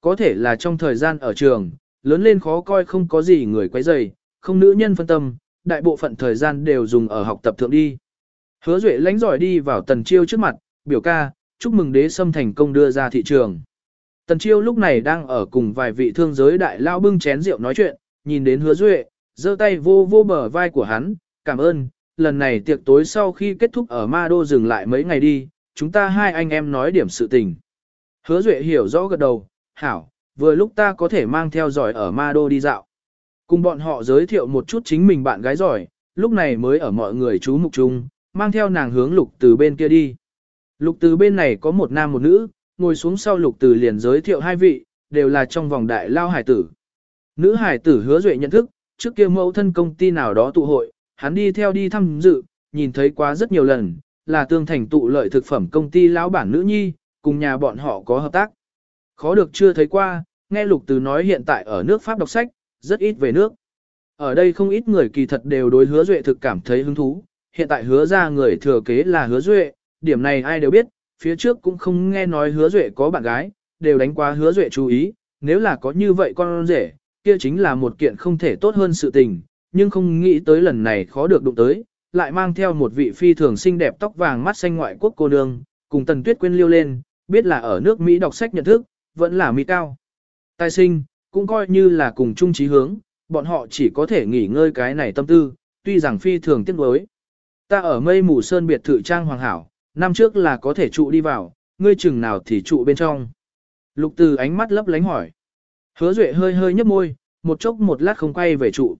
Có thể là trong thời gian ở trường, lớn lên khó coi không có gì người quấy rầy, không nữ nhân phân tâm, đại bộ phận thời gian đều dùng ở học tập thượng đi. Hứa Duệ lánh giỏi đi vào tần chiêu trước mặt, biểu ca, chúc mừng đế sâm thành công đưa ra thị trường. Tần chiêu lúc này đang ở cùng vài vị thương giới đại lao bưng chén rượu nói chuyện, nhìn đến hứa Duệ, giơ tay vô vô bờ vai của hắn, cảm ơn, lần này tiệc tối sau khi kết thúc ở Ma Đô dừng lại mấy ngày đi, chúng ta hai anh em nói điểm sự tình. Hứa Duệ hiểu rõ gật đầu, hảo, vừa lúc ta có thể mang theo giỏi ở Ma Đô đi dạo. Cùng bọn họ giới thiệu một chút chính mình bạn gái giỏi, lúc này mới ở mọi người chú mục chung, mang theo nàng hướng lục từ bên kia đi. Lục từ bên này có một nam một nữ, ngồi xuống sau lục từ liền giới thiệu hai vị, đều là trong vòng đại lao hải tử. Nữ hải tử hứa duệ nhận thức, trước kia mẫu thân công ty nào đó tụ hội, hắn đi theo đi thăm dự, nhìn thấy quá rất nhiều lần, là tương thành tụ lợi thực phẩm công ty lão bản nữ nhi, cùng nhà bọn họ có hợp tác. Khó được chưa thấy qua, nghe lục từ nói hiện tại ở nước Pháp đọc sách, rất ít về nước. Ở đây không ít người kỳ thật đều đối hứa duệ thực cảm thấy hứng thú, hiện tại hứa ra người thừa kế là hứa duệ, điểm này ai đều biết, phía trước cũng không nghe nói hứa duệ có bạn gái, đều đánh qua hứa duệ chú ý, nếu là có như vậy con rể, kia chính là một kiện không thể tốt hơn sự tình, nhưng không nghĩ tới lần này khó được đụng tới, lại mang theo một vị phi thường xinh đẹp tóc vàng mắt xanh ngoại quốc cô nương, cùng tần tuyết quên liêu lên, biết là ở nước Mỹ đọc sách nhận thức, vẫn là Mỹ cao. Tài sinh, cũng coi như là cùng chung trí hướng, bọn họ chỉ có thể nghỉ ngơi cái này tâm tư, tuy rằng phi thường tiếc đối. Ta ở mây mù sơn biệt thự trang hoàng hảo, năm trước là có thể trụ đi vào, ngươi chừng nào thì trụ bên trong. Lục từ ánh mắt lấp lánh hỏi. Hứa Duệ hơi hơi nhấp môi, một chốc một lát không quay về trụ.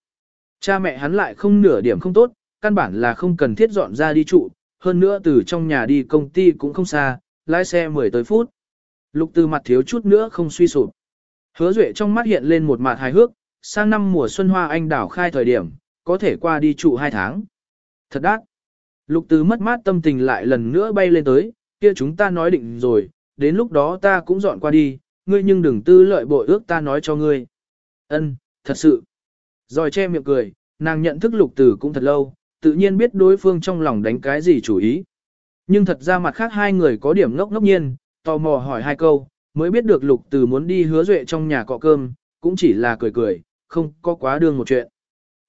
Cha mẹ hắn lại không nửa điểm không tốt, căn bản là không cần thiết dọn ra đi trụ, hơn nữa từ trong nhà đi công ty cũng không xa, lái xe 10 tới phút. Lục từ mặt thiếu chút nữa không suy sụp. Hứa Duệ trong mắt hiện lên một mặt hài hước, sang năm mùa xuân hoa anh đảo khai thời điểm, có thể qua đi trụ hai tháng. Thật đắt. Lục từ mất mát tâm tình lại lần nữa bay lên tới, kia chúng ta nói định rồi, đến lúc đó ta cũng dọn qua đi, ngươi nhưng đừng tư lợi bội ước ta nói cho ngươi. Ân, thật sự. Rồi che miệng cười, nàng nhận thức lục từ cũng thật lâu, tự nhiên biết đối phương trong lòng đánh cái gì chủ ý. Nhưng thật ra mặt khác hai người có điểm ngốc ngốc nhiên, tò mò hỏi hai câu, mới biết được lục từ muốn đi hứa duệ trong nhà cọ cơm, cũng chỉ là cười cười, không có quá đương một chuyện.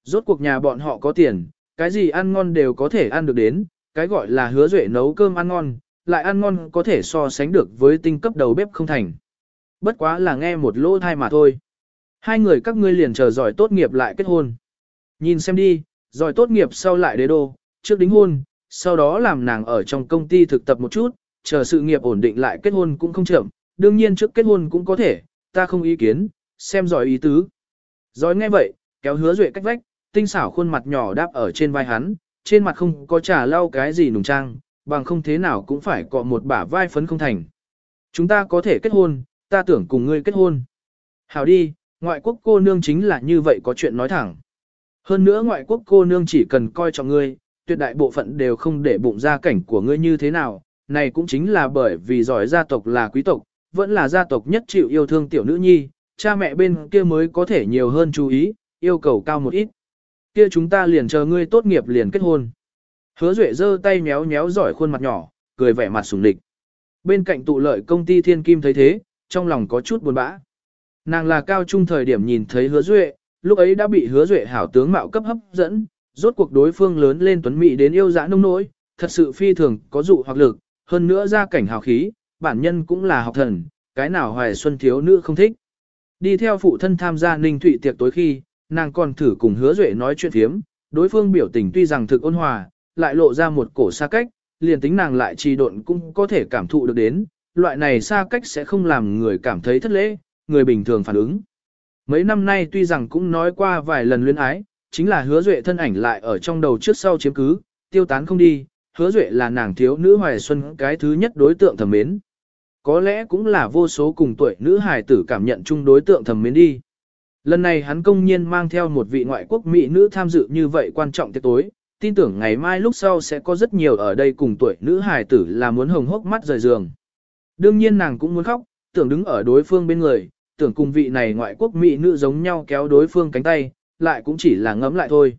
Rốt cuộc nhà bọn họ có tiền, cái gì ăn ngon đều có thể ăn được đến, cái gọi là hứa duệ nấu cơm ăn ngon, lại ăn ngon có thể so sánh được với tinh cấp đầu bếp không thành. Bất quá là nghe một lỗ thai mà thôi. Hai người các ngươi liền chờ giỏi tốt nghiệp lại kết hôn. Nhìn xem đi, giỏi tốt nghiệp sau lại đế đô, trước đính hôn, sau đó làm nàng ở trong công ty thực tập một chút, chờ sự nghiệp ổn định lại kết hôn cũng không chậm, đương nhiên trước kết hôn cũng có thể, ta không ý kiến, xem giỏi ý tứ. Giỏi nghe vậy, kéo hứa duệ cách vách, tinh xảo khuôn mặt nhỏ đáp ở trên vai hắn, trên mặt không có trà lau cái gì nùng trang, bằng không thế nào cũng phải cọ một bả vai phấn không thành. Chúng ta có thể kết hôn, ta tưởng cùng ngươi kết hôn. Hảo đi, ngoại quốc cô nương chính là như vậy có chuyện nói thẳng. Hơn nữa ngoại quốc cô nương chỉ cần coi trọng ngươi, tuyệt đại bộ phận đều không để bụng ra cảnh của ngươi như thế nào, này cũng chính là bởi vì giỏi gia tộc là quý tộc, vẫn là gia tộc nhất chịu yêu thương tiểu nữ nhi, cha mẹ bên kia mới có thể nhiều hơn chú ý, yêu cầu cao một ít. Kia chúng ta liền chờ ngươi tốt nghiệp liền kết hôn. Hứa Duệ giơ tay méo méo giỏi khuôn mặt nhỏ, cười vẻ mặt sùng địch. Bên cạnh tụ lợi công ty Thiên Kim thấy thế, trong lòng có chút buồn bã. Nàng là cao trung thời điểm nhìn thấy Hứa Duệ, lúc ấy đã bị Hứa Duệ hảo tướng mạo cấp hấp dẫn, rốt cuộc đối phương lớn lên tuấn mỹ đến yêu dã nông nỗi, thật sự phi thường có dụ hoặc lực, hơn nữa ra cảnh hào khí, bản nhân cũng là học thần, cái nào hoài xuân thiếu nữ không thích. Đi theo phụ thân tham gia ninh thụy tiệc tối khi, nàng còn thử cùng hứa duệ nói chuyện thiếm, đối phương biểu tình tuy rằng thực ôn hòa, lại lộ ra một cổ xa cách, liền tính nàng lại trì độn cũng có thể cảm thụ được đến, loại này xa cách sẽ không làm người cảm thấy thất lễ, người bình thường phản ứng. Mấy năm nay tuy rằng cũng nói qua vài lần luyến ái, chính là hứa duệ thân ảnh lại ở trong đầu trước sau chiếm cứ, tiêu tán không đi, hứa duệ là nàng thiếu nữ hoài xuân cái thứ nhất đối tượng thầm mến. Có lẽ cũng là vô số cùng tuổi nữ hài tử cảm nhận chung đối tượng thầm mến đi. Lần này hắn công nhiên mang theo một vị ngoại quốc mỹ nữ tham dự như vậy quan trọng tiệc tối, tin tưởng ngày mai lúc sau sẽ có rất nhiều ở đây cùng tuổi nữ hài tử là muốn hồng hốc mắt rời giường. Đương nhiên nàng cũng muốn khóc, tưởng đứng ở đối phương bên người, tưởng cùng vị này ngoại quốc mỹ nữ giống nhau kéo đối phương cánh tay, lại cũng chỉ là ngấm lại thôi.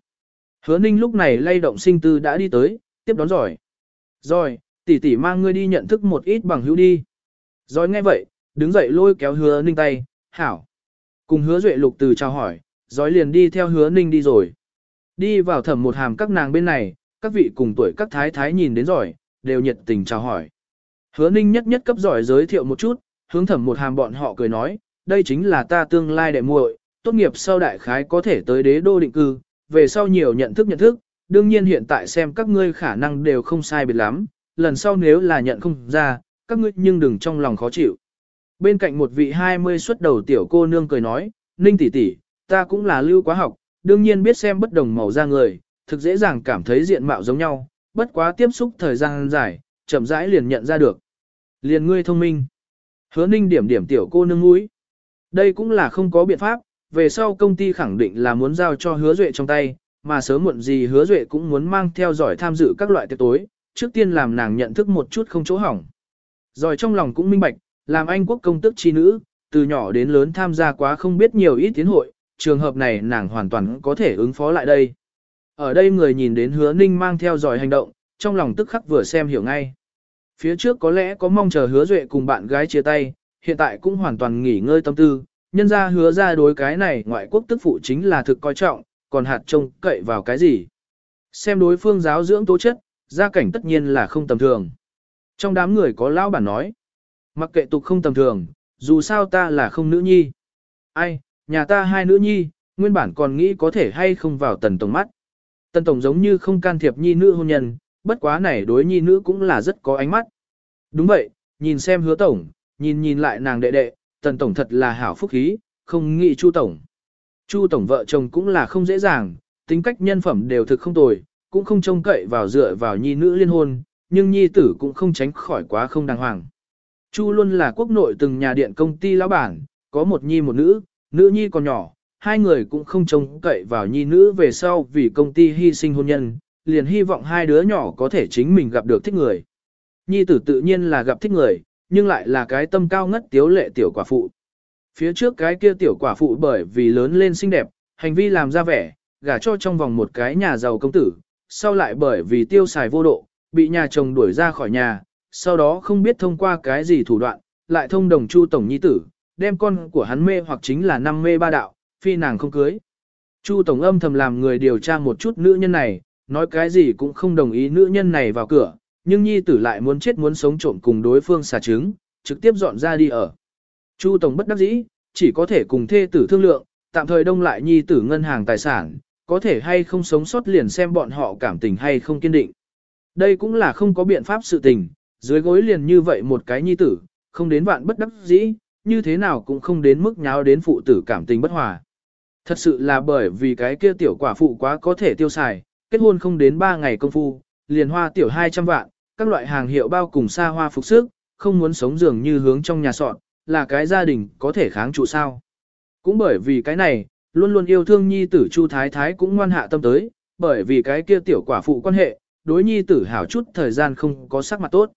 Hứa ninh lúc này lay động sinh tư đã đi tới, tiếp đón giỏi. Rồi, tỷ tỷ mang ngươi đi nhận thức một ít bằng hữu đi. Rồi nghe vậy, đứng dậy lôi kéo hứa ninh tay, hảo. Cùng hứa duệ lục từ chào hỏi, rồi liền đi theo hứa ninh đi rồi. Đi vào thẩm một hàm các nàng bên này, các vị cùng tuổi các thái thái nhìn đến giỏi, đều nhiệt tình chào hỏi. Hứa ninh nhất nhất cấp giỏi giới thiệu một chút, hướng thẩm một hàm bọn họ cười nói, đây chính là ta tương lai đệ muội, tốt nghiệp sau đại khái có thể tới đế đô định cư, về sau nhiều nhận thức nhận thức, đương nhiên hiện tại xem các ngươi khả năng đều không sai biệt lắm, lần sau nếu là nhận không ra, các ngươi nhưng đừng trong lòng khó chịu. Bên cạnh một vị 20 xuất đầu tiểu cô nương cười nói, Ninh tỷ tỷ, ta cũng là lưu quá học, đương nhiên biết xem bất đồng màu da người, thực dễ dàng cảm thấy diện mạo giống nhau, bất quá tiếp xúc thời gian dài, chậm rãi liền nhận ra được. Liền ngươi thông minh. Hứa Ninh điểm điểm tiểu cô nương mũi. Đây cũng là không có biện pháp, về sau công ty khẳng định là muốn giao cho hứa duệ trong tay, mà sớm muộn gì hứa duệ cũng muốn mang theo giỏi tham dự các loại tiệc tối, trước tiên làm nàng nhận thức một chút không chỗ hỏng. Rồi trong lòng cũng minh bạch, làm anh quốc công tức chi nữ, từ nhỏ đến lớn tham gia quá không biết nhiều ít tiến hội, trường hợp này nàng hoàn toàn có thể ứng phó lại đây. Ở đây người nhìn đến hứa ninh mang theo giỏi hành động, trong lòng tức khắc vừa xem hiểu ngay. Phía trước có lẽ có mong chờ hứa duệ cùng bạn gái chia tay, hiện tại cũng hoàn toàn nghỉ ngơi tâm tư, nhân ra hứa ra đối cái này ngoại quốc tức phụ chính là thực coi trọng, còn hạt trông cậy vào cái gì. Xem đối phương giáo dưỡng tố chất, gia cảnh tất nhiên là không tầm thường. Trong đám người có lão bản nói, mặc kệ tục không tầm thường, dù sao ta là không nữ nhi. Ai, nhà ta hai nữ nhi, nguyên bản còn nghĩ có thể hay không vào tần tổng mắt. Tần tổng giống như không can thiệp nhi nữ hôn nhân, bất quá này đối nhi nữ cũng là rất có ánh mắt. Đúng vậy, nhìn xem hứa tổng, nhìn nhìn lại nàng đệ đệ, tần tổng thật là hảo phúc khí, không nghĩ chu tổng. Chu tổng vợ chồng cũng là không dễ dàng, tính cách nhân phẩm đều thực không tồi, cũng không trông cậy vào dựa vào nhi nữ liên hôn, nhưng nhi tử cũng không tránh khỏi quá không đàng hoàng. Chu luôn là quốc nội từng nhà điện công ty lão bản, có một nhi một nữ, nữ nhi còn nhỏ, hai người cũng không trông cậy vào nhi nữ về sau vì công ty hy sinh hôn nhân, liền hy vọng hai đứa nhỏ có thể chính mình gặp được thích người. Nhi tử tự nhiên là gặp thích người, nhưng lại là cái tâm cao ngất tiếu lệ tiểu quả phụ. Phía trước cái kia tiểu quả phụ bởi vì lớn lên xinh đẹp, hành vi làm ra vẻ, gả cho trong vòng một cái nhà giàu công tử, sau lại bởi vì tiêu xài vô độ, bị nhà chồng đuổi ra khỏi nhà, sau đó không biết thông qua cái gì thủ đoạn, lại thông đồng chu tổng nhi tử, đem con của hắn mê hoặc chính là năm mê ba đạo, phi nàng không cưới. Chu tổng âm thầm làm người điều tra một chút nữ nhân này, nói cái gì cũng không đồng ý nữ nhân này vào cửa, nhưng nhi tử lại muốn chết muốn sống trộm cùng đối phương xà trứng, trực tiếp dọn ra đi ở. Chu tổng bất đắc dĩ, chỉ có thể cùng thê tử thương lượng, tạm thời đông lại nhi tử ngân hàng tài sản, có thể hay không sống sót liền xem bọn họ cảm tình hay không kiên định. Đây cũng là không có biện pháp sự tình, dưới gối liền như vậy một cái nhi tử, không đến vạn bất đắc dĩ, như thế nào cũng không đến mức nháo đến phụ tử cảm tình bất hòa. Thật sự là bởi vì cái kia tiểu quả phụ quá có thể tiêu xài, kết hôn không đến 3 ngày công phu, liền hoa tiểu 200 vạn, các loại hàng hiệu bao cùng xa hoa phục sức, không muốn sống dường như hướng trong nhà sọn, là cái gia đình có thể kháng trụ sao. Cũng bởi vì cái này, luôn luôn yêu thương nhi tử Chu Thái Thái cũng ngoan hạ tâm tới, bởi vì cái kia tiểu quả phụ quan hệ, đối nhi tử hảo chút thời gian không có sắc mặt tốt.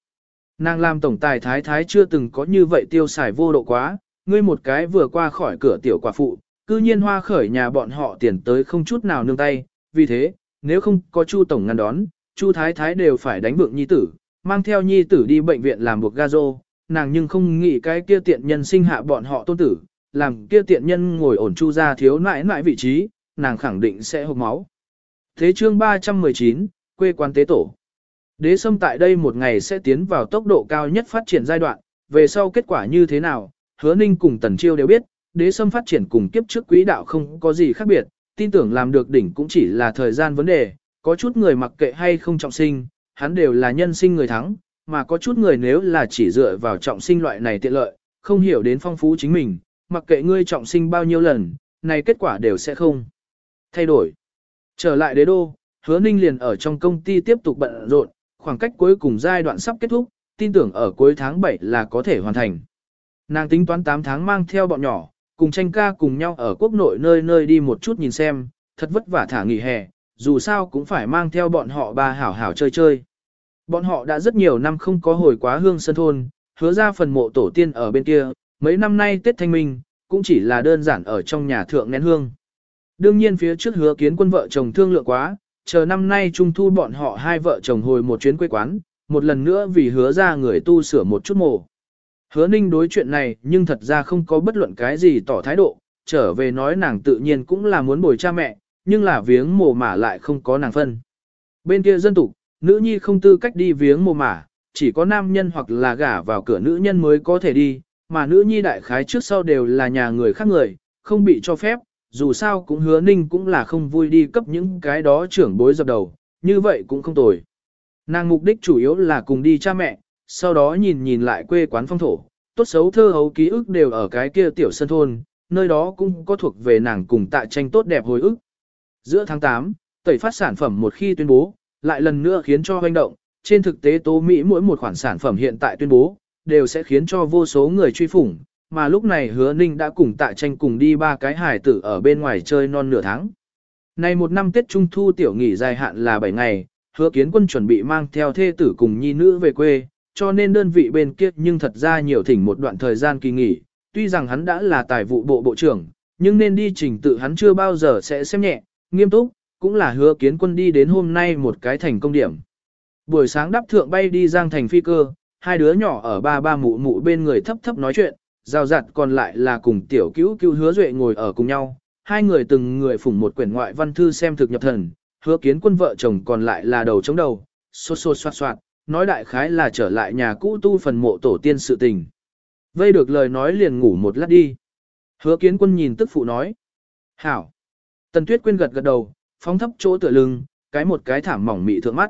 Nàng làm tổng tài Thái Thái chưa từng có như vậy tiêu xài vô độ quá, ngươi một cái vừa qua khỏi cửa tiểu quả phụ, cư nhiên hoa khởi nhà bọn họ tiền tới không chút nào nương tay, vì thế, nếu không có Chu tổng ngăn đón, Chu Thái Thái đều phải đánh vượng nhi tử, mang theo nhi tử đi bệnh viện làm buộc gazo, nàng nhưng không nghĩ cái kia tiện nhân sinh hạ bọn họ tôn tử, làm kia tiện nhân ngồi ổn chu ra thiếu nãi nãi vị trí, nàng khẳng định sẽ hộp máu. Thế chương 319, quê quan tế tổ. Đế sâm tại đây một ngày sẽ tiến vào tốc độ cao nhất phát triển giai đoạn, về sau kết quả như thế nào, hứa ninh cùng tần chiêu đều biết, đế sâm phát triển cùng kiếp trước quỹ đạo không có gì khác biệt, tin tưởng làm được đỉnh cũng chỉ là thời gian vấn đề, có chút người mặc kệ hay không trọng sinh, hắn đều là nhân sinh người thắng, mà có chút người nếu là chỉ dựa vào trọng sinh loại này tiện lợi, không hiểu đến phong phú chính mình, mặc kệ ngươi trọng sinh bao nhiêu lần, này kết quả đều sẽ không thay đổi. Trở lại đế đô, hứa ninh liền ở trong công ty tiếp tục bận rộn, khoảng cách cuối cùng giai đoạn sắp kết thúc, tin tưởng ở cuối tháng 7 là có thể hoàn thành. Nàng tính toán 8 tháng mang theo bọn nhỏ, cùng tranh ca cùng nhau ở quốc nội nơi nơi đi một chút nhìn xem, thật vất vả thả nghỉ hè, dù sao cũng phải mang theo bọn họ ba hảo hảo chơi chơi. Bọn họ đã rất nhiều năm không có hồi quá hương sân thôn, hứa ra phần mộ tổ tiên ở bên kia, mấy năm nay Tết Thanh Minh, cũng chỉ là đơn giản ở trong nhà thượng nén hương. Đương nhiên phía trước hứa kiến quân vợ chồng thương lượng quá, chờ năm nay trung thu bọn họ hai vợ chồng hồi một chuyến quê quán, một lần nữa vì hứa ra người tu sửa một chút mộ. Hứa ninh đối chuyện này nhưng thật ra không có bất luận cái gì tỏ thái độ, trở về nói nàng tự nhiên cũng là muốn bồi cha mẹ, nhưng là viếng mồ mả lại không có nàng phân. Bên kia dân tục, nữ nhi không tư cách đi viếng mồ mả, chỉ có nam nhân hoặc là gả vào cửa nữ nhân mới có thể đi, mà nữ nhi đại khái trước sau đều là nhà người khác người, không bị cho phép, dù sao cũng hứa ninh cũng là không vui đi cấp những cái đó trưởng bối dập đầu, như vậy cũng không tồi. Nàng mục đích chủ yếu là cùng đi cha mẹ, sau đó nhìn nhìn lại quê quán phong thổ, tốt xấu thơ hấu ký ức đều ở cái kia tiểu sân thôn, nơi đó cũng có thuộc về nàng cùng tạ tranh tốt đẹp hồi ức. Giữa tháng 8, tẩy phát sản phẩm một khi tuyên bố, lại lần nữa khiến cho hoành động, trên thực tế tố Mỹ mỗi một khoản sản phẩm hiện tại tuyên bố, đều sẽ khiến cho vô số người truy phủng, mà lúc này hứa ninh đã cùng tại tranh cùng đi ba cái hải tử ở bên ngoài chơi non nửa tháng. Này một năm Tết Trung Thu tiểu nghỉ dài hạn là 7 ngày, hứa kiến quân chuẩn bị mang theo thê tử cùng nhi nữ về quê, cho nên đơn vị bên kia nhưng thật ra nhiều thỉnh một đoạn thời gian kỳ nghỉ, tuy rằng hắn đã là tài vụ bộ bộ trưởng, nhưng nên đi trình tự hắn chưa bao giờ sẽ xem nhẹ, nghiêm túc, cũng là hứa kiến quân đi đến hôm nay một cái thành công điểm. Buổi sáng đắp thượng bay đi giang thành phi cơ, hai đứa nhỏ ở ba ba mụ mụ bên người thấp thấp nói chuyện, giao giặt còn lại là cùng tiểu cứu cứu hứa duệ ngồi ở cùng nhau, hai người từng người phủng một quyển ngoại văn thư xem thực nhập thần, hứa kiến quân vợ chồng còn lại là đầu chống đầu, xô xô xoát xoát, nói đại khái là trở lại nhà cũ tu phần mộ tổ tiên sự tình. Vây được lời nói liền ngủ một lát đi. Hứa kiến quân nhìn tức phụ nói. Hảo. Tần tuyết quyên gật gật đầu, phóng thấp chỗ tựa lưng, cái một cái thảm mỏng mị thượng mắt.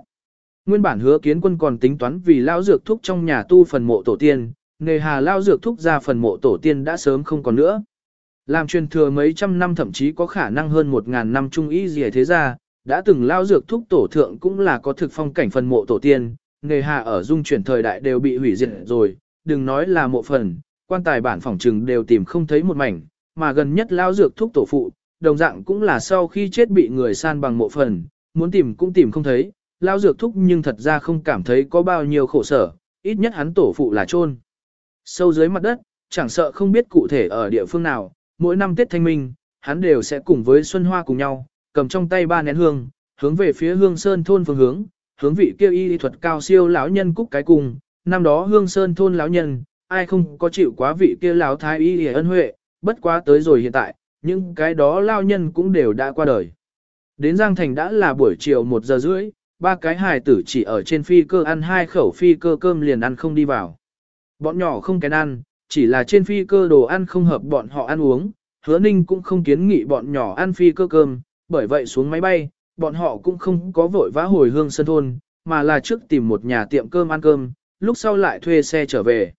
Nguyên bản hứa kiến quân còn tính toán vì lao dược thúc trong nhà tu phần mộ tổ tiên, nề hà lao dược thúc ra phần mộ tổ tiên đã sớm không còn nữa. Làm truyền thừa mấy trăm năm thậm chí có khả năng hơn một ngàn năm trung ý gì thế ra, đã từng lao dược thúc tổ thượng cũng là có thực phong cảnh phần mộ tổ tiên, nề hà ở dung chuyển thời đại đều bị hủy diệt rồi, đừng nói là mộ phần, quan tài bản phỏng trừng đều tìm không thấy một mảnh, mà gần nhất lao dược thúc tổ phụ, đồng dạng cũng là sau khi chết bị người san bằng mộ phần, muốn tìm cũng tìm không thấy, lao dược thúc nhưng thật ra không cảm thấy có bao nhiêu khổ sở, ít nhất hắn tổ phụ là chôn. Sâu dưới mặt đất, chẳng sợ không biết cụ thể ở địa phương nào, mỗi năm Tết Thanh Minh, hắn đều sẽ cùng với Xuân Hoa cùng nhau, cầm trong tay ba nén hương, hướng về phía Hương Sơn thôn phương hướng, hướng vị kêu y thuật cao siêu lão nhân cúc cái cùng, năm đó Hương Sơn thôn lão nhân, ai không có chịu quá vị kia lão thái y ân huệ, bất quá tới rồi hiện tại, những cái đó lao nhân cũng đều đã qua đời. Đến Giang Thành đã là buổi chiều 1 giờ rưỡi, ba cái hài tử chỉ ở trên phi cơ ăn hai khẩu phi cơ cơm liền ăn không đi vào. Bọn nhỏ không kén ăn, chỉ là trên phi cơ đồ ăn không hợp bọn họ ăn uống, hứa ninh cũng không kiến nghị bọn nhỏ ăn phi cơ cơm, bởi vậy xuống máy bay, bọn họ cũng không có vội vã hồi hương sân thôn, mà là trước tìm một nhà tiệm cơm ăn cơm, lúc sau lại thuê xe trở về.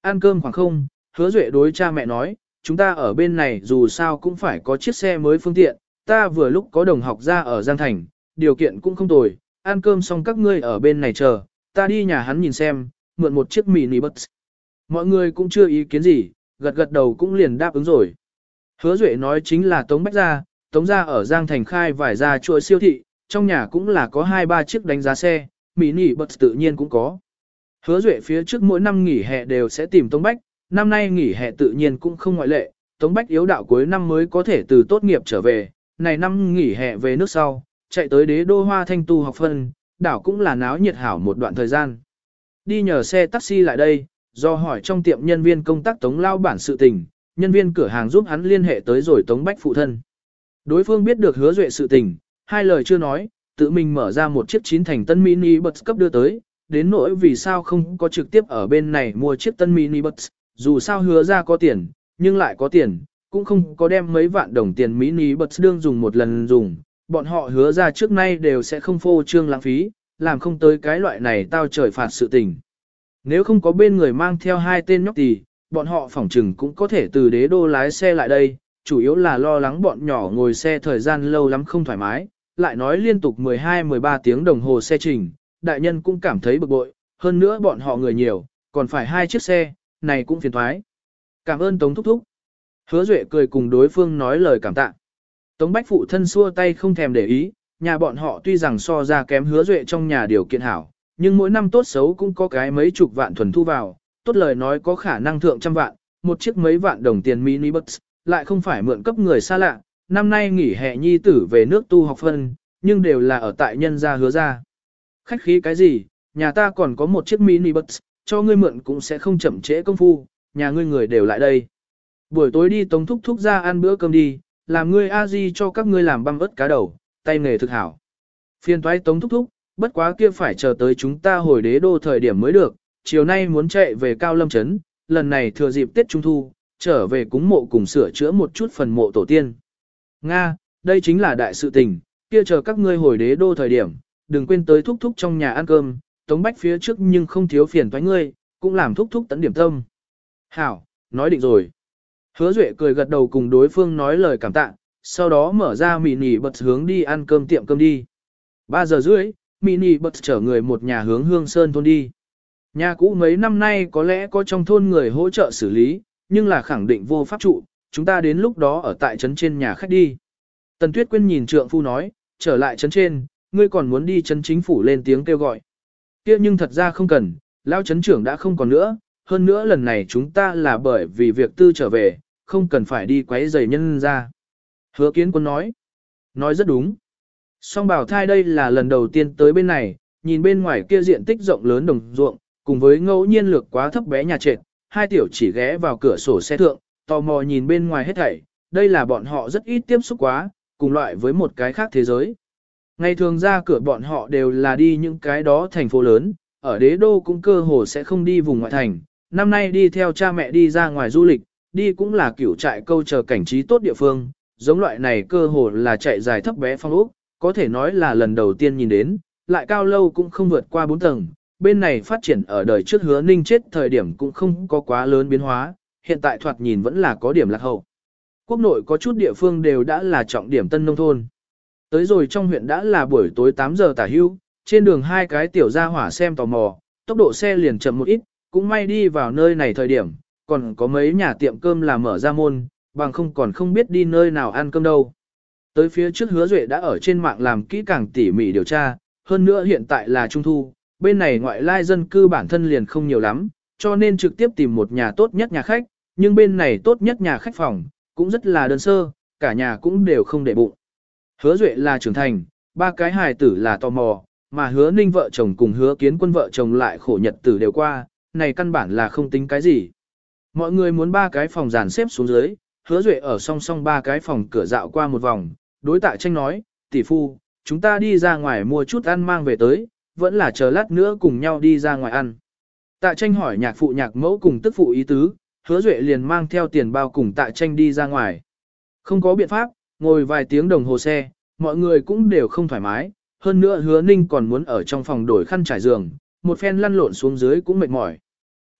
Ăn cơm khoảng không, hứa duệ đối cha mẹ nói, chúng ta ở bên này dù sao cũng phải có chiếc xe mới phương tiện, ta vừa lúc có đồng học ra ở Giang Thành, điều kiện cũng không tồi, ăn cơm xong các ngươi ở bên này chờ, ta đi nhà hắn nhìn xem, mượn một chiếc mini bus. Mọi người cũng chưa ý kiến gì, gật gật đầu cũng liền đáp ứng rồi. Hứa Duệ nói chính là Tống Bách Gia, Tống Gia ở Giang Thành khai vải ra chuỗi siêu thị, trong nhà cũng là có 2-3 chiếc đánh giá xe, mini bus tự nhiên cũng có. Hứa Duệ phía trước mỗi năm nghỉ hè đều sẽ tìm Tống Bách, năm nay nghỉ hè tự nhiên cũng không ngoại lệ, Tống Bách yếu đạo cuối năm mới có thể từ tốt nghiệp trở về, này năm nghỉ hè về nước sau, chạy tới đế đô hoa thanh tu học phân, đảo cũng là náo nhiệt hảo một đoạn thời gian. Đi nhờ xe taxi lại đây, do hỏi trong tiệm nhân viên công tác Tống Lao bản sự tình, nhân viên cửa hàng giúp hắn liên hệ tới rồi Tống Bách phụ thân. Đối phương biết được hứa duệ sự tình, hai lời chưa nói, tự mình mở ra một chiếc chín thành tân mini bus cấp đưa tới, đến nỗi vì sao không có trực tiếp ở bên này mua chiếc tân mini bus, dù sao hứa ra có tiền, nhưng lại có tiền, cũng không có đem mấy vạn đồng tiền mini bật đương dùng một lần dùng, bọn họ hứa ra trước nay đều sẽ không phô trương lãng phí, làm không tới cái loại này tao trời phạt sự tình. Nếu không có bên người mang theo hai tên nhóc tỳ, bọn họ phỏng trừng cũng có thể từ đế đô lái xe lại đây, chủ yếu là lo lắng bọn nhỏ ngồi xe thời gian lâu lắm không thoải mái, lại nói liên tục 12-13 tiếng đồng hồ xe trình, đại nhân cũng cảm thấy bực bội, hơn nữa bọn họ người nhiều, còn phải hai chiếc xe, này cũng phiền thoái. Cảm ơn Tống Thúc Thúc. Hứa Duệ cười cùng đối phương nói lời cảm tạ. Tống Bách phụ thân xua tay không thèm để ý, nhà bọn họ tuy rằng so ra kém Hứa Duệ trong nhà điều kiện hảo, nhưng mỗi năm tốt xấu cũng có cái mấy chục vạn thuần thu vào, tốt lời nói có khả năng thượng trăm vạn, một chiếc mấy vạn đồng tiền mini bus, lại không phải mượn cấp người xa lạ, năm nay nghỉ hè nhi tử về nước tu học phân, nhưng đều là ở tại nhân gia hứa ra. Khách khí cái gì, nhà ta còn có một chiếc mini bus, cho ngươi mượn cũng sẽ không chậm trễ công phu, nhà ngươi người đều lại đây. Buổi tối đi tống thúc thúc ra ăn bữa cơm đi, làm ngươi a di cho các ngươi làm băm ớt cá đầu, tay nghề thực hảo. Phiên toái tống thúc thúc, bất quá kia phải chờ tới chúng ta hồi đế đô thời điểm mới được, chiều nay muốn chạy về Cao Lâm Trấn, lần này thừa dịp Tết Trung Thu, trở về cúng mộ cùng sửa chữa một chút phần mộ tổ tiên. Nga, đây chính là đại sự tình, kia chờ các ngươi hồi đế đô thời điểm, đừng quên tới thúc thúc trong nhà ăn cơm, tống bách phía trước nhưng không thiếu phiền toái ngươi, cũng làm thúc thúc tận điểm tâm. Hảo, nói định rồi. Hứa Duệ cười gật đầu cùng đối phương nói lời cảm tạ, sau đó mở ra mì nỉ bật hướng đi ăn cơm tiệm cơm đi. 3 giờ rưỡi, mì nỉ bật chở người một nhà hướng hương sơn thôn đi. Nhà cũ mấy năm nay có lẽ có trong thôn người hỗ trợ xử lý, nhưng là khẳng định vô pháp trụ, chúng ta đến lúc đó ở tại trấn trên nhà khách đi. Tần Tuyết Quyên nhìn trượng phu nói, trở lại trấn trên, ngươi còn muốn đi trấn chính phủ lên tiếng kêu gọi kia nhưng thật ra không cần, Lão trấn trưởng đã không còn nữa, hơn nữa lần này chúng ta là bởi vì việc tư trở về, không cần phải đi quấy rầy nhân ra. Hứa kiến quân nói, nói rất đúng. Song bảo thai đây là lần đầu tiên tới bên này, nhìn bên ngoài kia diện tích rộng lớn đồng ruộng, cùng với ngẫu nhiên lược quá thấp bé nhà trệt, hai tiểu chỉ ghé vào cửa sổ xe thượng, tò mò nhìn bên ngoài hết thảy, đây là bọn họ rất ít tiếp xúc quá, cùng loại với một cái khác thế giới. Ngày thường ra cửa bọn họ đều là đi những cái đó thành phố lớn, ở đế đô cũng cơ hồ sẽ không đi vùng ngoại thành, năm nay đi theo cha mẹ đi ra ngoài du lịch, đi cũng là kiểu trại câu chờ cảnh trí tốt địa phương, giống loại này cơ hồ là chạy dài thấp bé phong ốc, có thể nói là lần đầu tiên nhìn đến, lại cao lâu cũng không vượt qua 4 tầng, bên này phát triển ở đời trước hứa ninh chết thời điểm cũng không có quá lớn biến hóa, hiện tại thoạt nhìn vẫn là có điểm lạc hậu. Quốc nội có chút địa phương đều đã là trọng điểm tân nông thôn. Tới rồi trong huyện đã là buổi tối 8 giờ tả hưu, trên đường hai cái tiểu gia hỏa xem tò mò, tốc độ xe liền chậm một ít, cũng may đi vào nơi này thời điểm, còn có mấy nhà tiệm cơm là mở ra môn, bằng không còn không biết đi nơi nào ăn cơm đâu. Tới phía trước hứa duệ đã ở trên mạng làm kỹ càng tỉ mỉ điều tra, hơn nữa hiện tại là trung thu, bên này ngoại lai dân cư bản thân liền không nhiều lắm, cho nên trực tiếp tìm một nhà tốt nhất nhà khách, nhưng bên này tốt nhất nhà khách phòng, cũng rất là đơn sơ, cả nhà cũng đều không để bụng. Hứa Duệ là trưởng thành, ba cái hài tử là tò mò, mà hứa ninh vợ chồng cùng hứa kiến quân vợ chồng lại khổ nhật tử đều qua, này căn bản là không tính cái gì. Mọi người muốn ba cái phòng dàn xếp xuống dưới, hứa Duệ ở song song ba cái phòng cửa dạo qua một vòng, đối tạ tranh nói, tỷ phu, chúng ta đi ra ngoài mua chút ăn mang về tới, vẫn là chờ lát nữa cùng nhau đi ra ngoài ăn. Tạ tranh hỏi nhạc phụ nhạc mẫu cùng tức phụ ý tứ, hứa duệ liền mang theo tiền bao cùng tạ tranh đi ra ngoài. Không có biện pháp, ngồi vài tiếng đồng hồ xe, mọi người cũng đều không thoải mái, hơn nữa hứa ninh còn muốn ở trong phòng đổi khăn trải giường, một phen lăn lộn xuống dưới cũng mệt mỏi.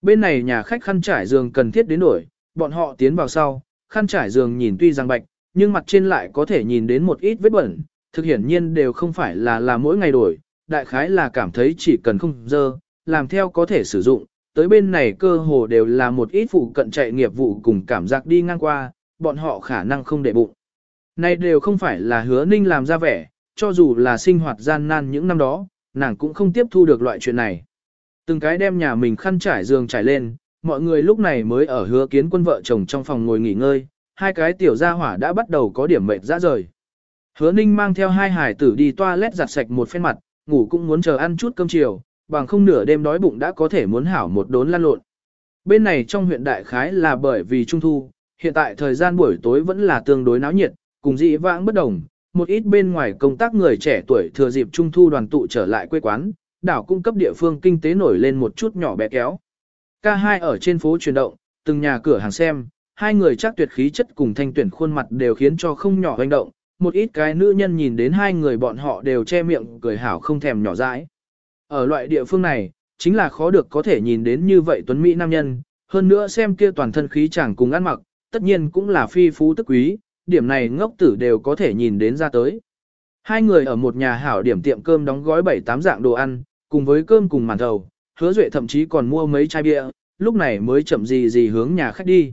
Bên này nhà khách khăn trải giường cần thiết đến đổi, bọn họ tiến vào sau, khăn trải giường nhìn tuy rằng bạch, nhưng mặt trên lại có thể nhìn đến một ít vết bẩn, thực hiển nhiên đều không phải là là mỗi ngày đổi, đại khái là cảm thấy chỉ cần không dơ, làm theo có thể sử dụng, tới bên này cơ hồ đều là một ít phụ cận chạy nghiệp vụ cùng cảm giác đi ngang qua, bọn họ khả năng không để bụng. Này đều không phải là hứa ninh làm ra vẻ, cho dù là sinh hoạt gian nan những năm đó, nàng cũng không tiếp thu được loại chuyện này. Từng cái đem nhà mình khăn trải giường trải lên, mọi người lúc này mới ở hứa kiến quân vợ chồng trong phòng ngồi nghỉ ngơi, hai cái tiểu gia hỏa đã bắt đầu có điểm mệt ra rời. Hứa ninh mang theo hai hải tử đi toilet giặt sạch một phen mặt, ngủ cũng muốn chờ ăn chút cơm chiều, bằng không nửa đêm đói bụng đã có thể muốn hảo một đốn lăn lộn. Bên này trong huyện đại khái là bởi vì trung thu, hiện tại thời gian buổi tối vẫn là tương đối náo nhiệt, cùng dị vãng bất đồng, một ít bên ngoài công tác người trẻ tuổi thừa dịp trung thu đoàn tụ trở lại quê quán, đảo cung cấp địa phương kinh tế nổi lên một chút nhỏ bé kéo. K2 ở trên phố chuyển động, từng nhà cửa hàng xem, hai người chắc tuyệt khí chất cùng thanh tuyển khuôn mặt đều khiến cho không nhỏ hoành động, một ít cái nữ nhân nhìn đến hai người bọn họ đều che miệng cười hảo không thèm nhỏ dãi. Ở loại địa phương này, chính là khó được có thể nhìn đến như vậy tuấn Mỹ nam nhân, hơn nữa xem kia toàn thân khí chẳng cùng ăn mặc, tất nhiên cũng là phi phú tức quý, điểm này ngốc tử đều có thể nhìn đến ra tới. Hai người ở một nhà hảo điểm tiệm cơm đóng gói 7-8 dạng đồ ăn, cùng với cơm cùng màn thầu, hứa duệ thậm chí còn mua mấy chai bia, lúc này mới chậm gì gì hướng nhà khách đi.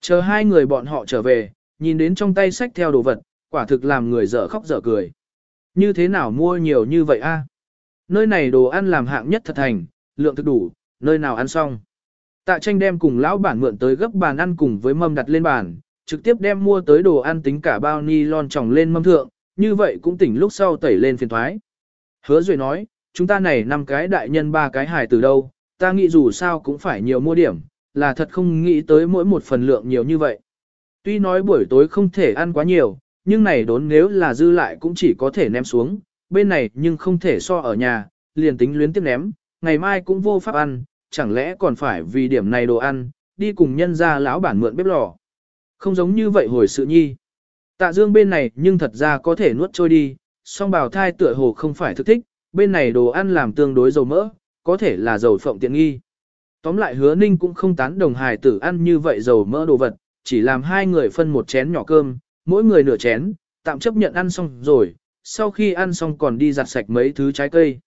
Chờ hai người bọn họ trở về, nhìn đến trong tay sách theo đồ vật, quả thực làm người dở khóc dở cười. Như thế nào mua nhiều như vậy a? Nơi này đồ ăn làm hạng nhất thật thành, lượng thực đủ, nơi nào ăn xong. Tạ tranh đem cùng lão bản mượn tới gấp bàn ăn cùng với mâm đặt lên bàn, trực tiếp đem mua tới đồ ăn tính cả bao ni lon tròng lên mâm thượng, như vậy cũng tỉnh lúc sau tẩy lên phiền thoái. Hứa Duệ nói, chúng ta này năm cái đại nhân ba cái hài từ đâu, ta nghĩ dù sao cũng phải nhiều mua điểm, là thật không nghĩ tới mỗi một phần lượng nhiều như vậy. Tuy nói buổi tối không thể ăn quá nhiều, nhưng này đốn nếu là dư lại cũng chỉ có thể ném xuống, bên này nhưng không thể so ở nhà, liền tính luyến tiếp ném, ngày mai cũng vô pháp ăn, chẳng lẽ còn phải vì điểm này đồ ăn, đi cùng nhân ra lão bản mượn bếp lò. Không giống như vậy hồi sự nhi. Tạ dương bên này nhưng thật ra có thể nuốt trôi đi, song bào thai tựa hồ không phải thực thích, bên này đồ ăn làm tương đối dầu mỡ, có thể là dầu phộng tiện nghi. Tóm lại hứa ninh cũng không tán đồng hài tử ăn như vậy dầu mỡ đồ vật, chỉ làm hai người phân một chén nhỏ cơm, mỗi người nửa chén, tạm chấp nhận ăn xong rồi, sau khi ăn xong còn đi giặt sạch mấy thứ trái cây.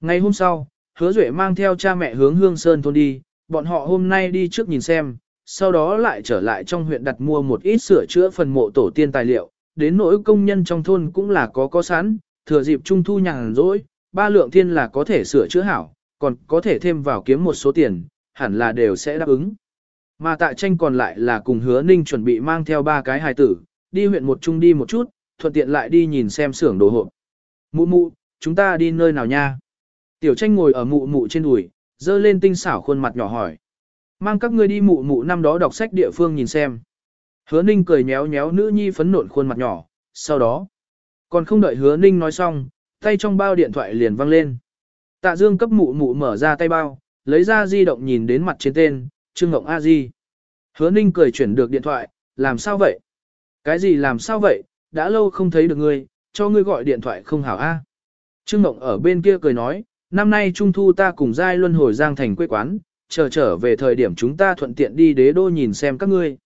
Ngày hôm sau, hứa duệ mang theo cha mẹ hướng hương sơn thôn đi, bọn họ hôm nay đi trước nhìn xem, sau đó lại trở lại trong huyện đặt mua một ít sửa chữa phần mộ tổ tiên tài liệu, đến nỗi công nhân trong thôn cũng là có có sẵn, thừa dịp trung thu nhàn rỗi, ba lượng thiên là có thể sửa chữa hảo, còn có thể thêm vào kiếm một số tiền, hẳn là đều sẽ đáp ứng. Mà tại tranh còn lại là cùng hứa ninh chuẩn bị mang theo ba cái hài tử, đi huyện một chung đi một chút, thuận tiện lại đi nhìn xem xưởng đồ hộp. Mụ mụ, chúng ta đi nơi nào nha? Tiểu tranh ngồi ở mụ mụ trên đùi, dơ lên tinh xảo khuôn mặt nhỏ hỏi. Mang các ngươi đi mụ mụ năm đó đọc sách địa phương nhìn xem. Hứa ninh cười nhéo nhéo nữ nhi phấn nộn khuôn mặt nhỏ, sau đó. Còn không đợi hứa ninh nói xong, tay trong bao điện thoại liền văng lên. Tạ dương cấp mụ mụ mở ra tay bao, lấy ra di động nhìn đến mặt trên tên, Trương Ngộng A Di. Hứa ninh cười chuyển được điện thoại, làm sao vậy? Cái gì làm sao vậy? Đã lâu không thấy được ngươi, cho ngươi gọi điện thoại không hảo A. Trương Ngộng ở bên kia cười nói, năm nay trung thu ta cùng giai luân hồi giang thành quê quán, chờ trở về thời điểm chúng ta thuận tiện đi đế đô nhìn xem các ngươi.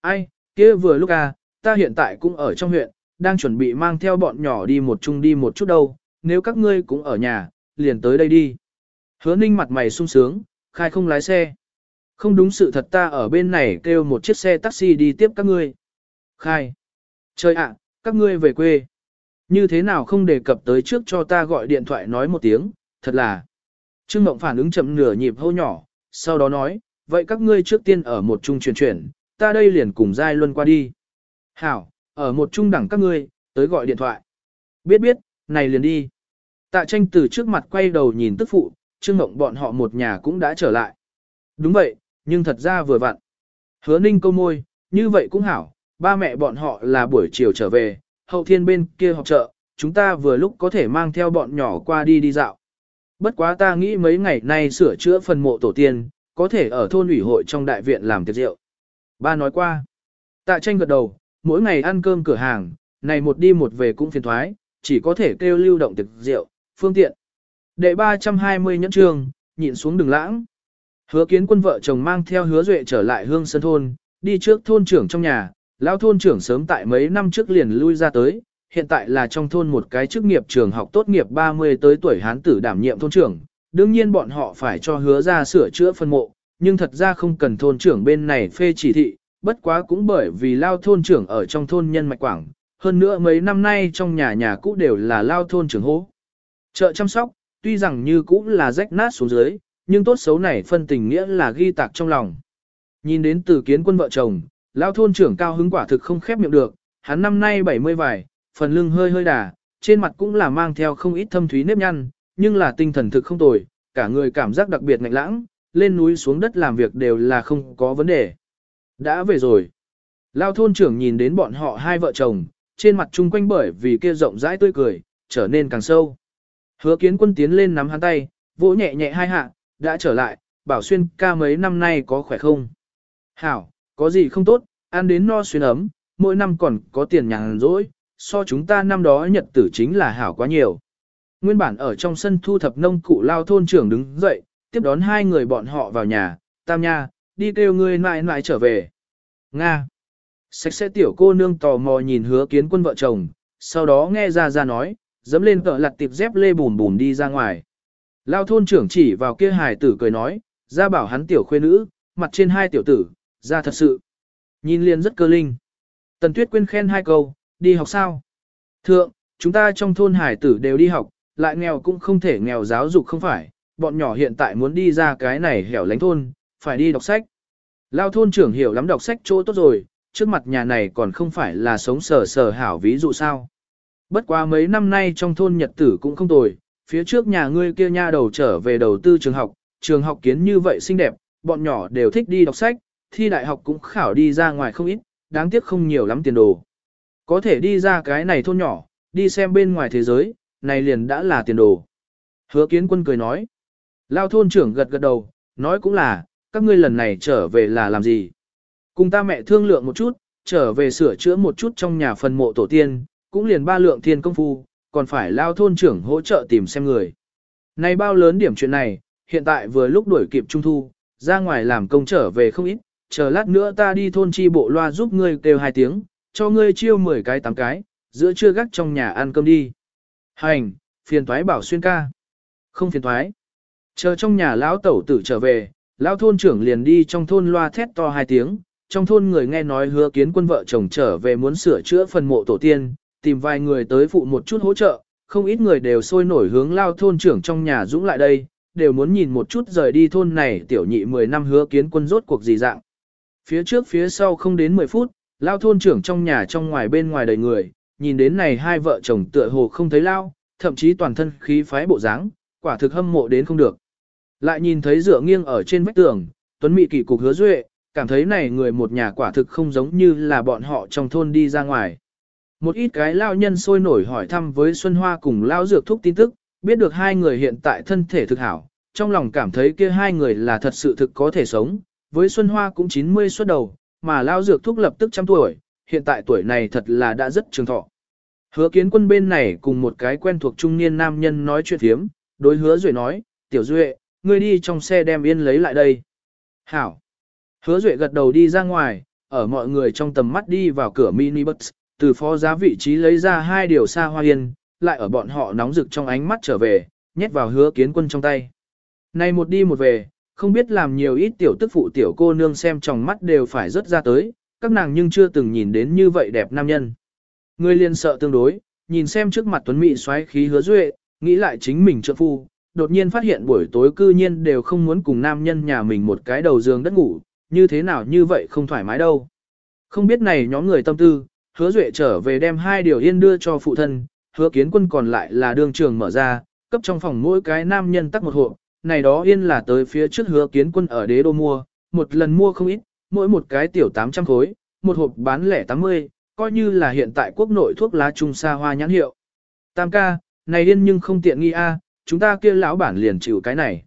Ai, kia vừa lúc à, ta hiện tại cũng ở trong huyện, đang chuẩn bị mang theo bọn nhỏ đi một chung đi một chút đâu, nếu các ngươi cũng ở nhà, liền tới đây đi. Hứa ninh mặt mày sung sướng, khai không lái xe. Không đúng sự thật ta ở bên này kêu một chiếc xe taxi đi tiếp các ngươi. Khai. Trời ạ, các ngươi về quê. Như thế nào không đề cập tới trước cho ta gọi điện thoại nói một tiếng, thật là. Trương Mộng phản ứng chậm nửa nhịp hô nhỏ, sau đó nói, vậy các ngươi trước tiên ở một chung chuyển chuyển, ta đây liền cùng Giai Luân qua đi. Hảo, ở một chung đẳng các ngươi, tới gọi điện thoại. Biết biết, này liền đi. Tạ tranh từ trước mặt quay đầu nhìn tức phụ, Trương Mộng bọn họ một nhà cũng đã trở lại. Đúng vậy, nhưng thật ra vừa vặn. Hứa ninh câu môi, như vậy cũng hảo, ba mẹ bọn họ là buổi chiều trở về, hậu thiên bên kia học chợ, chúng ta vừa lúc có thể mang theo bọn nhỏ qua đi đi dạo. Bất quá ta nghĩ mấy ngày nay sửa chữa phần mộ tổ tiên, có thể ở thôn ủy hội trong đại viện làm tiệc rượu. Ba nói qua. Tạ tranh gật đầu, mỗi ngày ăn cơm cửa hàng, này một đi một về cũng phiền thoái, chỉ có thể kêu lưu động tiệc rượu, phương tiện. Đệ 320 nhẫn trường, nhịn xuống đường lãng. Hứa kiến quân vợ chồng mang theo hứa duệ trở lại hương sân thôn, đi trước thôn trưởng trong nhà, lão thôn trưởng sớm tại mấy năm trước liền lui ra tới, hiện tại là trong thôn một cái chức nghiệp trường học tốt nghiệp 30 tới tuổi hán tử đảm nhiệm thôn trưởng, đương nhiên bọn họ phải cho hứa ra sửa chữa phân mộ, nhưng thật ra không cần thôn trưởng bên này phê chỉ thị, bất quá cũng bởi vì lao thôn trưởng ở trong thôn nhân mạch quảng, hơn nữa mấy năm nay trong nhà nhà cũ đều là lao thôn trưởng hố. Chợ chăm sóc, tuy rằng như cũ là rách nát xuống dưới, nhưng tốt xấu này phân tình nghĩa là ghi tạc trong lòng. Nhìn đến từ kiến quân vợ chồng, lao thôn trưởng cao hứng quả thực không khép miệng được, hắn năm nay 70 vài, phần lưng hơi hơi đà, trên mặt cũng là mang theo không ít thâm thúy nếp nhăn, nhưng là tinh thần thực không tồi, cả người cảm giác đặc biệt ngạnh lãng, lên núi xuống đất làm việc đều là không có vấn đề. Đã về rồi. Lao thôn trưởng nhìn đến bọn họ hai vợ chồng, trên mặt chung quanh bởi vì kia rộng rãi tươi cười, trở nên càng sâu. Hứa kiến quân tiến lên nắm hắn tay, vỗ nhẹ nhẹ hai hạ, đã trở lại, bảo xuyên ca mấy năm nay có khỏe không? Hảo, có gì không tốt, ăn đến no xuyên ấm, mỗi năm còn có tiền nhàn rỗi, so chúng ta năm đó nhật tử chính là hảo quá nhiều. Nguyên bản ở trong sân thu thập nông cụ lao thôn trưởng đứng dậy, tiếp đón hai người bọn họ vào nhà, tam nha, đi kêu ngươi mãi mãi trở về. Nga. Sạch sẽ tiểu cô nương tò mò nhìn hứa kiến quân vợ chồng, sau đó nghe ra ra nói, dẫm lên cỡ lặt tiệp dép lê bùn bùn đi ra ngoài. Lao thôn trưởng chỉ vào kia hài tử cười nói, ra bảo hắn tiểu khuê nữ, mặt trên hai tiểu tử, ra thật sự. Nhìn liền rất cơ linh. Tần Tuyết quên khen hai câu, đi học sao? Thượng, chúng ta trong thôn hải tử đều đi học, lại nghèo cũng không thể nghèo giáo dục không phải, bọn nhỏ hiện tại muốn đi ra cái này hẻo lánh thôn, phải đi đọc sách. Lao thôn trưởng hiểu lắm đọc sách chỗ tốt rồi, trước mặt nhà này còn không phải là sống sờ sờ hảo ví dụ sao. Bất quá mấy năm nay trong thôn nhật tử cũng không tồi, phía trước nhà ngươi kia nha đầu trở về đầu tư trường học, trường học kiến như vậy xinh đẹp, bọn nhỏ đều thích đi đọc sách, thi đại học cũng khảo đi ra ngoài không ít, đáng tiếc không nhiều lắm tiền đồ. Có thể đi ra cái này thôn nhỏ, đi xem bên ngoài thế giới, này liền đã là tiền đồ. Hứa kiến quân cười nói. Lao thôn trưởng gật gật đầu, nói cũng là, các ngươi lần này trở về là làm gì? Cùng ta mẹ thương lượng một chút, trở về sửa chữa một chút trong nhà phần mộ tổ tiên, cũng liền ba lượng thiên công phu, còn phải lao thôn trưởng hỗ trợ tìm xem người. Này bao lớn điểm chuyện này, hiện tại vừa lúc đuổi kịp trung thu, ra ngoài làm công trở về không ít, chờ lát nữa ta đi thôn chi bộ loa giúp ngươi kêu hai tiếng, cho ngươi chiêu 10 cái 8 cái, giữa trưa gác trong nhà ăn cơm đi. Hành, phiền thoái bảo xuyên ca. Không phiền thoái. Chờ trong nhà lão tẩu tử trở về, lão thôn trưởng liền đi trong thôn loa thét to hai tiếng, trong thôn người nghe nói hứa kiến quân vợ chồng trở về muốn sửa chữa phần mộ tổ tiên, tìm vài người tới phụ một chút hỗ trợ, không ít người đều sôi nổi hướng lao thôn trưởng trong nhà dũng lại đây, đều muốn nhìn một chút rời đi thôn này tiểu nhị 10 năm hứa kiến quân rốt cuộc gì dạng. Phía trước phía sau không đến 10 phút, lao thôn trưởng trong nhà trong ngoài bên ngoài đầy người, nhìn đến này hai vợ chồng tựa hồ không thấy lao, thậm chí toàn thân khí phái bộ dáng, quả thực hâm mộ đến không được. Lại nhìn thấy dựa nghiêng ở trên vách tường, Tuấn Mị kỳ cục hứa duệ, cảm thấy này người một nhà quả thực không giống như là bọn họ trong thôn đi ra ngoài. Một ít cái lao nhân sôi nổi hỏi thăm với Xuân Hoa cùng lao dược thúc tin tức, biết được hai người hiện tại thân thể thực hảo, trong lòng cảm thấy kia hai người là thật sự thực có thể sống, với Xuân Hoa cũng 90 suốt đầu, mà lao dược thúc lập tức trăm tuổi, hiện tại tuổi này thật là đã rất trường thọ. Hứa kiến quân bên này cùng một cái quen thuộc trung niên nam nhân nói chuyện thiếm, đối hứa duệ nói, tiểu duệ, ngươi đi trong xe đem yên lấy lại đây. Hảo. Hứa duệ gật đầu đi ra ngoài, ở mọi người trong tầm mắt đi vào cửa mini bus, từ phó giá vị trí lấy ra hai điều xa hoa yên, lại ở bọn họ nóng rực trong ánh mắt trở về, nhét vào hứa kiến quân trong tay. Này một đi một về, không biết làm nhiều ít tiểu tức phụ tiểu cô nương xem trong mắt đều phải rớt ra tới, các nàng nhưng chưa từng nhìn đến như vậy đẹp nam nhân. Người liền sợ tương đối, nhìn xem trước mặt tuấn mỹ xoáy khí hứa duệ, nghĩ lại chính mình trợ phu, đột nhiên phát hiện buổi tối cư nhiên đều không muốn cùng nam nhân nhà mình một cái đầu giường đất ngủ, như thế nào như vậy không thoải mái đâu. Không biết này nhóm người tâm tư, hứa duệ trở về đem hai điều yên đưa cho phụ thân, hứa kiến quân còn lại là đường trường mở ra, cấp trong phòng mỗi cái nam nhân tắc một hộp, này đó yên là tới phía trước hứa kiến quân ở đế đô mua, một lần mua không ít, mỗi một cái tiểu 800 khối, một hộp bán lẻ 80, coi như là hiện tại quốc nội thuốc lá trung xa hoa nhãn hiệu. Tam ca, này yên nhưng không tiện nghi a, chúng ta kia lão bản liền chịu cái này.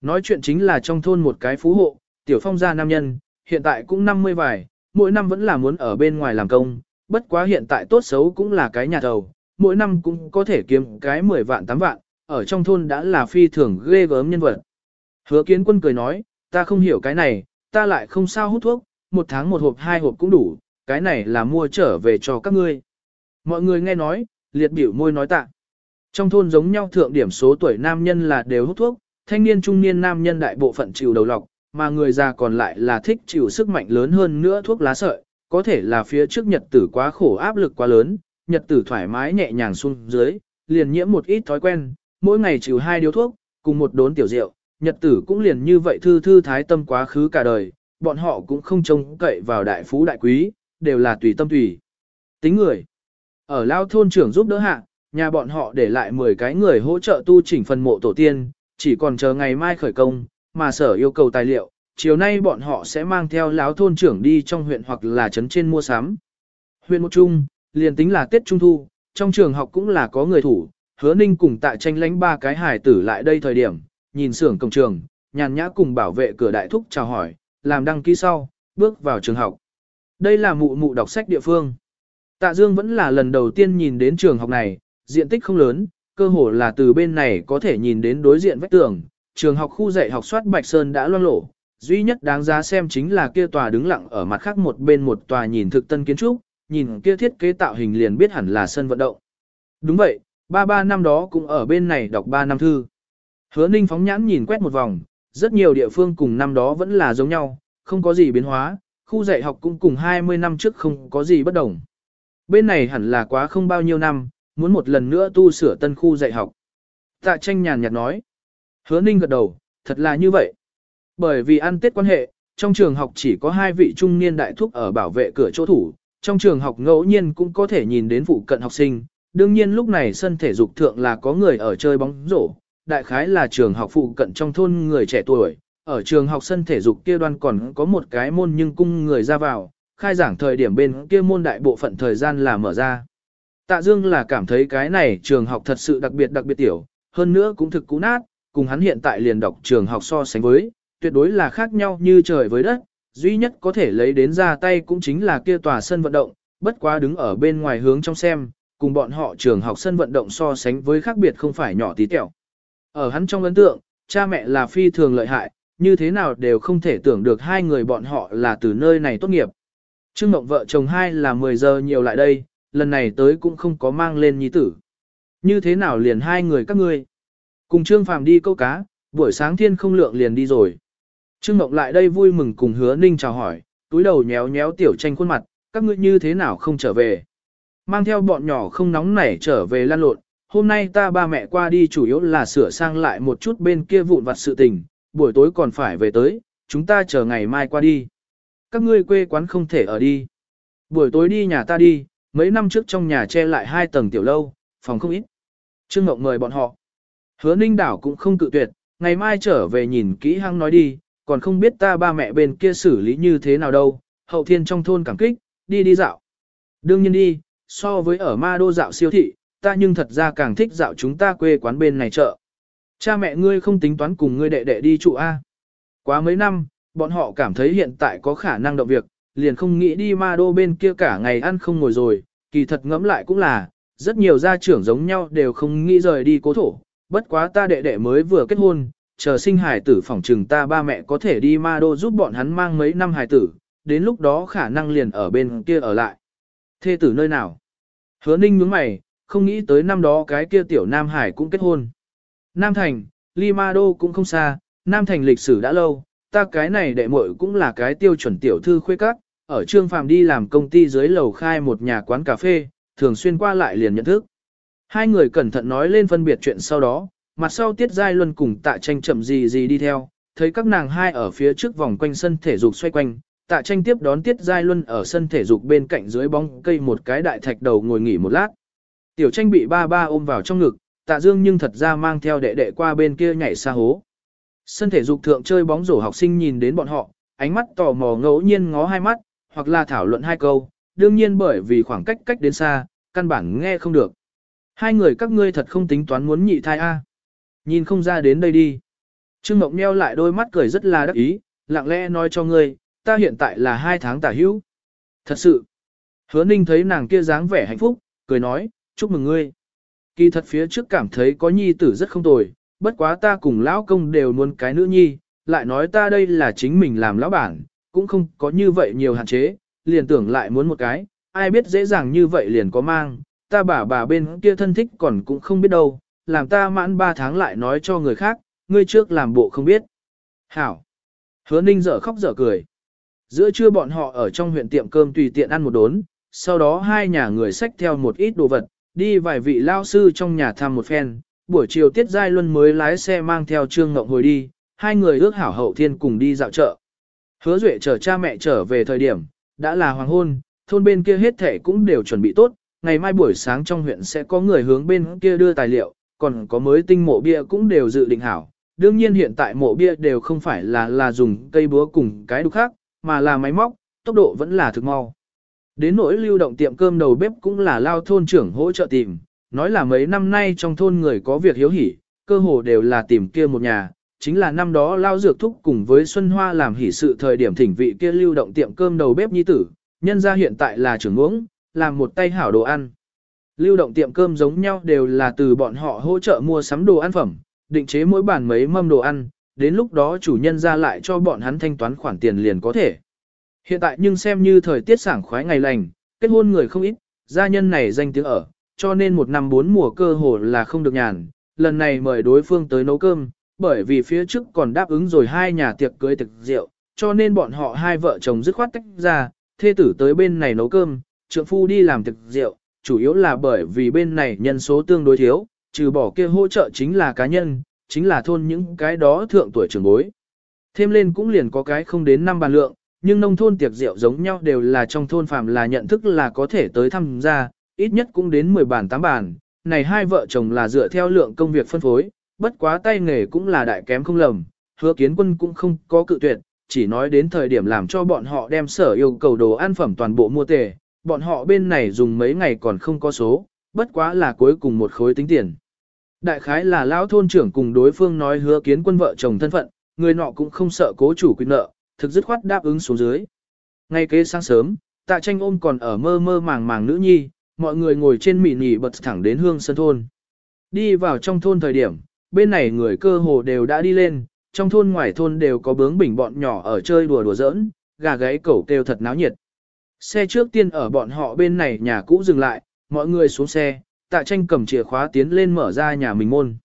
Nói chuyện chính là trong thôn một cái phú hộ, tiểu phong gia nam nhân, hiện tại cũng 50 vài, mỗi năm vẫn là muốn ở bên ngoài làm công, bất quá hiện tại tốt xấu cũng là cái nhà thầu, mỗi năm cũng có thể kiếm cái 10 vạn 8 vạn, ở trong thôn đã là phi thường ghê gớm nhân vật. Hứa kiến quân cười nói, ta không hiểu cái này, ta lại không sao hút thuốc, một tháng một hộp hai hộp cũng đủ, cái này là mua trở về cho các ngươi. Mọi người nghe nói, liệt biểu môi nói tạ. Trong thôn giống nhau thượng điểm số tuổi nam nhân là đều hút thuốc, thanh niên trung niên nam nhân đại bộ phận chịu đầu lọc, mà người già còn lại là thích chịu sức mạnh lớn hơn nữa thuốc lá sợi, có thể là phía trước nhật tử quá khổ áp lực quá lớn, nhật tử thoải mái nhẹ nhàng xuống dưới, liền nhiễm một ít thói quen, mỗi ngày trừ hai điếu thuốc, cùng một đốn tiểu rượu, nhật tử cũng liền như vậy thư thư thái tâm quá khứ cả đời, bọn họ cũng không trông cậy vào đại phú đại quý, đều là tùy tâm tùy. Tính người. Ở lao thôn trưởng giúp đỡ hạ, nhà bọn họ để lại 10 cái người hỗ trợ tu chỉnh phần mộ tổ tiên, chỉ còn chờ ngày mai khởi công, mà sở yêu cầu tài liệu, chiều nay bọn họ sẽ mang theo lão thôn trưởng đi trong huyện hoặc là trấn trên mua sắm. Huyện một trung, liền tính là Tết Trung Thu, trong trường học cũng là có người thủ, hứa ninh cùng tại tranh lánh ba cái hải tử lại đây thời điểm, nhìn xưởng cổng trường, nhàn nhã cùng bảo vệ cửa đại thúc chào hỏi, làm đăng ký sau, bước vào trường học. Đây là mụ mụ đọc sách địa phương. Tạ Dương vẫn là lần đầu tiên nhìn đến trường học này, diện tích không lớn, cơ hồ là từ bên này có thể nhìn đến đối diện vách tường. Trường học khu dạy học soát Bạch Sơn đã loang lổ, duy nhất đáng giá xem chính là kia tòa đứng lặng ở mặt khác một bên một tòa nhìn thực tân kiến trúc, nhìn kia thiết kế tạo hình liền biết hẳn là sân vận động. Đúng vậy, ba ba năm đó cũng ở bên này đọc ba năm thư. Hứa Ninh phóng nhãn nhìn quét một vòng, rất nhiều địa phương cùng năm đó vẫn là giống nhau, không có gì biến hóa, khu dạy học cũng cùng 20 năm trước không có gì bất đồng. Bên này hẳn là quá không bao nhiêu năm, muốn một lần nữa tu sửa tân khu dạy học. Tạ tranh nhàn nhạt nói. Hứa ninh gật đầu, thật là như vậy. Bởi vì ăn tết quan hệ, trong trường học chỉ có hai vị trung niên đại thúc ở bảo vệ cửa chỗ thủ, trong trường học ngẫu nhiên cũng có thể nhìn đến phụ cận học sinh. Đương nhiên lúc này sân thể dục thượng là có người ở chơi bóng rổ, đại khái là trường học phụ cận trong thôn người trẻ tuổi, ở trường học sân thể dục kia đoan còn có một cái môn nhưng cung người ra vào, khai giảng thời điểm bên kia môn đại bộ phận thời gian là mở ra. Tạ Dương là cảm thấy cái này trường học thật sự đặc biệt đặc biệt tiểu, hơn nữa cũng thực cũ nát, cùng hắn hiện tại liền đọc trường học so sánh với, tuyệt đối là khác nhau như trời với đất, duy nhất có thể lấy đến ra tay cũng chính là kia tòa sân vận động, bất quá đứng ở bên ngoài hướng trong xem, cùng bọn họ trường học sân vận động so sánh với khác biệt không phải nhỏ tí tẹo. Ở hắn trong ấn tượng, cha mẹ là phi thường lợi hại, như thế nào đều không thể tưởng được hai người bọn họ là từ nơi này tốt nghiệp. Trương Mộng vợ chồng hai là 10 giờ nhiều lại đây, lần này tới cũng không có mang lên nhi tử. Như thế nào liền hai người các ngươi? Cùng Trương Phàm đi câu cá, buổi sáng thiên không lượng liền đi rồi. Trương Mộng lại đây vui mừng cùng hứa ninh chào hỏi, túi đầu nhéo nhéo tiểu tranh khuôn mặt, các ngươi như thế nào không trở về. Mang theo bọn nhỏ không nóng nảy trở về lan lộn, hôm nay ta ba mẹ qua đi chủ yếu là sửa sang lại một chút bên kia vụn vặt sự tình, buổi tối còn phải về tới, chúng ta chờ ngày mai qua đi. Các ngươi quê quán không thể ở đi. Buổi tối đi nhà ta đi, mấy năm trước trong nhà che lại hai tầng tiểu lâu, phòng không ít. Trương Ngọc mời bọn họ. Hứa Ninh Đảo cũng không cự tuyệt, ngày mai trở về nhìn kỹ hăng nói đi, còn không biết ta ba mẹ bên kia xử lý như thế nào đâu, hậu thiên trong thôn cảm kích, đi đi dạo. Đương nhiên đi, so với ở ma đô dạo siêu thị, ta nhưng thật ra càng thích dạo chúng ta quê quán bên này chợ. Cha mẹ ngươi không tính toán cùng ngươi đệ đệ đi trụ A. Quá mấy năm, bọn họ cảm thấy hiện tại có khả năng động việc, liền không nghĩ đi ma đô bên kia cả ngày ăn không ngồi rồi, kỳ thật ngẫm lại cũng là, rất nhiều gia trưởng giống nhau đều không nghĩ rời đi cố thổ, bất quá ta đệ đệ mới vừa kết hôn, chờ sinh hải tử phỏng trừng ta ba mẹ có thể đi ma đô giúp bọn hắn mang mấy năm hải tử, đến lúc đó khả năng liền ở bên kia ở lại. Thê tử nơi nào? Hứa ninh nhướng mày, không nghĩ tới năm đó cái kia tiểu Nam Hải cũng kết hôn. Nam Thành, Lima đô cũng không xa, Nam Thành lịch sử đã lâu, ta cái này đệ muội cũng là cái tiêu chuẩn tiểu thư khuê các, ở Trương Phàm đi làm công ty dưới lầu khai một nhà quán cà phê, thường xuyên qua lại liền nhận thức. Hai người cẩn thận nói lên phân biệt chuyện sau đó, mặt sau Tiết Giai Luân cùng tạ tranh chậm gì gì đi theo, thấy các nàng hai ở phía trước vòng quanh sân thể dục xoay quanh, tạ tranh tiếp đón Tiết Giai Luân ở sân thể dục bên cạnh dưới bóng cây một cái đại thạch đầu ngồi nghỉ một lát. Tiểu tranh bị ba ba ôm vào trong ngực, tạ dương nhưng thật ra mang theo đệ đệ qua bên kia nhảy xa hố. Sân thể dục thượng chơi bóng rổ học sinh nhìn đến bọn họ, ánh mắt tò mò ngẫu nhiên ngó hai mắt, hoặc là thảo luận hai câu, đương nhiên bởi vì khoảng cách cách đến xa, căn bản nghe không được. Hai người các ngươi thật không tính toán muốn nhị thai a. Nhìn không ra đến đây đi. Trương Mộng nheo lại đôi mắt cười rất là đắc ý, lặng lẽ nói cho ngươi, ta hiện tại là hai tháng tả hữu. Thật sự. Hứa Ninh thấy nàng kia dáng vẻ hạnh phúc, cười nói, chúc mừng ngươi. Kỳ thật phía trước cảm thấy có nhi tử rất không tồi, bất quá ta cùng lão công đều muốn cái nữ nhi, lại nói ta đây là chính mình làm lão bản, cũng không có như vậy nhiều hạn chế, liền tưởng lại muốn một cái, ai biết dễ dàng như vậy liền có mang, ta bà bà bên kia thân thích còn cũng không biết đâu, làm ta mãn 3 tháng lại nói cho người khác, ngươi trước làm bộ không biết. Hảo! Hứa ninh dở khóc dở cười. Giữa trưa bọn họ ở trong huyện tiệm cơm tùy tiện ăn một đốn, sau đó hai nhà người xách theo một ít đồ vật, đi vài vị lao sư trong nhà thăm một phen, buổi chiều Tiết Giai Luân mới lái xe mang theo Trương Ngộng hồi đi, hai người ước hảo hậu thiên cùng đi dạo chợ. Hứa Duệ chở cha mẹ trở về thời điểm, đã là hoàng hôn, thôn bên kia hết thể cũng đều chuẩn bị tốt, ngày mai buổi sáng trong huyện sẽ có người hướng bên kia đưa tài liệu, còn có mới tinh mộ bia cũng đều dự định hảo. Đương nhiên hiện tại mộ bia đều không phải là là dùng cây búa cùng cái đục khác, mà là máy móc, tốc độ vẫn là thực mau. Đến nỗi lưu động tiệm cơm đầu bếp cũng là lao thôn trưởng hỗ trợ tìm, nói là mấy năm nay trong thôn người có việc hiếu hỉ, cơ hồ đều là tìm kia một nhà, chính là năm đó lao dược thúc cùng với Xuân Hoa làm hỉ sự thời điểm thỉnh vị kia lưu động tiệm cơm đầu bếp nhi tử, nhân ra hiện tại là trưởng uống, làm một tay hảo đồ ăn. Lưu động tiệm cơm giống nhau đều là từ bọn họ hỗ trợ mua sắm đồ ăn phẩm, định chế mỗi bản mấy mâm đồ ăn, đến lúc đó chủ nhân ra lại cho bọn hắn thanh toán khoản tiền liền có thể. Hiện tại nhưng xem như thời tiết sảng khoái ngày lành, kết hôn người không ít, gia nhân này danh tiếng ở, cho nên một năm bốn mùa cơ hồ là không được nhàn, lần này mời đối phương tới nấu cơm, bởi vì phía trước còn đáp ứng rồi hai nhà tiệc cưới tiệc rượu, cho nên bọn họ hai vợ chồng dứt khoát tách ra, thê tử tới bên này nấu cơm, trượng phu đi làm tiệc rượu, chủ yếu là bởi vì bên này nhân số tương đối thiếu, trừ bỏ kia hỗ trợ chính là cá nhân, chính là thôn những cái đó thượng tuổi trưởng bối. Thêm lên cũng liền có cái không đến năm bàn lượng, nhưng nông thôn tiệc rượu giống nhau đều là trong thôn phàm là nhận thức là có thể tới tham gia, ít nhất cũng đến 10 bàn 8 bàn. Này hai vợ chồng là dựa theo lượng công việc phân phối, bất quá tay nghề cũng là đại kém không lầm, hứa kiến quân cũng không có cự tuyệt, chỉ nói đến thời điểm làm cho bọn họ đem sở yêu cầu đồ ăn phẩm toàn bộ mua tề, bọn họ bên này dùng mấy ngày còn không có số, bất quá là cuối cùng một khối tính tiền. Đại khái là lão thôn trưởng cùng đối phương nói hứa kiến quân vợ chồng thân phận, người nọ cũng không sợ cố chủ quyết nợ, thực dứt khoát đáp ứng xuống dưới. Ngay kế sáng sớm, tạ tranh ôm còn ở mơ mơ màng màng nữ nhi, mọi người ngồi trên mỉ nỉ bật thẳng đến hương sân thôn. Đi vào trong thôn thời điểm, bên này người cơ hồ đều đã đi lên, trong thôn ngoài thôn đều có bướng bỉnh bọn nhỏ ở chơi đùa đùa giỡn, gà gáy cẩu kêu thật náo nhiệt. Xe trước tiên ở bọn họ bên này nhà cũ dừng lại, mọi người xuống xe, tạ tranh cầm chìa khóa tiến lên mở ra nhà mình môn.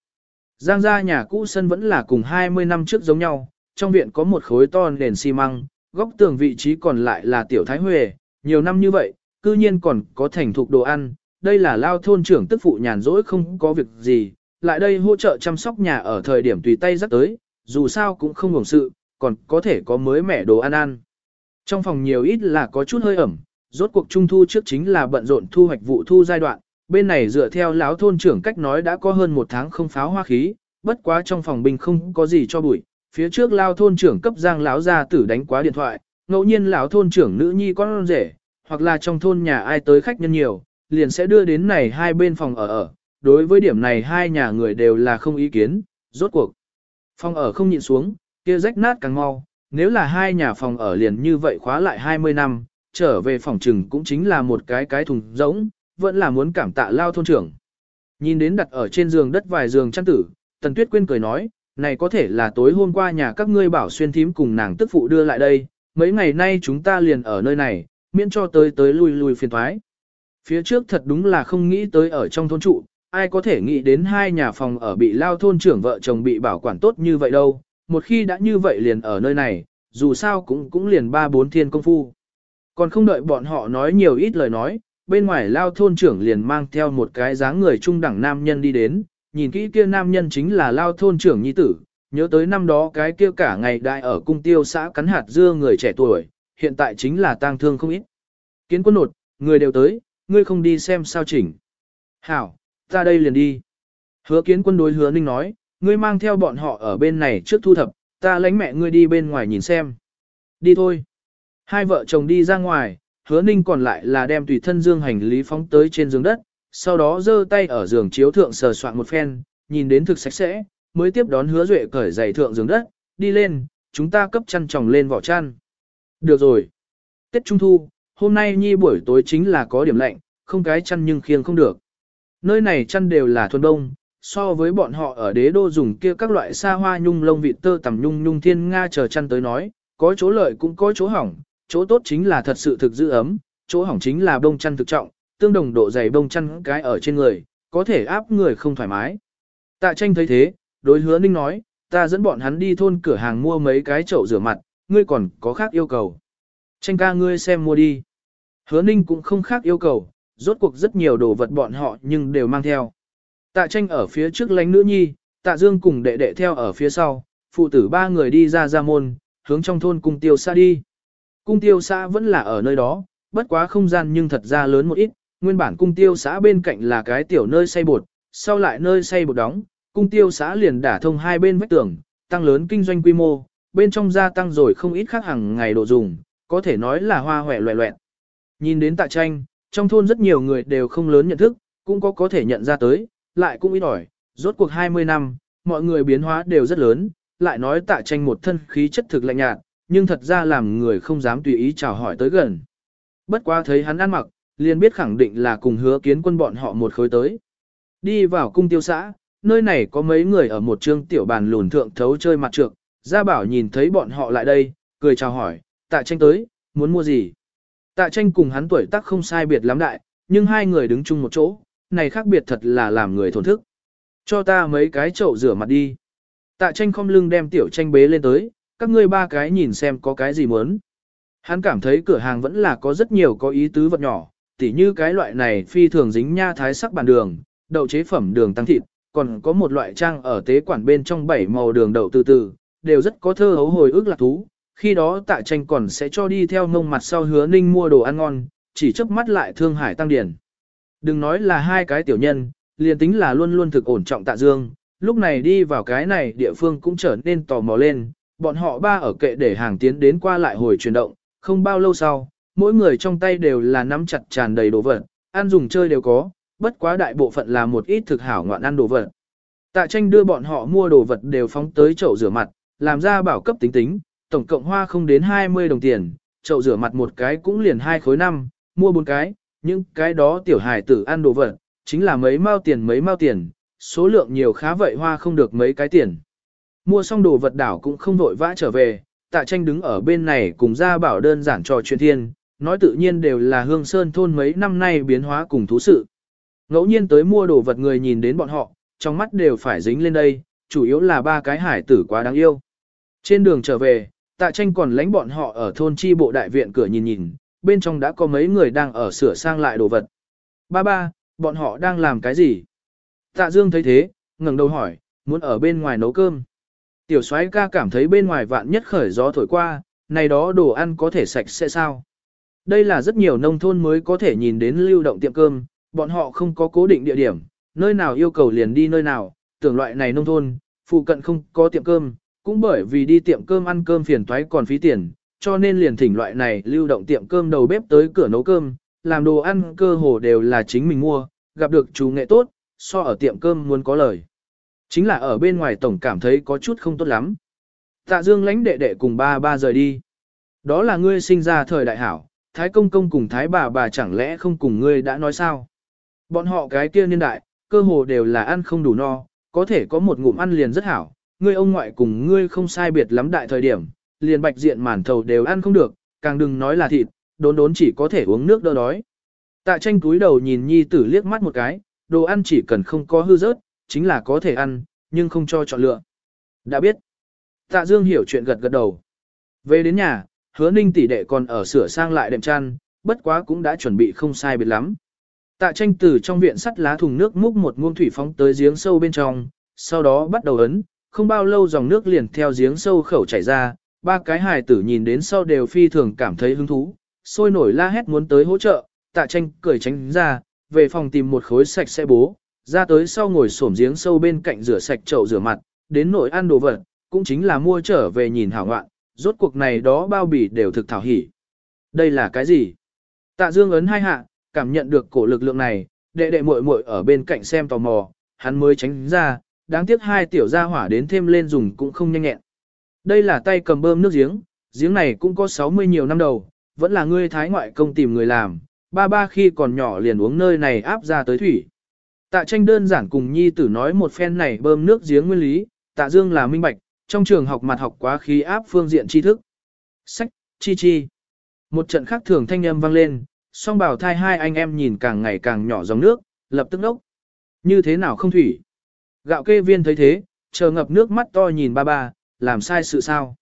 Giang ra nhà cũ sân vẫn là cùng 20 năm trước giống nhau, trong viện có một khối to nền xi măng, góc tường vị trí còn lại là tiểu thái huệ, nhiều năm như vậy, cư nhiên còn có thành thục đồ ăn, đây là lao thôn trưởng tức phụ nhàn rỗi không có việc gì, lại đây hỗ trợ chăm sóc nhà ở thời điểm tùy tay dắt tới, dù sao cũng không ngủng sự, còn có thể có mới mẻ đồ ăn ăn. Trong phòng nhiều ít là có chút hơi ẩm, rốt cuộc trung thu trước chính là bận rộn thu hoạch vụ thu giai đoạn, bên này dựa theo lão thôn trưởng cách nói đã có hơn một tháng không pháo hoa khí, bất quá trong phòng binh không có gì cho bụi, phía trước lao thôn trưởng cấp giang lão gia tử đánh quá điện thoại, ngẫu nhiên lão thôn trưởng nữ nhi con rể, hoặc là trong thôn nhà ai tới khách nhân nhiều, liền sẽ đưa đến này hai bên phòng ở ở. Đối với điểm này hai nhà người đều là không ý kiến, rốt cuộc. Phòng ở không nhịn xuống, kia rách nát càng mau, nếu là hai nhà phòng ở liền như vậy khóa lại 20 năm, trở về phòng trừng cũng chính là một cái cái thùng rỗng, vẫn là muốn cảm tạ lao thôn trưởng. Nhìn đến đặt ở trên giường đất vài giường chăn tử, Tần Tuyết Quyên cười nói, này có thể là tối hôm qua nhà các ngươi bảo xuyên thím cùng nàng tức phụ đưa lại đây, mấy ngày nay chúng ta liền ở nơi này, miễn cho tới tới lui lui phiền thoái. Phía trước thật đúng là không nghĩ tới ở trong thôn trụ, ai có thể nghĩ đến hai nhà phòng ở bị lao thôn trưởng vợ chồng bị bảo quản tốt như vậy đâu, một khi đã như vậy liền ở nơi này, dù sao cũng cũng liền ba bốn thiên công phu. Còn không đợi bọn họ nói nhiều ít lời nói, bên ngoài lao thôn trưởng liền mang theo một cái dáng người trung đẳng nam nhân đi đến, nhìn kỹ kia nam nhân chính là lao thôn trưởng nhi tử, nhớ tới năm đó cái kia cả ngày đại ở cung tiêu xã cắn hạt dưa người trẻ tuổi, hiện tại chính là tang thương không ít. Kiến quân nột, người đều tới, ngươi không đi xem sao chỉnh. Hảo, ta đây liền đi. Hứa kiến quân đối hứa ninh nói, ngươi mang theo bọn họ ở bên này trước thu thập, ta lãnh mẹ ngươi đi bên ngoài nhìn xem. Đi thôi. Hai vợ chồng đi ra ngoài, hứa ninh còn lại là đem tùy thân dương hành lý phóng tới trên giường đất, sau đó giơ tay ở giường chiếu thượng sờ soạn một phen, nhìn đến thực sạch sẽ, mới tiếp đón hứa duệ cởi giày thượng giường đất, đi lên, chúng ta cấp chăn tròng lên vỏ chăn. Được rồi. Tết Trung Thu, hôm nay nhi buổi tối chính là có điểm lạnh, không cái chăn nhưng khiêng không được. Nơi này chăn đều là thuần đông, so với bọn họ ở đế đô dùng kia các loại xa hoa nhung lông vịt tơ tằm nhung nhung thiên nga chờ chăn tới nói, có chỗ lợi cũng có chỗ hỏng, chỗ tốt chính là thật sự thực giữ ấm, chỗ hỏng chính là bông chăn thực trọng, tương đồng độ dày bông chăn cái ở trên người, có thể áp người không thoải mái. Tạ tranh thấy thế, đối hứa ninh nói, ta dẫn bọn hắn đi thôn cửa hàng mua mấy cái chậu rửa mặt, ngươi còn có khác yêu cầu. Tranh ca ngươi xem mua đi. Hứa ninh cũng không khác yêu cầu, rốt cuộc rất nhiều đồ vật bọn họ nhưng đều mang theo. Tạ tranh ở phía trước lánh nữ nhi, tạ dương cùng đệ đệ theo ở phía sau, phụ tử ba người đi ra ra môn, hướng trong thôn cùng tiêu xa đi. Cung tiêu xã vẫn là ở nơi đó, bất quá không gian nhưng thật ra lớn một ít, nguyên bản cung tiêu xã bên cạnh là cái tiểu nơi xây bột, sau lại nơi xây bột đóng, cung tiêu xã liền đả thông hai bên vách tường, tăng lớn kinh doanh quy mô, bên trong gia tăng rồi không ít khác hàng ngày đồ dùng, có thể nói là hoa hòe loẹ loẹn. Nhìn đến tạ tranh, trong thôn rất nhiều người đều không lớn nhận thức, cũng có có thể nhận ra tới, lại cũng ít ỏi, rốt cuộc 20 năm, mọi người biến hóa đều rất lớn, lại nói tạ tranh một thân khí chất thực lạnh nhạt, nhưng thật ra làm người không dám tùy ý chào hỏi tới gần. Bất quá thấy hắn ăn mặc, liền biết khẳng định là cùng hứa kiến quân bọn họ một khối tới. Đi vào cung tiêu xã, nơi này có mấy người ở một trương tiểu bàn lùn thượng thấu chơi mặt trược, gia bảo nhìn thấy bọn họ lại đây, cười chào hỏi, tạ tranh tới, muốn mua gì? Tạ tranh cùng hắn tuổi tác không sai biệt lắm đại, nhưng hai người đứng chung một chỗ, này khác biệt thật là làm người thổn thức. Cho ta mấy cái chậu rửa mặt đi. Tạ tranh không lưng đem tiểu tranh bế lên tới, các ngươi ba cái nhìn xem có cái gì muốn. Hắn cảm thấy cửa hàng vẫn là có rất nhiều có ý tứ vật nhỏ, tỉ như cái loại này phi thường dính nha thái sắc bàn đường, đậu chế phẩm đường tăng thịt, còn có một loại trang ở tế quản bên trong bảy màu đường đậu từ từ, đều rất có thơ hấu hồi ức lạc thú. Khi đó tạ tranh còn sẽ cho đi theo ngông mặt sau hứa ninh mua đồ ăn ngon, chỉ chớp mắt lại thương hải tăng điển. Đừng nói là hai cái tiểu nhân, liền tính là luôn luôn thực ổn trọng tạ dương, lúc này đi vào cái này địa phương cũng trở nên tò mò lên, bọn họ ba ở kệ để hàng tiến đến qua lại hồi chuyển động, không bao lâu sau, mỗi người trong tay đều là nắm chặt tràn đầy đồ vật, ăn dùng chơi đều có, bất quá đại bộ phận là một ít thực hảo ngoạn ăn đồ vật. Tạ tranh đưa bọn họ mua đồ vật đều phóng tới chậu rửa mặt, làm ra bảo cấp tính tính, tổng cộng hoa không đến 20 đồng tiền, chậu rửa mặt một cái cũng liền hai khối năm, mua bốn cái, những cái đó tiểu hài tử ăn đồ vật, chính là mấy mao tiền mấy mao tiền, số lượng nhiều khá vậy hoa không được mấy cái tiền. Mua xong đồ vật đảo cũng không vội vã trở về, tạ tranh đứng ở bên này cùng ra bảo đơn giản trò chuyện thiên, nói tự nhiên đều là hương sơn thôn mấy năm nay biến hóa cùng thú sự. Ngẫu nhiên tới mua đồ vật người nhìn đến bọn họ, trong mắt đều phải dính lên đây, chủ yếu là ba cái hải tử quá đáng yêu. Trên đường trở về, tạ tranh còn lánh bọn họ ở thôn chi bộ đại viện cửa nhìn nhìn, bên trong đã có mấy người đang ở sửa sang lại đồ vật. Ba ba, bọn họ đang làm cái gì? Tạ Dương thấy thế, ngẩng đầu hỏi, muốn ở bên ngoài nấu cơm. Tiểu soái ca cảm thấy bên ngoài vạn nhất khởi gió thổi qua, này đó đồ ăn có thể sạch sẽ sao? Đây là rất nhiều nông thôn mới có thể nhìn đến lưu động tiệm cơm, bọn họ không có cố định địa điểm, nơi nào yêu cầu liền đi nơi nào, tưởng loại này nông thôn, phụ cận không có tiệm cơm, cũng bởi vì đi tiệm cơm ăn cơm phiền toái còn phí tiền, cho nên liền thỉnh loại này lưu động tiệm cơm đầu bếp tới cửa nấu cơm, làm đồ ăn cơ hồ đều là chính mình mua, gặp được chú nghệ tốt, so ở tiệm cơm muốn có lời. Chính là ở bên ngoài tổng cảm thấy có chút không tốt lắm. Tạ Dương lãnh đệ đệ cùng ba ba rời đi. Đó là ngươi sinh ra thời đại hảo, Thái công công cùng Thái bà bà chẳng lẽ không cùng ngươi đã nói sao? Bọn họ cái kia niên đại, cơ hồ đều là ăn không đủ no, có thể có một ngụm ăn liền rất hảo. Ngươi ông ngoại cùng ngươi không sai biệt lắm đại thời điểm, liền bạch diện màn thầu đều ăn không được, càng đừng nói là thịt, đốn đốn chỉ có thể uống nước đỡ đói. Tạ tranh túi đầu nhìn nhi tử liếc mắt một cái, đồ ăn chỉ cần không có hư rớt, chính là có thể ăn, nhưng không cho chọn lựa. Đã biết. Tạ Dương hiểu chuyện gật gật đầu. Về đến nhà, hứa ninh tỷ đệ còn ở sửa sang lại đệm chăn, bất quá cũng đã chuẩn bị không sai biệt lắm. Tạ tranh từ trong viện sắt lá thùng nước múc một muông thủy phóng tới giếng sâu bên trong, sau đó bắt đầu ấn, không bao lâu dòng nước liền theo giếng sâu khẩu chảy ra, ba cái hài tử nhìn đến sau đều phi thường cảm thấy hứng thú, sôi nổi la hét muốn tới hỗ trợ, tạ tranh cười tránh ra, về phòng tìm một khối sạch sẽ bố, ra tới sau ngồi xổm giếng sâu bên cạnh rửa sạch chậu rửa mặt, đến nổi ăn đồ vật, cũng chính là mua trở về nhìn hảo ngoạn, rốt cuộc này đó bao bì đều thực thảo hỉ. Đây là cái gì? Tạ Dương ấn hai hạ, cảm nhận được cổ lực lượng này, đệ đệ muội muội ở bên cạnh xem tò mò, hắn mới tránh ra, đáng tiếc hai tiểu gia hỏa đến thêm lên dùng cũng không nhanh nhẹn. Đây là tay cầm bơm nước giếng, giếng này cũng có 60 nhiều năm đầu, vẫn là ngươi thái ngoại công tìm người làm, ba ba khi còn nhỏ liền uống nơi này áp ra tới thủy. Tạ tranh đơn giản cùng nhi tử nói một phen này bơm nước giếng nguyên lý, tạ dương là minh bạch, trong trường học mặt học quá khí áp phương diện tri thức. Sách, chi chi. Một trận khác thường thanh âm vang lên, song bảo thai hai anh em nhìn càng ngày càng nhỏ dòng nước, lập tức đốc, Như thế nào không thủy? Gạo kê viên thấy thế, chờ ngập nước mắt to nhìn ba ba, làm sai sự sao?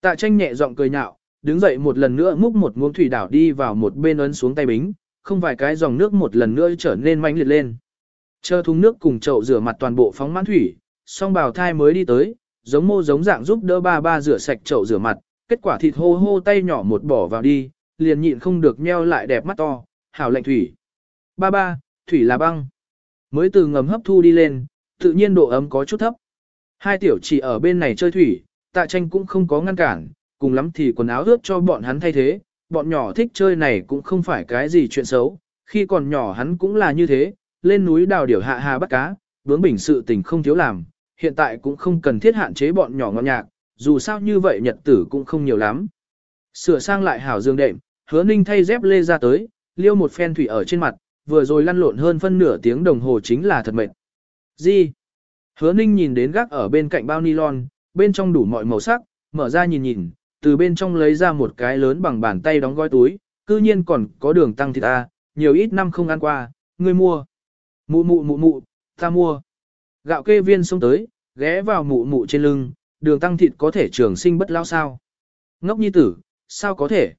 Tạ tranh nhẹ giọng cười nhạo, đứng dậy một lần nữa múc một ngụm thủy đảo đi vào một bên ấn xuống tay bính, không vài cái dòng nước một lần nữa trở nên manh liệt lên. Chờ thùng nước cùng chậu rửa mặt toàn bộ phóng mãn thủy, song bào thai mới đi tới, giống mô giống dạng giúp đỡ ba ba rửa sạch chậu rửa mặt, kết quả thịt hô hô tay nhỏ một bỏ vào đi, liền nhịn không được nheo lại đẹp mắt to, hảo lạnh thủy. Ba ba, thủy là băng. Mới từ ngầm hấp thu đi lên, tự nhiên độ ấm có chút thấp. Hai tiểu chỉ ở bên này chơi thủy, tạ tranh cũng không có ngăn cản, cùng lắm thì quần áo ướt cho bọn hắn thay thế, bọn nhỏ thích chơi này cũng không phải cái gì chuyện xấu, khi còn nhỏ hắn cũng là như thế, lên núi đào điểu hạ hà bắt cá, vướng bình sự tình không thiếu làm, hiện tại cũng không cần thiết hạn chế bọn nhỏ ngọt nhạc, dù sao như vậy nhật tử cũng không nhiều lắm. Sửa sang lại hảo dương đệm, hứa ninh thay dép lê ra tới, liêu một phen thủy ở trên mặt, vừa rồi lăn lộn hơn phân nửa tiếng đồng hồ chính là thật mệt. Gì? Hứa ninh nhìn đến gác ở bên cạnh bao nylon, bên trong đủ mọi màu sắc, mở ra nhìn nhìn, từ bên trong lấy ra một cái lớn bằng bàn tay đóng gói túi, cư nhiên còn có đường tăng thịt ta, nhiều ít năm không ăn qua, ngươi mua. Mụ mụ mụ mụ, ta mua. Gạo kê viên xông tới, ghé vào mụ mụ trên lưng, đường tăng thịt có thể trường sinh bất lao sao. Ngốc nhi tử, sao có thể?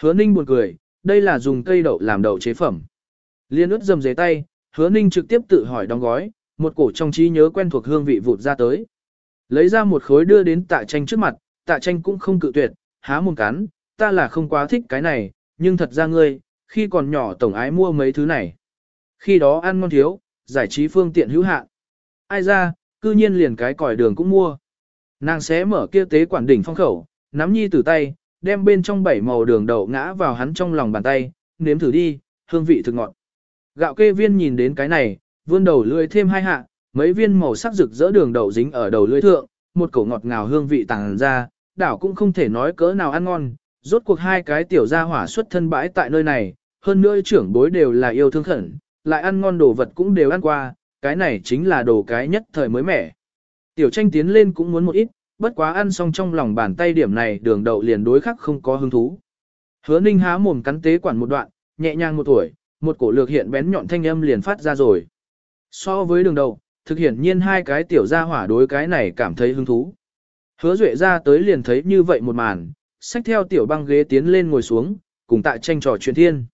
Hứa ninh buồn cười, đây là dùng cây đậu làm đậu chế phẩm. Liên ướt dầm dế tay, hứa ninh trực tiếp tự hỏi đóng gói, một cổ trong trí nhớ quen thuộc hương vị vụt ra tới. Lấy ra một khối đưa đến tạ tranh trước mặt, tạ tranh cũng không cự tuyệt, há mồm cắn, ta là không quá thích cái này, nhưng thật ra ngươi, khi còn nhỏ tổng ái mua mấy thứ này. Khi đó ăn ngon thiếu, giải trí phương tiện hữu hạn. Ai ra, cư nhiên liền cái còi đường cũng mua. Nàng sẽ mở kia tế quản đỉnh phong khẩu, nắm nhi từ tay, đem bên trong bảy màu đường đậu ngã vào hắn trong lòng bàn tay, nếm thử đi, hương vị thực ngọt. Gạo kê viên nhìn đến cái này, vươn đầu lưỡi thêm hai hạ, mấy viên màu sắc rực rỡ đường đậu dính ở đầu lưỡi thượng, một cổ ngọt ngào hương vị tàng ra, đảo cũng không thể nói cỡ nào ăn ngon, rốt cuộc hai cái tiểu gia hỏa xuất thân bãi tại nơi này, hơn nữa trưởng bối đều là yêu thương khẩn, lại ăn ngon đồ vật cũng đều ăn qua, cái này chính là đồ cái nhất thời mới mẻ. Tiểu tranh tiến lên cũng muốn một ít, bất quá ăn xong trong lòng bàn tay điểm này đường đậu liền đối khắc không có hứng thú. Hứa ninh há mồm cắn tế quản một đoạn, nhẹ nhàng một tuổi, một cổ lược hiện bén nhọn thanh âm liền phát ra rồi. So với đường đậu, thực hiện nhiên hai cái tiểu gia hỏa đối cái này cảm thấy hứng thú. Hứa duệ ra tới liền thấy như vậy một màn, xách theo tiểu băng ghế tiến lên ngồi xuống, cùng tại tranh trò chuyện thiên.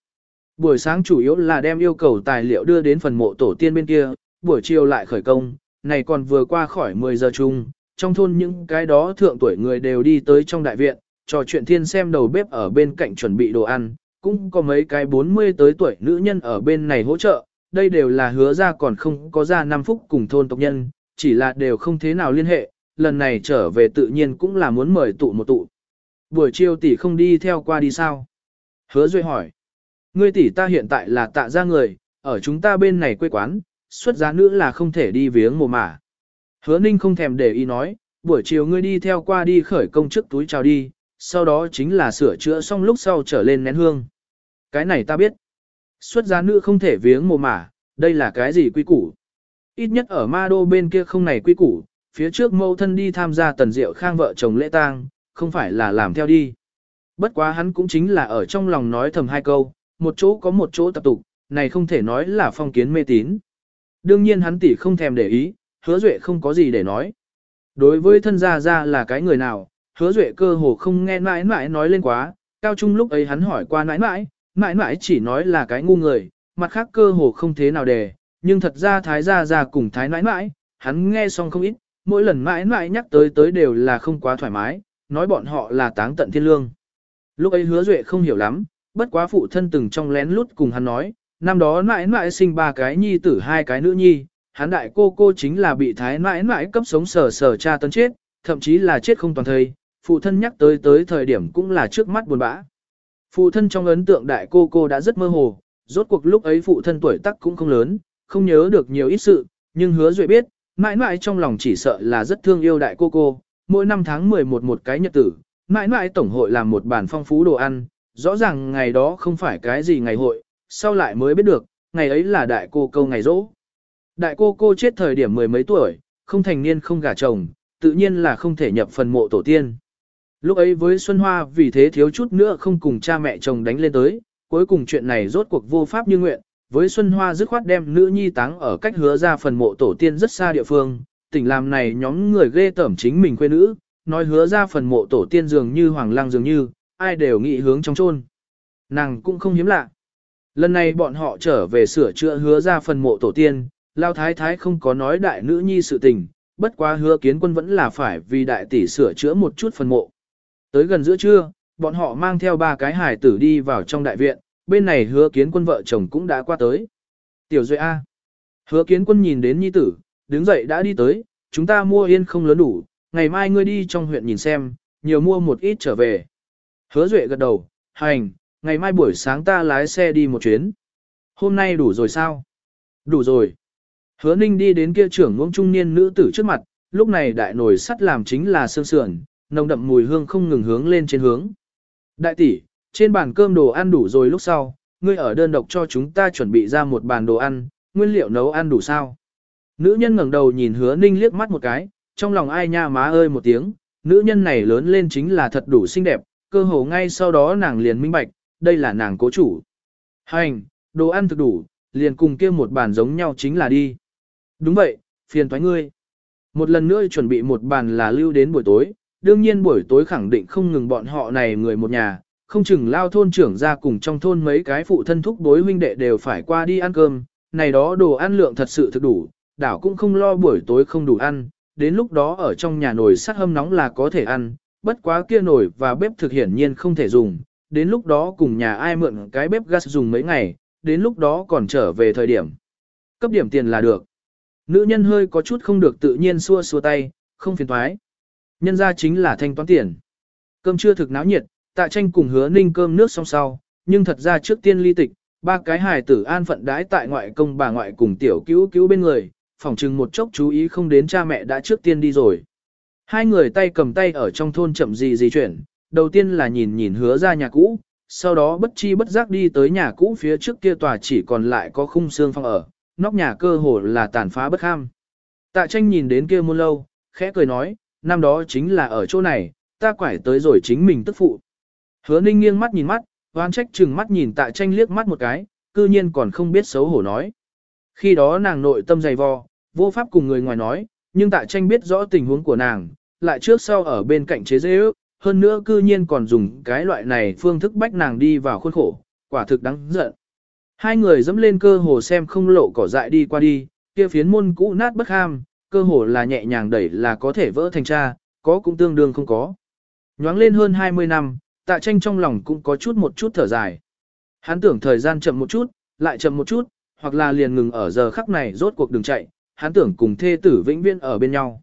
Buổi sáng chủ yếu là đem yêu cầu tài liệu đưa đến phần mộ tổ tiên bên kia, buổi chiều lại khởi công, này còn vừa qua khỏi 10 giờ chung, trong thôn những cái đó thượng tuổi người đều đi tới trong đại viện, trò chuyện thiên xem đầu bếp ở bên cạnh chuẩn bị đồ ăn, cũng có mấy cái 40 tới tuổi nữ nhân ở bên này hỗ trợ, đây đều là hứa ra còn không có ra 5 phút cùng thôn tộc nhân, chỉ là đều không thế nào liên hệ, lần này trở về tự nhiên cũng là muốn mời tụ một tụ. Buổi chiều tỷ không đi theo qua đi sao? Hứa Duy hỏi. Ngươi tỷ ta hiện tại là tạ ra người, ở chúng ta bên này quê quán, xuất giá nữ là không thể đi viếng mồ mả. Hứa Ninh không thèm để ý nói, buổi chiều ngươi đi theo qua đi khởi công trước túi chào đi, sau đó chính là sửa chữa xong lúc sau trở lên nén hương. Cái này ta biết. Xuất giá nữ không thể viếng mồ mả, đây là cái gì quy củ? Ít nhất ở ma đô bên kia không này quy củ, phía trước mâu thân đi tham gia tần diệu khang vợ chồng lễ tang, không phải là làm theo đi. Bất quá hắn cũng chính là ở trong lòng nói thầm hai câu, một chỗ có một chỗ tập tục, này không thể nói là phong kiến mê tín. Đương nhiên hắn tỷ không thèm để ý, hứa duệ không có gì để nói. Đối với thân gia gia là cái người nào, hứa duệ cơ hồ không nghe mãi mãi nói lên quá, cao trung lúc ấy hắn hỏi qua mãi mãi, mãi mãi chỉ nói là cái ngu người, mặt khác cơ hồ không thế nào đề, nhưng thật ra thái gia gia cùng thái mãi mãi, hắn nghe xong không ít, mỗi lần mãi mãi nhắc tới tới đều là không quá thoải mái, nói bọn họ là táng tận thiên lương. Lúc ấy hứa duệ không hiểu lắm, bất quá phụ thân từng trong lén lút cùng hắn nói, năm đó mãi mãi sinh ba cái nhi tử hai cái nữ nhi, hắn đại cô cô chính là bị thái mãi mãi cấp sống sờ sờ cha tấn chết, thậm chí là chết không toàn thây, phụ thân nhắc tới tới thời điểm cũng là trước mắt buồn bã. Phụ thân trong ấn tượng đại cô cô đã rất mơ hồ, rốt cuộc lúc ấy phụ thân tuổi tác cũng không lớn, không nhớ được nhiều ít sự, nhưng hứa duệ biết, mãi mãi trong lòng chỉ sợ là rất thương yêu đại cô cô, mỗi năm tháng 11 một cái nhật tử, mãi mãi tổng hội làm một bản phong phú đồ ăn, rõ ràng ngày đó không phải cái gì ngày hội, sau lại mới biết được, ngày ấy là đại cô câu ngày rỗ. Đại cô cô chết thời điểm mười mấy tuổi, không thành niên không gả chồng, tự nhiên là không thể nhập phần mộ tổ tiên. Lúc ấy với Xuân Hoa vì thế thiếu chút nữa không cùng cha mẹ chồng đánh lên tới, cuối cùng chuyện này rốt cuộc vô pháp như nguyện, với Xuân Hoa dứt khoát đem nữ nhi táng ở cách hứa ra phần mộ tổ tiên rất xa địa phương, tỉnh làm này nhóm người ghê tởm chính mình quê nữ, nói hứa ra phần mộ tổ tiên dường như hoàng lang dường như, ai đều nghĩ hướng trong chôn. Nàng cũng không hiếm lạ. Lần này bọn họ trở về sửa chữa hứa ra phần mộ tổ tiên, Lao Thái Thái không có nói đại nữ nhi sự tình, bất quá hứa kiến quân vẫn là phải vì đại tỷ sửa chữa một chút phần mộ. Tới gần giữa trưa, bọn họ mang theo ba cái hải tử đi vào trong đại viện, bên này hứa kiến quân vợ chồng cũng đã qua tới. Tiểu Duệ A. Hứa kiến quân nhìn đến nhi tử, đứng dậy đã đi tới, chúng ta mua yên không lớn đủ, ngày mai ngươi đi trong huyện nhìn xem, nhiều mua một ít trở về. Hứa Duệ gật đầu, hành, ngày mai buổi sáng ta lái xe đi một chuyến. Hôm nay đủ rồi sao? Đủ rồi. Hứa Ninh đi đến kia trưởng ngưỡng trung niên nữ tử trước mặt, lúc này đại nồi sắt làm chính là sương sườn, nồng đậm mùi hương không ngừng hướng lên trên hướng. Đại tỷ, trên bàn cơm đồ ăn đủ rồi lúc sau, ngươi ở đơn độc cho chúng ta chuẩn bị ra một bàn đồ ăn, nguyên liệu nấu ăn đủ sao? Nữ nhân ngẩng đầu nhìn hứa ninh liếc mắt một cái, trong lòng ai nha má ơi một tiếng, nữ nhân này lớn lên chính là thật đủ xinh đẹp, cơ hồ ngay sau đó nàng liền minh bạch, đây là nàng cố chủ. Hành, đồ ăn thực đủ, liền cùng kia một bàn giống nhau chính là đi. Đúng vậy, phiền thoái ngươi. Một lần nữa chuẩn bị một bàn là lưu đến buổi tối, đương nhiên buổi tối khẳng định không ngừng bọn họ này người một nhà, không chừng lao thôn trưởng ra cùng trong thôn mấy cái phụ thân thúc đối huynh đệ đều phải qua đi ăn cơm, này đó đồ ăn lượng thật sự thực đủ, đảo cũng không lo buổi tối không đủ ăn, đến lúc đó ở trong nhà nồi sắt hâm nóng là có thể ăn, bất quá kia nổi và bếp thực hiển nhiên không thể dùng, đến lúc đó cùng nhà ai mượn cái bếp gas dùng mấy ngày, đến lúc đó còn trở về thời điểm. Cấp điểm tiền là được. Nữ nhân hơi có chút không được tự nhiên xua xua tay, không phiền thoái. Nhân ra chính là thanh toán tiền. Cơm chưa thực náo nhiệt, tạ tranh cùng hứa ninh cơm nước xong sau, nhưng thật ra trước tiên ly tịch, ba cái hài tử an phận đái tại ngoại công bà ngoại cùng tiểu cứu cứu bên người, phỏng chừng một chốc chú ý không đến cha mẹ đã trước tiên đi rồi. Hai người tay cầm tay ở trong thôn chậm gì gì chuyển, đầu tiên là nhìn nhìn hứa ra nhà cũ, sau đó bất chi bất giác đi tới nhà cũ phía trước kia tòa chỉ còn lại có khung xương phong ở, nóc nhà cơ hồ là tàn phá bất ham. Tạ tranh nhìn đến kia muôn lâu, khẽ cười nói, năm đó chính là ở chỗ này, ta quải tới rồi chính mình tức phụ. Hứa ninh nghiêng mắt nhìn mắt, hoan trách chừng mắt nhìn tạ tranh liếc mắt một cái, cư nhiên còn không biết xấu hổ nói. Khi đó nàng nội tâm dày vò, vô pháp cùng người ngoài nói, nhưng tạ tranh biết rõ tình huống của nàng, lại trước sau ở bên cạnh chế dễ ước, hơn nữa cư nhiên còn dùng cái loại này phương thức bách nàng đi vào khuôn khổ, quả thực đáng giận. Hai người dẫm lên cơ hồ xem không lộ cỏ dại đi qua đi, kia phiến môn cũ nát bất ham, cơ hồ là nhẹ nhàng đẩy là có thể vỡ thành cha, có cũng tương đương không có. Nhoáng lên hơn 20 năm, tạ tranh trong lòng cũng có chút một chút thở dài. Hắn tưởng thời gian chậm một chút, lại chậm một chút, hoặc là liền ngừng ở giờ khắc này rốt cuộc đường chạy, hắn tưởng cùng thê tử vĩnh viễn ở bên nhau.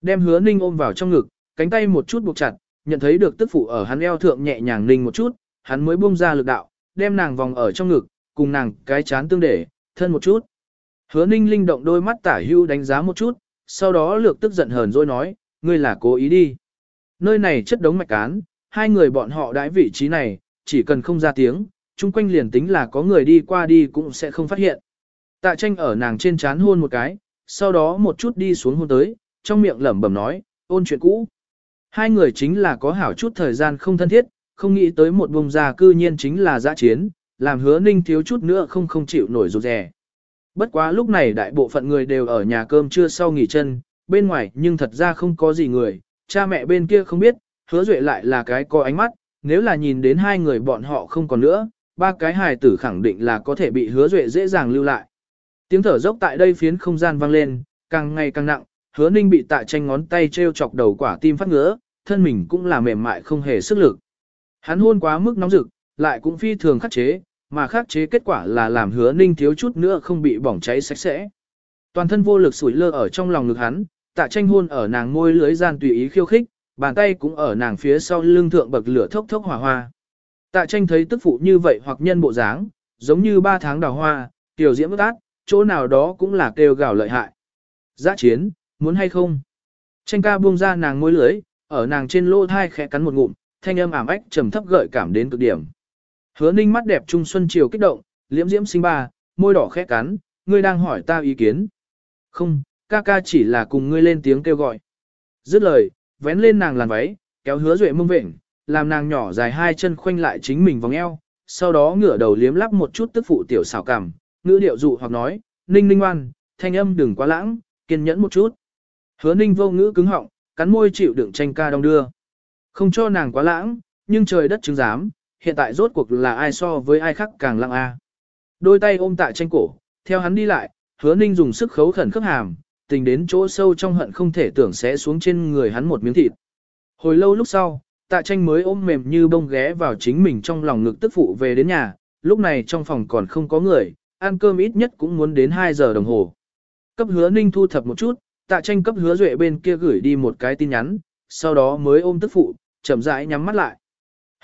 Đem hứa ninh ôm vào trong ngực, cánh tay một chút buộc chặt, nhận thấy được tức phụ ở hắn eo thượng nhẹ nhàng ninh một chút, hắn mới buông ra lực đạo, đem nàng vòng ở trong ngực, cùng nàng cái chán tương để, thân một chút. Hứa ninh linh động đôi mắt tả hưu đánh giá một chút, sau đó lược tức giận hờn rồi nói, ngươi là cố ý đi. Nơi này chất đống mạch cán, hai người bọn họ đãi vị trí này, chỉ cần không ra tiếng, chung quanh liền tính là có người đi qua đi cũng sẽ không phát hiện. Tạ tranh ở nàng trên chán hôn một cái, sau đó một chút đi xuống hôn tới, trong miệng lẩm bẩm nói, ôn chuyện cũ. Hai người chính là có hảo chút thời gian không thân thiết, không nghĩ tới một vùng ra cư nhiên chính là giã chiến, làm hứa ninh thiếu chút nữa không không chịu nổi rụt rè. Bất quá lúc này đại bộ phận người đều ở nhà cơm trưa sau nghỉ chân, bên ngoài nhưng thật ra không có gì người, cha mẹ bên kia không biết, hứa duệ lại là cái có ánh mắt, nếu là nhìn đến hai người bọn họ không còn nữa, ba cái hài tử khẳng định là có thể bị hứa duệ dễ dàng lưu lại. Tiếng thở dốc tại đây phiến không gian vang lên, càng ngày càng nặng, hứa ninh bị tạ tranh ngón tay treo chọc đầu quả tim phát ngứa, thân mình cũng là mềm mại không hề sức lực. Hắn hôn quá mức nóng rực, lại cũng phi thường khắc chế, mà khắc chế kết quả là làm hứa ninh thiếu chút nữa không bị bỏng cháy sạch sẽ. Toàn thân vô lực sủi lơ ở trong lòng ngực hắn, tạ tranh hôn ở nàng môi lưới gian tùy ý khiêu khích, bàn tay cũng ở nàng phía sau lưng thượng bậc lửa thốc thốc hỏa hoa. Tạ tranh thấy tức phụ như vậy hoặc nhân bộ dáng, giống như ba tháng đào hoa, tiểu diễm ước át, chỗ nào đó cũng là kêu gào lợi hại. Giã chiến, muốn hay không? Tranh ca buông ra nàng môi lưới, ở nàng trên lỗ thai khẽ cắn một ngụm, thanh âm ảm ách trầm thấp gợi cảm đến cực điểm. Hứa ninh mắt đẹp trung xuân chiều kích động, liễm diễm sinh ba, môi đỏ khẽ cắn, ngươi đang hỏi ta ý kiến. Không, ca ca chỉ là cùng ngươi lên tiếng kêu gọi. Dứt lời, vén lên nàng làn váy, kéo hứa duệ mông vệnh, làm nàng nhỏ dài hai chân khoanh lại chính mình vòng eo, sau đó ngửa đầu liếm lắp một chút tức phụ tiểu xảo cảm, ngữ điệu dụ hoặc nói, ninh ninh ngoan, thanh âm đừng quá lãng, kiên nhẫn một chút. Hứa ninh vô ngữ cứng họng, cắn môi chịu đựng tranh ca đong đưa. Không cho nàng quá lãng, nhưng trời đất chứng giám, hiện tại rốt cuộc là ai so với ai khác càng lặng a. Đôi tay ôm tại tranh cổ, theo hắn đi lại, hứa ninh dùng sức khấu khẩn khớp hàm, tình đến chỗ sâu trong hận không thể tưởng sẽ xuống trên người hắn một miếng thịt. Hồi lâu lúc sau, tạ tranh mới ôm mềm như bông ghé vào chính mình trong lòng ngực tức phụ về đến nhà, lúc này trong phòng còn không có người, ăn cơm ít nhất cũng muốn đến 2 giờ đồng hồ. Cấp hứa ninh thu thập một chút, tạ tranh cấp hứa duệ bên kia gửi đi một cái tin nhắn, sau đó mới ôm tức phụ, chậm rãi nhắm mắt lại.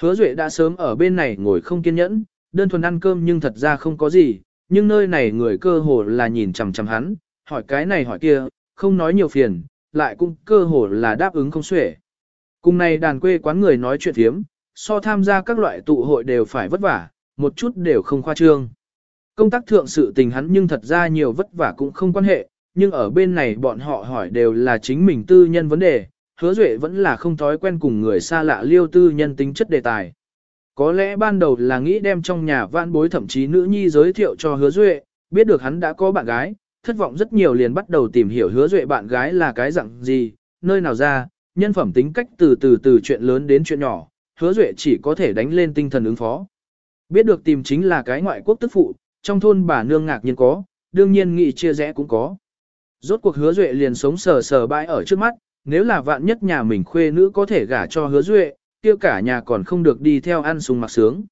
Hứa duệ đã sớm ở bên này ngồi không kiên nhẫn, đơn thuần ăn cơm nhưng thật ra không có gì, nhưng nơi này người cơ hồ là nhìn chằm chằm hắn, hỏi cái này hỏi kia, không nói nhiều phiền, lại cũng cơ hồ là đáp ứng không xuể. Cùng này đàn quê quán người nói chuyện thiếm, so tham gia các loại tụ hội đều phải vất vả, một chút đều không khoa trương. Công tác thượng sự tình hắn nhưng thật ra nhiều vất vả cũng không quan hệ, nhưng ở bên này bọn họ hỏi đều là chính mình tư nhân vấn đề, hứa duệ vẫn là không thói quen cùng người xa lạ liêu tư nhân tính chất đề tài. Có lẽ ban đầu là nghĩ đem trong nhà vãn bối thậm chí nữ nhi giới thiệu cho hứa duệ, biết được hắn đã có bạn gái, thất vọng rất nhiều liền bắt đầu tìm hiểu hứa duệ bạn gái là cái dạng gì, nơi nào ra, nhân phẩm tính cách từ từ từ chuyện lớn đến chuyện nhỏ, hứa duệ chỉ có thể đánh lên tinh thần ứng phó. Biết được tìm chính là cái ngoại quốc tức phụ, trong thôn bà nương ngạc nhiên có, đương nhiên nghị chia rẽ cũng có. Rốt cuộc hứa duệ liền sống sờ sờ bãi ở trước mắt, nếu là vạn nhất nhà mình khuê nữ có thể gả cho hứa duệ, kia cả nhà còn không được đi theo ăn sung mặc sướng.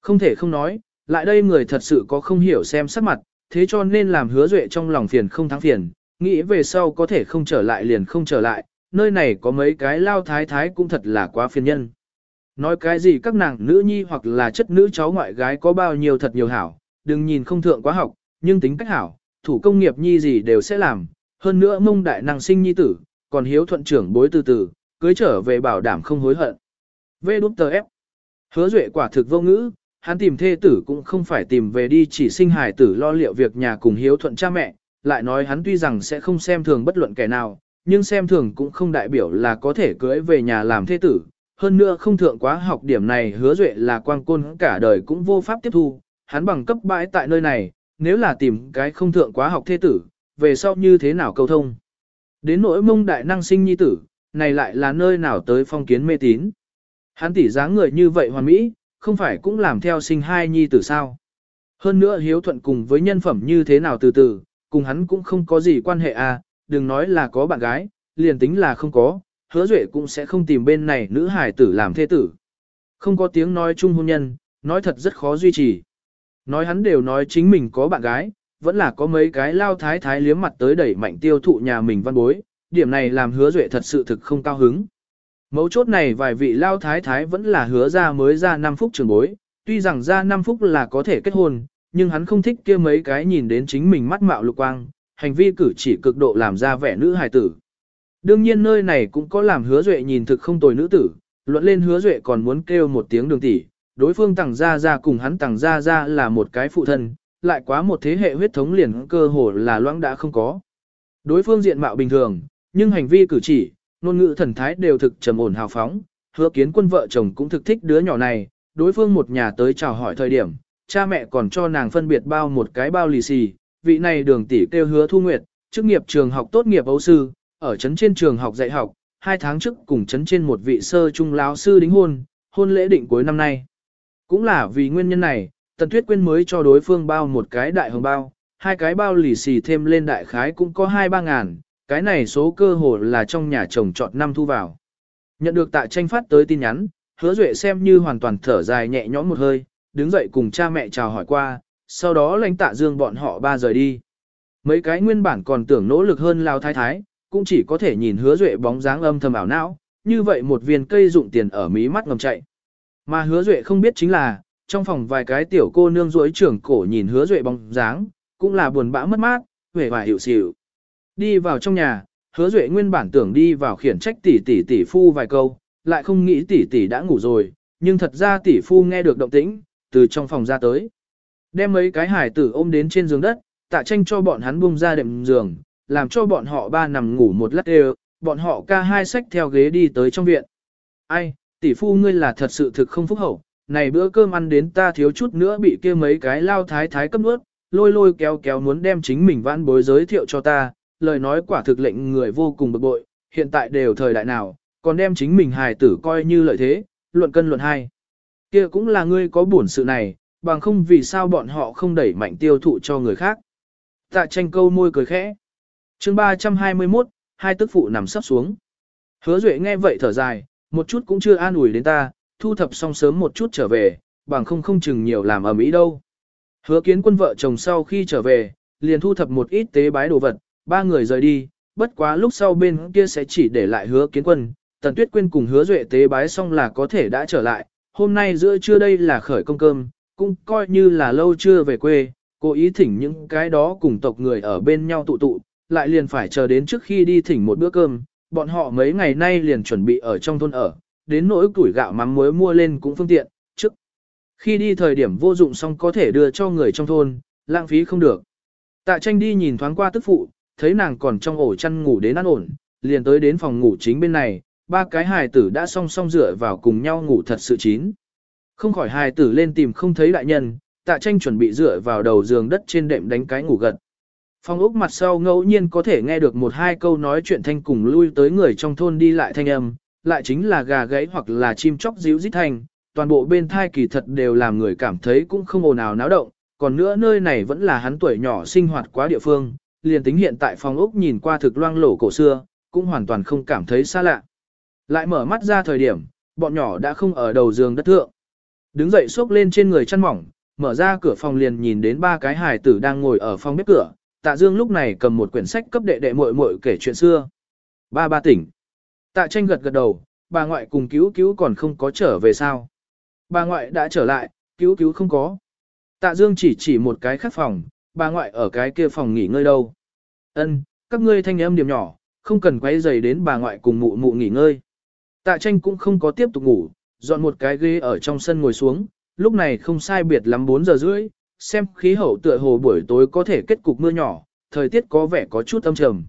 Không thể không nói, lại đây người thật sự có không hiểu xem sắc mặt, thế cho nên làm hứa duệ trong lòng phiền không thắng phiền, nghĩ về sau có thể không trở lại liền không trở lại, nơi này có mấy cái lao thái thái cũng thật là quá phiền nhân. Nói cái gì các nàng nữ nhi hoặc là chất nữ cháu ngoại gái có bao nhiêu thật nhiều hảo, đừng nhìn không thượng quá học, nhưng tính cách hảo, thủ công nghiệp nhi gì đều sẽ làm, hơn nữa mông đại năng sinh nhi tử, còn hiếu thuận trưởng bối từ từ, cưới trở về bảo đảm không hối hận. Vê đút tờ ép. Hứa duệ quả thực vô ngữ, hắn tìm thê tử cũng không phải tìm về đi chỉ sinh hài tử lo liệu việc nhà cùng hiếu thuận cha mẹ, lại nói hắn tuy rằng sẽ không xem thường bất luận kẻ nào, nhưng xem thường cũng không đại biểu là có thể cưới về nhà làm thê tử. Hơn nữa không thượng quá học điểm này hứa duệ là quang côn cả đời cũng vô pháp tiếp thu, hắn bằng cấp bãi tại nơi này, nếu là tìm cái không thượng quá học thế tử, về sau như thế nào câu thông. Đến nỗi mông đại năng sinh nhi tử, này lại là nơi nào tới phong kiến mê tín. Hắn tỉ dáng người như vậy hoàn mỹ, không phải cũng làm theo sinh hai nhi tử sao. Hơn nữa hiếu thuận cùng với nhân phẩm như thế nào từ từ, cùng hắn cũng không có gì quan hệ à, đừng nói là có bạn gái, liền tính là không có, hứa duệ cũng sẽ không tìm bên này nữ hải tử làm thê tử. Không có tiếng nói chung hôn nhân, nói thật rất khó duy trì. Nói hắn đều nói chính mình có bạn gái, vẫn là có mấy cái lao thái thái liếm mặt tới đẩy mạnh tiêu thụ nhà mình văn bối, điểm này làm hứa duệ thật sự thực không cao hứng. Mấu chốt này vài vị lao thái thái vẫn là hứa ra mới ra 5 phút trường bối, tuy rằng ra 5 phút là có thể kết hôn, nhưng hắn không thích kia mấy cái nhìn đến chính mình mắt mạo lục quang, hành vi cử chỉ cực độ làm ra vẻ nữ hài tử. Đương nhiên nơi này cũng có làm hứa duệ nhìn thực không tồi nữ tử, luận lên hứa duệ còn muốn kêu một tiếng đường tỷ, đối phương tàng ra ra cùng hắn tàng ra ra là một cái phụ thân, lại quá một thế hệ huyết thống liền cơ hồ là loãng đã không có. Đối phương diện mạo bình thường, nhưng hành vi cử chỉ, ngôn ngữ thần thái đều thực trầm ổn hào phóng, hứa kiến quân vợ chồng cũng thực thích đứa nhỏ này, đối phương một nhà tới chào hỏi thời điểm, cha mẹ còn cho nàng phân biệt bao một cái bao lì xì, vị này đường tỷ kêu hứa thu nguyệt, chức nghiệp trường học tốt nghiệp ấu sư, ở trấn trên trường học dạy học, hai tháng trước cùng trấn trên một vị sơ trung lão sư đính hôn, hôn lễ định cuối năm nay. Cũng là vì nguyên nhân này, Tần Tuyết Quyên mới cho đối phương bao một cái đại hồng bao, hai cái bao lì xì thêm lên đại khái cũng có hai ba ngàn, cái này số cơ hồ là trong nhà chồng chọn năm thu vào. Nhận được tạ tranh phát tới tin nhắn, hứa duệ xem như hoàn toàn thở dài nhẹ nhõm một hơi, đứng dậy cùng cha mẹ chào hỏi qua, sau đó lãnh tạ dương bọn họ ba rời đi. Mấy cái nguyên bản còn tưởng nỗ lực hơn lao thái thái, cũng chỉ có thể nhìn hứa duệ bóng dáng âm thầm ảo não, như vậy một viên cây dụng tiền ở mí mắt ngầm chạy. Mà hứa duệ không biết chính là, trong phòng vài cái tiểu cô nương rối trưởng cổ nhìn hứa duệ bóng dáng, cũng là buồn bã mất mát, vẻ vải hiểu xỉu. Đi vào trong nhà, hứa duệ nguyên bản tưởng đi vào khiển trách tỷ tỷ tỷ phu vài câu, lại không nghĩ tỷ tỷ đã ngủ rồi, nhưng thật ra tỷ phu nghe được động tĩnh, từ trong phòng ra tới. Đem mấy cái hải tử ôm đến trên giường đất, tạ tranh cho bọn hắn bung ra đệm giường, làm cho bọn họ ba nằm ngủ một lát đều, bọn họ ca hai sách theo ghế đi tới trong viện. Ai, tỷ phu ngươi là thật sự thực không phúc hậu, này bữa cơm ăn đến ta thiếu chút nữa bị kia mấy cái lao thái thái cấp nuốt, lôi lôi kéo kéo muốn đem chính mình vãn bối giới thiệu cho ta, lời nói quả thực lệnh người vô cùng bực bội, hiện tại đều thời đại nào, còn đem chính mình hài tử coi như lợi thế, luận cân luận hai. Kia cũng là ngươi có buồn sự này, bằng không vì sao bọn họ không đẩy mạnh tiêu thụ cho người khác. Tạ tranh câu môi cười khẽ. chương 321, hai tức phụ nằm sắp xuống. Hứa Duệ nghe vậy thở dài, một chút cũng chưa an ủi đến ta, thu thập xong sớm một chút trở về, bằng không không chừng nhiều làm ở mỹ đâu. Hứa kiến quân vợ chồng sau khi trở về, liền thu thập một ít tế bái đồ vật, ba người rời đi, bất quá lúc sau bên kia sẽ chỉ để lại hứa kiến quân, tần tuyết quên cùng hứa duệ tế bái xong là có thể đã trở lại, hôm nay giữa trưa đây là khởi công cơm, cũng coi như là lâu chưa về quê, cố ý thỉnh những cái đó cùng tộc người ở bên nhau tụ tụ, lại liền phải chờ đến trước khi đi thỉnh một bữa cơm, bọn họ mấy ngày nay liền chuẩn bị ở trong thôn ở, đến nỗi củi gạo mắm muối mua lên cũng phương tiện, trước. Khi đi thời điểm vô dụng xong có thể đưa cho người trong thôn, lãng phí không được. Tạ tranh đi nhìn thoáng qua tức phụ, thấy nàng còn trong ổ chăn ngủ đến ăn ổn, liền tới đến phòng ngủ chính bên này, ba cái hài tử đã song song dựa vào cùng nhau ngủ thật sự chín. Không khỏi hài tử lên tìm không thấy đại nhân, tạ tranh chuẩn bị dựa vào đầu giường đất trên đệm đánh cái ngủ gật. Phòng ốc mặt sau ngẫu nhiên có thể nghe được một hai câu nói chuyện thanh cùng lui tới người trong thôn đi lại thanh âm, lại chính là gà gáy hoặc là chim chóc díu dít thanh, toàn bộ bên thai kỳ thật đều làm người cảm thấy cũng không ồn ào náo động, còn nữa nơi này vẫn là hắn tuổi nhỏ sinh hoạt quá địa phương, liền tính hiện tại phòng ốc nhìn qua thực loang lổ cổ xưa, cũng hoàn toàn không cảm thấy xa lạ. Lại mở mắt ra thời điểm, bọn nhỏ đã không ở đầu giường đất thượng. Đứng dậy xốc lên trên người chăn mỏng, mở ra cửa phòng liền nhìn đến ba cái hài tử đang ngồi ở phòng bếp cửa, tạ dương lúc này cầm một quyển sách cấp đệ đệ muội muội kể chuyện xưa. Ba ba tỉnh. Tạ tranh gật gật đầu, bà ngoại cùng cứu cứu còn không có trở về sao. Bà ngoại đã trở lại, cứu cứu không có. Tạ dương chỉ chỉ một cái khác phòng, bà ngoại ở cái kia phòng nghỉ ngơi đâu. Ân, các ngươi thanh âm điểm nhỏ, không cần quấy rầy đến bà ngoại cùng mụ mụ nghỉ ngơi. Tạ tranh cũng không có tiếp tục ngủ, dọn một cái ghế ở trong sân ngồi xuống, lúc này không sai biệt lắm 4 giờ rưỡi, xem khí hậu tựa hồ buổi tối có thể kết cục mưa nhỏ, thời tiết có vẻ có chút âm trầm.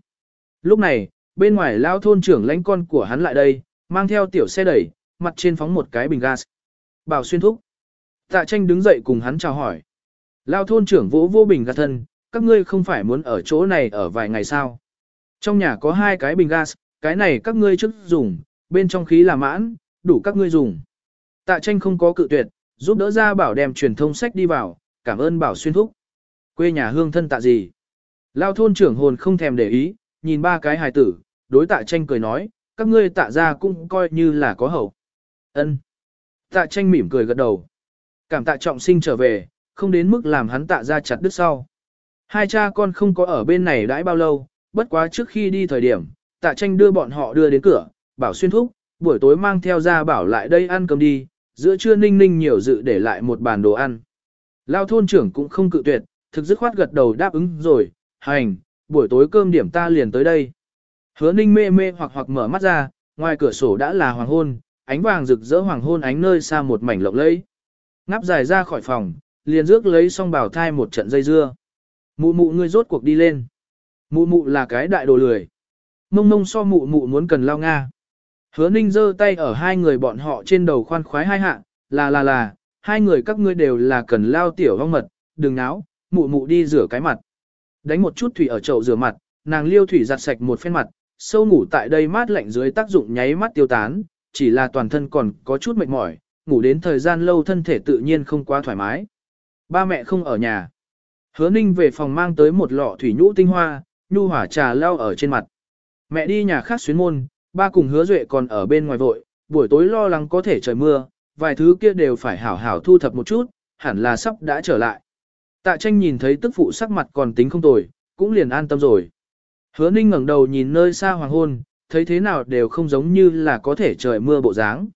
Lúc này, bên ngoài lao thôn trưởng lãnh con của hắn lại đây, mang theo tiểu xe đẩy, mặt trên phóng một cái bình gas. Bảo xuyên thúc. Tạ tranh đứng dậy cùng hắn chào hỏi. Lao thôn trưởng vỗ vô bình gạt thân, các ngươi không phải muốn ở chỗ này ở vài ngày sao. Trong nhà có hai cái bình gas, cái này các ngươi trước dùng, bên trong khí là mãn, đủ các ngươi dùng. Tạ tranh không có cự tuyệt, giúp đỡ ra bảo đem truyền thông sách đi vào, cảm ơn bảo xuyên thúc. Quê nhà hương thân tạ gì? Lao thôn trưởng hồn không thèm để ý, nhìn ba cái hài tử, đối tạ tranh cười nói, các ngươi tạ ra cũng coi như là có hậu. ân Tạ tranh mỉm cười gật đầu. Cảm tạ trọng sinh trở về, không đến mức làm hắn tạ ra chặt đứt sau. Hai cha con không có ở bên này đãi bao lâu, bất quá trước khi đi thời điểm, tạ tranh đưa bọn họ đưa đến cửa, bảo xuyên thúc, buổi tối mang theo ra bảo lại đây ăn cơm đi, giữa trưa ninh ninh nhiều dự để lại một bàn đồ ăn. Lao thôn trưởng cũng không cự tuyệt, thực dứt khoát gật đầu đáp ứng rồi, hành, buổi tối cơm điểm ta liền tới đây. Hứa ninh mê mê hoặc hoặc mở mắt ra, ngoài cửa sổ đã là hoàng hôn, ánh vàng rực rỡ hoàng hôn ánh nơi xa một mảnh lộng lẫy. Ngáp dài ra khỏi phòng, liền rước lấy xong bảo thai một trận dây dưa. Mụ mụ ngươi rốt cuộc đi lên. Mụ mụ là cái đại đồ lười. Mông mông so mụ mụ muốn cần lao Nga. Hứa ninh giơ tay ở hai người bọn họ trên đầu khoan khoái hai hạ, là là là, hai người các ngươi đều là cần lao tiểu vong mật, đừng náo, mụ mụ đi rửa cái mặt. Đánh một chút thủy ở chậu rửa mặt, nàng liêu thủy giặt sạch một phen mặt, sâu ngủ tại đây mát lạnh dưới tác dụng nháy mắt tiêu tán, chỉ là toàn thân còn có chút mệt mỏi, ngủ đến thời gian lâu thân thể tự nhiên không quá thoải mái. Ba mẹ không ở nhà. Hứa ninh về phòng mang tới một lọ thủy nhũ tinh hoa, nhu hỏa trà lao ở trên mặt. Mẹ đi nhà khác xuyến môn, ba cùng hứa duệ còn ở bên ngoài vội, buổi tối lo lắng có thể trời mưa, vài thứ kia đều phải hảo hảo thu thập một chút, hẳn là sắp đã trở lại. Tạ tranh nhìn thấy tức phụ sắc mặt còn tính không tồi, cũng liền an tâm rồi. Hứa ninh ngẩng đầu nhìn nơi xa hoàng hôn, thấy thế nào đều không giống như là có thể trời mưa bộ dáng.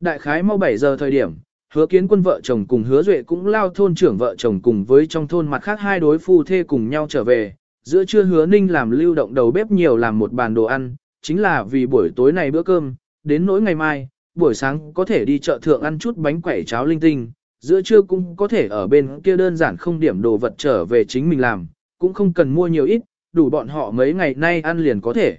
Đại khái mau 7 giờ thời điểm, hứa kiến quân vợ chồng cùng hứa duệ cũng lao thôn trưởng vợ chồng cùng với trong thôn mặt khác hai đối phu thê cùng nhau trở về. Giữa trưa hứa ninh làm lưu động đầu bếp nhiều làm một bàn đồ ăn, chính là vì buổi tối này bữa cơm, đến nỗi ngày mai, buổi sáng có thể đi chợ thượng ăn chút bánh quẩy cháo linh tinh, giữa trưa cũng có thể ở bên kia đơn giản không điểm đồ vật trở về chính mình làm, cũng không cần mua nhiều ít, đủ bọn họ mấy ngày nay ăn liền có thể.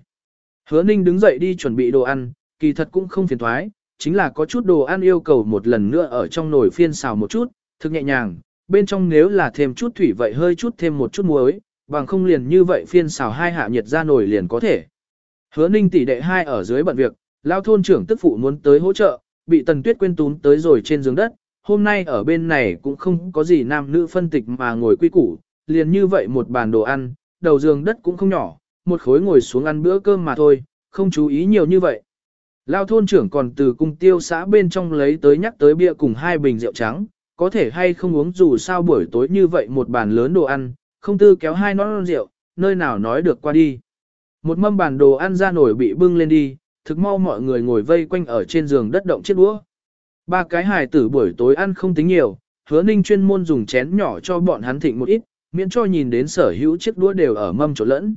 Hứa Ninh đứng dậy đi chuẩn bị đồ ăn, kỳ thật cũng không phiền thoái, chính là có chút đồ ăn yêu cầu một lần nữa ở trong nồi phiên xào một chút, thực nhẹ nhàng, bên trong nếu là thêm chút thủy vậy hơi chút thêm một chút muối, bằng không liền như vậy phiên xào hai hạ nhiệt ra nồi liền có thể. Hứa Ninh tỷ đệ hai ở dưới bận việc, lao thôn trưởng tức phụ muốn tới hỗ trợ, bị Tần Tuyết quên tún tới rồi trên giường đất, hôm nay ở bên này cũng không có gì nam nữ phân tịch mà ngồi quy củ, liền như vậy một bàn đồ ăn, đầu giường đất cũng không nhỏ, một khối ngồi xuống ăn bữa cơm mà thôi, không chú ý nhiều như vậy. Lao thôn trưởng còn từ cung tiêu xã bên trong lấy tới nhắc tới bia cùng hai bình rượu trắng, có thể hay không uống dù sao buổi tối như vậy một bàn lớn đồ ăn, không tư kéo hai nón rượu, nơi nào nói được qua đi. Một mâm bàn đồ ăn ra nổi bị bưng lên đi, thực mau mọi người ngồi vây quanh ở trên giường đất động chiếc đũa. Ba cái hài tử buổi tối ăn không tính nhiều, hứa ninh chuyên môn dùng chén nhỏ cho bọn hắn thịnh một ít, miễn cho nhìn đến sở hữu chiếc đũa đều ở mâm chỗ lẫn.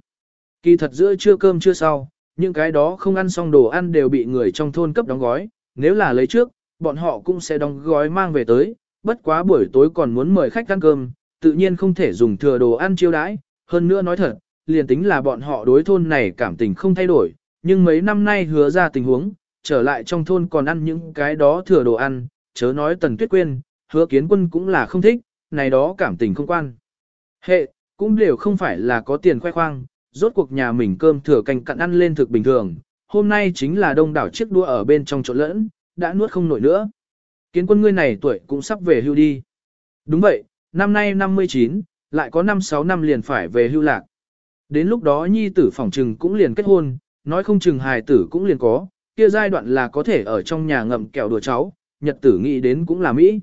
Kỳ thật giữa trưa cơm chưa sau, những cái đó không ăn xong đồ ăn đều bị người trong thôn cấp đóng gói, nếu là lấy trước, bọn họ cũng sẽ đóng gói mang về tới, bất quá buổi tối còn muốn mời khách ăn cơm, tự nhiên không thể dùng thừa đồ ăn chiêu đãi, hơn nữa nói thật, liền tính là bọn họ đối thôn này cảm tình không thay đổi, nhưng mấy năm nay hứa ra tình huống, trở lại trong thôn còn ăn những cái đó thừa đồ ăn, chớ nói tần tuyết quên, hứa kiến quân cũng là không thích, này đó cảm tình không quan. Hệ, cũng đều không phải là có tiền khoe khoang, rốt cuộc nhà mình cơm thừa canh cặn ăn lên thực bình thường, hôm nay chính là đông đảo chiếc đua ở bên trong chỗ lẫn, đã nuốt không nổi nữa. Kiến quân ngươi này tuổi cũng sắp về hưu đi. Đúng vậy, năm nay 59, lại có 5-6 năm liền phải về hưu lạc. Đến lúc đó nhi tử phỏng trừng cũng liền kết hôn, nói không chừng hài tử cũng liền có, kia giai đoạn là có thể ở trong nhà ngậm kẹo đùa cháu, nhật tử nghĩ đến cũng là Mỹ.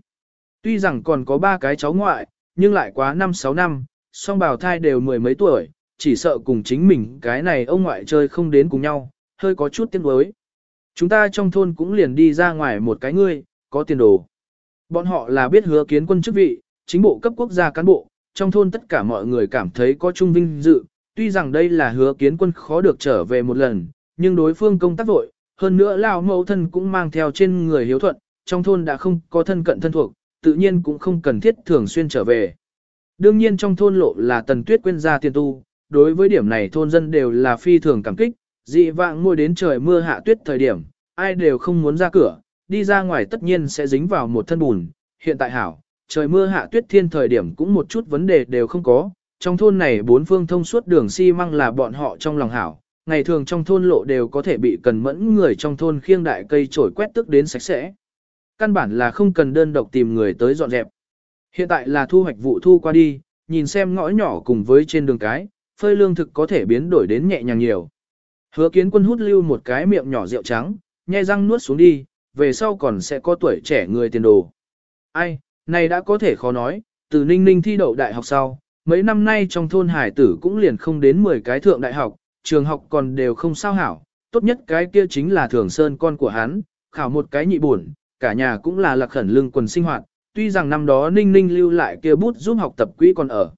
Tuy rằng còn có ba cái cháu ngoại, nhưng lại quá 5-6 năm, song bào thai đều mười mấy tuổi, chỉ sợ cùng chính mình cái này ông ngoại chơi không đến cùng nhau, hơi có chút tiếc nuối. Chúng ta trong thôn cũng liền đi ra ngoài một cái ngươi, có tiền đồ. Bọn họ là biết hứa kiến quân chức vị, chính bộ cấp quốc gia cán bộ, trong thôn tất cả mọi người cảm thấy có trung vinh dự, tuy rằng đây là hứa kiến quân khó được trở về một lần, nhưng đối phương công tác vội, hơn nữa lão mẫu thân cũng mang theo trên người hiếu thuận, trong thôn đã không có thân cận thân thuộc, tự nhiên cũng không cần thiết thường xuyên trở về. Đương nhiên trong thôn lộ là tần tuyết quên ra tiền tu, đối với điểm này thôn dân đều là phi thường cảm kích, dị vạng ngồi đến trời mưa hạ tuyết thời điểm, ai đều không muốn ra cửa, đi ra ngoài tất nhiên sẽ dính vào một thân bùn, hiện tại hảo, trời mưa hạ tuyết thiên thời điểm cũng một chút vấn đề đều không có, trong thôn này bốn phương thông suốt đường xi măng là bọn họ trong lòng hảo, ngày thường trong thôn lộ đều có thể bị cần mẫn người trong thôn khiêng đại cây trổi quét tức đến sạch sẽ. Căn bản là không cần đơn độc tìm người tới dọn dẹp. Hiện tại là thu hoạch vụ thu qua đi, nhìn xem ngõ nhỏ cùng với trên đường cái, phơi lương thực có thể biến đổi đến nhẹ nhàng nhiều. Hứa kiến quân hút lưu một cái miệng nhỏ rượu trắng, nhai răng nuốt xuống đi, về sau còn sẽ có tuổi trẻ người tiền đồ. Ai, này đã có thể khó nói, từ ninh ninh thi đậu đại học sau, mấy năm nay trong thôn hải tử cũng liền không đến 10 cái thượng đại học, trường học còn đều không sao hảo, tốt nhất cái kia chính là thường sơn con của hắn, khảo một cái nhị buồn, cả nhà cũng là lạc khẩn lương quần sinh hoạt, tuy rằng năm đó ninh ninh lưu lại kia bút giúp học tập quỹ còn ở.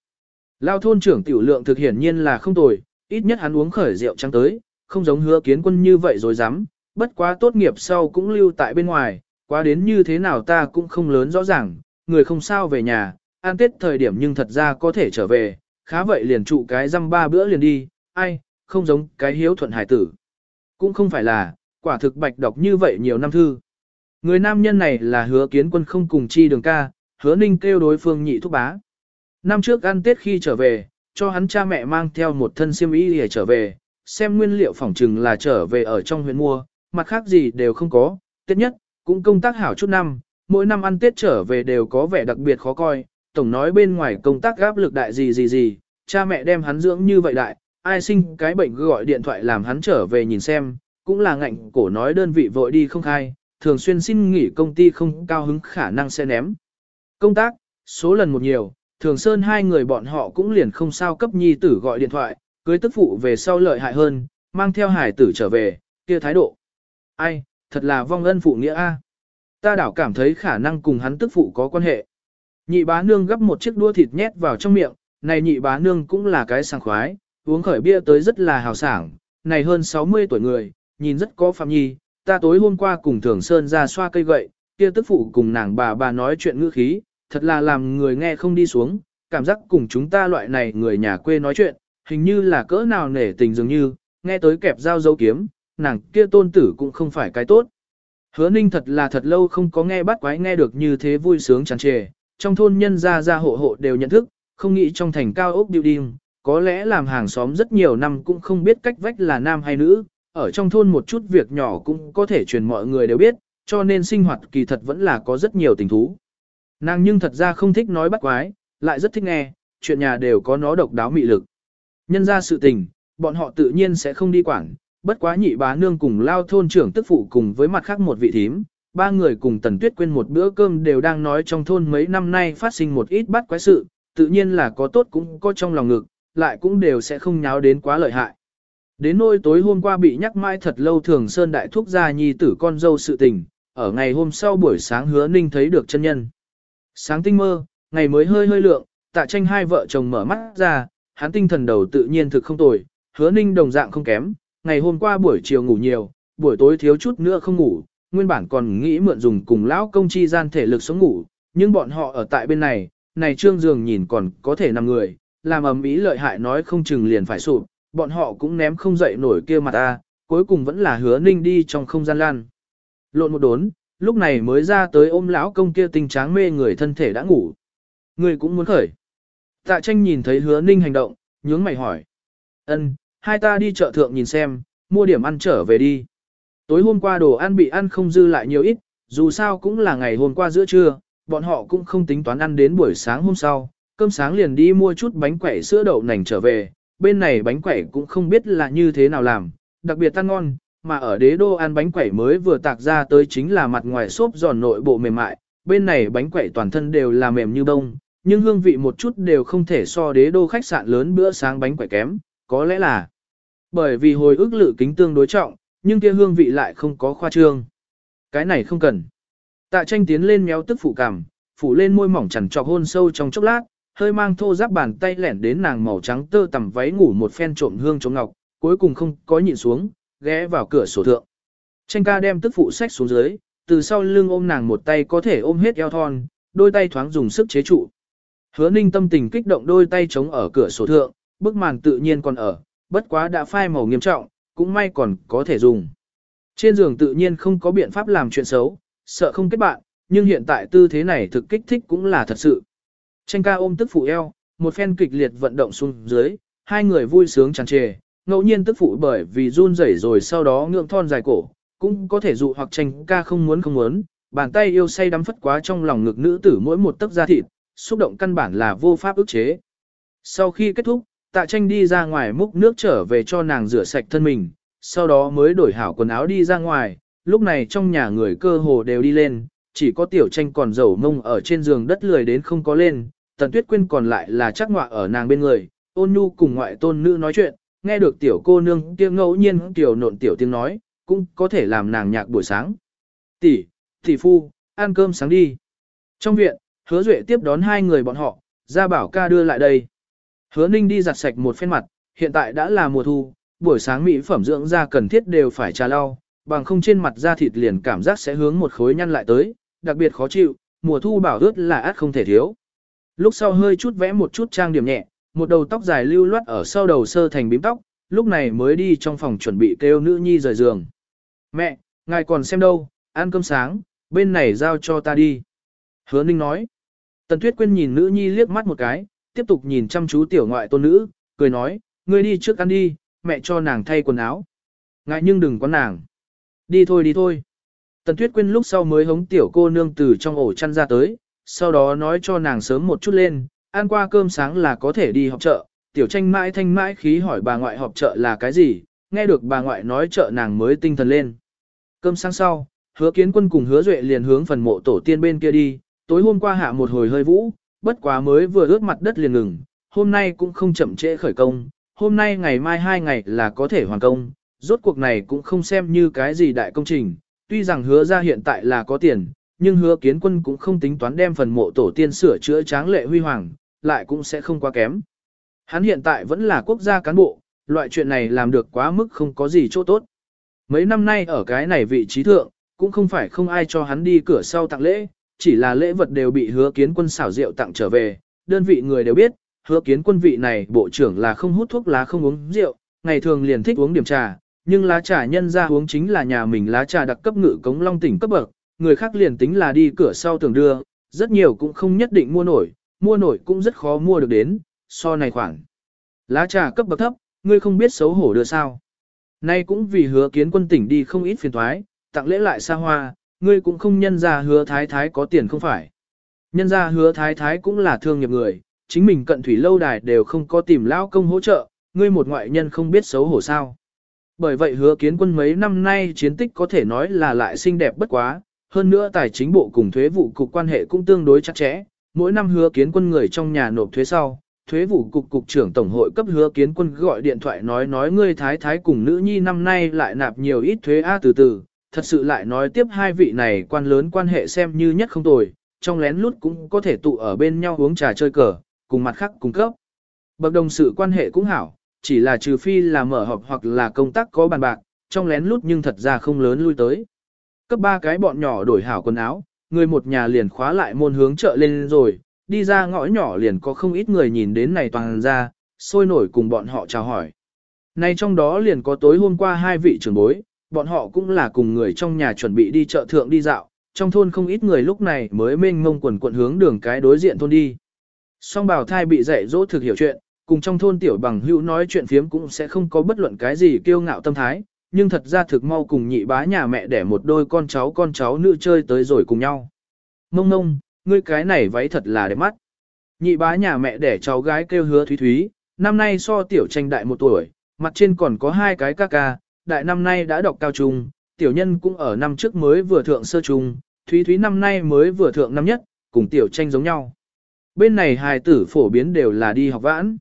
Lao thôn trưởng tiểu lượng thực hiển nhiên là không tồi, ít nhất hắn uống khởi rượu trắng tới, không giống hứa kiến quân như vậy rồi dám, bất quá tốt nghiệp sau cũng lưu tại bên ngoài, quá đến như thế nào ta cũng không lớn rõ ràng, người không sao về nhà, ăn tết thời điểm nhưng thật ra có thể trở về, khá vậy liền trụ cái răm ba bữa liền đi, ai, không giống cái hiếu thuận hải tử. Cũng không phải là, quả thực bạch đọc như vậy nhiều năm thư. Người nam nhân này là hứa kiến quân không cùng chi đường ca, hứa ninh kêu đối phương nhị thúc bá. Năm trước ăn tết khi trở về, cho hắn cha mẹ mang theo một thân xiêm y để trở về, xem nguyên liệu phỏng trừng là trở về ở trong huyện mua, mặt khác gì đều không có, tết nhất, cũng công tác hảo chút năm, mỗi năm ăn tết trở về đều có vẻ đặc biệt khó coi, tổng nói bên ngoài công tác gáp lực đại gì gì gì, cha mẹ đem hắn dưỡng như vậy đại, ai sinh cái bệnh gọi điện thoại làm hắn trở về nhìn xem, cũng là ngạnh cổ nói đơn vị vội đi không khai, thường xuyên xin nghỉ công ty không cao hứng khả năng sẽ ném. Công tác, số lần một nhiều, thường sơn hai người bọn họ cũng liền không sao cấp nhi tử gọi điện thoại, cưới tức phụ về sau lợi hại hơn, mang theo hải tử trở về, kia thái độ. Ai, thật là vong ân phụ nghĩa a. Ta đảo cảm thấy khả năng cùng hắn tức phụ có quan hệ. Nhị bá nương gấp một chiếc đua thịt nhét vào trong miệng, này nhị bá nương cũng là cái sảng khoái, uống khởi bia tới rất là hào sảng, này hơn 60 tuổi người, nhìn rất có phạm nhi, ta tối hôm qua cùng Thường Sơn ra xoa cây gậy, kia tức phụ cùng nàng bà bà nói chuyện ngữ khí, thật là làm người nghe không đi xuống, cảm giác cùng chúng ta loại này người nhà quê nói chuyện, hình như là cỡ nào nể tình dường như, nghe tới kẹp dao dấu kiếm, nàng kia tôn tử cũng không phải cái tốt. Hứa ninh thật là thật lâu không có nghe bắt quái nghe được như thế vui sướng tràn trề, trong thôn nhân gia gia hộ hộ đều nhận thức, không nghĩ trong thành cao ốc building, có lẽ làm hàng xóm rất nhiều năm cũng không biết cách vách là nam hay nữ, ở trong thôn một chút việc nhỏ cũng có thể truyền mọi người đều biết, cho nên sinh hoạt kỳ thật vẫn là có rất nhiều tình thú. Nàng nhưng thật ra không thích nói bắt quái, lại rất thích nghe, chuyện nhà đều có nó độc đáo mị lực. Nhân ra sự tình, bọn họ tự nhiên sẽ không đi quản, bất quá nhị bá nương cùng lao thôn trưởng tức phụ cùng với mặt khác một vị thím, ba người cùng tần tuyết quên một bữa cơm đều đang nói trong thôn mấy năm nay phát sinh một ít bắt quái sự, tự nhiên là có tốt cũng có trong lòng ngực, lại cũng đều sẽ không nháo đến quá lợi hại. Đến nôi tối hôm qua bị nhắc mãi thật lâu thường Sơn Đại Thúc gia nhi tử con dâu sự tình, ở ngày hôm sau buổi sáng hứa ninh thấy được chân nhân. Sáng tinh mơ, ngày mới hơi hơi lượng, tạ tranh hai vợ chồng mở mắt ra, hắn tinh thần đầu tự nhiên thực không tồi, hứa ninh đồng dạng không kém, ngày hôm qua buổi chiều ngủ nhiều, buổi tối thiếu chút nữa không ngủ, nguyên bản còn nghĩ mượn dùng cùng lão công chi gian thể lực sống ngủ, nhưng bọn họ ở tại bên này, này trương giường nhìn còn có thể nằm người, làm ầm ĩ lợi hại nói không chừng liền phải sụp, bọn họ cũng ném không dậy nổi kia mặt ta, cuối cùng vẫn là hứa ninh đi trong không gian lan. Lộn một đốn, lúc này mới ra tới ôm lão công kia tình tráng mê người thân thể đã ngủ. Người cũng muốn khởi. Tạ tranh nhìn thấy hứa ninh hành động, nhướng mày hỏi. ân hai ta đi chợ thượng nhìn xem, mua điểm ăn trở về đi. Tối hôm qua đồ ăn bị ăn không dư lại nhiều ít, dù sao cũng là ngày hôm qua giữa trưa, bọn họ cũng không tính toán ăn đến buổi sáng hôm sau, cơm sáng liền đi mua chút bánh quẩy sữa đậu nành trở về, bên này bánh quẩy cũng không biết là như thế nào làm, đặc biệt ăn ngon, mà ở đế đô ăn bánh quẩy mới vừa tạc ra tới chính là mặt ngoài xốp giòn nội bộ mềm mại, bên này bánh quẩy toàn thân đều là mềm như bông, nhưng hương vị một chút đều không thể so đế đô khách sạn lớn bữa sáng bánh quẩy kém, có lẽ là bởi vì hồi ức lự kính tương đối trọng, nhưng kia hương vị lại không có khoa trương. Cái này không cần. Tạ tranh tiến lên méo tức phụ cảm, phủ lên môi mỏng chằn trọc hôn sâu trong chốc lát, hơi mang thô giáp bàn tay lẻn đến nàng màu trắng tơ tằm váy ngủ một phen trộm hương chống ngọc, cuối cùng không có nhịn xuống, ghé vào cửa sổ thượng. Tranh ca đem tức phụ sách xuống dưới, từ sau lưng ôm nàng một tay có thể ôm hết eo thon, đôi tay thoáng dùng sức chế trụ. Hứa ninh tâm tình kích động đôi tay chống ở cửa sổ thượng, bức màn tự nhiên còn ở, bất quá đã phai màu nghiêm trọng, cũng may còn có thể dùng. Trên giường tự nhiên không có biện pháp làm chuyện xấu, sợ không kết bạn, nhưng hiện tại tư thế này thực kích thích cũng là thật sự. Tranh ca ôm tức phụ eo, một phen kịch liệt vận động xuống dưới, hai người vui sướng tràn trề, ngẫu nhiên tức phụ bởi vì run rẩy rồi sau đó ngượng thon dài cổ, cũng có thể dụ hoặc tranh ca không muốn không muốn, bàn tay yêu say đắm phất quá trong lòng ngực nữ tử mỗi một tấc da thịt, xúc động căn bản là vô pháp ức chế. Sau khi kết thúc, tạ tranh đi ra ngoài múc nước trở về cho nàng rửa sạch thân mình, sau đó mới đổi hảo quần áo đi ra ngoài, lúc này trong nhà người cơ hồ đều đi lên, chỉ có tiểu tranh còn dầu mông ở trên giường đất lười đến không có lên, tần tuyết quyên còn lại là chắc ngọa ở nàng bên người, ôn nhu cùng ngoại tôn nữ nói chuyện, nghe được tiểu cô nương tiếng ngẫu nhiên tiểu nộn tiểu tiếng nói, cũng có thể làm nàng nhạc buổi sáng. Tỷ, tỷ phu, ăn cơm sáng đi. Trong viện, hứa duệ tiếp đón hai người bọn họ, ra bảo ca đưa lại đây. Hứa ninh đi giặt sạch một phen mặt, hiện tại đã là mùa thu, buổi sáng mỹ phẩm dưỡng da cần thiết đều phải trà lau, bằng không trên mặt da thịt liền cảm giác sẽ hướng một khối nhăn lại tới, đặc biệt khó chịu, mùa thu bảo ướt là át không thể thiếu. Lúc sau hơi chút vẽ một chút trang điểm nhẹ, một đầu tóc dài lưu loát ở sau đầu sơ thành bím tóc, lúc này mới đi trong phòng chuẩn bị kêu nữ nhi rời giường. Mẹ, ngài còn xem đâu, ăn cơm sáng, bên này giao cho ta đi. Hứa Ninh nói. Tần Tuyết Quyên nhìn nữ nhi liếc mắt một cái, tiếp tục nhìn chăm chú tiểu ngoại tôn nữ, cười nói, ngươi đi trước ăn đi, mẹ cho nàng thay quần áo. Ngại nhưng đừng có nàng. Đi thôi đi thôi. Tần Tuyết Quyên lúc sau mới hống tiểu cô nương từ trong ổ chăn ra tới, sau đó nói cho nàng sớm một chút lên, ăn qua cơm sáng là có thể đi họp chợ. Tiểu tranh mãi thanh mãi khí hỏi bà ngoại họp chợ là cái gì, nghe được bà ngoại nói chợ nàng mới tinh thần lên. Cơm sáng sau, hứa kiến quân cùng hứa duệ liền hướng phần mộ tổ tiên bên kia đi, tối hôm qua hạ một hồi hơi vũ, bất quá mới vừa ướt mặt đất liền ngừng, hôm nay cũng không chậm trễ khởi công, hôm nay ngày mai hai ngày là có thể hoàn công, rốt cuộc này cũng không xem như cái gì đại công trình, tuy rằng hứa ra hiện tại là có tiền, nhưng hứa kiến quân cũng không tính toán đem phần mộ tổ tiên sửa chữa tráng lệ huy hoàng, lại cũng sẽ không quá kém. Hắn hiện tại vẫn là quốc gia cán bộ, loại chuyện này làm được quá mức không có gì chỗ tốt. Mấy năm nay ở cái này vị trí thượng, cũng không phải không ai cho hắn đi cửa sau tặng lễ, chỉ là lễ vật đều bị hứa kiến quân xảo rượu tặng trở về, đơn vị người đều biết, hứa kiến quân vị này bộ trưởng là không hút thuốc lá không uống rượu, ngày thường liền thích uống điểm trà, nhưng lá trà nhân ra uống chính là nhà mình lá trà đặc cấp ngự cống long tỉnh cấp bậc, người khác liền tính là đi cửa sau tường đưa, rất nhiều cũng không nhất định mua nổi, mua nổi cũng rất khó mua được đến, so này khoảng. Lá trà cấp bậc thấp, ngươi không biết xấu hổ đưa sao. Nay cũng vì hứa kiến quân tỉnh đi không ít phiền thoái, tặng lễ lại xa hoa, ngươi cũng không nhân ra hứa thái thái có tiền không phải. Nhân ra hứa thái thái cũng là thương nghiệp người, chính mình cận thủy lâu đài đều không có tìm lao công hỗ trợ, ngươi một ngoại nhân không biết xấu hổ sao. Bởi vậy hứa kiến quân mấy năm nay chiến tích có thể nói là lại xinh đẹp bất quá, hơn nữa tài chính bộ cùng thuế vụ cục quan hệ cũng tương đối chặt chẽ, mỗi năm hứa kiến quân người trong nhà nộp thuế sau, thuế vụ cục cục trưởng tổng hội cấp hứa kiến quân gọi điện thoại nói nói ngươi thái thái cùng nữ nhi năm nay lại nạp nhiều ít thuế A từ từ, thật sự lại nói tiếp hai vị này quan lớn quan hệ xem như nhất không tồi, trong lén lút cũng có thể tụ ở bên nhau uống trà chơi cờ, cùng mặt khác cung cấp. Bậc đồng sự quan hệ cũng hảo, chỉ là trừ phi là mở họp hoặc là công tác có bàn bạc, trong lén lút nhưng thật ra không lớn lui tới. Cấp ba cái bọn nhỏ đổi hảo quần áo, người một nhà liền khóa lại môn hướng chợ lên rồi, đi ra ngõ nhỏ liền có không ít người nhìn đến này toàn ra, sôi nổi cùng bọn họ chào hỏi. Nay trong đó liền có tối hôm qua hai vị trưởng bối, bọn họ cũng là cùng người trong nhà chuẩn bị đi chợ thượng đi dạo, trong thôn không ít người lúc này mới mênh mông quần quận hướng đường cái đối diện thôn đi. Song bào thai bị dạy dỗ thực hiểu chuyện, cùng trong thôn tiểu bằng hữu nói chuyện phiếm cũng sẽ không có bất luận cái gì kiêu ngạo tâm thái, nhưng thật ra thực mau cùng nhị bá nhà mẹ để một đôi con cháu con cháu nữ chơi tới rồi cùng nhau. Mông mông, ngươi cái này váy thật là đẹp mắt. Nhị bá nhà mẹ để cháu gái kêu hứa thúy thúy, năm nay so tiểu tranh đại một tuổi, mặt trên còn có hai cái ca ca, đại năm nay đã đọc cao trung, tiểu nhân cũng ở năm trước mới vừa thượng sơ trung, thúy thúy năm nay mới vừa thượng năm nhất, cùng tiểu tranh giống nhau. bên này hài tử phổ biến đều là đi học vãn.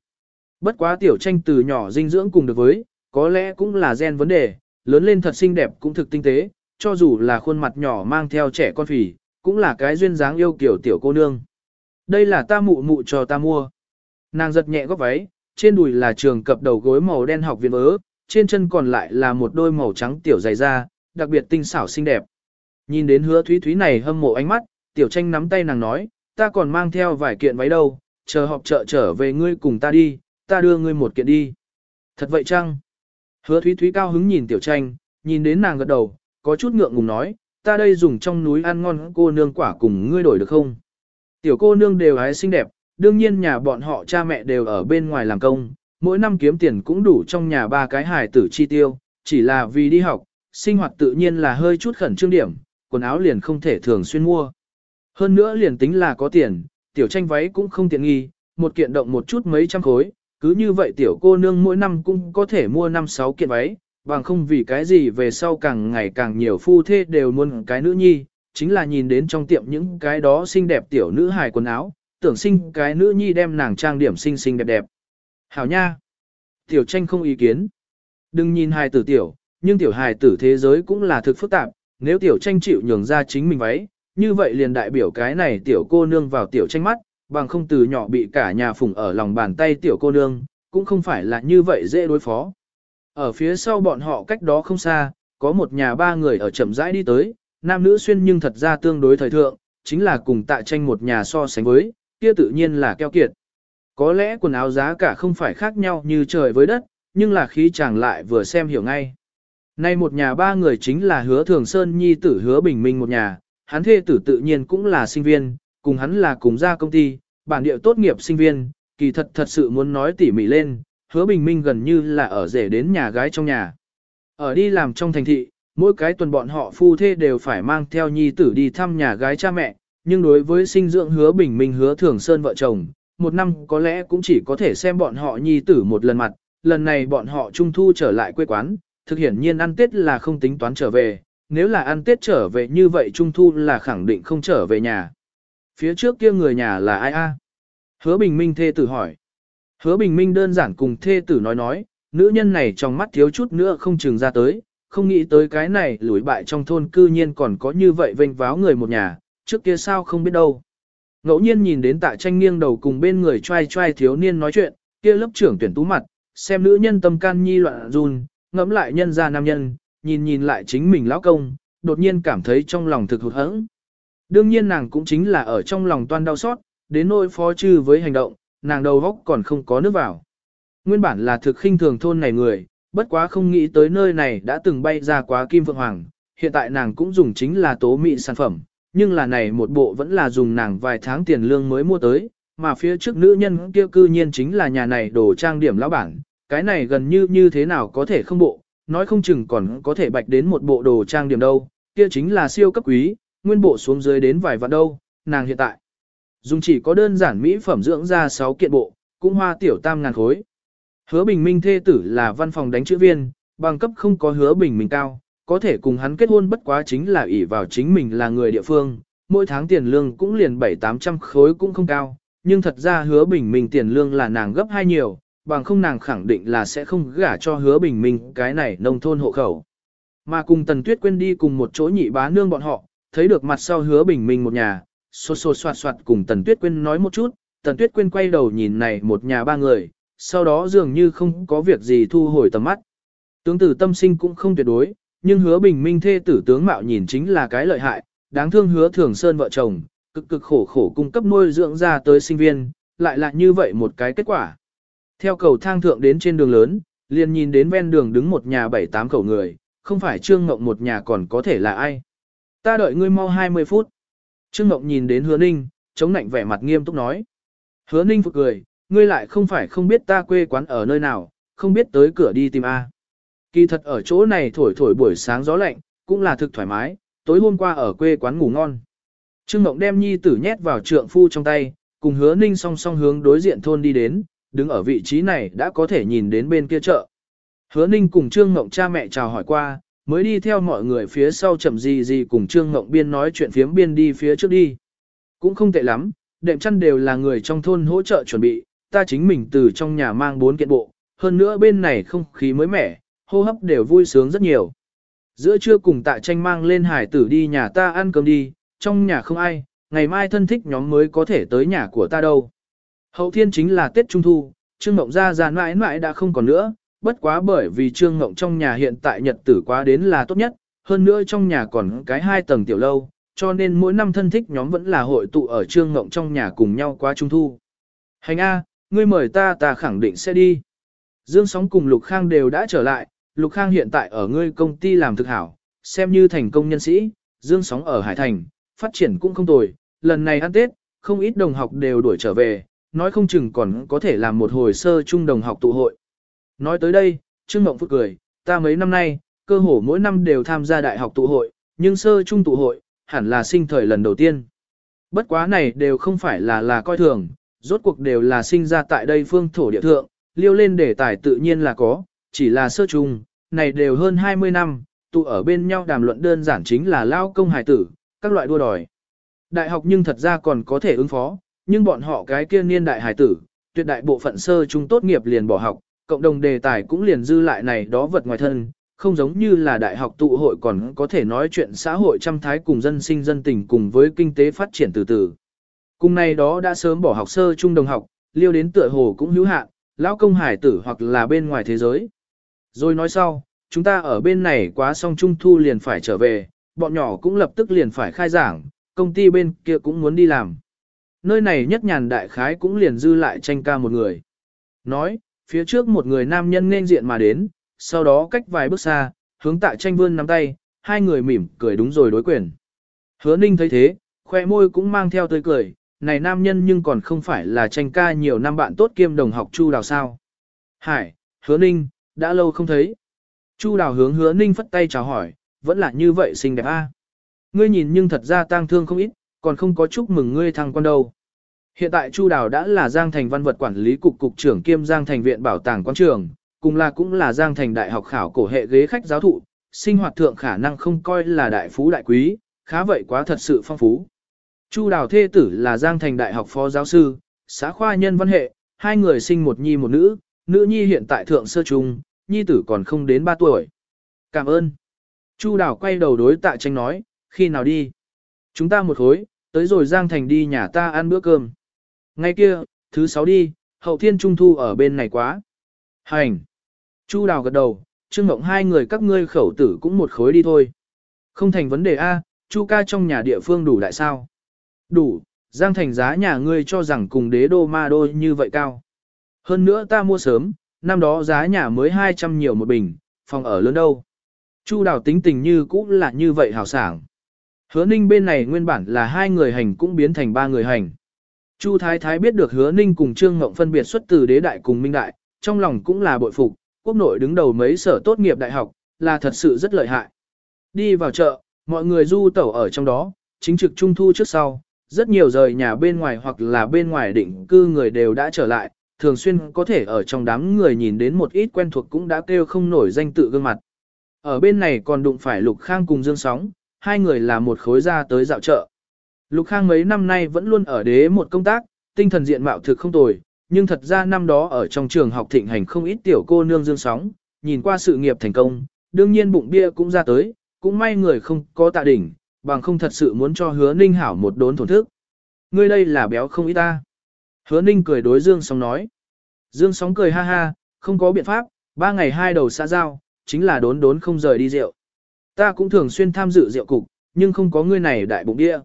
Bất quá tiểu tranh từ nhỏ dinh dưỡng cùng được với, có lẽ cũng là gen vấn đề, lớn lên thật xinh đẹp cũng thực tinh tế, cho dù là khuôn mặt nhỏ mang theo trẻ con phì, cũng là cái duyên dáng yêu kiểu tiểu cô nương. Đây là ta mụ mụ cho ta mua. Nàng giật nhẹ góc váy, trên đùi là trường cập đầu gối màu đen học viện ớ, trên chân còn lại là một đôi màu trắng tiểu dày da, đặc biệt tinh xảo xinh đẹp. Nhìn đến hứa thúy thúy này hâm mộ ánh mắt, tiểu tranh nắm tay nàng nói, ta còn mang theo vài kiện váy đâu, chờ họp chợ trở về ngươi cùng ta đi, ta đưa ngươi một kiện đi. Thật vậy chăng? Hứa thúy thúy cao hứng nhìn tiểu tranh, nhìn đến nàng gật đầu, có chút ngượng ngùng nói, ta đây dùng trong núi ăn ngon cô nương quả cùng ngươi đổi được không? Tiểu cô nương đều hái xinh đẹp, đương nhiên nhà bọn họ cha mẹ đều ở bên ngoài làm công, mỗi năm kiếm tiền cũng đủ trong nhà ba cái hài tử chi tiêu, chỉ là vì đi học, sinh hoạt tự nhiên là hơi chút khẩn trương điểm, quần áo liền không thể thường xuyên mua. Hơn nữa liền tính là có tiền, tiểu tranh váy cũng không tiện nghi, một kiện động một chút mấy trăm khối, cứ như vậy tiểu cô nương mỗi năm cũng có thể mua năm sáu kiện váy, bằng không vì cái gì về sau càng ngày càng nhiều phu thê đều muốn cái nữ nhi, chính là nhìn đến trong tiệm những cái đó xinh đẹp tiểu nữ hài quần áo, tưởng sinh cái nữ nhi đem nàng trang điểm xinh xinh đẹp đẹp. Hảo nha! Tiểu tranh không ý kiến. Đừng nhìn hài tử tiểu, nhưng tiểu hài tử thế giới cũng là thực phức tạp, nếu tiểu tranh chịu nhường ra chính mình váy, như vậy liền đại biểu cái này tiểu cô nương vào tiểu tranh mắt, bằng không từ nhỏ bị cả nhà phùng ở lòng bàn tay tiểu cô nương, cũng không phải là như vậy dễ đối phó. Ở phía sau bọn họ cách đó không xa, có một nhà ba người ở chậm rãi đi tới, nam nữ xuyên nhưng thật ra tương đối thời thượng, chính là cùng Tạ tranh một nhà so sánh với, kia tự nhiên là keo kiệt. Có lẽ quần áo giá cả không phải khác nhau như trời với đất, nhưng là khí chàng lại vừa xem hiểu ngay. Nay một nhà ba người chính là hứa thường sơn nhi tử hứa bình minh một nhà, hắn thê tử tự nhiên cũng là sinh viên, cùng hắn là cùng ra công ty, bản địa tốt nghiệp sinh viên, kỳ thật thật sự muốn nói tỉ mỉ lên, hứa bình minh gần như là ở rể đến nhà gái trong nhà. Ở đi làm trong thành thị, mỗi cái tuần bọn họ phu thê đều phải mang theo nhi tử đi thăm nhà gái cha mẹ, nhưng đối với sinh dưỡng hứa bình minh hứa thường sơn vợ chồng, một năm có lẽ cũng chỉ có thể xem bọn họ nhi tử một lần mặt, lần này bọn họ trung thu trở lại quê quán, thực hiển nhiên ăn Tết là không tính toán trở về, nếu là ăn Tết trở về như vậy trung thu là khẳng định không trở về nhà. Phía trước kia người nhà là ai a? Hứa Bình Minh thê tử hỏi. Hứa Bình Minh đơn giản cùng thê tử nói nói, nữ nhân này trong mắt thiếu chút nữa không chừng ra tới, không nghĩ tới cái này lủi bại trong thôn cư nhiên còn có như vậy vênh váo người một nhà, trước kia sao không biết đâu. Ngẫu nhiên nhìn đến tạ tranh nghiêng đầu cùng bên người trai trai thiếu niên nói chuyện, kia lớp trưởng tuyển tú mặt, xem nữ nhân tâm can nhi loạn run, ngẫm lại nhân ra nam nhân, nhìn nhìn lại chính mình lão công, đột nhiên cảm thấy trong lòng thực hụt hẫng. Đương nhiên nàng cũng chính là ở trong lòng toan đau xót, đến nỗi phó chư với hành động, nàng đầu góc còn không có nước vào. Nguyên bản là thực khinh thường thôn này người, bất quá không nghĩ tới nơi này đã từng bay ra quá kim vượng hoàng, hiện tại nàng cũng dùng chính là tố mị sản phẩm, nhưng là này một bộ vẫn là dùng nàng vài tháng tiền lương mới mua tới, mà phía trước nữ nhân kia cư nhiên chính là nhà này đồ trang điểm lão bản, cái này gần như như thế nào có thể không bộ, nói không chừng còn có thể bạch đến một bộ đồ trang điểm đâu, kia chính là siêu cấp quý, nguyên bộ xuống dưới đến vài vạn đâu, nàng hiện tại. Dùng chỉ có đơn giản mỹ phẩm dưỡng ra 6 kiện bộ, cũng hoa tiểu tam ngàn khối. Hứa bình minh thê tử là văn phòng đánh chữ viên, bằng cấp không có hứa bình minh cao, có thể cùng hắn kết hôn bất quá chính là ỷ vào chính mình là người địa phương, mỗi tháng tiền lương cũng liền 7-800 khối cũng không cao, nhưng thật ra hứa bình minh tiền lương là nàng gấp hai nhiều, bằng không nàng khẳng định là sẽ không gả cho hứa bình minh cái này nông thôn hộ khẩu. Mà cùng Tần Tuyết quên đi cùng một chỗ nhị bá nương bọn họ, thấy được mặt sau hứa bình minh một nhà, xô xô soạt soạt cùng Tần Tuyết quên nói một chút, Tần Tuyết quên quay đầu nhìn này một nhà ba người, sau đó dường như không có việc gì thu hồi tầm mắt. Tướng tử tâm sinh cũng không tuyệt đối, nhưng hứa bình minh thê tử tướng mạo nhìn chính là cái lợi hại, đáng thương hứa thường sơn vợ chồng, cực cực khổ khổ cung cấp nuôi dưỡng ra tới sinh viên, lại là như vậy một cái kết quả. Theo cầu thang thượng đến trên đường lớn, liền nhìn đến ven đường đứng một nhà bảy tám khẩu người, không phải Trương Ngộng một nhà còn có thể là ai. Ta đợi ngươi mau 20 phút. Trương Ngộng nhìn đến hứa ninh, chống nạnh vẻ mặt nghiêm túc nói. Hứa ninh phục cười, ngươi lại không phải không biết ta quê quán ở nơi nào, không biết tới cửa đi tìm A. Kỳ thật ở chỗ này thổi thổi buổi sáng gió lạnh, cũng là thực thoải mái, tối hôm qua ở quê quán ngủ ngon. Trương Ngộng đem nhi tử nhét vào trượng phu trong tay, cùng hứa ninh song song hướng đối diện thôn đi đến, đứng ở vị trí này đã có thể nhìn đến bên kia chợ. Hứa ninh cùng Trương Ngộng cha mẹ chào hỏi qua, mới đi theo mọi người phía sau chậm gì gì cùng Trương Ngộng biên nói chuyện phiếm biên đi phía trước đi. Cũng không tệ lắm, đệm chăn đều là người trong thôn hỗ trợ chuẩn bị, ta chính mình từ trong nhà mang bốn kiện bộ, hơn nữa bên này không khí mới mẻ, hô hấp đều vui sướng rất nhiều. Giữa trưa cùng tạ tranh mang lên hải tử đi nhà ta ăn cơm đi, trong nhà không ai, ngày mai thân thích nhóm mới có thể tới nhà của ta đâu. Hậu thiên chính là Tết Trung Thu, Trương Ngộng ra ra mãi mãi đã không còn nữa, bất quá bởi vì Trương Ngộng trong nhà hiện tại nhật tử quá đến là tốt nhất, hơn nữa trong nhà còn cái hai tầng tiểu lâu, cho nên mỗi năm thân thích nhóm vẫn là hội tụ ở Trương Ngộng trong nhà cùng nhau qua Trung Thu. Hành A, ngươi mời ta ta khẳng định sẽ đi. Dương Sóng cùng Lục Khang đều đã trở lại, Lục Khang hiện tại ở ngươi công ty làm thực hảo, xem như thành công nhân sĩ, Dương Sóng ở Hải Thành, phát triển cũng không tồi, lần này ăn Tết, không ít đồng học đều đuổi trở về, nói không chừng còn có thể làm một hồi sơ trung đồng học tụ hội. Nói tới đây, Trương Mộng Phước cười, ta mấy năm nay, cơ hồ mỗi năm đều tham gia đại học tụ hội, nhưng sơ trung tụ hội, hẳn là sinh thời lần đầu tiên. Bất quá này đều không phải là là coi thường, rốt cuộc đều là sinh ra tại đây phương thổ địa thượng, liêu lên đề tài tự nhiên là có, chỉ là sơ trung, này đều hơn 20 năm, tụ ở bên nhau đàm luận đơn giản chính là lao công hài tử, các loại đua đòi. Đại học nhưng thật ra còn có thể ứng phó, nhưng bọn họ cái kia niên đại hài tử, tuyệt đại bộ phận sơ trung tốt nghiệp liền bỏ học, cộng đồng đề tài cũng liền dư lại này đó vật ngoài thân, không giống như là đại học tụ hội còn có thể nói chuyện xã hội trăm thái cùng dân sinh dân tình cùng với kinh tế phát triển từ từ. Cùng này đó đã sớm bỏ học sơ trung đồng học, liêu đến tựa hồ cũng hữu hạn, lão công hải tử hoặc là bên ngoài thế giới. Rồi nói sau, chúng ta ở bên này quá xong trung thu liền phải trở về, bọn nhỏ cũng lập tức liền phải khai giảng, công ty bên kia cũng muốn đi làm. Nơi này nhất nhàn đại khái cũng liền dư lại tranh ca một người. Nói, phía trước một người nam nhân nên diện mà đến, sau đó cách vài bước xa, hướng tạ tranh vươn nắm tay, hai người mỉm cười đúng rồi đối quyền. Hứa ninh thấy thế, khoe môi cũng mang theo tươi cười, này nam nhân nhưng còn không phải là tranh ca nhiều năm bạn tốt kiêm đồng học Chu Đào sao. Hải, hứa ninh, đã lâu không thấy. Chu Đào hướng hứa ninh phất tay chào hỏi, vẫn là như vậy xinh đẹp a. Ngươi nhìn nhưng thật ra tang thương không ít, còn không có chúc mừng ngươi thăng quan đâu. Hiện tại Chu Đào đã là Giang Thành Văn vật quản lý cục cục trưởng kiêm Giang Thành viện bảo tàng quan trường, cùng là cũng là Giang Thành đại học khảo cổ hệ ghế khách giáo thụ, sinh hoạt thượng khả năng không coi là đại phú đại quý, khá vậy quá thật sự phong phú. Chu Đào thê tử là Giang Thành đại học phó giáo sư, xã khoa nhân văn hệ, hai người sinh một nhi một nữ, nữ nhi hiện tại thượng sơ trung, nhi tử còn không đến 3 tuổi. Cảm ơn. Chu Đào quay đầu đối tạ tranh nói, khi nào đi? Chúng ta một khối, tới rồi Giang Thành đi nhà ta ăn bữa cơm. Ngay kia, thứ sáu đi, hậu thiên trung thu ở bên này quá. Hành. Chu Đào gật đầu, Trương mộng hai người các ngươi khẩu tử cũng một khối đi thôi. Không thành vấn đề A, Chu ca trong nhà địa phương đủ đại sao? Đủ, Giang Thành giá nhà ngươi cho rằng cùng đế đô ma đô như vậy cao. Hơn nữa ta mua sớm, năm đó giá nhà mới 200 nhiều một bình, phòng ở lớn đâu. Chu Đào tính tình như cũng là như vậy hào sảng. Hứa Ninh bên này nguyên bản là hai người hành cũng biến thành ba người hành. Chu Thái Thái biết được Hứa Ninh cùng Trương Ngộng phân biệt xuất từ đế đại cùng minh đại, trong lòng cũng là bội phục, quốc nội đứng đầu mấy sở tốt nghiệp đại học, là thật sự rất lợi hại. Đi vào chợ, mọi người du tẩu ở trong đó, chính trực trung thu trước sau, rất nhiều rời nhà bên ngoài hoặc là bên ngoài định cư người đều đã trở lại, thường xuyên có thể ở trong đám người nhìn đến một ít quen thuộc cũng đã kêu không nổi danh tự gương mặt. Ở bên này còn đụng phải Lục Khang cùng Dương Sóng, hai người là một khối ra tới dạo chợ. Lục Khang mấy năm nay vẫn luôn ở đế một công tác, tinh thần diện mạo thực không tồi, nhưng thật ra năm đó ở trong trường học thịnh hành không ít tiểu cô nương dương sóng, nhìn qua sự nghiệp thành công, đương nhiên bụng bia cũng ra tới, cũng may người không có tạ đỉnh, bằng không thật sự muốn cho hứa ninh hảo một đốn thổn thức. Ngươi đây là béo không ít ta. Hứa ninh cười đối dương sóng nói. Dương sóng cười ha ha, không có biện pháp, ba ngày hai đầu xã giao, chính là đốn đốn không rời đi rượu. Ta cũng thường xuyên tham dự rượu cục, nhưng không có ngươi này đại bụng địa.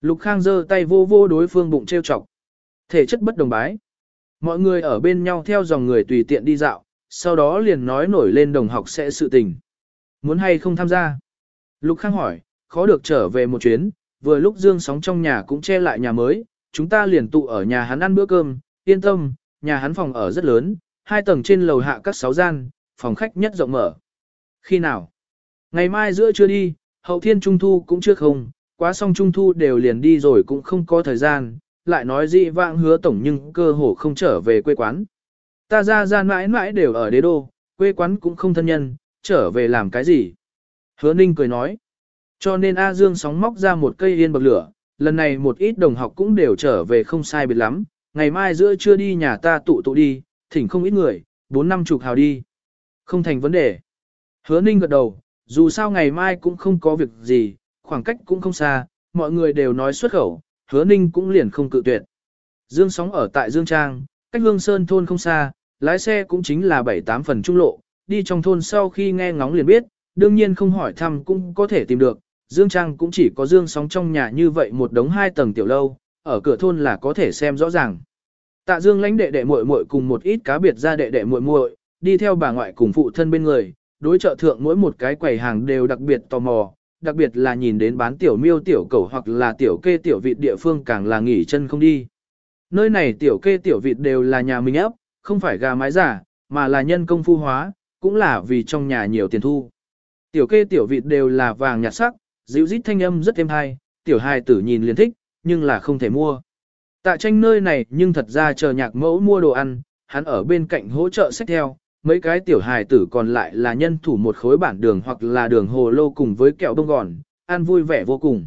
Lục Khang giơ tay vô vô đối phương bụng trêu chọc. Thể chất bất đồng bái. Mọi người ở bên nhau theo dòng người tùy tiện đi dạo, sau đó liền nói nổi lên đồng học sẽ sự tình. Muốn hay không tham gia? Lục Khang hỏi, khó được trở về một chuyến, vừa lúc Dương sóng trong nhà cũng che lại nhà mới, chúng ta liền tụ ở nhà hắn ăn bữa cơm, yên tâm, nhà hắn phòng ở rất lớn, hai tầng trên lầu hạ các sáu gian, phòng khách nhất rộng mở. Khi nào? Ngày mai giữa trưa đi, hậu thiên trung thu cũng chưa không, quá xong trung thu đều liền đi rồi cũng không có thời gian, lại nói dị vãng hứa tổng nhưng cơ hồ không trở về quê quán. Ta ra ra mãi mãi đều ở đế đô, quê quán cũng không thân nhân, trở về làm cái gì. Hứa ninh cười nói. Cho nên A Dương sóng móc ra một cây yên bậc lửa, lần này một ít đồng học cũng đều trở về không sai biệt lắm, ngày mai giữa trưa đi nhà ta tụ tụ đi, thỉnh không ít người, bốn năm chục hào đi. Không thành vấn đề. Hứa ninh gật đầu, dù sao ngày mai cũng không có việc gì, khoảng cách cũng không xa, mọi người đều nói xuất khẩu, hứa ninh cũng liền không cự tuyệt. Dương sóng ở tại Dương Trang, cách Hương Sơn thôn không xa, lái xe cũng chính là 7-8 phần trung lộ, đi trong thôn sau khi nghe ngóng liền biết, đương nhiên không hỏi thăm cũng có thể tìm được, Dương Trang cũng chỉ có Dương sóng trong nhà như vậy một đống hai tầng tiểu lâu, ở cửa thôn là có thể xem rõ ràng. Tạ Dương lãnh đệ đệ muội muội cùng một ít cá biệt ra đệ đệ muội muội, đi theo bà ngoại cùng phụ thân bên người, đối chợ thượng mỗi một cái quầy hàng đều đặc biệt tò mò, đặc biệt là nhìn đến bán tiểu miêu tiểu cầu hoặc là tiểu kê tiểu vịt địa phương càng là nghỉ chân không đi. Nơi này tiểu kê tiểu vịt đều là nhà mình ấp, không phải gà mái giả, mà là nhân công phu hóa, cũng là vì trong nhà nhiều tiền thu. Tiểu kê tiểu vịt đều là vàng nhạt sắc, dịu rít thanh âm rất êm hay, tiểu hài tử nhìn liền thích, nhưng là không thể mua. Tạ tranh nơi này nhưng thật ra chờ nhạc mẫu mua đồ ăn, hắn ở bên cạnh hỗ trợ sách theo, mấy cái tiểu hài tử còn lại là nhân thủ một khối bản đường hoặc là đường hồ lô cùng với kẹo bông gòn, ăn vui vẻ vô cùng.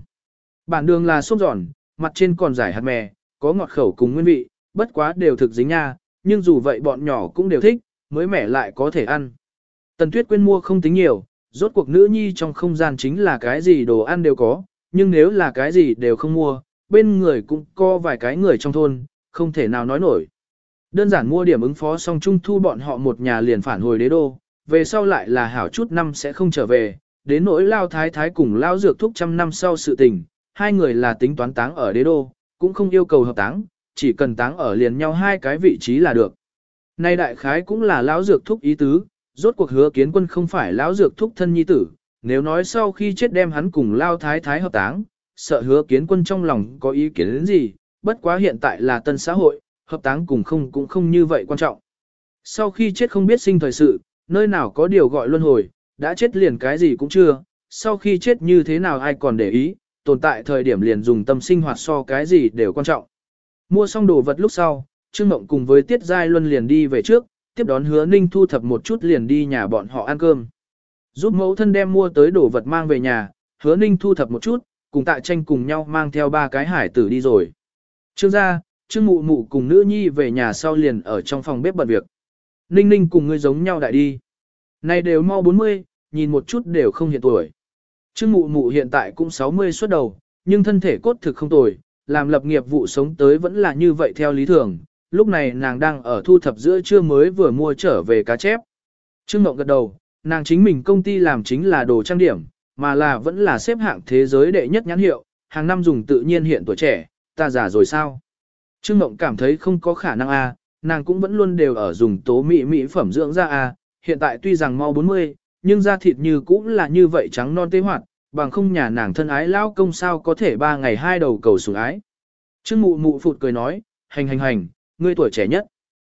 Bản đường là xốp giòn, mặt trên còn giải hạt mè, có ngọt khẩu cùng nguyên vị, bất quá đều thực dính nha, nhưng dù vậy bọn nhỏ cũng đều thích, mới mẻ lại có thể ăn. Tần Tuyết quên mua không tính nhiều, rốt cuộc nữ nhi trong không gian chính là cái gì đồ ăn đều có, nhưng nếu là cái gì đều không mua, bên người cũng có vài cái người trong thôn, không thể nào nói nổi. Đơn giản mua điểm ứng phó xong trung thu bọn họ một nhà liền phản hồi đế đô, về sau lại là hảo chút năm sẽ không trở về, đến nỗi lao thái thái cùng lao dược thúc trăm năm sau sự tình, hai người là tính toán táng ở đế đô, cũng không yêu cầu hợp táng, chỉ cần táng ở liền nhau hai cái vị trí là được. Nay đại khái cũng là lão dược thúc ý tứ, rốt cuộc hứa kiến quân không phải lão dược thúc thân nhi tử, nếu nói sau khi chết đem hắn cùng lao thái thái hợp táng, sợ hứa kiến quân trong lòng có ý kiến đến gì, bất quá hiện tại là tân xã hội, hợp táng cùng không cũng không như vậy quan trọng. Sau khi chết không biết sinh thời sự, nơi nào có điều gọi luân hồi, đã chết liền cái gì cũng chưa, sau khi chết như thế nào ai còn để ý, tồn tại thời điểm liền dùng tâm sinh hoạt so cái gì đều quan trọng. Mua xong đồ vật lúc sau, Trương Mộng cùng với Tiết Giai Luân liền đi về trước, tiếp đón hứa ninh thu thập một chút liền đi nhà bọn họ ăn cơm. Giúp mẫu thân đem mua tới đồ vật mang về nhà, hứa ninh thu thập một chút, cùng tạ tranh cùng nhau mang theo ba cái hải tử đi rồi. Trương gia, trương mụ mụ cùng nữ nhi về nhà sau liền ở trong phòng bếp bận việc. Ninh ninh cùng ngươi giống nhau đại đi. Này đều mau 40, nhìn một chút đều không hiện tuổi. Trương mụ mụ hiện tại cũng 60 xuất đầu, nhưng thân thể cốt thực không tồi, làm lập nghiệp vụ sống tới vẫn là như vậy theo lý thường. Lúc này nàng đang ở thu thập giữa trưa mới vừa mua trở về cá chép. Trương ngọc gật đầu, nàng chính mình công ty làm chính là đồ trang điểm, mà là vẫn là xếp hạng thế giới đệ nhất nhãn hiệu, hàng năm dùng tự nhiên hiện tuổi trẻ, ta già rồi sao? Trương ngọc cảm thấy không có khả năng a, nàng cũng vẫn luôn đều ở dùng tố mỹ mỹ phẩm dưỡng da a, hiện tại tuy rằng mau 40, nhưng da thịt như cũng là như vậy trắng non tế hoạt, bằng không nhà nàng thân ái lão công sao có thể ba ngày hai đầu cầu sủng ái. Trương Mụ Mụ phụt cười nói, hành hành hành, ngươi tuổi trẻ nhất.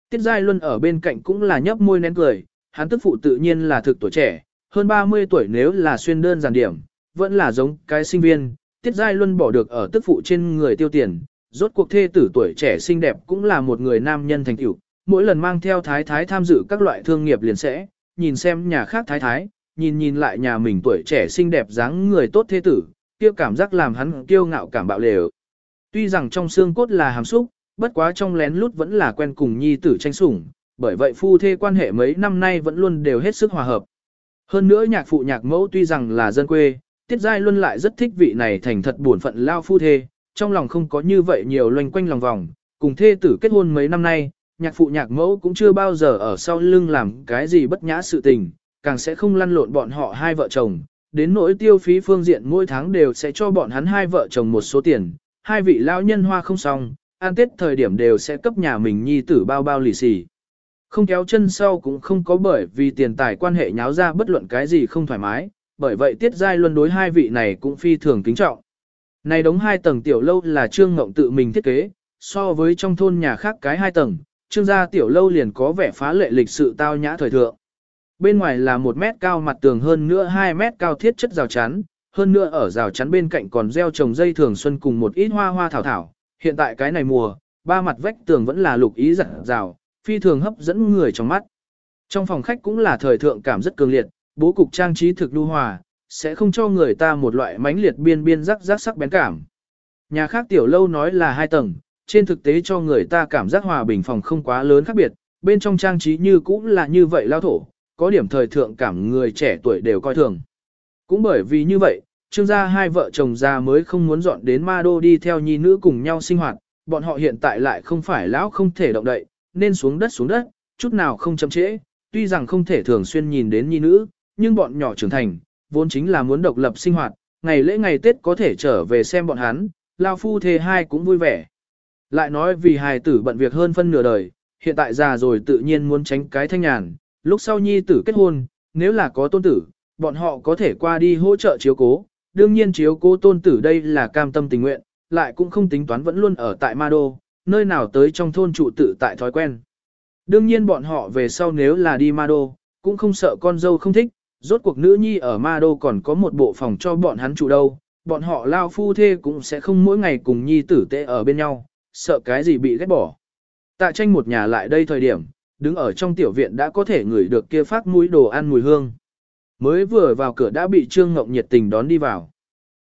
Tiết Giai Luân ở bên cạnh cũng là nhấp môi nén cười, hắn tức phụ tự nhiên là thực tuổi trẻ, hơn 30 tuổi nếu là xuyên đơn giản điểm, vẫn là giống cái sinh viên, Tiết Giai Luân bỏ được ở tức phụ trên người tiêu tiền, rốt cuộc thê tử tuổi trẻ xinh đẹp cũng là một người nam nhân thành tựu, mỗi lần mang theo thái thái tham dự các loại thương nghiệp liền sẽ, nhìn xem nhà khác thái thái, nhìn nhìn lại nhà mình tuổi trẻ xinh đẹp dáng người tốt thê tử, kia cảm giác làm hắn kiêu ngạo cảm bạo lều. Tuy rằng trong xương cốt là hàm xúc, bất quá trong lén lút vẫn là quen cùng nhi tử tranh sủng, bởi vậy phu thê quan hệ mấy năm nay vẫn luôn đều hết sức hòa hợp. Hơn nữa nhạc phụ nhạc mẫu tuy rằng là dân quê, Tiết Giai Luân lại rất thích vị này thành thật buồn phận lao phu thê, trong lòng không có như vậy nhiều loanh quanh lòng vòng, cùng thê tử kết hôn mấy năm nay, nhạc phụ nhạc mẫu cũng chưa bao giờ ở sau lưng làm cái gì bất nhã sự tình, càng sẽ không lăn lộn bọn họ hai vợ chồng, đến nỗi tiêu phí phương diện mỗi tháng đều sẽ cho bọn hắn hai vợ chồng một số tiền, hai vị lão nhân hoa không xong, an tết thời điểm đều sẽ cấp nhà mình nhi tử bao bao lì xì. Không kéo chân sau cũng không có bởi vì tiền tài quan hệ nháo ra bất luận cái gì không thoải mái, bởi vậy Tiết Giai Luân đối hai vị này cũng phi thường kính trọng. Này đống hai tầng tiểu lâu là Trương Ngộng tự mình thiết kế, so với trong thôn nhà khác cái hai tầng, Trương gia tiểu lâu liền có vẻ phá lệ lịch sự tao nhã thời thượng. Bên ngoài là một mét cao mặt tường hơn nữa 2 mét cao thiết chất rào chắn, hơn nữa ở rào chắn bên cạnh còn gieo trồng dây thường xuân cùng một ít hoa hoa thảo thảo. Hiện tại cái này mùa, ba mặt vách tường vẫn là lục ý giật rào, phi thường hấp dẫn người trong mắt. Trong phòng khách cũng là thời thượng cảm rất cường liệt, bố cục trang trí thực lưu hòa, sẽ không cho người ta một loại mãnh liệt biên biên rắc rắc sắc bén cảm. Nhà khác tiểu lâu nói là hai tầng, trên thực tế cho người ta cảm giác hòa bình phòng không quá lớn khác biệt, bên trong trang trí như cũng là như vậy lao thổ, có điểm thời thượng cảm người trẻ tuổi đều coi thường. Cũng bởi vì như vậy, trương gia hai vợ chồng già mới không muốn dọn đến ma đô đi theo nhi nữ cùng nhau sinh hoạt, bọn họ hiện tại lại không phải lão không thể động đậy, nên xuống đất xuống đất, chút nào không chậm trễ, tuy rằng không thể thường xuyên nhìn đến nhi nữ, nhưng bọn nhỏ trưởng thành, vốn chính là muốn độc lập sinh hoạt, ngày lễ ngày Tết có thể trở về xem bọn hắn, lao phu thề hai cũng vui vẻ. Lại nói vì hài tử bận việc hơn phân nửa đời, hiện tại già rồi tự nhiên muốn tránh cái thanh nhàn, lúc sau nhi tử kết hôn, nếu là có tôn tử, bọn họ có thể qua đi hỗ trợ chiếu cố, đương nhiên chiếu cố tôn tử đây là cam tâm tình nguyện, lại cũng không tính toán vẫn luôn ở tại Ma Đô, nơi nào tới trong thôn trụ tự tại thói quen. Đương nhiên bọn họ về sau nếu là đi Ma Đô, cũng không sợ con dâu không thích, rốt cuộc nữ nhi ở Ma Đô còn có một bộ phòng cho bọn hắn trụ đâu, bọn họ lao phu thê cũng sẽ không mỗi ngày cùng nhi tử tệ ở bên nhau, sợ cái gì bị ghét bỏ. Tạ tranh một nhà lại đây thời điểm, đứng ở trong tiểu viện đã có thể ngửi được kia phát mũi đồ ăn mùi hương. Mới vừa vào cửa đã bị Trương Ngộng nhiệt tình đón đi vào.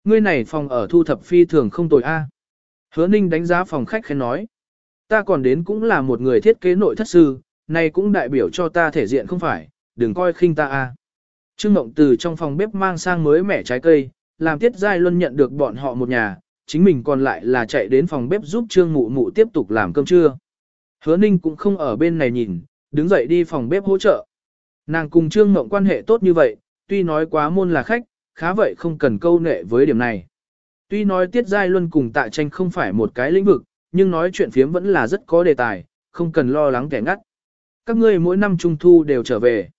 Ngươi này phòng ở thu thập phi thường không tồi a. Hứa Ninh đánh giá phòng khách khen nói. Ta còn đến cũng là một người thiết kế nội thất sư, này cũng đại biểu cho ta thể diện không phải, đừng coi khinh ta a. Trương Ngộng từ trong phòng bếp mang sang mới mẻ trái cây, làm Tiết Giai Luân nhận được bọn họ một nhà, chính mình còn lại là chạy đến phòng bếp giúp Trương Mụ Mụ tiếp tục làm cơm trưa. Hứa Ninh cũng không ở bên này nhìn, đứng dậy đi phòng bếp hỗ trợ. Nàng cùng Trương Ngộng quan hệ tốt như vậy, tuy nói quá môn là khách, khá vậy không cần câu nệ với điểm này. Tuy nói Tiết Giai Luân cùng Tạ Tranh không phải một cái lĩnh vực, nhưng nói chuyện phiếm vẫn là rất có đề tài, không cần lo lắng kẻ ngắt. Các ngươi mỗi năm Trung Thu đều trở về.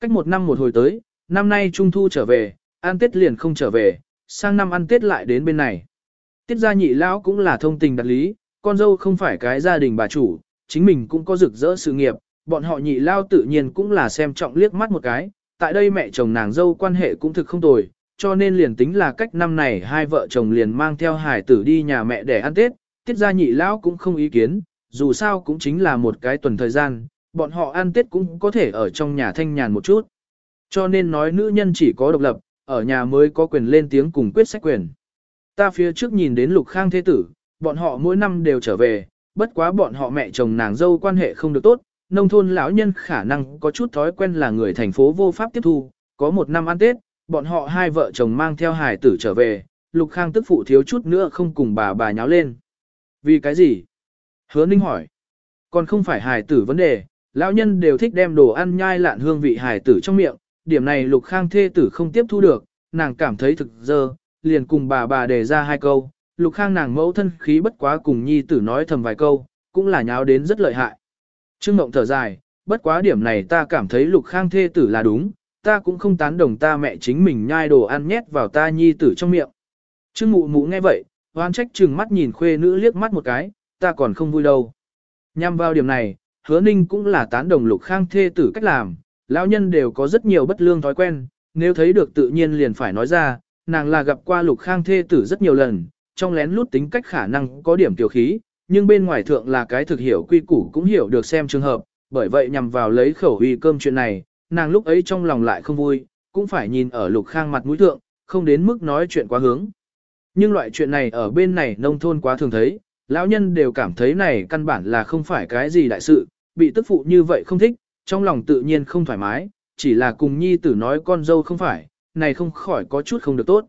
Cách một năm một hồi tới, năm nay Trung Thu trở về, ăn Tết liền không trở về, sang năm ăn Tết lại đến bên này. Tiết gia nhị lão cũng là thông tình đặt lý, con dâu không phải cái gia đình bà chủ, chính mình cũng có rực rỡ sự nghiệp, bọn họ nhị lao tự nhiên cũng là xem trọng liếc mắt một cái, tại đây mẹ chồng nàng dâu quan hệ cũng thực không tồi, cho nên liền tính là cách năm này hai vợ chồng liền mang theo hải tử đi nhà mẹ để ăn Tết, tiết gia nhị lão cũng không ý kiến, dù sao cũng chính là một cái tuần thời gian, bọn họ ăn Tết cũng có thể ở trong nhà thanh nhàn một chút. Cho nên nói nữ nhân chỉ có độc lập, ở nhà mới có quyền lên tiếng cùng quyết sách quyền. Ta phía trước nhìn đến lục khang thế tử, bọn họ mỗi năm đều trở về, bất quá bọn họ mẹ chồng nàng dâu quan hệ không được tốt, nông thôn lão nhân khả năng có chút thói quen là người thành phố vô pháp tiếp thu, có một năm ăn Tết, bọn họ hai vợ chồng mang theo hài tử trở về, lục khang tức phụ thiếu chút nữa không cùng bà bà nháo lên. Vì cái gì? Hứa Ninh hỏi. Còn không phải hài tử vấn đề, lão nhân đều thích đem đồ ăn nhai lạn hương vị hài tử trong miệng, điểm này lục khang thê tử không tiếp thu được, nàng cảm thấy thực dơ, liền cùng bà bà đề ra hai câu, lục khang nàng mẫu thân khí bất quá cùng nhi tử nói thầm vài câu, cũng là nháo đến rất lợi hại. Trương Ngộng thở dài, bất quá điểm này ta cảm thấy lục khang thê tử là đúng, ta cũng không tán đồng ta mẹ chính mình nhai đồ ăn nhét vào ta nhi tử trong miệng. Trương mụ mụ nghe vậy, hoan trách trừng mắt nhìn khuê nữ liếc mắt một cái, ta còn không vui đâu. Nhằm vào điểm này, hứa ninh cũng là tán đồng lục khang thê tử cách làm, lão nhân đều có rất nhiều bất lương thói quen, nếu thấy được tự nhiên liền phải nói ra, nàng là gặp qua lục khang thê tử rất nhiều lần, trong lén lút tính cách khả năng có điểm tiểu khí, nhưng bên ngoài thượng là cái thực hiểu quy củ cũng hiểu được xem trường hợp, bởi vậy nhằm vào lấy khẩu uy cơm chuyện này, nàng lúc ấy trong lòng lại không vui, cũng phải nhìn ở lục khang mặt mũi thượng, không đến mức nói chuyện quá hướng. Nhưng loại chuyện này ở bên này nông thôn quá thường thấy, lão nhân đều cảm thấy này căn bản là không phải cái gì đại sự, bị tức phụ như vậy không thích, trong lòng tự nhiên không thoải mái, chỉ là cùng nhi tử nói con dâu không phải, này không khỏi có chút không được tốt.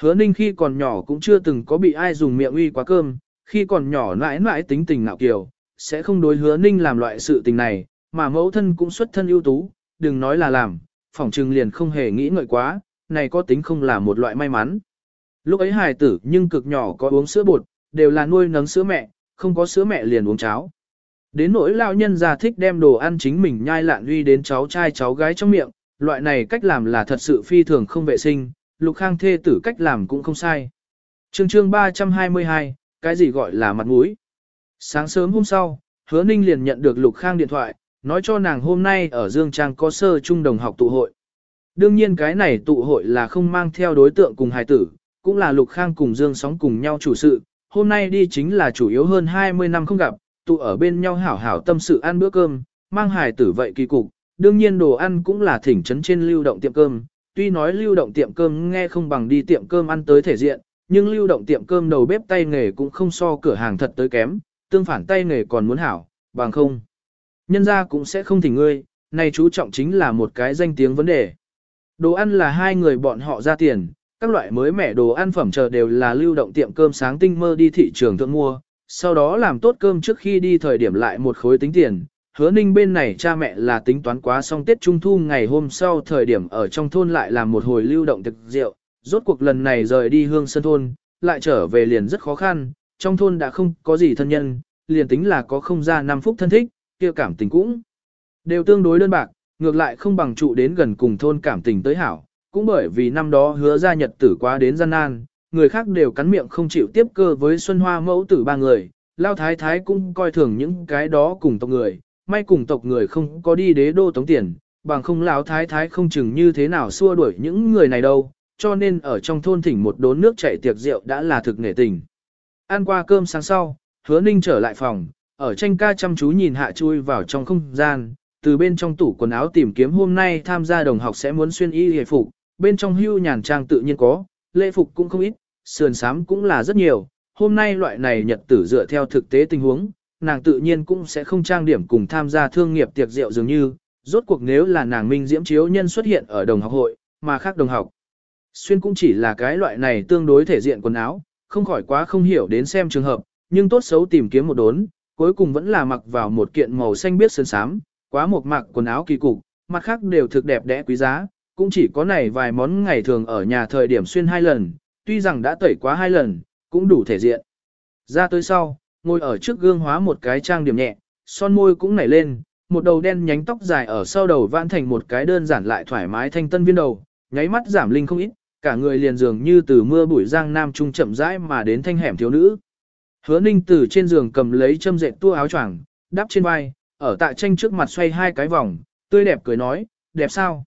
Hứa ninh khi còn nhỏ cũng chưa từng có bị ai dùng miệng uy quá cơm, khi còn nhỏ mãi mãi tính tình ngạo kiều, sẽ không đối hứa ninh làm loại sự tình này, mà mẫu thân cũng xuất thân ưu tú, đừng nói là làm, phỏng trừng liền không hề nghĩ ngợi quá, này có tính không là một loại may mắn. Lúc ấy hài tử nhưng cực nhỏ có uống sữa bột, đều là nuôi nấng sữa mẹ, không có sữa mẹ liền uống cháo. Đến nỗi lão nhân già thích đem đồ ăn chính mình nhai lạn uy đến cháu trai cháu gái trong miệng, loại này cách làm là thật sự phi thường không vệ sinh, lục khang thê tử cách làm cũng không sai. Chương chương 322, cái gì gọi là mặt mũi? Sáng sớm hôm sau, hứa ninh liền nhận được lục khang điện thoại, nói cho nàng hôm nay ở Dương Trang có sơ trung đồng học tụ hội. Đương nhiên cái này tụ hội là không mang theo đối tượng cùng hài tử, cũng là lục khang cùng Dương sóng cùng nhau chủ sự, hôm nay đi chính là chủ yếu hơn 20 năm không gặp, tụ ở bên nhau hảo hảo tâm sự ăn bữa cơm, mang hài tử vậy kỳ cục, đương nhiên đồ ăn cũng là thỉnh trấn trên lưu động tiệm cơm, tuy nói lưu động tiệm cơm nghe không bằng đi tiệm cơm ăn tới thể diện, nhưng lưu động tiệm cơm đầu bếp tay nghề cũng không so cửa hàng thật tới kém, tương phản tay nghề còn muốn hảo, bằng không. Nhân ra cũng sẽ không thỉnh ngươi, này chú trọng chính là một cái danh tiếng vấn đề. Đồ ăn là hai người bọn họ ra tiền, các loại mới mẻ đồ ăn phẩm chờ đều là lưu động tiệm cơm sáng tinh mơ đi thị trường thượng mua, sau đó làm tốt cơm trước khi đi thời điểm lại một khối tính tiền. Hứa ninh bên này cha mẹ là tính toán quá xong Tết Trung Thu ngày hôm sau thời điểm ở trong thôn lại làm một hồi lưu động thực rượu, rốt cuộc lần này rời đi hương sân thôn, lại trở về liền rất khó khăn, trong thôn đã không có gì thân nhân, liền tính là có không ra 5 phút thân thích, kia cảm tình cũng đều tương đối đơn bạc, ngược lại không bằng trụ đến gần cùng thôn cảm tình tới hảo, cũng bởi vì năm đó hứa ra nhật tử quá đến gian nan, người khác đều cắn miệng không chịu tiếp cơ với Xuân Hoa mẫu tử ba người, Lao Thái Thái cũng coi thường những cái đó cùng tộc người, may cùng tộc người không có đi đế đô tống tiền, bằng không Lão Thái Thái không chừng như thế nào xua đuổi những người này đâu, cho nên ở trong thôn thỉnh một đốn nước chảy tiệc rượu đã là thực nể tình. Ăn qua cơm sáng sau, hứa ninh trở lại phòng, ở tranh ca chăm chú nhìn hạ chui vào trong không gian, từ bên trong tủ quần áo tìm kiếm hôm nay tham gia đồng học sẽ muốn xuyên y hề phục, bên trong hưu nhàn trang tự nhiên có, lễ phục cũng không ít, sườn sám cũng là rất nhiều, hôm nay loại này nhật tử dựa theo thực tế tình huống, nàng tự nhiên cũng sẽ không trang điểm cùng tham gia thương nghiệp tiệc rượu dường như, rốt cuộc nếu là nàng minh diễm chiếu nhân xuất hiện ở đồng học hội, mà khác đồng học. Xuyên cũng chỉ là cái loại này tương đối thể diện quần áo, không khỏi quá không hiểu đến xem trường hợp, nhưng tốt xấu tìm kiếm một đốn, cuối cùng vẫn là mặc vào một kiện màu xanh biết sơn sám, quá một mặc quần áo kỳ cục, mặt khác đều thực đẹp đẽ quý giá, cũng chỉ có này vài món ngày thường ở nhà thời điểm xuyên hai lần, tuy rằng đã tẩy quá hai lần, cũng đủ thể diện. Ra tới sau, ngồi ở trước gương hóa một cái trang điểm nhẹ, son môi cũng nảy lên, một đầu đen nhánh tóc dài ở sau đầu vãn thành một cái đơn giản lại thoải mái thanh tân viên đầu, nháy mắt giảm linh không ít, cả người liền dường như từ mưa bụi giang nam trung chậm rãi mà đến thanh hẻm thiếu nữ. Hứa ninh từ trên giường cầm lấy châm dệt tua áo choàng, đắp trên vai, ở tạ tranh trước mặt xoay hai cái vòng, tươi đẹp cười nói, đẹp sao?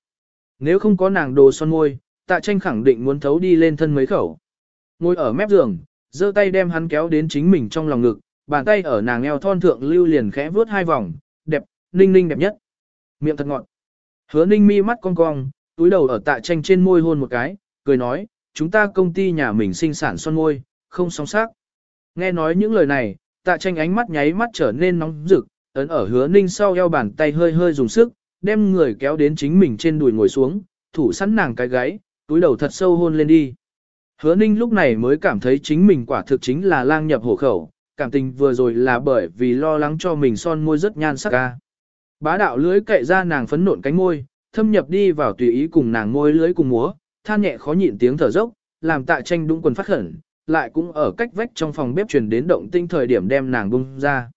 Nếu không có nàng đồ son môi, tạ tranh khẳng định muốn thấu đi lên thân mấy khẩu. Ngồi ở mép giường, giơ tay đem hắn kéo đến chính mình trong lòng ngực, bàn tay ở nàng eo thon thượng lưu liền khẽ vuốt hai vòng, đẹp, ninh ninh đẹp nhất. Miệng thật ngọt. Hứa ninh mi mắt cong cong, túi đầu ở tạ tranh trên môi hôn một cái, cười nói, chúng ta công ty nhà mình sinh sản son môi, không song sắc. Nghe nói những lời này, tạ tranh ánh mắt nháy mắt trở nên nóng rực, ấn ở hứa ninh sau eo bàn tay hơi hơi dùng sức, đem người kéo đến chính mình trên đùi ngồi xuống, thủ sẵn nàng cái gáy, túi đầu thật sâu hôn lên đi. Hứa ninh lúc này mới cảm thấy chính mình quả thực chính là lang nhập hổ khẩu, cảm tình vừa rồi là bởi vì lo lắng cho mình son môi rất nhan sắc ca. Bá đạo lưới cậy ra nàng phấn nộn cánh môi, thâm nhập đi vào tùy ý cùng nàng môi lưới cùng múa, than nhẹ khó nhịn tiếng thở dốc, làm tạ tranh đúng quần phát khẩn, lại cũng ở cách vách trong phòng bếp truyền đến động tinh thời điểm đem nàng bung ra.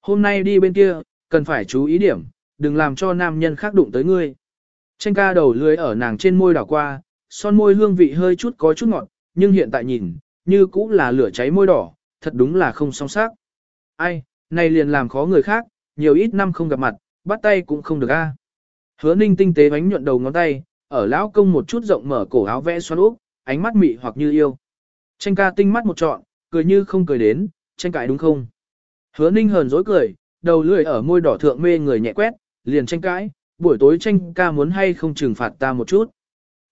Hôm nay đi bên kia, cần phải chú ý điểm, đừng làm cho nam nhân khác đụng tới ngươi. Tranh ca đầu lưới ở nàng trên môi đảo qua, son môi hương vị hơi chút có chút ngọt, nhưng hiện tại nhìn, như cũng là lửa cháy môi đỏ, thật đúng là không song sắc. Ai, này liền làm khó người khác, nhiều ít năm không gặp mặt, bắt tay cũng không được a. Hứa ninh tinh tế bánh nhuận đầu ngón tay, ở lão công một chút rộng mở cổ áo vẽ xoắn úp, ánh mắt mị hoặc như yêu. Tranh ca tinh mắt một trọn, cười như không cười đến, tranh cãi đúng không? Hứa ninh hờn dối cười, đầu lưỡi ở môi đỏ thượng mê người nhẹ quét, liền tranh cãi, buổi tối tranh ca muốn hay không trừng phạt ta một chút.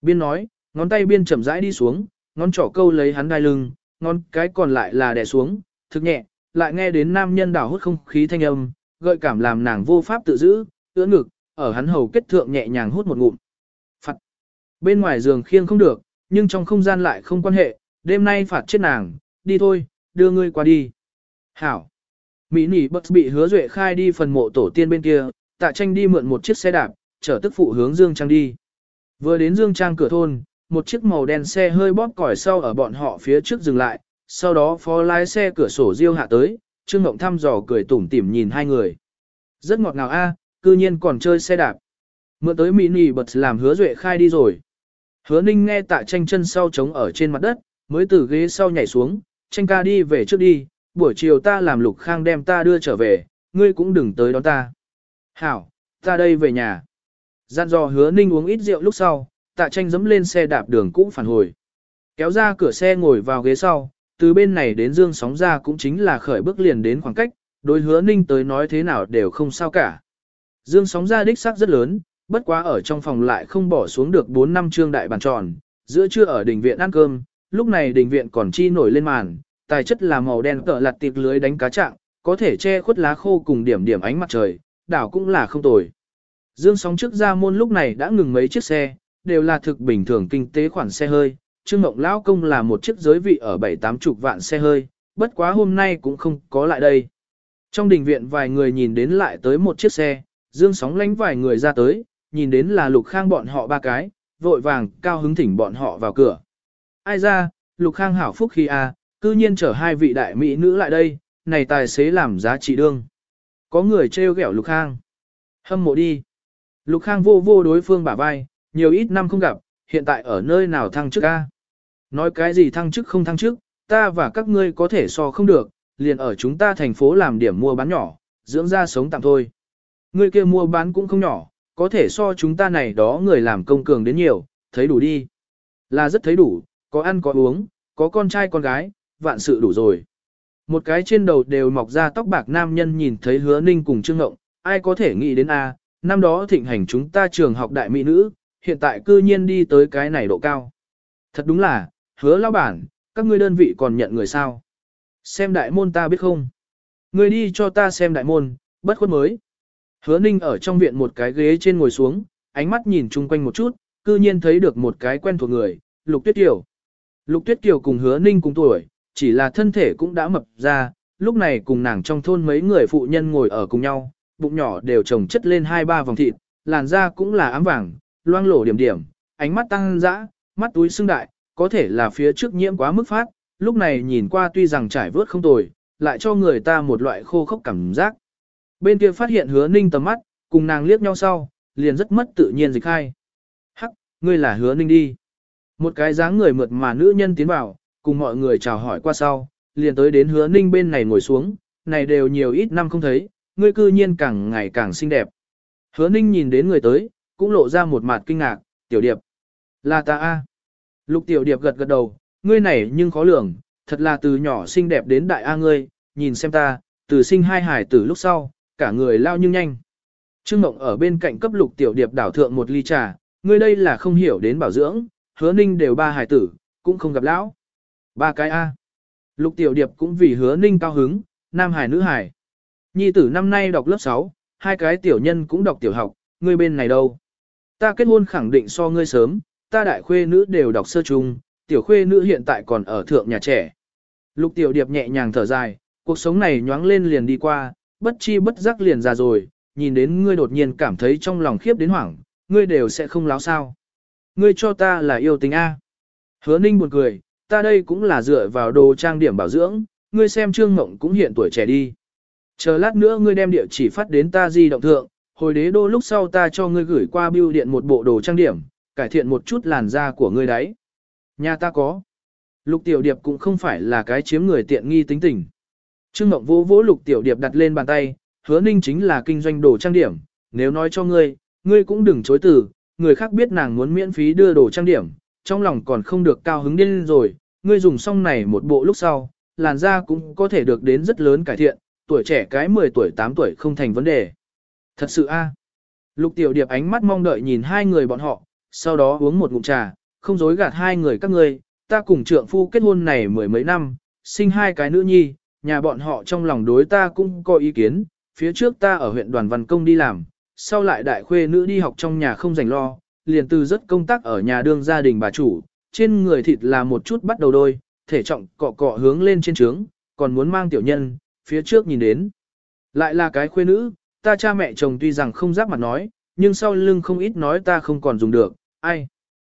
Biên nói, ngón tay biên chậm rãi đi xuống, ngón trỏ câu lấy hắn đai lưng, ngón cái còn lại là đè xuống, thực nhẹ, lại nghe đến nam nhân đảo hút không khí thanh âm, gợi cảm làm nàng vô pháp tự giữ, ưỡn ngực, ở hắn hầu kết thượng nhẹ nhàng hút một ngụm. Bên ngoài giường khiêng không được, nhưng trong không gian lại không quan hệ, đêm nay phạt chết nàng, đi thôi, đưa ngươi qua đi. Hảo. Mỹ nỉ bất bị hứa duệ khai đi phần mộ tổ tiên bên kia, tạ tranh đi mượn một chiếc xe đạp, chở tức phụ hướng Dương Trang đi. Vừa đến Dương Trang cửa thôn, một chiếc màu đen xe hơi bóp còi sau ở bọn họ phía trước dừng lại, sau đó phó lái xe cửa sổ riêu hạ tới, Trương Ngộng thăm dò cười tủm tỉm nhìn hai người. Rất ngọt ngào a, cư nhiên còn chơi xe đạp. Mượn tới mini bật làm hứa duệ khai đi rồi. Hứa ninh nghe tạ tranh chân sau trống ở trên mặt đất, mới từ ghế sau nhảy xuống, tranh ca đi về trước đi, buổi chiều ta làm lục khang đem ta đưa trở về, ngươi cũng đừng tới đón ta. Hảo, ta đây về nhà. Gian dò hứa ninh uống ít rượu lúc sau, tạ tranh dẫm lên xe đạp đường cũ phản hồi. Kéo ra cửa xe ngồi vào ghế sau, từ bên này đến dương sóng ra cũng chính là khởi bước liền đến khoảng cách, đối hứa ninh tới nói thế nào đều không sao cả. Dương sóng ra đích xác rất lớn, bất quá ở trong phòng lại không bỏ xuống được 4 năm trương đại bàn tròn, giữa trưa ở đình viện ăn cơm, lúc này đình viện còn chi nổi lên màn, tài chất là màu đen tợ lặt tiệp lưới đánh cá trạng, có thể che khuất lá khô cùng điểm điểm ánh mặt trời, đảo cũng là không tồi. Dương sóng trước ra môn lúc này đã ngừng mấy chiếc xe, đều là thực bình thường kinh tế khoản xe hơi, Trương Mộng Lão Công là một chiếc giới vị ở bảy tám chục vạn xe hơi, bất quá hôm nay cũng không có lại đây. Trong đình viện vài người nhìn đến lại tới một chiếc xe, Dương sóng lánh vài người ra tới, nhìn đến là Lục Khang bọn họ ba cái, vội vàng cao hứng thỉnh bọn họ vào cửa. Ai ra, Lục Khang hảo phúc khi a, cư nhiên chở hai vị đại mỹ nữ lại đây, này tài xế làm giá trị đương. Có người trêu ghẹo Lục Khang. Hâm mộ đi. Lục Khang vô vô đối phương bả vai, nhiều ít năm không gặp, hiện tại ở nơi nào thăng chức a? Nói cái gì thăng chức không thăng chức, ta và các ngươi có thể so không được, liền ở chúng ta thành phố làm điểm mua bán nhỏ, dưỡng ra sống tạm thôi. Ngươi kia mua bán cũng không nhỏ, có thể so chúng ta này đó người làm công cường đến nhiều, thấy đủ đi. Là rất thấy đủ, có ăn có uống, có con trai con gái, vạn sự đủ rồi. Một cái trên đầu đều mọc ra tóc bạc nam nhân nhìn thấy hứa ninh cùng trương ngộng, ai có thể nghĩ đến a năm đó thịnh hành chúng ta trường học đại mỹ nữ, hiện tại cư nhiên đi tới cái này độ cao. Thật đúng là, hứa lao bản, các ngươi đơn vị còn nhận người sao. Xem đại môn ta biết không? người đi cho ta xem đại môn, bất khuất mới. Hứa ninh ở trong viện một cái ghế trên ngồi xuống, ánh mắt nhìn chung quanh một chút, cư nhiên thấy được một cái quen thuộc người, Lục Tuyết Kiều. Lục Tuyết Kiều cùng hứa ninh cùng tuổi, chỉ là thân thể cũng đã mập ra, lúc này cùng nàng trong thôn mấy người phụ nhân ngồi ở cùng nhau, bụng nhỏ đều trồng chất lên hai ba vòng thịt, làn da cũng là ám vàng, loang lổ điểm điểm, ánh mắt tăng dã, mắt túi xương đại, có thể là phía trước nhiễm quá mức phát, lúc này nhìn qua tuy rằng trải vớt không tồi, lại cho người ta một loại khô khốc cảm giác. Bên kia phát hiện hứa ninh tầm mắt, cùng nàng liếc nhau sau, liền rất mất tự nhiên dịch hai. Hắc, ngươi là hứa ninh đi. Một cái dáng người mượt mà nữ nhân tiến vào, cùng mọi người chào hỏi qua sau, liền tới đến hứa ninh bên này ngồi xuống, này đều nhiều ít năm không thấy, ngươi cư nhiên càng ngày càng xinh đẹp. Hứa ninh nhìn đến người tới, cũng lộ ra một mặt kinh ngạc, tiểu điệp. Là ta a. Lục tiểu điệp gật gật đầu, ngươi này nhưng khó lường, thật là từ nhỏ xinh đẹp đến đại a ngươi, nhìn xem ta, từ sinh hai hải tử lúc sau, cả người lao nhưng nhanh. Trương Mộng ở bên cạnh cấp lục tiểu điệp đảo thượng một ly trà, người đây là không hiểu đến bảo dưỡng, hứa ninh đều ba hải tử, cũng không gặp lão. Ba cái A. Lục tiểu điệp cũng vì hứa ninh cao hứng, nam hải nữ hải. Nhi tử năm nay đọc lớp 6, hai cái tiểu nhân cũng đọc tiểu học, ngươi bên này đâu? Ta kết hôn khẳng định so ngươi sớm, ta đại khuê nữ đều đọc sơ trung, tiểu khuê nữ hiện tại còn ở thượng nhà trẻ. Lục tiểu điệp nhẹ nhàng thở dài, cuộc sống này nhoáng lên liền đi qua, bất chi bất giác liền ra rồi, nhìn đến ngươi đột nhiên cảm thấy trong lòng khiếp đến hoảng, ngươi đều sẽ không láo sao. Ngươi cho ta là yêu tình A. Hứa ninh buồn cười, ta đây cũng là dựa vào đồ trang điểm bảo dưỡng, ngươi xem trương mộng cũng hiện tuổi trẻ đi. Chờ lát nữa ngươi đem địa chỉ phát đến ta di động thượng, hồi đế đô lúc sau ta cho ngươi gửi qua bưu điện một bộ đồ trang điểm, cải thiện một chút làn da của ngươi đấy. Nhà ta có. Lục tiểu điệp cũng không phải là cái chiếm người tiện nghi tính tình. Trương Ngộng vỗ vỗ lục tiểu điệp đặt lên bàn tay, hứa ninh chính là kinh doanh đồ trang điểm, nếu nói cho ngươi, ngươi cũng đừng chối từ, người khác biết nàng muốn miễn phí đưa đồ trang điểm, trong lòng còn không được cao hứng điên rồi, ngươi dùng xong này một bộ lúc sau, làn da cũng có thể được đến rất lớn cải thiện, tuổi trẻ cái 10 tuổi 8 tuổi không thành vấn đề. Thật sự a. Lục tiểu điệp ánh mắt mong đợi nhìn hai người bọn họ, sau đó uống một ngụm trà, không dối gạt hai người các ngươi, ta cùng trượng phu kết hôn này mười mấy năm, sinh hai cái nữ nhi, nhà bọn họ trong lòng đối ta cũng có ý kiến, phía trước ta ở huyện đoàn văn công đi làm, sau lại đại khuê nữ đi học trong nhà không rảnh lo, liền từ rất công tác ở nhà đương gia đình bà chủ, trên người thịt là một chút bắt đầu đôi, thể trọng cọ cọ hướng lên trên trướng, còn muốn mang tiểu nhân, phía trước nhìn đến. Lại là cái khuê nữ, ta cha mẹ chồng tuy rằng không giáp mặt nói, nhưng sau lưng không ít nói ta không còn dùng được, ai.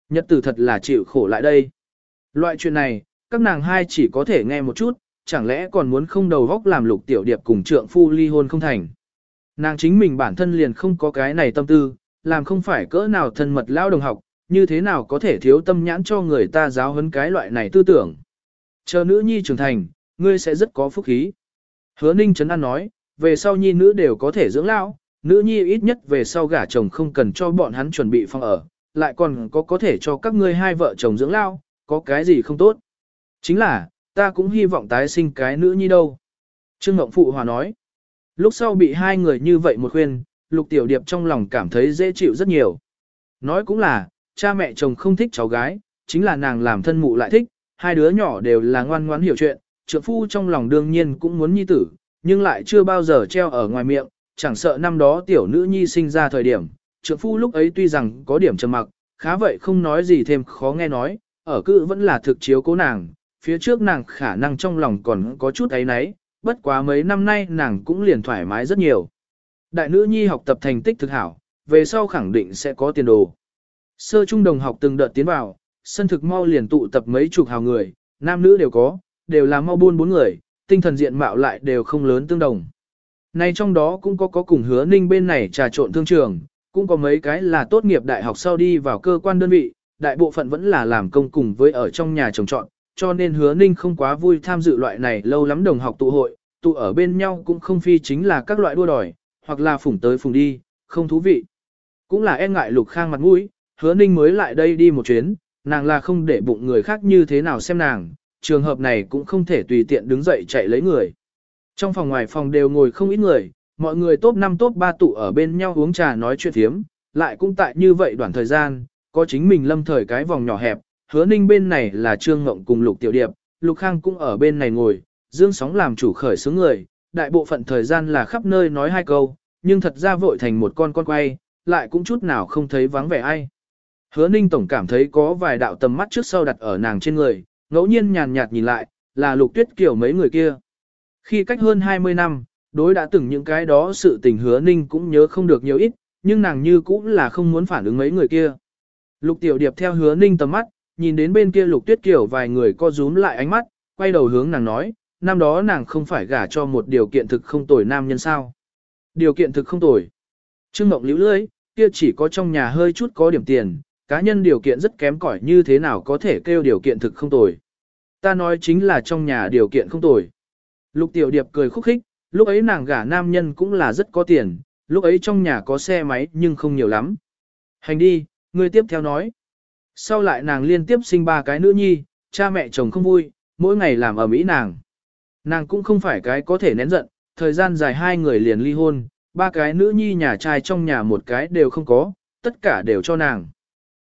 Nhật tử thật là chịu khổ lại đây. Loại chuyện này, các nàng hai chỉ có thể nghe một chút, chẳng lẽ còn muốn không đầu góc làm lục tiểu điệp cùng trượng phu ly hôn không thành. Nàng chính mình bản thân liền không có cái này tâm tư, làm không phải cỡ nào thân mật lao đồng học, như thế nào có thể thiếu tâm nhãn cho người ta giáo huấn cái loại này tư tưởng. Chờ nữ nhi trưởng thành, ngươi sẽ rất có phúc khí. Hứa ninh trấn an nói, về sau nhi nữ đều có thể dưỡng lão, nữ nhi ít nhất về sau gả chồng không cần cho bọn hắn chuẩn bị phòng ở, lại còn có có thể cho các ngươi hai vợ chồng dưỡng lao, có cái gì không tốt. Chính là, ta cũng hy vọng tái sinh cái nữ nhi đâu. Trương Ngộng Phụ Hòa nói, lúc sau bị hai người như vậy một khuyên, Lục Tiểu Điệp trong lòng cảm thấy dễ chịu rất nhiều. Nói cũng là, cha mẹ chồng không thích cháu gái, chính là nàng làm thân mụ lại thích, hai đứa nhỏ đều là ngoan ngoãn hiểu chuyện, trượng phu trong lòng đương nhiên cũng muốn nhi tử, nhưng lại chưa bao giờ treo ở ngoài miệng, chẳng sợ năm đó tiểu nữ nhi sinh ra thời điểm, trượng phu lúc ấy tuy rằng có điểm trầm mặc, khá vậy không nói gì thêm khó nghe nói, ở cự vẫn là thực chiếu cố nàng, phía trước nàng khả năng trong lòng còn có chút ấy nấy, bất quá mấy năm nay nàng cũng liền thoải mái rất nhiều. Đại nữ nhi học tập thành tích thực hảo, về sau khẳng định sẽ có tiền đồ. Sơ trung đồng học từng đợt tiến vào, sân thực mau liền tụ tập mấy chục hào người, nam nữ đều có, đều là mau buôn bốn người, tinh thần diện mạo lại đều không lớn tương đồng. Này trong đó cũng có có cùng hứa ninh bên này trà trộn thương trường, cũng có mấy cái là tốt nghiệp đại học sau đi vào cơ quan đơn vị, đại bộ phận vẫn là làm công cùng với ở trong nhà trồng trọn, cho nên hứa ninh không quá vui tham dự loại này lâu lắm đồng học tụ hội, tụ ở bên nhau cũng không phi chính là các loại đua đòi, hoặc là phủng tới phủng đi, không thú vị. Cũng là e ngại lục khang mặt mũi, hứa ninh mới lại đây đi một chuyến, nàng là không để bụng người khác như thế nào xem nàng, trường hợp này cũng không thể tùy tiện đứng dậy chạy lấy người. Trong phòng ngoài phòng đều ngồi không ít người, mọi người top 5 top 3 tụ ở bên nhau uống trà nói chuyện thiếm, lại cũng tại như vậy đoạn thời gian, có chính mình lâm thời cái vòng nhỏ hẹp, hứa ninh bên này là Trương Ngộng cùng Lục Tiểu Điệp, Lục Khang cũng ở bên này ngồi, dương sóng làm chủ khởi xướng người, đại bộ phận thời gian là khắp nơi nói hai câu, nhưng thật ra vội thành một con con quay, lại cũng chút nào không thấy vắng vẻ ai. Hứa ninh tổng cảm thấy có vài đạo tầm mắt trước sau đặt ở nàng trên người, ngẫu nhiên nhàn nhạt nhìn lại, là lục tuyết kiểu mấy người kia. Khi cách hơn 20 năm, đối đã từng những cái đó sự tình hứa ninh cũng nhớ không được nhiều ít, nhưng nàng như cũng là không muốn phản ứng mấy người kia. Lục tiểu điệp theo hứa ninh tầm mắt, nhìn đến bên kia lục tuyết kiểu vài người co rúm lại ánh mắt, quay đầu hướng nàng nói, năm đó nàng không phải gả cho một điều kiện thực không tồi nam nhân sao. Điều kiện thực không tồi. Trương ngọc liễu lưỡi, kia chỉ có trong nhà hơi chút có điểm tiền, cá nhân điều kiện rất kém cỏi như thế nào có thể kêu điều kiện thực không tồi. Ta nói chính là trong nhà điều kiện không tồi. Lục tiểu điệp cười khúc khích, lúc ấy nàng gả nam nhân cũng là rất có tiền, lúc ấy trong nhà có xe máy nhưng không nhiều lắm. Hành đi, người tiếp theo nói. Sau lại nàng liên tiếp sinh ba cái nữ nhi, cha mẹ chồng không vui, mỗi ngày làm ở mỹ nàng. Nàng cũng không phải cái có thể nén giận, thời gian dài hai người liền ly hôn, ba cái nữ nhi nhà trai trong nhà một cái đều không có, tất cả đều cho nàng.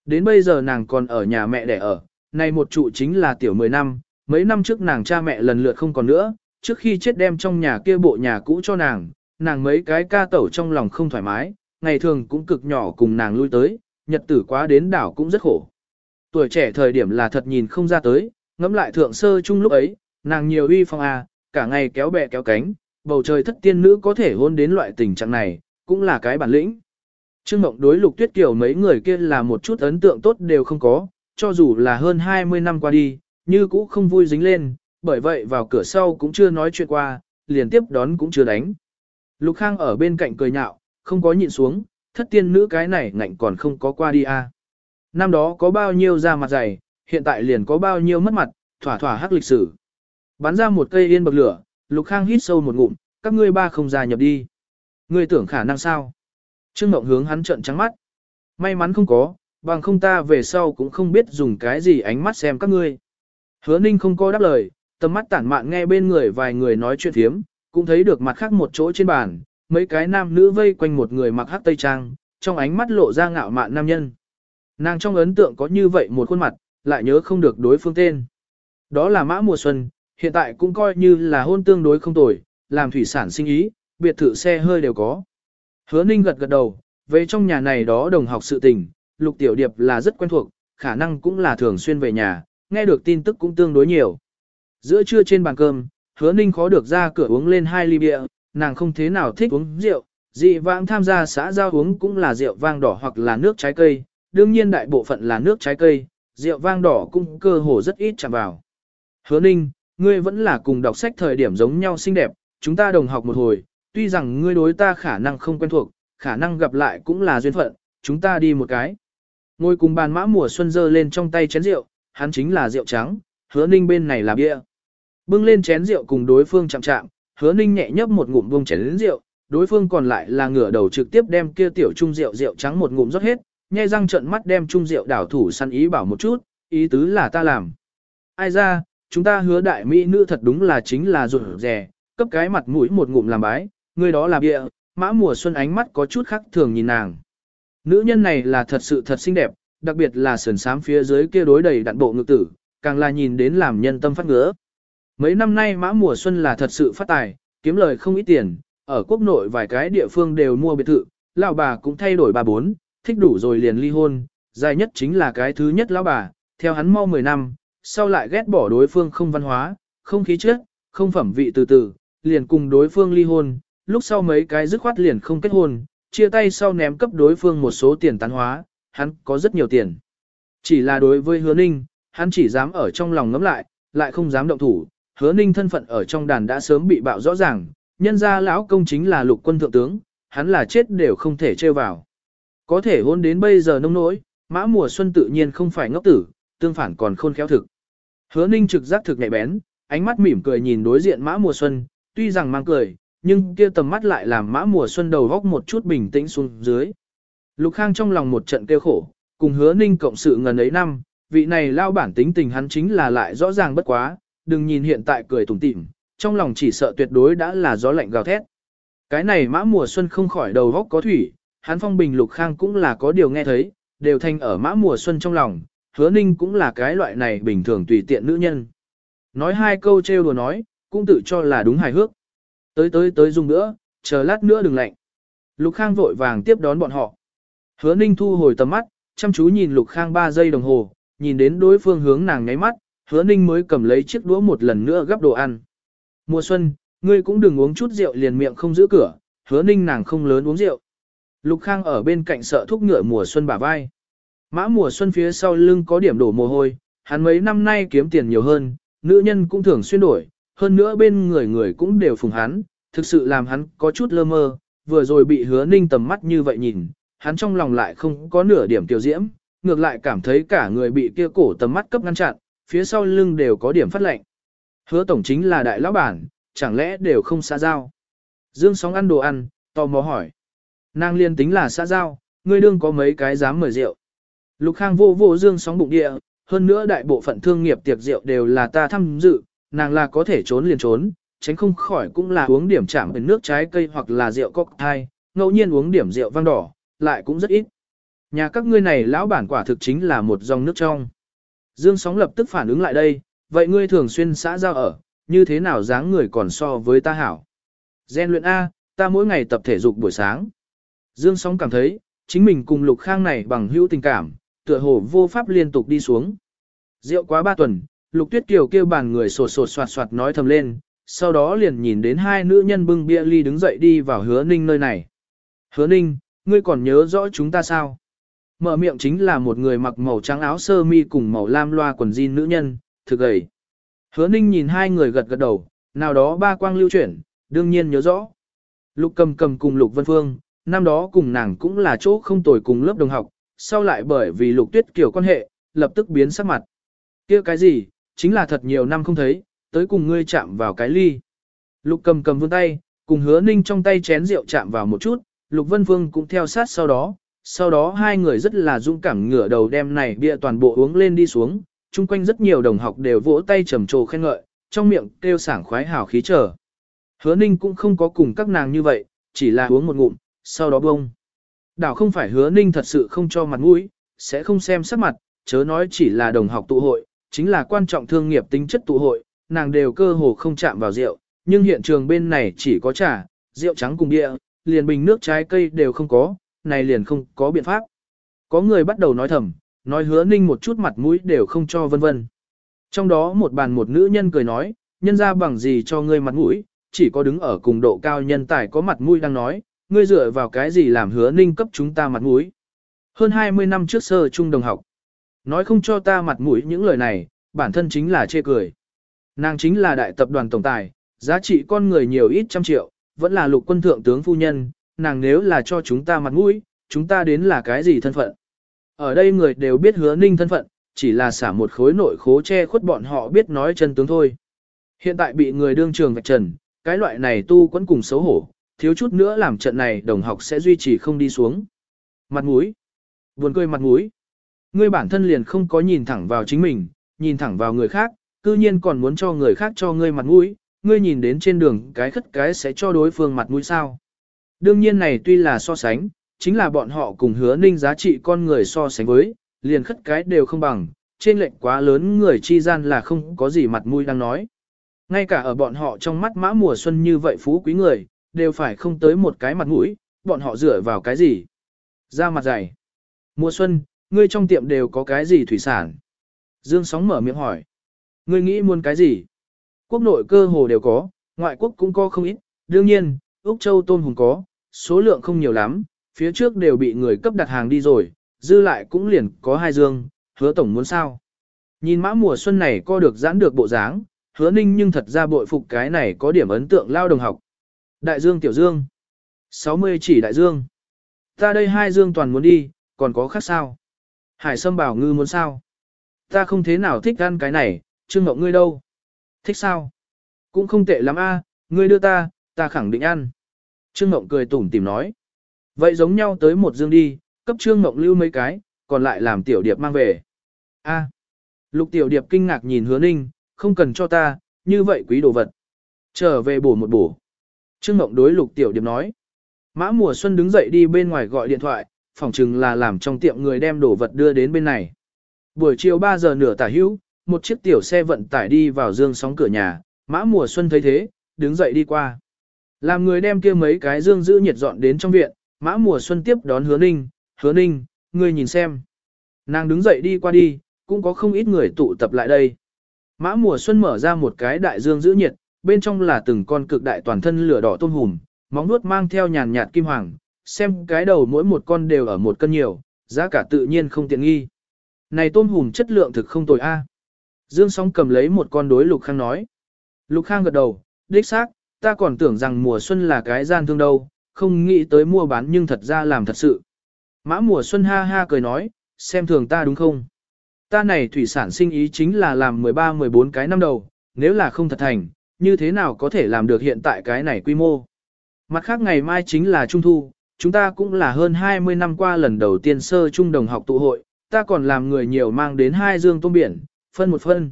Đến bây giờ nàng còn ở nhà mẹ đẻ ở, nay một trụ chính là tiểu 10 năm, mấy năm trước nàng cha mẹ lần lượt không còn nữa, trước khi chết đem trong nhà kia bộ nhà cũ cho nàng, nàng mấy cái ca tẩu trong lòng không thoải mái, ngày thường cũng cực nhỏ cùng nàng lui tới, nhật tử quá đến đảo cũng rất khổ. Tuổi trẻ thời điểm là thật nhìn không ra tới, ngẫm lại thượng sơ chung lúc ấy, nàng nhiều uy phong à cả ngày kéo bè kéo cánh, bầu trời thất tiên nữ có thể hôn đến loại tình trạng này, cũng là cái bản lĩnh. Trương Mộng đối Lục Tuyết Kiều mấy người kia là một chút ấn tượng tốt đều không có, cho dù là hơn 20 năm qua đi, như cũ không vui dính lên, bởi vậy vào cửa sau cũng chưa nói chuyện qua, liền tiếp đón cũng chưa đánh. Lục Khang ở bên cạnh cười nhạo, không có nhịn xuống, thất tiên nữ cái này ngạnh còn không có qua đi à. Năm đó có bao nhiêu da mặt dày, hiện tại liền có bao nhiêu mất mặt, thỏa thỏa hắc lịch sử. Bắn ra một cây yên bậc lửa, Lục Khang hít sâu một ngụm, các ngươi ba không gia nhập đi. Ngươi tưởng khả năng sao? Trương Ngộng hướng hắn trợn trắng mắt. May mắn không có, bằng không ta về sau cũng không biết dùng cái gì ánh mắt xem các ngươi. Hứa Ninh không có đáp lời, tầm mắt tản mạn nghe bên người vài người nói chuyện thiếm, cũng thấy được mặt khác một chỗ trên bàn, mấy cái nam nữ vây quanh một người mặc hắc tây trang, trong ánh mắt lộ ra ngạo mạn nam nhân. Nàng trong ấn tượng có như vậy một khuôn mặt, lại nhớ không được đối phương tên. Đó là Mã Mùa Xuân, hiện tại cũng coi như là hôn tương đối không tồi, làm thủy sản sinh ý, biệt thự xe hơi đều có. Hứa Ninh gật gật đầu, về trong nhà này đó đồng học sự tình, Lục Tiểu Điệp là rất quen thuộc, khả năng cũng là thường xuyên về nhà, nghe được tin tức cũng tương đối nhiều. Giữa trưa trên bàn cơm, Hứa Ninh khó được ra cửa uống lên hai ly bia, nàng không thế nào thích uống rượu, dị vãng tham gia xã giao uống cũng là rượu vang đỏ hoặc là nước trái cây, đương nhiên đại bộ phận là nước trái cây, rượu vang đỏ cũng cơ hồ rất ít chạm vào. Hứa Ninh, ngươi vẫn là cùng đọc sách thời điểm giống nhau xinh đẹp, chúng ta đồng học một hồi, tuy rằng ngươi đối ta khả năng không quen thuộc, khả năng gặp lại cũng là duyên phận, chúng ta đi một cái. Ngồi cùng bàn mã mùa xuân dơ lên trong tay chén rượu, hắn chính là rượu trắng, hứa ninh bên này là bia. Bưng lên chén rượu cùng đối phương chạm chạm, hứa ninh nhẹ nhấp một ngụm bông chén rượu, đối phương còn lại là ngửa đầu trực tiếp đem kia tiểu trung rượu rượu trắng một ngụm rót hết, nhai răng trợn mắt đem trung rượu đảo thủ săn ý bảo một chút, ý tứ là ta làm. Ai ra, chúng ta hứa đại mỹ nữ thật đúng là chính là rụt rè, cấp cái mặt mũi một ngụm làm bái, người đó là bịa, mã mùa xuân ánh mắt có chút khác thường nhìn nàng. Nữ nhân này là thật sự thật xinh đẹp, đặc biệt là sườn xám phía dưới kia đối đầy đặn bộ ngực tử, càng là nhìn đến làm nhân tâm phát ngứa. Mấy năm nay mã mùa xuân là thật sự phát tài, kiếm lời không ít tiền, ở quốc nội vài cái địa phương đều mua biệt thự, lão bà cũng thay đổi bà bốn, thích đủ rồi liền ly hôn, dài nhất chính là cái thứ nhất lão bà, theo hắn mau 10 năm, sau lại ghét bỏ đối phương không văn hóa, không khí chất, không phẩm vị từ từ, liền cùng đối phương ly hôn, lúc sau mấy cái dứt khoát liền không kết hôn, chia tay sau ném cấp đối phương một số tiền tán hóa, hắn có rất nhiều tiền. Chỉ là đối với hứa ninh, hắn chỉ dám ở trong lòng ngấm lại, lại không dám động thủ, hứa ninh thân phận ở trong đàn đã sớm bị bạo rõ ràng, nhân ra lão công chính là lục quân thượng tướng, hắn là chết đều không thể trêu vào. Có thể hôn đến bây giờ nông nỗi, mã mùa xuân tự nhiên không phải ngốc tử, tương phản còn khôn khéo thực. Hứa ninh trực giác thực nhạy bén, ánh mắt mỉm cười nhìn đối diện mã mùa xuân, tuy rằng mang cười, nhưng kia tầm mắt lại làm mã mùa xuân đầu góc một chút bình tĩnh xuống dưới. Lục Khang trong lòng một trận kêu khổ, cùng hứa ninh cộng sự ngần ấy năm, vị này lao bản tính tình hắn chính là lại rõ ràng bất quá, đừng nhìn hiện tại cười tủm tỉm, trong lòng chỉ sợ tuyệt đối đã là gió lạnh gào thét. Cái này mã mùa xuân không khỏi đầu góc có thủy, hắn phong bình Lục Khang cũng là có điều nghe thấy, đều thành ở mã mùa xuân trong lòng, hứa ninh cũng là cái loại này bình thường tùy tiện nữ nhân. Nói hai câu trêu đùa nói, cũng tự cho là đúng hài hước. Tới tới tới dùng nữa, chờ lát nữa đừng lạnh. Lục Khang vội vàng tiếp đón bọn họ. Hứa ninh thu hồi tầm mắt, chăm chú nhìn Lục Khang 3 giây đồng hồ, nhìn đến đối phương hướng nàng nháy mắt, hứa ninh mới cầm lấy chiếc đũa một lần nữa gắp đồ ăn. Mùa xuân, ngươi cũng đừng uống chút rượu liền miệng không giữ cửa, hứa ninh nàng không lớn uống rượu. Lục Khang ở bên cạnh sợ thúc ngựa mùa xuân bả vai. Mã mùa xuân phía sau lưng có điểm đổ mồ hôi, hắn mấy năm nay kiếm tiền nhiều hơn, nữ nhân cũng thường xuyên đổi, hơn nữa bên người người cũng đều phùng hắn, thực sự làm hắn có chút lơ mơ, vừa rồi bị hứa ninh tầm mắt như vậy nhìn, hắn trong lòng lại không có nửa điểm tiểu diễm, ngược lại cảm thấy cả người bị kia cổ tầm mắt cấp ngăn chặn, phía sau lưng đều có điểm phát lệnh. Hứa tổng chính là đại lão bản, chẳng lẽ đều không xa giao. Dương sóng ăn đồ ăn, tò mò hỏi. Nàng liên tính là xã giao, ngươi đương có mấy cái dám mời rượu. Lục Khang vô vô Dương sóng bụng địa, hơn nữa đại bộ phận thương nghiệp tiệc rượu đều là ta tham dự, nàng là có thể trốn liền trốn, tránh không khỏi cũng là uống điểm chạm bên nước trái cây hoặc là rượu cocktail, ngẫu nhiên uống điểm rượu vang đỏ, lại cũng rất ít. Nhà các ngươi này lão bản quả thực chính là một dòng nước trong. Dương sóng lập tức phản ứng lại đây, vậy ngươi thường xuyên xã giao ở, như thế nào dáng người còn so với ta hảo. Gen luyện A, ta mỗi ngày tập thể dục buổi sáng. Dương sóng cảm thấy, chính mình cùng lục khang này bằng hữu tình cảm, tựa hồ vô pháp liên tục đi xuống. Rượu quá ba tuần, lục tuyết kiều kêu bàn người sột sột soạt soạt nói thầm lên, sau đó liền nhìn đến hai nữ nhân bưng bia ly đứng dậy đi vào hứa ninh nơi này. Hứa ninh, ngươi còn nhớ rõ chúng ta sao? Mở miệng chính là một người mặc màu trắng áo sơ mi cùng màu lam loa quần jean nữ nhân, thực gầy. Hứa ninh nhìn hai người gật gật đầu, nào đó ba quang lưu chuyển, đương nhiên nhớ rõ. Lục cầm cầm cùng Lục Vân Phương, năm đó cùng nàng cũng là chỗ không tồi cùng lớp đồng học, sau lại bởi vì Lục Tuyết kiểu quan hệ, lập tức biến sắc mặt. kia cái gì, chính là thật nhiều năm không thấy, tới cùng ngươi chạm vào cái ly. Lục cầm cầm vươn tay, cùng hứa ninh trong tay chén rượu chạm vào một chút, Lục Vân vương cũng theo sát sau đó, sau đó hai người rất là dũng cảm ngửa đầu đem này bia toàn bộ uống lên đi xuống, chung quanh rất nhiều đồng học đều vỗ tay trầm trồ khen ngợi, trong miệng kêu sảng khoái hào khí trở. Hứa ninh cũng không có cùng các nàng như vậy, chỉ là uống một ngụm, sau đó bông. Đảo không phải hứa ninh thật sự không cho mặt mũi, sẽ không xem sắc mặt, chớ nói chỉ là đồng học tụ hội, chính là quan trọng thương nghiệp tính chất tụ hội, nàng đều cơ hồ không chạm vào rượu, nhưng hiện trường bên này chỉ có trà, rượu trắng cùng địa, liền bình nước trái cây đều không có, này liền không có biện pháp. Có người bắt đầu nói thầm, nói hứa ninh một chút mặt mũi đều không cho vân vân. Trong đó một bàn một nữ nhân cười nói, nhân ra bằng gì cho ngươi mặt mũi, chỉ có đứng ở cùng độ cao nhân tài có mặt mũi đang nói, ngươi dựa vào cái gì làm hứa ninh cấp chúng ta mặt mũi. Hơn 20 năm trước sơ trung đồng học, nói không cho ta mặt mũi những lời này, bản thân chính là chê cười. Nàng chính là đại tập đoàn tổng tài, giá trị con người nhiều ít trăm triệu, vẫn là lục quân thượng tướng phu nhân, nàng nếu là cho chúng ta mặt mũi, chúng ta đến là cái gì thân phận. Ở đây người đều biết hứa ninh thân phận, chỉ là xả một khối nội khố che khuất bọn họ biết nói chân tướng thôi. Hiện tại bị người đương trường vạch trần, cái loại này tu quẫn cùng xấu hổ, thiếu chút nữa làm trận này đồng học sẽ duy trì không đi xuống. Mặt mũi. Buồn cười mặt mũi. Ngươi bản thân liền không có nhìn thẳng vào chính mình, nhìn thẳng vào người khác, cư nhiên còn muốn cho người khác cho ngươi mặt mũi, ngươi nhìn đến trên đường cái khất cái sẽ cho đối phương mặt mũi sao. Đương nhiên này tuy là so sánh, chính là bọn họ cùng hứa ninh giá trị con người so sánh với, liền khất cái đều không bằng, trên lệnh quá lớn người chi gian là không có gì mặt mũi đang nói. Ngay cả ở bọn họ trong mắt mã mùa xuân như vậy phú quý người, đều phải không tới một cái mặt mũi, bọn họ dựa vào cái gì? Ra mặt dày. Mùa xuân, ngươi trong tiệm đều có cái gì thủy sản? Dương sóng mở miệng hỏi. Ngươi nghĩ muốn cái gì? Quốc nội cơ hồ đều có, ngoại quốc cũng có không ít, đương nhiên, Úc Châu tôm hùng có, số lượng không nhiều lắm, phía trước đều bị người cấp đặt hàng đi rồi, dư lại cũng liền có hai dương, hứa tổng muốn sao. Nhìn mã mùa xuân này co được giãn được bộ dáng, hứa ninh nhưng thật ra bội phục cái này có điểm ấn tượng lao đồng học. Đại dương tiểu dương. 60 chỉ đại dương. Ta đây hai dương toàn muốn đi, còn có khác sao? Hải sâm bảo ngư muốn sao? Ta không thế nào thích ăn cái này, trương mộng ngươi đâu? Thích sao? Cũng không tệ lắm a, ngươi đưa ta, ta khẳng định ăn. Trương Mộng cười tủm tìm nói. Vậy giống nhau tới một dương đi, cấp Trương Mộng lưu mấy cái, còn lại làm tiểu điệp mang về. A. Lục tiểu điệp kinh ngạc nhìn hứa ninh, không cần cho ta, như vậy quý đồ vật. Trở về bổ một bổ. Trương Ngộng đối lục tiểu điệp nói. Mã mùa xuân đứng dậy đi bên ngoài gọi điện thoại, phỏng chừng là làm trong tiệm người đem đồ vật đưa đến bên này. Buổi chiều 3 giờ nửa tả hữu, một chiếc tiểu xe vận tải đi vào dương sóng cửa nhà, mã mùa xuân thấy thế, đứng dậy đi qua. Làm người đem kia mấy cái dương giữ nhiệt dọn đến trong viện, mã mùa xuân tiếp đón hứa ninh, hứa ninh, ngươi nhìn xem. Nàng đứng dậy đi qua đi, cũng có không ít người tụ tập lại đây. Mã mùa xuân mở ra một cái đại dương giữ nhiệt, bên trong là từng con cực đại toàn thân lửa đỏ tôm hùm, móng nuốt mang theo nhàn nhạt kim hoàng, xem cái đầu mỗi một con đều ở một cân nhiều, giá cả tự nhiên không tiện nghi. Này tôm hùm chất lượng thực không tồi a. Dương sóng cầm lấy một con đối Lục Khang nói. Lục Khang gật đầu, đích xác, ta còn tưởng rằng mùa xuân là cái gian thương đâu, không nghĩ tới mua bán nhưng thật ra làm thật sự. Mã mùa xuân ha ha cười nói, xem thường ta đúng không? Ta này thủy sản sinh ý chính là làm 13-14 cái năm đầu, nếu là không thật thành, như thế nào có thể làm được hiện tại cái này quy mô? Mặt khác ngày mai chính là Trung Thu, chúng ta cũng là hơn 20 năm qua lần đầu tiên sơ trung đồng học tụ hội, ta còn làm người nhiều mang đến hai dương tôm biển, phân một phân.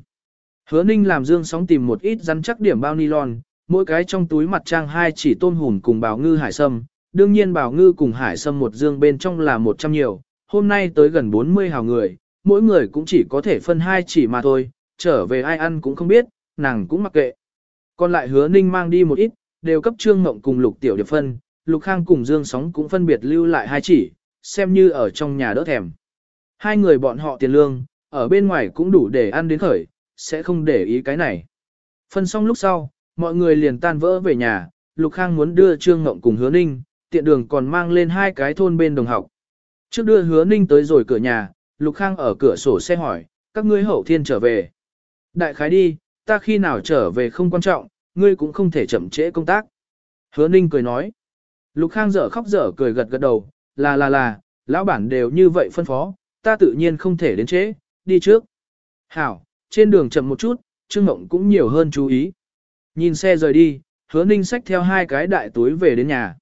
Hứa ninh làm dương sóng tìm một ít rắn chắc điểm bao nylon, mỗi cái trong túi mặt trang hai chỉ tôm hùm cùng bào ngư hải sâm, đương nhiên bào ngư cùng hải sâm một dương bên trong là 100 nhiều, hôm nay tới gần 40 hào người, mỗi người cũng chỉ có thể phân hai chỉ mà thôi, trở về ai ăn cũng không biết, nàng cũng mặc kệ. Còn lại hứa ninh mang đi một ít, đều cấp trương mộng cùng lục tiểu điệp phân, lục khang cùng dương sóng cũng phân biệt lưu lại hai chỉ, xem như ở trong nhà đỡ thèm. Hai người bọn họ tiền lương, ở bên ngoài cũng đủ để ăn đến khởi, sẽ không để ý cái này. Phân xong lúc sau, mọi người liền tan vỡ về nhà, Lục Khang muốn đưa Trương mộng cùng Hứa Ninh, tiện đường còn mang lên hai cái thôn bên đồng học. Trước đưa Hứa Ninh tới rồi cửa nhà, Lục Khang ở cửa sổ xe hỏi, các ngươi hậu thiên trở về. Đại khái đi, ta khi nào trở về không quan trọng, ngươi cũng không thể chậm trễ công tác. Hứa Ninh cười nói. Lục Khang dở khóc dở cười gật gật đầu, là là là, lão bản đều như vậy phân phó, ta tự nhiên không thể đến trễ, đi trước. Hảo, trên đường chậm một chút, Trương Ngộng cũng nhiều hơn chú ý. Nhìn xe rời đi, hứa ninh xách theo hai cái đại túi về đến nhà.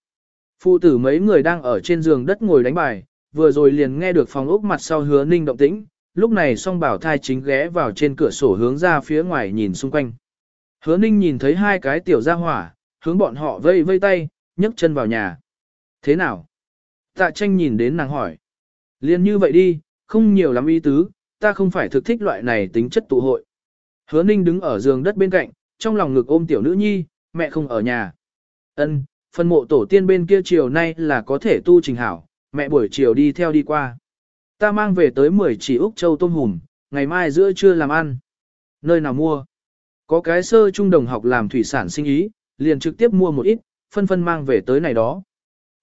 Phụ tử mấy người đang ở trên giường đất ngồi đánh bài, vừa rồi liền nghe được phòng ốc mặt sau hứa ninh động tĩnh, lúc này song bảo thai chính ghé vào trên cửa sổ hướng ra phía ngoài nhìn xung quanh. Hứa ninh nhìn thấy hai cái tiểu gia hỏa, hướng bọn họ vây vây tay, nhấc chân vào nhà. Thế nào? Tạ tranh nhìn đến nàng hỏi. Liên như vậy đi, không nhiều lắm ý tứ, ta không phải thực thích loại này tính chất tụ hội. Hứa ninh đứng ở giường đất bên cạnh, trong lòng ngực ôm tiểu nữ nhi, mẹ không ở nhà. Ân, phân mộ tổ tiên bên kia chiều nay là có thể tu trình hảo, mẹ buổi chiều đi theo đi qua. Ta mang về tới 10 chỉ Úc Châu tôm hùm, ngày mai giữa trưa làm ăn. Nơi nào mua? Có cái sơ trung đồng học làm thủy sản sinh ý, liền trực tiếp mua một ít, phân phân mang về tới này đó.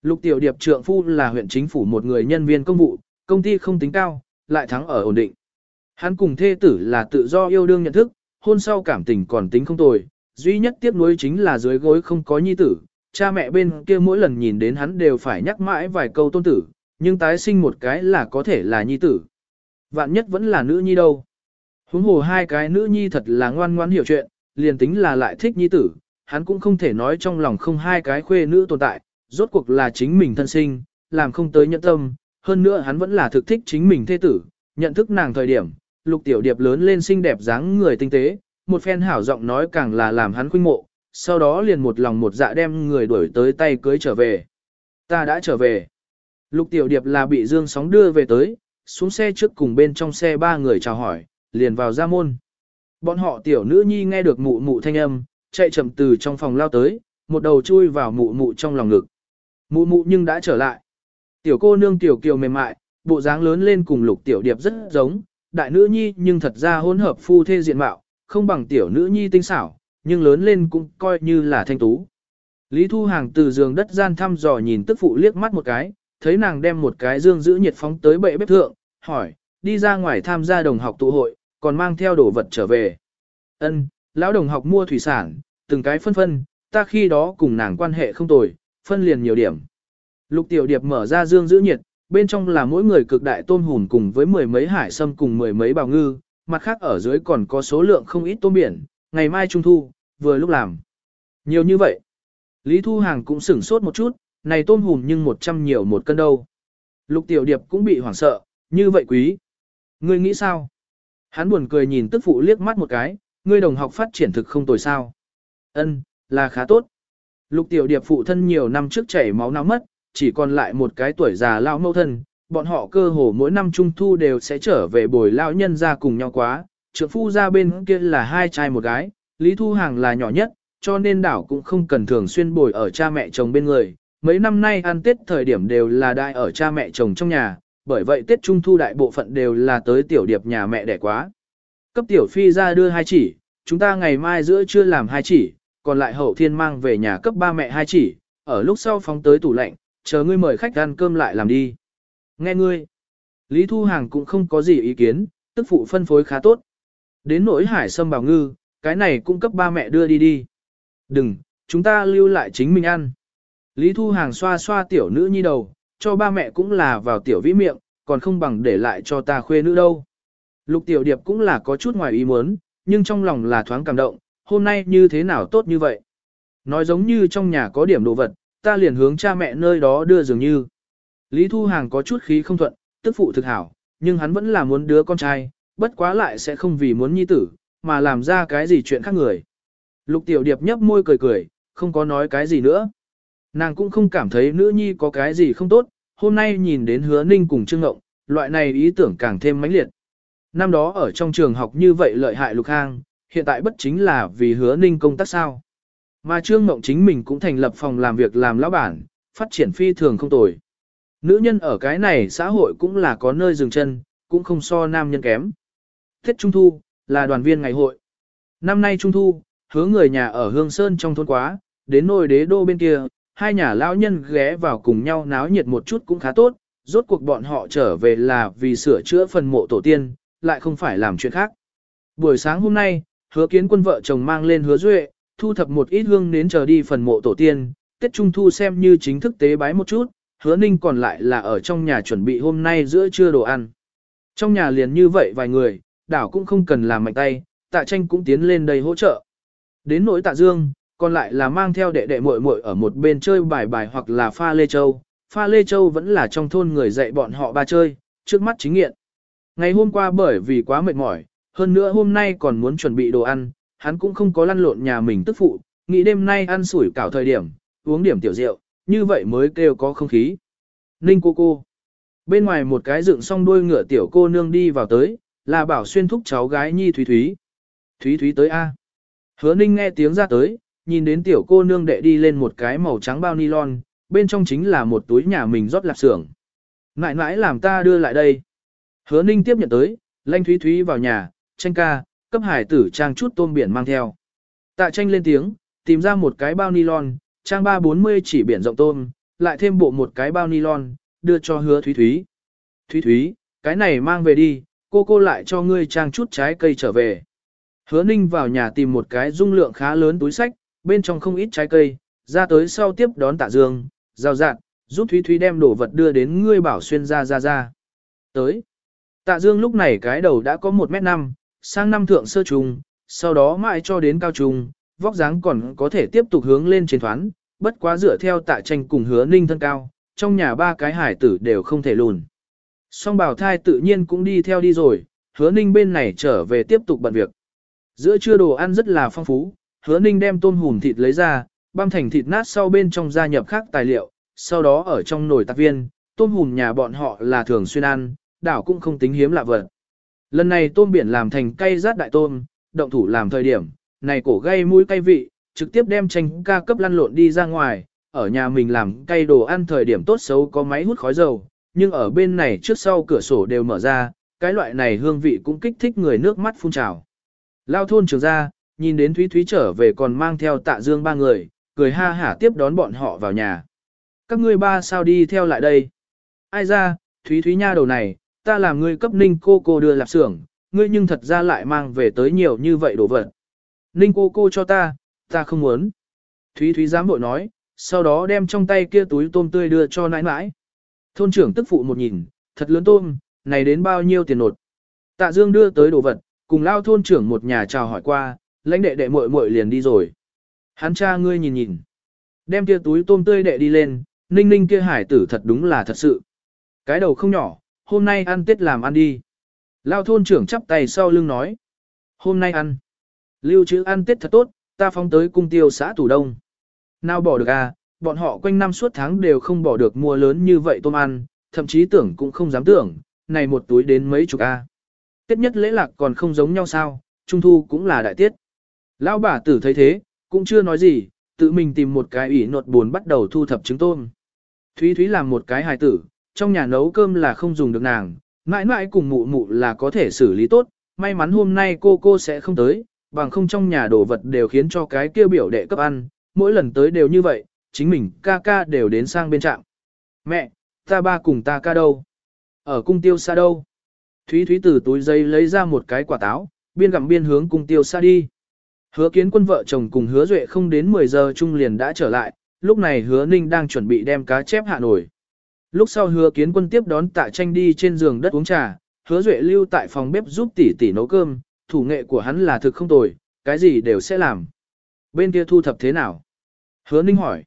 Lục tiểu điệp trượng phu là huyện chính phủ một người nhân viên công vụ, công ty không tính cao, lại thắng ở ổn định. Hắn cùng thê tử là tự do yêu đương nhận thức, hôn sau cảm tình còn tính không tồi, duy nhất tiếc nuối chính là dưới gối không có nhi tử, cha mẹ bên kia mỗi lần nhìn đến hắn đều phải nhắc mãi vài câu tôn tử, nhưng tái sinh một cái là có thể là nhi tử. Vạn nhất vẫn là nữ nhi đâu. Huống hồ hai cái nữ nhi thật là ngoan ngoan hiểu chuyện, liền tính là lại thích nhi tử, hắn cũng không thể nói trong lòng không hai cái khuê nữ tồn tại, rốt cuộc là chính mình thân sinh, làm không tới nhận tâm, hơn nữa hắn vẫn là thực thích chính mình thê tử, nhận thức nàng thời điểm, lục tiểu điệp lớn lên xinh đẹp dáng người tinh tế, một phen hảo giọng nói càng là làm hắn khuynh mộ, sau đó liền một lòng một dạ đem người đuổi tới tay cưới trở về. Ta đã trở về. Lục tiểu điệp là bị dương sóng đưa về tới, xuống xe trước cùng bên trong xe ba người chào hỏi, liền vào ra môn. Bọn họ tiểu nữ nhi nghe được mụ mụ thanh âm, chạy chậm từ trong phòng lao tới, một đầu chui vào mụ mụ trong lòng ngực. Mụ mụ nhưng đã trở lại. Tiểu cô nương tiểu kiều mềm mại, bộ dáng lớn lên cùng lục tiểu điệp rất giống, đại nữ nhi nhưng thật ra hỗn hợp phu thê diện mạo, không bằng tiểu nữ nhi tinh xảo, nhưng lớn lên cũng coi như là thanh tú. Lý Thu Hàng từ giường đất gian thăm dò nhìn tức phụ liếc mắt một cái, thấy nàng đem một cái dương giữ nhiệt phóng tới bệ bếp thượng, hỏi, đi ra ngoài tham gia đồng học tụ hội, còn mang theo đồ vật trở về. Ân, lão đồng học mua thủy sản, từng cái phân phân, ta khi đó cùng nàng quan hệ không tồi, phân liền nhiều điểm. Lục tiểu điệp mở ra dương giữ nhiệt, bên trong là mỗi người cực đại tôm hùn cùng với mười mấy hải sâm cùng mười mấy bào ngư, mặt khác ở dưới còn có số lượng không ít tôm biển, ngày mai trung thu, vừa lúc làm. Nhiều như vậy. Lý Thu Hàng cũng sửng sốt một chút, này tôm hùm nhưng một trăm nhiều một cân đâu. Lục tiểu điệp cũng bị hoảng sợ, như vậy quý. Ngươi nghĩ sao? Hắn buồn cười nhìn tức phụ liếc mắt một cái, ngươi đồng học phát triển thực không tồi sao. Ân, là khá tốt. Lục tiểu điệp phụ thân nhiều năm trước chảy máu não mất, chỉ còn lại một cái tuổi già lao mâu thân, bọn họ cơ hồ mỗi năm trung thu đều sẽ trở về bồi lão nhân ra cùng nhau quá, trượng phu ra bên kia là hai trai một gái, Lý Thu Hàng là nhỏ nhất, cho nên đảo cũng không cần thường xuyên bồi ở cha mẹ chồng bên người. Mấy năm nay ăn Tết thời điểm đều là đại ở cha mẹ chồng trong nhà, bởi vậy Tết Trung Thu đại bộ phận đều là tới tiểu điệp nhà mẹ đẻ quá. Cấp tiểu phi ra đưa hai chỉ, chúng ta ngày mai giữa trưa làm hai chỉ, còn lại hậu thiên mang về nhà cấp ba mẹ hai chỉ, ở lúc sau phóng tới tủ lạnh, chờ ngươi mời khách ăn cơm lại làm đi. Nghe ngươi, Lý Thu Hàng cũng không có gì ý kiến, tức phụ phân phối khá tốt. Đến nỗi hải sâm bảo ngư, cái này cũng cấp ba mẹ đưa đi đi. Đừng, chúng ta lưu lại chính mình ăn. Lý Thu Hàng xoa xoa tiểu nữ nhi đầu, cho ba mẹ cũng là vào tiểu vĩ miệng, còn không bằng để lại cho ta khuê nữ đâu. Lục tiểu điệp cũng là có chút ngoài ý muốn, nhưng trong lòng là thoáng cảm động, hôm nay như thế nào tốt như vậy. Nói giống như trong nhà có điểm đồ vật, ta liền hướng cha mẹ nơi đó đưa dường như. Lý Thu Hàng có chút khí không thuận, tức phụ thực hảo, nhưng hắn vẫn là muốn đứa con trai, bất quá lại sẽ không vì muốn nhi tử, mà làm ra cái gì chuyện khác người. Lục tiểu điệp nhấp môi cười cười, không có nói cái gì nữa. Nàng cũng không cảm thấy nữ nhi có cái gì không tốt, hôm nay nhìn đến hứa ninh cùng Trương Ngộng, loại này ý tưởng càng thêm mãnh liệt. Năm đó ở trong trường học như vậy lợi hại lục hang, hiện tại bất chính là vì hứa ninh công tác sao. Mà Trương Ngộng chính mình cũng thành lập phòng làm việc làm lão bản, phát triển phi thường không tồi. Nữ nhân ở cái này xã hội cũng là có nơi dừng chân, cũng không so nam nhân kém. Tết Trung Thu, là đoàn viên ngày hội. Năm nay Trung Thu, hứa người nhà ở Hương Sơn trong thôn quá, đến nôi đế đô bên kia, hai nhà lão nhân ghé vào cùng nhau náo nhiệt một chút cũng khá tốt, rốt cuộc bọn họ trở về là vì sửa chữa phần mộ tổ tiên, lại không phải làm chuyện khác. Buổi sáng hôm nay, hứa kiến quân vợ chồng mang lên hứa duệ, thu thập một ít hương đến chờ đi phần mộ tổ tiên, Tết Trung Thu xem như chính thức tế bái một chút, hứa ninh còn lại là ở trong nhà chuẩn bị hôm nay giữa trưa đồ ăn. Trong nhà liền như vậy vài người, đảo cũng không cần làm mạnh tay, tạ tranh cũng tiến lên đây hỗ trợ. Đến nỗi tạ dương, còn lại là mang theo đệ đệ muội muội ở một bên chơi bài bài hoặc là pha lê châu. Pha lê châu vẫn là trong thôn người dạy bọn họ ba chơi, trước mắt chính nghiện. Ngày hôm qua bởi vì quá mệt mỏi, hơn nữa hôm nay còn muốn chuẩn bị đồ ăn, hắn cũng không có lăn lộn nhà mình tức phụ, nghĩ đêm nay ăn sủi cảo thời điểm, uống điểm tiểu rượu, như vậy mới kêu có không khí. Ninh cô cô. Bên ngoài một cái dựng song đuôi ngựa tiểu cô nương đi vào tới, là bảo xuyên thúc cháu gái Nhi Thúy Thúy. Thúy Thúy tới A. Hứa Ninh nghe tiếng ra tới, nhìn đến tiểu cô nương đệ đi lên một cái màu trắng bao nylon, bên trong chính là một túi nhà mình rót lạp xưởng. Ngại ngãi làm ta đưa lại đây. Hứa Ninh tiếp nhận tới, lanh Thúy Thúy vào nhà, tranh ca, cấp hải tử trang chút tôm biển mang theo. Tạ tranh lên tiếng, tìm ra một cái bao nylon, trang ba bốn mươi chỉ biển rộng tôm, lại thêm bộ một cái bao nylon, đưa cho hứa Thúy Thúy. Thúy Thúy, cái này mang về đi, cô cô lại cho ngươi trang chút trái cây trở về. Hứa Ninh vào nhà tìm một cái dung lượng khá lớn túi sách, bên trong không ít trái cây, ra tới sau tiếp đón tạ dương, giao dạn, giúp Thúy Thúy đem đồ vật đưa đến ngươi bảo xuyên ra ra ra. Tới. Tạ dương lúc này cái đầu đã có 1 mét 5, sang năm thượng sơ trùng, sau đó mãi cho đến cao trùng, vóc dáng còn có thể tiếp tục hướng lên trên thoán, bất quá dựa theo tạ tranh cùng hứa ninh thân cao, trong nhà ba cái hải tử đều không thể lùn. Song bảo thai tự nhiên cũng đi theo đi rồi, hứa ninh bên này trở về tiếp tục bận việc. Giữa trưa đồ ăn rất là phong phú, hứa ninh đem tôm hùm thịt lấy ra, băm thành thịt nát sau bên trong gia nhập khác tài liệu, sau đó ở trong nồi tạc viên, tôm hùm nhà bọn họ là thường xuyên ăn, đảo cũng không tính hiếm lạ vật. Lần này tôm biển làm thành cay rát đại tôm, động thủ làm thời điểm, này cổ gây mũi cay vị, trực tiếp đem tranh ca cấp lăn lộn đi ra ngoài, ở nhà mình làm cay đồ ăn thời điểm tốt xấu có máy hút khói dầu, nhưng ở bên này trước sau cửa sổ đều mở ra, cái loại này hương vị cũng kích thích người nước mắt phun trào. Lao thôn trường ra, nhìn đến Thúy Thúy trở về còn mang theo tạ dương ba người, cười ha hả tiếp đón bọn họ vào nhà. Các ngươi ba sao đi theo lại đây? Ai ra, Thúy Thúy nha đầu này, ta làm ngươi cấp ninh cô cô đưa lạp xưởng, ngươi nhưng thật ra lại mang về tới nhiều như vậy đồ vật. Ninh cô cô cho ta, ta không muốn. Thúy Thúy dám bội nói, sau đó đem trong tay kia túi tôm tươi đưa cho nãi nãi. Thôn trưởng tức phụ một nhìn, thật lớn tôm, này đến bao nhiêu tiền nột. Tạ Dương đưa tới đồ vật, cùng lao thôn trưởng một nhà chào hỏi qua, lãnh đệ đệ muội muội liền đi rồi. Hắn cha ngươi nhìn nhìn. Đem kia túi tôm tươi đệ đi lên, ninh ninh kia hải tử thật đúng là thật sự. Cái đầu không nhỏ, hôm nay ăn tết làm ăn đi. Lao thôn trưởng chắp tay sau lưng nói. Hôm nay ăn. Lưu trữ ăn tết thật tốt, ta phóng tới cung tiêu xã Tủ Đông. Nào bỏ được à, bọn họ quanh năm suốt tháng đều không bỏ được mua lớn như vậy tôm ăn, thậm chí tưởng cũng không dám tưởng, này một túi đến mấy chục a. À. Tết nhất lễ lạc còn không giống nhau sao, trung thu cũng là đại tiết. Lão bà tử thấy thế, cũng chưa nói gì, tự mình tìm một cái ủy nột buồn bắt đầu thu thập trứng tôm. Thúy Thúy làm một cái hài tử, trong nhà nấu cơm là không dùng được nàng, mãi mãi cùng mụ mụ là có thể xử lý tốt, may mắn hôm nay cô cô sẽ không tới, bằng không trong nhà đồ vật đều khiến cho cái kia biểu đệ cấp ăn, mỗi lần tới đều như vậy, chính mình ca ca đều đến sang bên trạm. Mẹ, ta ba cùng ta ca đâu? Ở cung tiêu xa đâu? Thúy Thúy từ túi giấy lấy ra một cái quả táo, biên gặm biên hướng cung tiêu xa đi. Hứa kiến quân vợ chồng cùng hứa duệ không đến 10 giờ chung liền đã trở lại, lúc này hứa ninh đang chuẩn bị đem cá chép hạ nổi. Lúc sau hứa kiến quân tiếp đón tạ tranh đi trên giường đất uống trà, hứa duệ lưu tại phòng bếp giúp tỷ tỷ nấu cơm, thủ nghệ của hắn là thực không tồi, cái gì đều sẽ làm. Bên kia thu thập thế nào? Hứa ninh hỏi.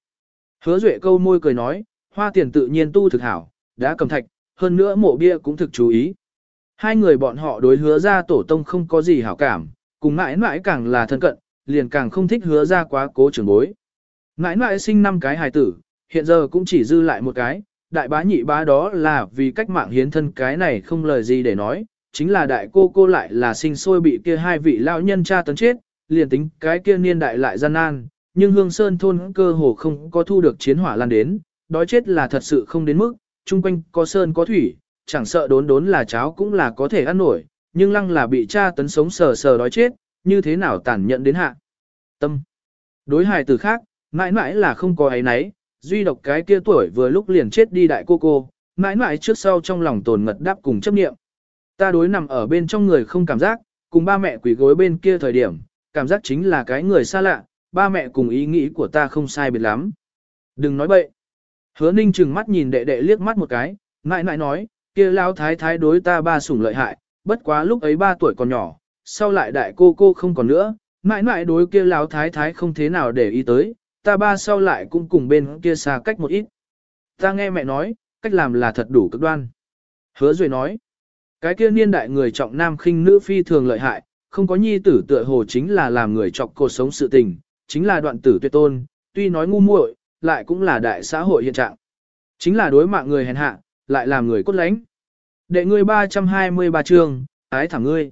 Hứa duệ câu môi cười nói, hoa tiền tự nhiên tu thực hảo, đã cầm thạch, hơn nữa mộ bia cũng thực chú ý. Hai người bọn họ đối hứa ra tổ tông không có gì hảo cảm, cùng mãi mãi càng là thân cận, liền càng không thích hứa ra quá cố trưởng bối. Mãi mãi sinh năm cái hài tử, hiện giờ cũng chỉ dư lại một cái, đại bá nhị bá đó là vì cách mạng hiến thân cái này không lời gì để nói, chính là đại cô cô lại là sinh sôi bị kia hai vị lão nhân cha tấn chết, liền tính cái kia niên đại lại gian nan, nhưng hương sơn thôn cơ hồ không có thu được chiến hỏa lan đến, đói chết là thật sự không đến mức, chung quanh có sơn có thủy, chẳng sợ đốn đốn là cháo cũng là có thể ăn nổi, nhưng lăng là bị cha tấn sống sờ sờ đói chết, như thế nào tàn nhẫn đến hạ. Tâm. Đối hài từ khác, mãi mãi là không có ấy nấy, duy độc cái kia tuổi vừa lúc liền chết đi đại cô cô, mãi mãi trước sau trong lòng tồn ngật đáp cùng chấp niệm. Ta đối nằm ở bên trong người không cảm giác, cùng ba mẹ quỷ gối bên kia thời điểm, cảm giác chính là cái người xa lạ, ba mẹ cùng ý nghĩ của ta không sai biệt lắm. Đừng nói bậy. Hứa ninh chừng mắt nhìn đệ đệ liếc mắt một cái, mãi mãi nói, kia lao thái thái đối ta ba sủng lợi hại, bất quá lúc ấy ba tuổi còn nhỏ, sau lại đại cô cô không còn nữa, mãi mãi đối kia lão thái thái không thế nào để ý tới, ta ba sau lại cũng cùng bên kia xa cách một ít. Ta nghe mẹ nói, cách làm là thật đủ cực đoan. Hứa Duệ nói, cái kia niên đại người trọng nam khinh nữ phi thường lợi hại, không có nhi tử tựa hồ chính là làm người trọng cuộc sống sự tình, chính là đoạn tử tuyệt tôn, tuy nói ngu muội, lại cũng là đại xã hội hiện trạng. Chính là đối mạng người hèn hạ, lại làm người cốt lãnh. Đệ ngươi 323 chương, ái thẳng ngươi.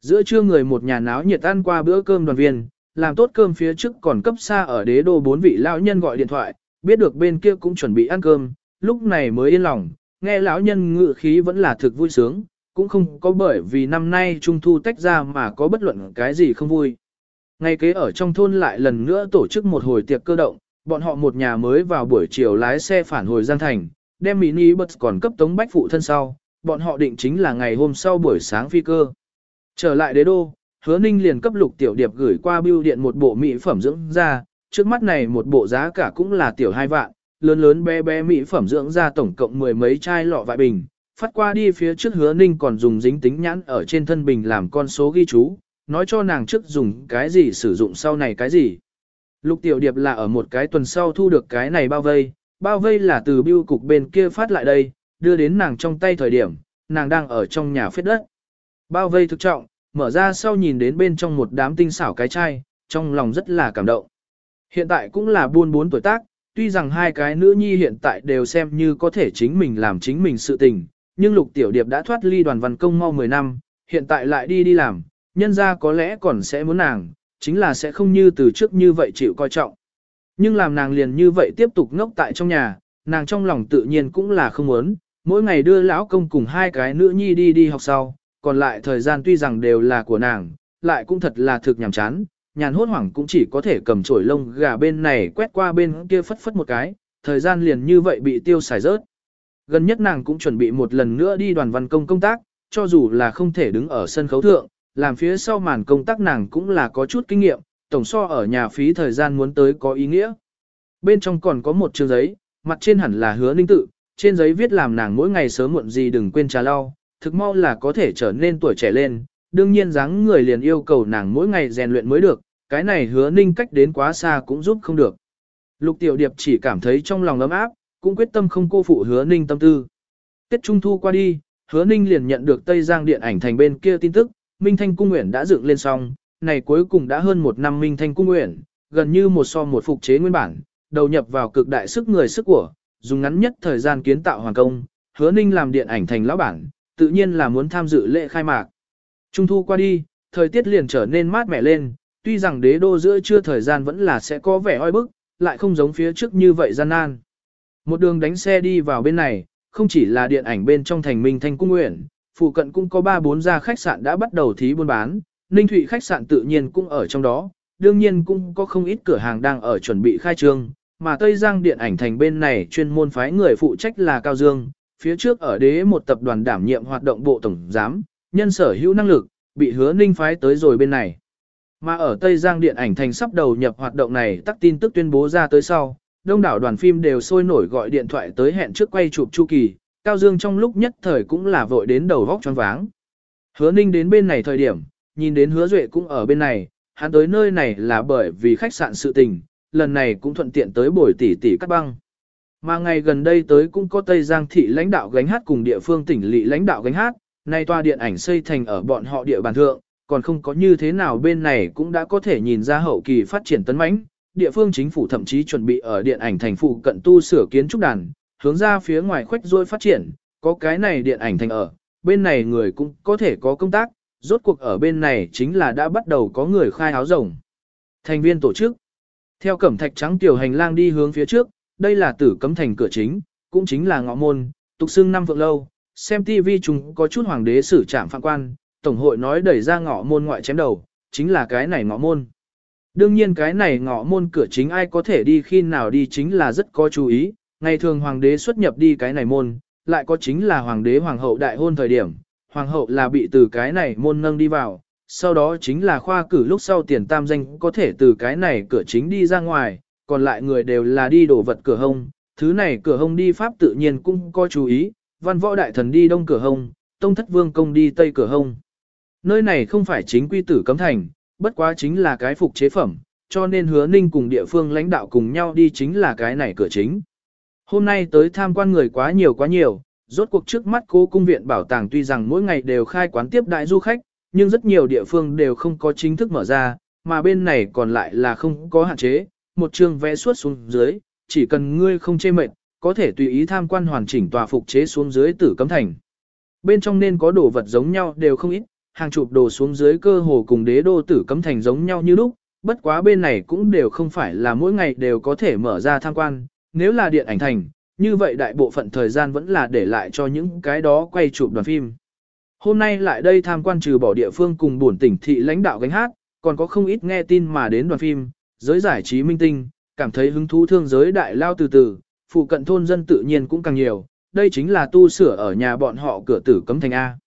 Giữa trưa người một nhà náo nhiệt ăn qua bữa cơm đoàn viên, làm tốt cơm phía trước còn cấp xa ở đế đô bốn vị lão nhân gọi điện thoại, biết được bên kia cũng chuẩn bị ăn cơm, lúc này mới yên lòng, nghe lão nhân ngự khí vẫn là thực vui sướng, cũng không có bởi vì năm nay trung thu tách ra mà có bất luận cái gì không vui. Ngay kế ở trong thôn lại lần nữa tổ chức một hồi tiệc cơ động, bọn họ một nhà mới vào buổi chiều lái xe phản hồi Giang Thành, đem mini bus còn cấp tống bách phụ thân sau, bọn họ định chính là ngày hôm sau buổi sáng phi cơ. Trở lại đế đô, hứa ninh liền cấp lục tiểu điệp gửi qua bưu điện một bộ mỹ phẩm dưỡng da, trước mắt này một bộ giá cả cũng là tiểu hai vạn, lớn lớn bé bé mỹ phẩm dưỡng da tổng cộng mười mấy chai lọ vại bình. Phát qua đi phía trước hứa ninh còn dùng dính tính nhãn ở trên thân bình làm con số ghi chú, nói cho nàng trước dùng cái gì sử dụng sau này cái gì. Lục tiểu điệp là ở một cái tuần sau thu được cái này bao vây, bao vây là từ bưu cục bên kia phát lại đây, đưa đến nàng trong tay thời điểm, nàng đang ở trong nhà phết đất. Bao vây thực trọng, mở ra sau nhìn đến bên trong một đám tinh xảo cái chai, trong lòng rất là cảm động. Hiện tại cũng là buôn bốn tuổi tác, tuy rằng hai cái nữ nhi hiện tại đều xem như có thể chính mình làm chính mình sự tình, nhưng lục tiểu điệp đã thoát ly đoàn văn công mau 10 năm, hiện tại lại đi đi làm, nhân ra có lẽ còn sẽ muốn nàng, chính là sẽ không như từ trước như vậy chịu coi trọng. Nhưng làm nàng liền như vậy tiếp tục ngốc tại trong nhà, nàng trong lòng tự nhiên cũng là không muốn, mỗi ngày đưa lão công cùng hai cái nữ nhi đi đi học sau, còn lại thời gian tuy rằng đều là của nàng, lại cũng thật là thực nhàm chán, nhàn hốt hoảng cũng chỉ có thể cầm chổi lông gà bên này quét qua bên kia phất phất một cái, thời gian liền như vậy bị tiêu xài rớt. Gần nhất nàng cũng chuẩn bị một lần nữa đi đoàn văn công công tác, cho dù là không thể đứng ở sân khấu thượng, làm phía sau màn công tác nàng cũng là có chút kinh nghiệm, tổng so ở nhà phí thời gian muốn tới có ý nghĩa. Bên trong còn có một chương giấy, mặt trên hẳn là hứa ninh tự, trên giấy viết làm nàng mỗi ngày sớm muộn gì đừng quên trà lau, thực mau là có thể trở nên tuổi trẻ lên, đương nhiên dáng người liền yêu cầu nàng mỗi ngày rèn luyện mới được, cái này hứa ninh cách đến quá xa cũng giúp không được. Lục tiểu điệp chỉ cảm thấy trong lòng ấm áp, cũng quyết tâm không cô phụ hứa ninh tâm tư. Tết Trung Thu qua đi, hứa ninh liền nhận được Tây Giang điện ảnh thành bên kia tin tức, Minh Thanh Cung Nguyện đã dựng lên xong, này cuối cùng đã hơn một năm Minh Thanh Cung Nguyện, gần như một so một phục chế nguyên bản, đầu nhập vào cực đại sức người sức của, dùng ngắn nhất thời gian kiến tạo hoàn công, hứa ninh làm điện ảnh thành lão bản, tự nhiên là muốn tham dự lễ khai mạc. Trung thu qua đi, thời tiết liền trở nên mát mẻ lên, tuy rằng đế đô giữa trưa thời gian vẫn là sẽ có vẻ oi bức, lại không giống phía trước như vậy gian nan. Một đường đánh xe đi vào bên này, không chỉ là điện ảnh bên trong thành minh thanh cung nguyện, phụ cận cũng có 3-4 gia khách sạn đã bắt đầu thí buôn bán, Ninh Thụy khách sạn tự nhiên cũng ở trong đó, đương nhiên cũng có không ít cửa hàng đang ở chuẩn bị khai trương, mà Tây Giang điện ảnh thành bên này chuyên môn phái người phụ trách là Cao Dương, phía trước ở đế một tập đoàn đảm nhiệm hoạt động bộ tổng giám, nhân sở hữu năng lực, bị hứa ninh phái tới rồi bên này. Mà ở Tây Giang điện ảnh thành sắp đầu nhập hoạt động này tắc tin tức tuyên bố ra tới sau, đông đảo đoàn phim đều sôi nổi gọi điện thoại tới hẹn trước quay chụp chu kỳ, Cao Dương trong lúc nhất thời cũng là vội đến đầu vóc choáng váng. Hứa ninh đến bên này thời điểm, nhìn đến hứa duệ cũng ở bên này, hắn tới nơi này là bởi vì khách sạn sự tình, lần này cũng thuận tiện tới bồi tỷ tỷ cắt băng. Mà ngày gần đây tới cũng có Tây Giang thị lãnh đạo gánh hát cùng địa phương tỉnh lỵ lãnh đạo gánh hát, nay toa điện ảnh xây thành ở bọn họ địa bàn thượng, còn không có như thế nào bên này cũng đã có thể nhìn ra hậu kỳ phát triển tấn mãnh. Địa phương chính phủ thậm chí chuẩn bị ở điện ảnh thành phụ cận tu sửa kiến trúc đàn, hướng ra phía ngoài khoách rôi phát triển, có cái này điện ảnh thành ở, bên này người cũng có thể có công tác, rốt cuộc ở bên này chính là đã bắt đầu có người khai áo rồng. Thành viên tổ chức theo cẩm thạch trắng tiểu hành lang đi hướng phía trước, đây là tử cấm thành cửa chính, cũng chính là ngõ môn, tục xưng năm vượng lâu, xem TV chúng có chút hoàng đế xử trạm phạm quan, tổng hội nói đẩy ra ngõ môn ngoại chém đầu, chính là cái này ngõ môn. Đương nhiên cái này ngõ môn cửa chính ai có thể đi khi nào đi chính là rất có chú ý, ngày thường hoàng đế xuất nhập đi cái này môn, lại có chính là hoàng đế hoàng hậu đại hôn thời điểm, hoàng hậu là bị từ cái này môn nâng đi vào, sau đó chính là khoa cử lúc sau tiền tam danh có thể từ cái này cửa chính đi ra ngoài, còn lại người đều là đi đổ vật cửa hông, thứ này cửa hông đi pháp tự nhiên cũng có chú ý, văn võ đại thần đi đông cửa hông, tông thất vương công đi tây cửa hông. Nơi này không phải chính quy tử cấm thành, bất quá chính là cái phục chế phẩm, cho nên hứa ninh cùng địa phương lãnh đạo cùng nhau đi chính là cái này cửa chính. Hôm nay tới tham quan người quá nhiều quá nhiều, rốt cuộc trước mắt cố cung viện bảo tàng tuy rằng mỗi ngày đều khai quán tiếp đại du khách, nhưng rất nhiều địa phương đều không có chính thức mở ra, mà bên này còn lại là không có hạn chế, một chương vẽ suốt xuống dưới, chỉ cần ngươi không chê mệt, có thể tùy ý tham quan hoàn chỉnh tòa phục chế xuống dưới tử cấm thành. Bên trong nên có đồ vật giống nhau đều không ít, hàng chục đồ xuống dưới cơ hồ cùng đế đô tử cấm thành giống nhau như lúc, bất quá bên này cũng đều không phải là mỗi ngày đều có thể mở ra tham quan, nếu là điện ảnh thành, như vậy đại bộ phận thời gian vẫn là để lại cho những cái đó quay chụp đoàn phim. Hôm nay lại đây tham quan trừ bỏ địa phương cùng buồn tỉnh thị lãnh đạo gánh hát, còn có không ít nghe tin mà đến đoàn phim, giới giải trí minh tinh, cảm thấy hứng thú thương giới đại lao từ từ, phụ cận thôn dân tự nhiên cũng càng nhiều, đây chính là tu sửa ở nhà bọn họ cửa tử cấm thành A.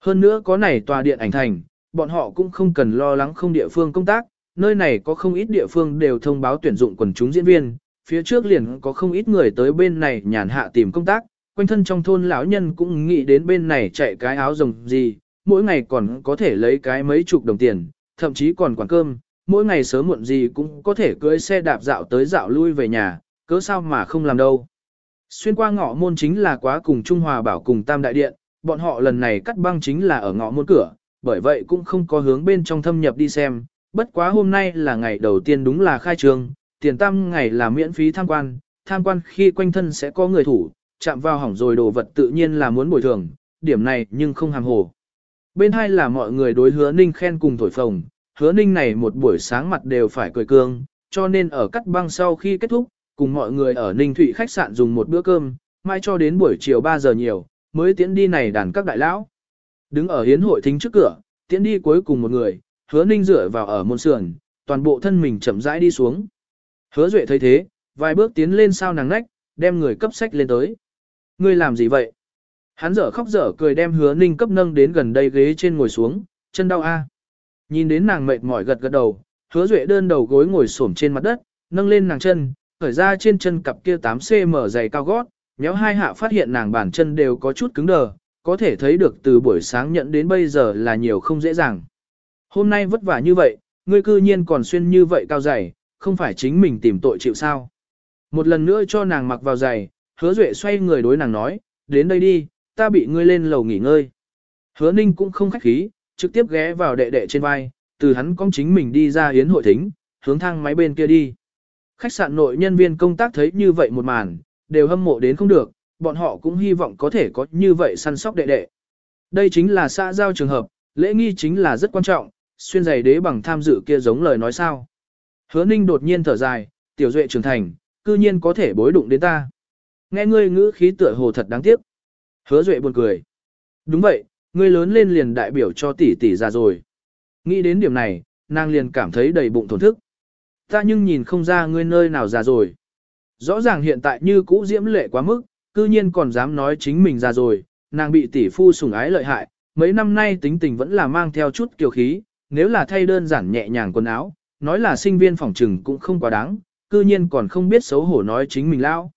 Hơn nữa có này tòa điện ảnh thành, bọn họ cũng không cần lo lắng không địa phương công tác, nơi này có không ít địa phương đều thông báo tuyển dụng quần chúng diễn viên, phía trước liền có không ít người tới bên này nhàn hạ tìm công tác, quanh thân trong thôn lão nhân cũng nghĩ đến bên này chạy cái áo rồng gì, mỗi ngày còn có thể lấy cái mấy chục đồng tiền, thậm chí còn quản cơm, mỗi ngày sớm muộn gì cũng có thể cưỡi xe đạp dạo tới dạo lui về nhà, cớ sao mà không làm đâu. Xuyên qua ngõ môn chính là quá cùng Trung Hòa bảo cùng Tam Đại Điện, bọn họ lần này cắt băng chính là ở ngõ môn cửa, bởi vậy cũng không có hướng bên trong thâm nhập đi xem, bất quá hôm nay là ngày đầu tiên đúng là khai trường, tiền tam ngày là miễn phí tham quan, tham quan khi quanh thân sẽ có người thủ, chạm vào hỏng rồi đồ vật tự nhiên là muốn bồi thường, điểm này nhưng không hàng hồ. bên hai là mọi người đối hứa ninh khen cùng thổi phồng, hứa ninh này một buổi sáng mặt đều phải cười cương, cho nên ở cắt băng sau khi kết thúc, cùng mọi người ở Ninh Thụy khách sạn dùng một bữa cơm, mai cho đến buổi chiều 3 giờ nhiều, mới tiễn đi này đàn các đại lão. Đứng ở hiến hội thính trước cửa, tiễn đi cuối cùng một người, hứa ninh dựa vào ở môn sườn, toàn bộ thân mình chậm rãi đi xuống. Hứa duệ thấy thế, vài bước tiến lên sau nàng nách, đem người cấp sách lên tới. Ngươi làm gì vậy? Hắn dở khóc dở cười đem hứa ninh cấp nâng đến gần đây ghế trên ngồi xuống, chân đau a. Nhìn đến nàng mệt mỏi gật gật đầu, hứa duệ đơn đầu gối ngồi xổm trên mặt đất, nâng lên nàng chân, khởi ra trên chân cặp kia 8cm dày cao gót, nhéo hai hạ phát hiện nàng bàn chân đều có chút cứng đờ, có thể thấy được từ buổi sáng nhận đến bây giờ là nhiều không dễ dàng. Hôm nay vất vả như vậy, ngươi cư nhiên còn xuyên như vậy cao dày, không phải chính mình tìm tội chịu sao. Một lần nữa cho nàng mặc vào giày, hứa duệ xoay người đối nàng nói, đến đây đi, ta bị ngươi lên lầu nghỉ ngơi. Hứa ninh cũng không khách khí, trực tiếp ghé vào đệ đệ trên vai, từ hắn cong chính mình đi ra hiến hội thính, hướng thang máy bên kia đi. Khách sạn nội nhân viên công tác thấy như vậy một màn, đều hâm mộ đến không được, bọn họ cũng hy vọng có thể có như vậy săn sóc đệ đệ. Đây chính là xã giao trường hợp, lễ nghi chính là rất quan trọng, xuyên giày đế bằng tham dự kia giống lời nói sao. Hứa ninh đột nhiên thở dài, tiểu duệ trưởng thành, cư nhiên có thể bối đụng đến ta. Nghe ngươi ngữ khí tựa hồ thật đáng tiếc. Hứa duệ buồn cười. Đúng vậy, ngươi lớn lên liền đại biểu cho tỷ tỷ già rồi. Nghĩ đến điểm này, nàng liền cảm thấy đầy bụng thổn thức. Ta nhưng nhìn không ra ngươi nơi nào già rồi. Rõ ràng hiện tại như cũ diễm lệ quá mức, cư nhiên còn dám nói chính mình già rồi, nàng bị tỷ phu sủng ái lợi hại, mấy năm nay tính tình vẫn là mang theo chút kiều khí, nếu là thay đơn giản nhẹ nhàng quần áo, nói là sinh viên phòng trừng cũng không quá đáng, cư nhiên còn không biết xấu hổ nói chính mình lao.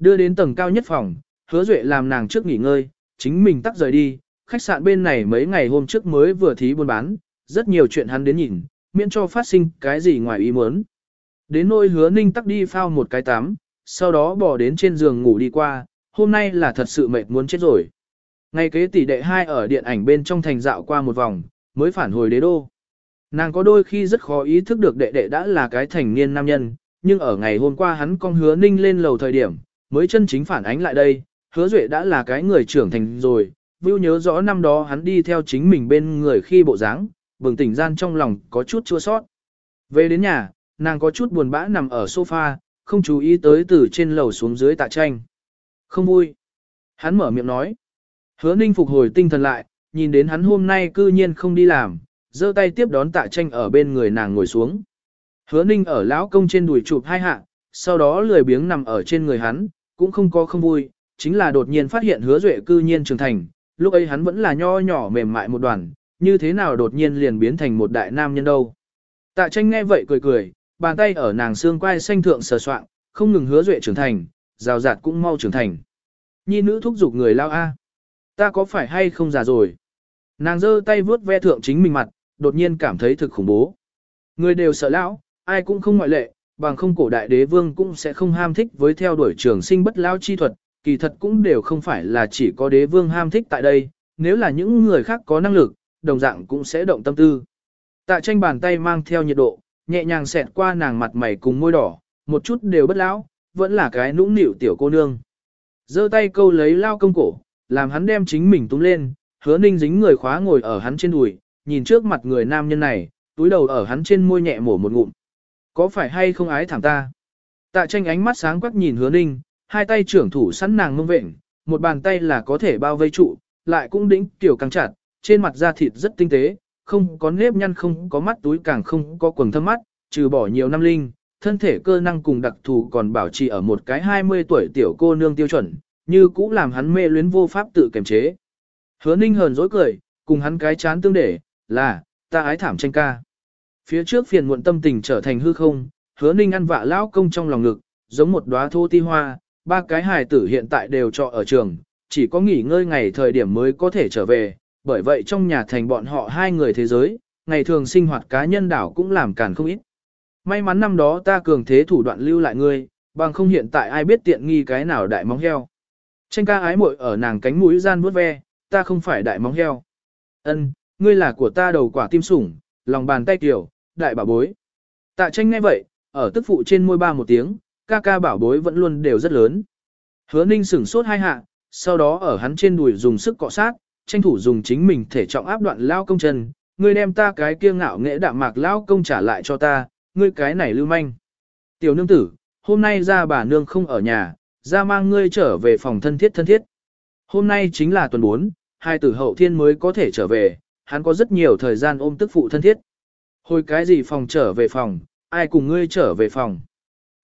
Đưa đến tầng cao nhất phòng, hứa duệ làm nàng trước nghỉ ngơi, chính mình tắt rời đi, khách sạn bên này mấy ngày hôm trước mới vừa thí buôn bán, rất nhiều chuyện hắn đến nhìn, miễn cho phát sinh cái gì ngoài ý muốn. Đến nôi hứa ninh tắc đi phao một cái tắm, sau đó bỏ đến trên giường ngủ đi qua, hôm nay là thật sự mệt muốn chết rồi. Ngày kế tỷ đệ hai ở điện ảnh bên trong thành dạo qua một vòng, mới phản hồi đế đô. Nàng có đôi khi rất khó ý thức được đệ đệ đã là cái thành niên nam nhân, nhưng ở ngày hôm qua hắn con hứa ninh lên lầu thời điểm, mới chân chính phản ánh lại đây, hứa duệ đã là cái người trưởng thành rồi, Vưu nhớ rõ năm đó hắn đi theo chính mình bên người khi bộ dáng, bừng tỉnh gian trong lòng có chút chua sót. Về đến nhà, nàng có chút buồn bã nằm ở sofa, không chú ý tới từ trên lầu xuống dưới tạ tranh. Không vui. Hắn mở miệng nói. Hứa ninh phục hồi tinh thần lại, nhìn đến hắn hôm nay cư nhiên không đi làm, giơ tay tiếp đón tạ tranh ở bên người nàng ngồi xuống. Hứa ninh ở lão công trên đùi chụp hai hạ, sau đó lười biếng nằm ở trên người hắn, cũng không có không vui, chính là đột nhiên phát hiện hứa duệ cư nhiên trưởng thành, lúc ấy hắn vẫn là nho nhỏ mềm mại một đoàn, như thế nào đột nhiên liền biến thành một đại nam nhân đâu. Tạ tranh nghe vậy cười cười, bàn tay ở nàng xương quai xanh thượng sờ soạng, không ngừng hứa duệ trưởng thành, rào rạt cũng mau trưởng thành. Nhi nữ thúc giục người lao A. Ta có phải hay không già rồi? Nàng giơ tay vuốt ve thượng chính mình mặt, đột nhiên cảm thấy thực khủng bố. Người đều sợ lão, ai cũng không ngoại lệ, bằng không cổ đại đế vương cũng sẽ không ham thích với theo đuổi trường sinh bất lao chi thuật, kỳ thật cũng đều không phải là chỉ có đế vương ham thích tại đây, nếu là những người khác có năng lực, đồng dạng cũng sẽ động tâm tư. Tạ tranh bàn tay mang theo nhiệt độ, nhẹ nhàng xẹt qua nàng mặt mày cùng môi đỏ, một chút đều bất lão, vẫn là cái nũng nịu tiểu cô nương. giơ tay câu lấy lao công cổ, làm hắn đem chính mình tung lên, hứa ninh dính người khóa ngồi ở hắn trên đùi, nhìn trước mặt người nam nhân này, túi đầu ở hắn trên môi nhẹ mổ một ngụm. Có phải hay không ái thảm ta? Tạ tranh ánh mắt sáng quắc nhìn hứa ninh, hai tay trưởng thủ sẵn nàng mông vệnh, một bàn tay là có thể bao vây trụ, lại cũng đĩnh tiểu căng chặt, trên mặt da thịt rất tinh tế, không có nếp nhăn không có mắt túi càng không có quần thâm mắt, trừ bỏ nhiều năm linh, thân thể cơ năng cùng đặc thù còn bảo trì ở một cái 20 tuổi tiểu cô nương tiêu chuẩn, như cũ làm hắn mê luyến vô pháp tự kiềm chế. Hứa ninh hờn dỗi cười, cùng hắn cái chán tương để, là, ta ái thảm tranh ca. Phía trước phiền muộn tâm tình trở thành hư không, hứa ninh ăn vạ lão công trong lòng ngực, giống một đóa thô ti hoa, ba cái hài tử hiện tại đều trọ ở trường, chỉ có nghỉ ngơi ngày thời điểm mới có thể trở về, bởi vậy trong nhà thành bọn họ hai người thế giới, ngày thường sinh hoạt cá nhân đảo cũng làm cản không ít. May mắn năm đó ta cường thế thủ đoạn lưu lại ngươi, bằng không hiện tại ai biết tiện nghi cái nào đại móng heo. Tranh ca ái muội ở nàng cánh mũi gian vuốt ve, ta không phải đại móng heo. Ân, ngươi là của ta đầu quả tim sủng, lòng bàn tay tiểu, đại bảo bối. Tạ tranh nghe vậy, ở tức phụ trên môi ba một tiếng, ca ca bảo bối vẫn luôn đều rất lớn. Hứa ninh sửng sốt hai hạ, sau đó ở hắn trên đùi dùng sức cọ sát, tranh thủ dùng chính mình thể trọng áp đoạn lao công chân, ngươi đem ta cái kia ngạo nghệ đạm mạc lao công trả lại cho ta, ngươi cái này lưu manh. Tiểu nương tử, hôm nay ra bà nương không ở nhà, ra mang ngươi trở về phòng thân thiết thân thiết. Hôm nay chính là tuần 4, hai tử hậu thiên mới có thể trở về, hắn có rất nhiều thời gian ôm tức phụ thân thiết. Hồi cái gì phòng trở về phòng, ai cùng ngươi trở về phòng.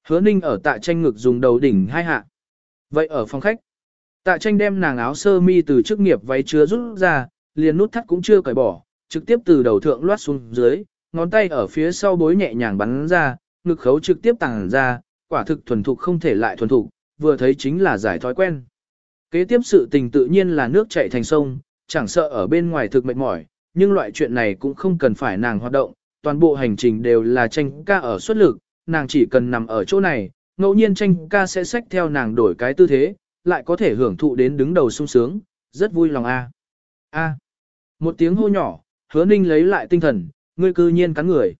Hứa ninh ở tạ tranh ngực dùng đầu đỉnh hai hạ. Vậy ở phòng khách, tạ tranh đem nàng áo sơ mi từ chức nghiệp váy chứa rút ra, liền nút thắt cũng chưa cởi bỏ, trực tiếp từ đầu thượng loát xuống dưới, ngón tay ở phía sau bối nhẹ nhàng bắn ra, ngực khấu trực tiếp tàng ra, quả thực thuần thục không thể lại thuần thục, vừa thấy chính là giải thói quen. Kế tiếp sự tình tự nhiên là nước chảy thành sông, chẳng sợ ở bên ngoài thực mệt mỏi, nhưng loại chuyện này cũng không cần phải nàng hoạt động, toàn bộ hành trình đều là tranh ca ở xuất lực, nàng chỉ cần nằm ở chỗ này, ngẫu nhiên tranh ca sẽ xách theo nàng đổi cái tư thế, lại có thể hưởng thụ đến đứng đầu sung sướng, rất vui lòng a. A. Một tiếng hô nhỏ, hứa ninh lấy lại tinh thần, ngươi cư nhiên cắn người.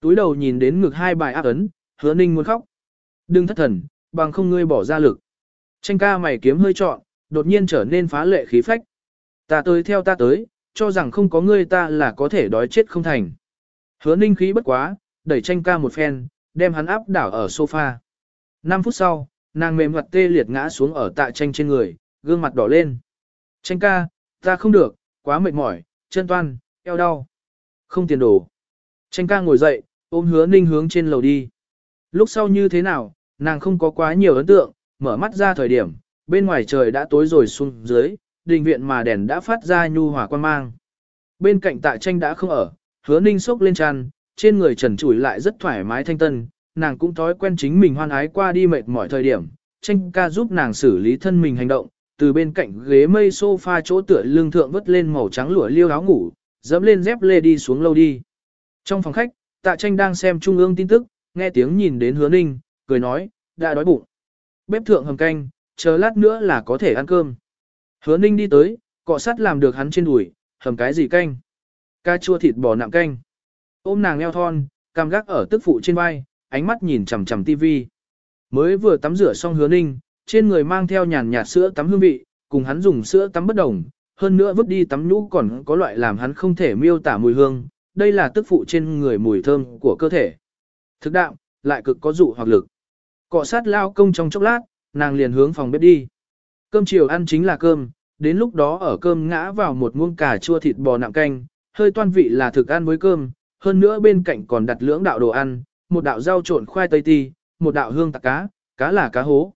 Túi đầu nhìn đến ngực hai bài ác ấn, hứa ninh muốn khóc. Đừng thất thần, bằng không ngươi bỏ ra lực. Tranh ca mày kiếm hơi trọn, đột nhiên trở nên phá lệ khí phách. Ta tới theo ta tới, cho rằng không có ngươi ta là có thể đói chết không thành. Hứa ninh khí bất quá, đẩy tranh ca một phen, đem hắn áp đảo ở sofa. 5 phút sau, nàng mềm mặt tê liệt ngã xuống ở tạ tranh trên người, gương mặt đỏ lên. Tranh ca, ta không được, quá mệt mỏi, chân toan, eo đau. Không tiền đồ. Tranh ca ngồi dậy, ôm hứa ninh hướng trên lầu đi. Lúc sau như thế nào, nàng không có quá nhiều ấn tượng, mở mắt ra thời điểm, bên ngoài trời đã tối rồi xuống dưới, đình viện mà đèn đã phát ra nhu hòa quan mang. Bên cạnh tạ tranh đã không ở, hứa ninh sốc lên tràn, trên người trần trụi lại rất thoải mái thanh tân, nàng cũng thói quen chính mình hoan ái qua đi mệt mỏi thời điểm, tranh ca giúp nàng xử lý thân mình hành động, từ bên cạnh ghế mây sofa chỗ tựa lưng thượng vứt lên màu trắng lụa liêu áo ngủ, dẫm lên dép lê đi xuống lâu đi. Trong phòng khách, tạ tranh đang xem trung ương tin tức, nghe tiếng nhìn đến hứa ninh, cười nói, đã đói bụng. Bếp thượng hầm canh, chờ lát nữa là có thể ăn cơm. Hứa ninh đi tới, cọ sắt làm được hắn trên đùi, hầm cái gì canh. Ca chua thịt bò nạm canh. Ôm nàng eo thon, cam gác ở tức phụ trên vai, ánh mắt nhìn chằm chằm tivi. Mới vừa tắm rửa xong hứa ninh, trên người mang theo nhàn nhạt sữa tắm hương vị, cùng hắn dùng sữa tắm bất đồng, hơn nữa vứt đi tắm nhũ còn có loại làm hắn không thể miêu tả mùi hương, đây là tức phụ trên người mùi thơm của cơ thể. Thực đạo, lại cực có dụ hoặc lực. Cọ sát lao công trong chốc lát, nàng liền hướng phòng bếp đi. Cơm chiều ăn chính là cơm, đến lúc đó ở cơm ngã vào một muông cà chua thịt bò nạm canh, hơi toan vị là thực ăn với cơm, hơn nữa bên cạnh còn đặt lưỡng đạo đồ ăn, một đạo rau trộn khoai tây ti, một đạo hương tạc cá, cá là cá hố.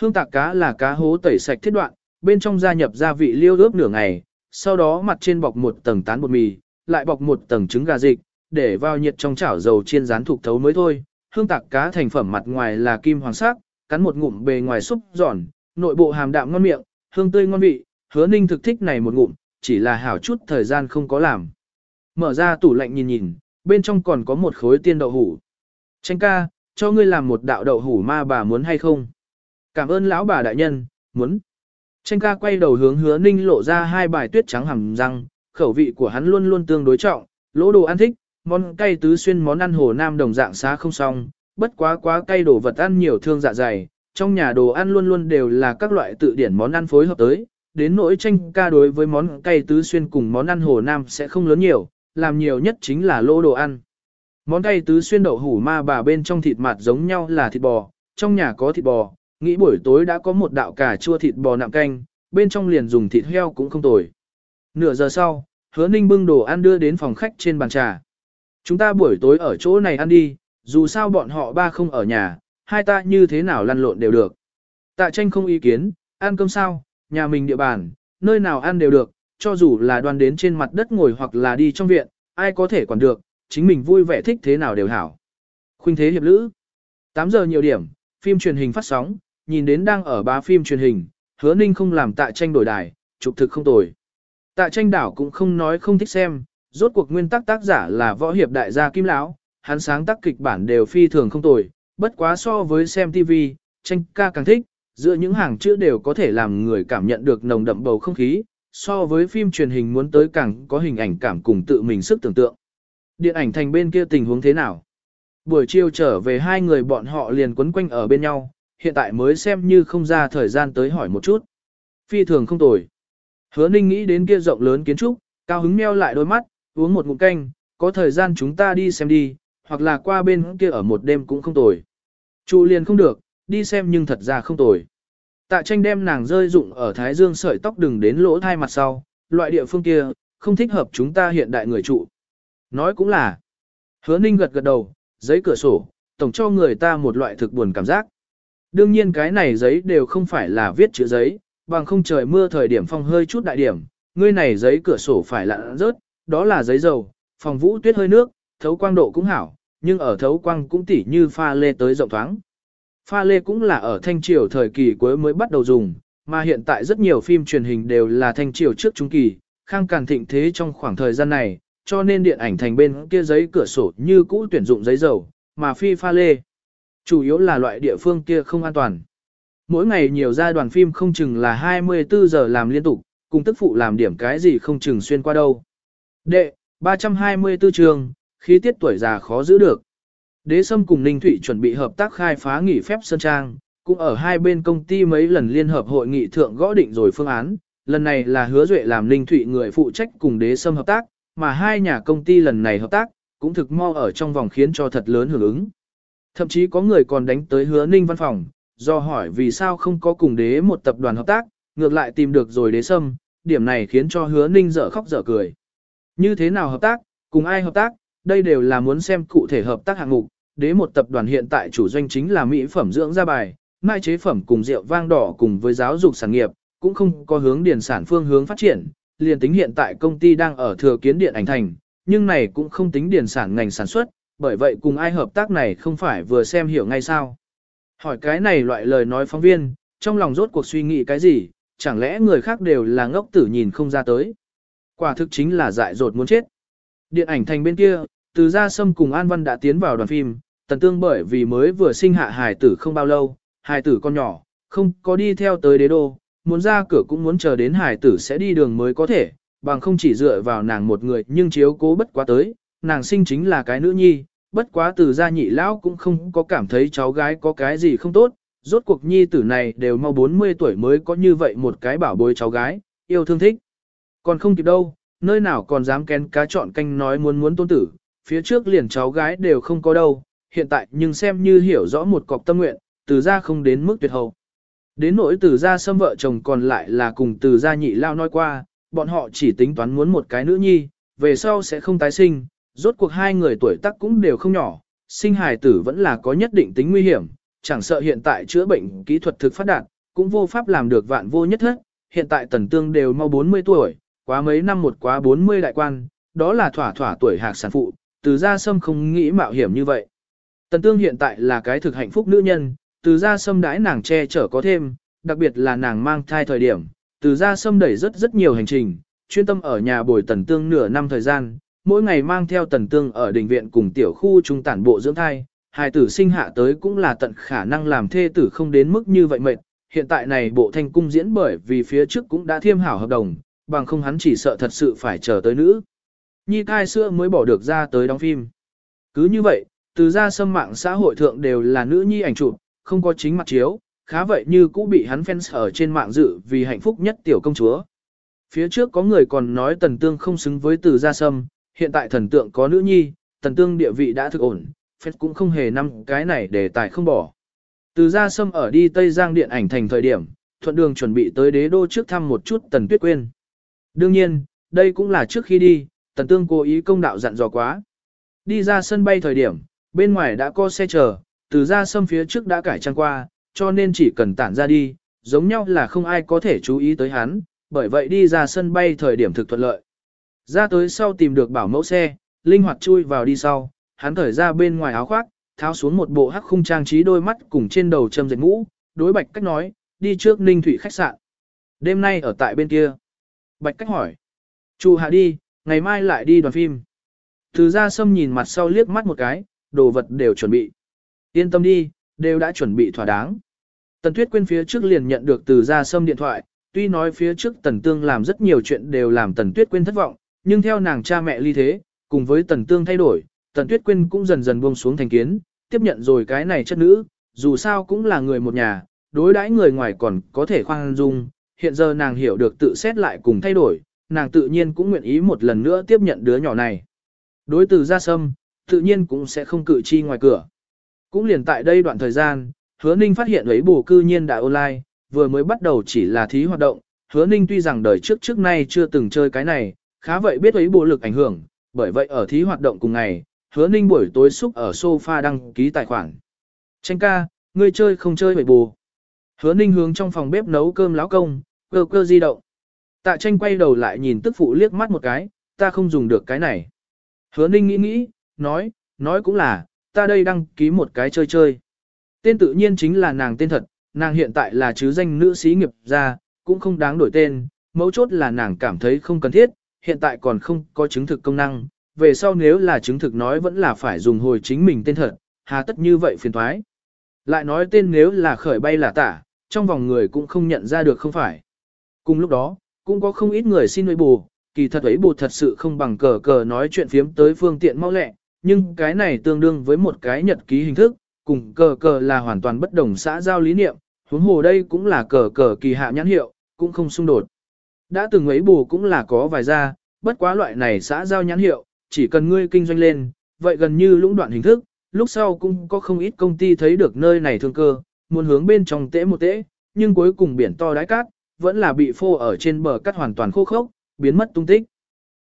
Hương tạc cá là cá hố tẩy sạch thiết đoạn, bên trong gia nhập gia vị liêu ướp nửa ngày, sau đó mặt trên bọc một tầng tán bột mì, lại bọc một tầng trứng gà dịch, để vào nhiệt trong chảo dầu chiên rán thuộc thấu mới thôi. Hương tạc cá thành phẩm mặt ngoài là kim hoàng sắc, cắn một ngụm bề ngoài xúc giòn, nội bộ hàm đạm ngon miệng, hương tươi ngon vị, hứa ninh thực thích này một ngụm, chỉ là hảo chút thời gian không có làm. Mở ra tủ lạnh nhìn nhìn, bên trong còn có một khối tiên đậu hủ. Tranh ca, cho ngươi làm một đạo đậu hủ ma bà muốn hay không? Cảm ơn lão bà đại nhân, muốn. Tranh ca quay đầu hướng hứa ninh lộ ra hai bài tuyết trắng hầm răng, khẩu vị của hắn luôn luôn tương đối trọng, lỗ đồ ăn thích, món cay tứ xuyên món ăn hồ nam đồng dạng xá không xong, bất quá quá cay đồ vật ăn nhiều thương dạ dày, trong nhà đồ ăn luôn luôn đều là các loại tự điển món ăn phối hợp tới, đến nỗi tranh ca đối với món cay tứ xuyên cùng món ăn hồ nam sẽ không lớn nhiều, làm nhiều nhất chính là lỗ đồ ăn. Món cay tứ xuyên đậu hủ ma bà bên trong thịt mặt giống nhau là thịt bò, trong nhà có thịt bò, nghĩ buổi tối đã có một đạo cà chua thịt bò nạm canh, bên trong liền dùng thịt heo cũng không tồi. Nửa giờ sau, hứa ninh bưng đồ ăn đưa đến phòng khách trên bàn trà. Chúng ta buổi tối ở chỗ này ăn đi, dù sao bọn họ ba không ở nhà, hai ta như thế nào lăn lộn đều được. Tạ tranh không ý kiến, ăn cơm sao, nhà mình địa bàn, nơi nào ăn đều được, cho dù là đoàn đến trên mặt đất ngồi hoặc là đi trong viện, ai có thể quản được, chính mình vui vẻ thích thế nào đều hảo. Khuynh thế hiệp lữ. 8 giờ nhiều điểm, phim truyền hình phát sóng, nhìn đến đang ở bá phim truyền hình, hứa ninh không làm tạ tranh đổi đài, trục thực không tồi. Tạ tranh đảo cũng không nói không thích xem, rốt cuộc nguyên tắc tác giả là võ hiệp đại gia Kim Lão, hắn sáng tác kịch bản đều phi thường không tồi, bất quá so với xem TV, tranh ca càng thích, giữa những hàng chữ đều có thể làm người cảm nhận được nồng đậm bầu không khí, so với phim truyền hình muốn tới càng có hình ảnh cảm cùng tự mình sức tưởng tượng. Điện ảnh thành bên kia tình huống thế nào? Buổi chiều trở về hai người bọn họ liền quấn quanh ở bên nhau, hiện tại mới xem như không ra thời gian tới hỏi một chút. Phi thường không tồi. Hứa ninh nghĩ đến kia rộng lớn kiến trúc, cao hứng meo lại đôi mắt, uống một ngụm canh, có thời gian chúng ta đi xem đi, hoặc là qua bên kia ở một đêm cũng không tồi. Trụ liền không được, đi xem nhưng thật ra không tồi. Tạ tranh đem nàng rơi dụng ở thái dương sợi tóc đừng đến lỗ thai mặt sau, loại địa phương kia, không thích hợp chúng ta hiện đại người trụ. Nói cũng là, hứa ninh gật gật đầu, giấy cửa sổ, tổng cho người ta một loại thực buồn cảm giác. Đương nhiên cái này giấy đều không phải là viết chữ giấy, bằng không trời mưa thời điểm phong hơi chút đại điểm, ngươi này giấy cửa sổ phải lặn rớt, đó là giấy dầu, phòng vũ tuyết hơi nước, thấu quang độ cũng hảo, nhưng ở thấu quang cũng tỉ như pha lê tới rộng thoáng. Pha lê cũng là ở thanh triều thời kỳ cuối mới bắt đầu dùng, mà hiện tại rất nhiều phim truyền hình đều là thanh triều trước trung kỳ, khang càng thịnh thế trong khoảng thời gian này, cho nên điện ảnh thành bên kia giấy cửa sổ như cũ tuyển dụng giấy dầu, mà phi pha lê. Chủ yếu là loại địa phương kia không an toàn. Mỗi ngày nhiều ra đoàn phim không chừng là 24 giờ làm liên tục, cùng tức phụ làm điểm cái gì không chừng xuyên qua đâu. Đệ, 324 trường, khí tiết tuổi già khó giữ được. Đế Sâm cùng Ninh Thụy chuẩn bị hợp tác khai phá nghỉ phép Sơn Trang, cũng ở hai bên công ty mấy lần liên hợp hội nghị thượng gõ định rồi phương án, lần này là hứa duệ làm Ninh Thụy người phụ trách cùng Đế Sâm hợp tác, mà hai nhà công ty lần này hợp tác, cũng thực mo ở trong vòng khiến cho thật lớn hưởng ứng. Thậm chí có người còn đánh tới hứa Ninh văn phòng, do hỏi vì sao không có cùng đế một tập đoàn hợp tác, ngược lại tìm được rồi đế sâm, điểm này khiến cho hứa Ninh dở khóc dở cười. Như thế nào hợp tác, cùng ai hợp tác, đây đều là muốn xem cụ thể hợp tác hạng mục, đế một tập đoàn hiện tại chủ doanh chính là mỹ phẩm dưỡng da bài, mai chế phẩm cùng rượu vang đỏ cùng với giáo dục sản nghiệp, cũng không có hướng điển sản phương hướng phát triển, liền tính hiện tại công ty đang ở thừa kiến điện ảnh thành, nhưng này cũng không tính điển sản ngành sản xuất, bởi vậy cùng ai hợp tác này không phải vừa xem hiểu ngay sao. Hỏi cái này loại lời nói phóng viên, trong lòng rốt cuộc suy nghĩ cái gì, chẳng lẽ người khác đều là ngốc tử nhìn không ra tới. Quả thực chính là dại dột muốn chết. Điện ảnh thành bên kia, từ gia sâm cùng An Văn đã tiến vào đoàn phim, tần tương bởi vì mới vừa sinh hạ hài tử không bao lâu, hài tử con nhỏ, không có đi theo tới đế đô, muốn ra cửa cũng muốn chờ đến hài tử sẽ đi đường mới có thể, bằng không chỉ dựa vào nàng một người nhưng chiếu cố bất quá tới, nàng sinh chính là cái nữ nhi, bất quá từ gia nhị lão cũng không có cảm thấy cháu gái có cái gì không tốt, rốt cuộc nhi tử này đều mau 40 tuổi mới có như vậy một cái bảo bối cháu gái, yêu thương thích. Còn không kịp đâu, nơi nào còn dám kén cá chọn canh nói muốn muốn tôn tử, phía trước liền cháu gái đều không có đâu, hiện tại nhưng xem như hiểu rõ một cọc tâm nguyện, từ gia không đến mức tuyệt hậu. Đến nỗi từ gia xâm vợ chồng còn lại là cùng từ gia nhị lao nói qua, bọn họ chỉ tính toán muốn một cái nữ nhi, về sau sẽ không tái sinh, rốt cuộc hai người tuổi tác cũng đều không nhỏ, sinh hài tử vẫn là có nhất định tính nguy hiểm, chẳng sợ hiện tại chữa bệnh kỹ thuật thực phát đạt, cũng vô pháp làm được vạn vô nhất hết, hiện tại tần tương đều mau 40 tuổi, quá mấy năm một quá 40 đại quan, đó là thỏa thỏa tuổi hạc sản phụ, từ gia sâm không nghĩ mạo hiểm như vậy. Tần tương hiện tại là cái thực hạnh phúc nữ nhân, từ gia sâm đãi nàng che chở có thêm, đặc biệt là nàng mang thai thời điểm, từ gia sâm đẩy rất rất nhiều hành trình, chuyên tâm ở nhà bồi tần tương nửa năm thời gian, mỗi ngày mang theo tần tương ở đình viện cùng tiểu khu trung tản bộ dưỡng thai, hài tử sinh hạ tới cũng là tận khả năng làm thê tử không đến mức như vậy mệt. Hiện tại này bộ thanh cung diễn bởi vì phía trước cũng đã thiêm hảo hợp đồng, bằng không hắn chỉ sợ thật sự phải chờ tới nữ. Nhi thai xưa mới bỏ được ra tới đóng phim. Cứ như vậy, từ ra xâm mạng xã hội thượng đều là nữ nhi ảnh chụp, không có chính mặt chiếu, khá vậy như cũ bị hắn fans ở trên mạng dự vì hạnh phúc nhất tiểu công chúa. Phía trước có người còn nói tần tương không xứng với từ gia sâm, hiện tại thần tượng có nữ nhi, tần tương địa vị đã thực ổn, phép cũng không hề năm cái này để tài không bỏ. Từ gia sâm ở đi Tây Giang điện ảnh thành thời điểm, thuận đường chuẩn bị tới đế đô trước thăm một chút tần tuyết quên. Đương nhiên, đây cũng là trước khi đi, tần tương cố ý công đạo dặn dò quá. Đi ra sân bay thời điểm, bên ngoài đã có xe chờ, từ ra sâm phía trước đã cải trang qua, cho nên chỉ cần tản ra đi, giống nhau là không ai có thể chú ý tới hắn, bởi vậy đi ra sân bay thời điểm thực thuận lợi. Ra tới sau tìm được bảo mẫu xe, linh hoạt chui vào đi sau, hắn thở ra bên ngoài áo khoác, tháo xuống một bộ hắc khung trang trí đôi mắt cùng trên đầu châm dệt mũ, đối bạch cách nói, đi trước ninh thủy khách sạn. Đêm nay ở tại bên kia. Bạch cách hỏi. Chu hạ đi, ngày mai lại đi đoàn phim. Từ ra sâm nhìn mặt sau liếc mắt một cái, đồ vật đều chuẩn bị. Yên tâm đi, đều đã chuẩn bị thỏa đáng. Tần Tuyết quên phía trước liền nhận được từ ra sâm điện thoại, tuy nói phía trước Tần Tương làm rất nhiều chuyện đều làm Tần Tuyết quên thất vọng, nhưng theo nàng cha mẹ ly thế, cùng với Tần Tương thay đổi, Tần Tuyết Quyên cũng dần dần buông xuống thành kiến, tiếp nhận rồi cái này chất nữ, dù sao cũng là người một nhà, đối đãi người ngoài còn có thể khoan dung, hiện giờ nàng hiểu được tự xét lại cùng thay đổi, nàng tự nhiên cũng nguyện ý một lần nữa tiếp nhận đứa nhỏ này. Đối từ ra sâm, tự nhiên cũng sẽ không cự chi ngoài cửa. Cũng liền tại đây đoạn thời gian, hứa ninh phát hiện ấy bù cư nhiên đã online, vừa mới bắt đầu chỉ là thí hoạt động, hứa ninh tuy rằng đời trước trước nay chưa từng chơi cái này, khá vậy biết ấy bù lực ảnh hưởng, bởi vậy ở thí hoạt động cùng ngày, hứa ninh buổi tối xúc ở sofa đăng ký tài khoản. Tranh ca, ngươi chơi không chơi vậy bù. Hứa ninh hướng trong phòng bếp nấu cơm láo công, cơ cơ di động. Tạ tranh quay đầu lại nhìn tức phụ liếc mắt một cái, ta không dùng được cái này. Hứa ninh nghĩ nghĩ, nói, nói cũng là, ta đây đăng ký một cái chơi chơi. Tên tự nhiên chính là nàng tên thật, nàng hiện tại là chứ danh nữ sĩ nghiệp gia, cũng không đáng đổi tên, mấu chốt là nàng cảm thấy không cần thiết, hiện tại còn không có chứng thực công năng, về sau nếu là chứng thực nói vẫn là phải dùng hồi chính mình tên thật, hà tất như vậy phiền thoái. Lại nói tên nếu là khởi bay là tả, trong vòng người cũng không nhận ra được không phải. Cùng lúc đó, cũng có không ít người xin nuôi bù, kỳ thật ấy bù thật sự không bằng cờ cờ nói chuyện phiếm tới phương tiện mau lẹ, nhưng cái này tương đương với một cái nhật ký hình thức, cùng cờ cờ là hoàn toàn bất đồng xã giao lý niệm, huống hồ đây cũng là cờ cờ kỳ hạ nhãn hiệu, cũng không xung đột. Đã từng ấy bù cũng là có vài ra, bất quá loại này xã giao nhãn hiệu, chỉ cần ngươi kinh doanh lên, vậy gần như lũng đoạn hình thức, lúc sau cũng có không ít công ty thấy được nơi này thương cơ, muốn hướng bên trong tễ một tễ, nhưng cuối cùng biển to đáy cát, vẫn là bị phô ở trên bờ cắt hoàn toàn khô khốc, biến mất tung tích.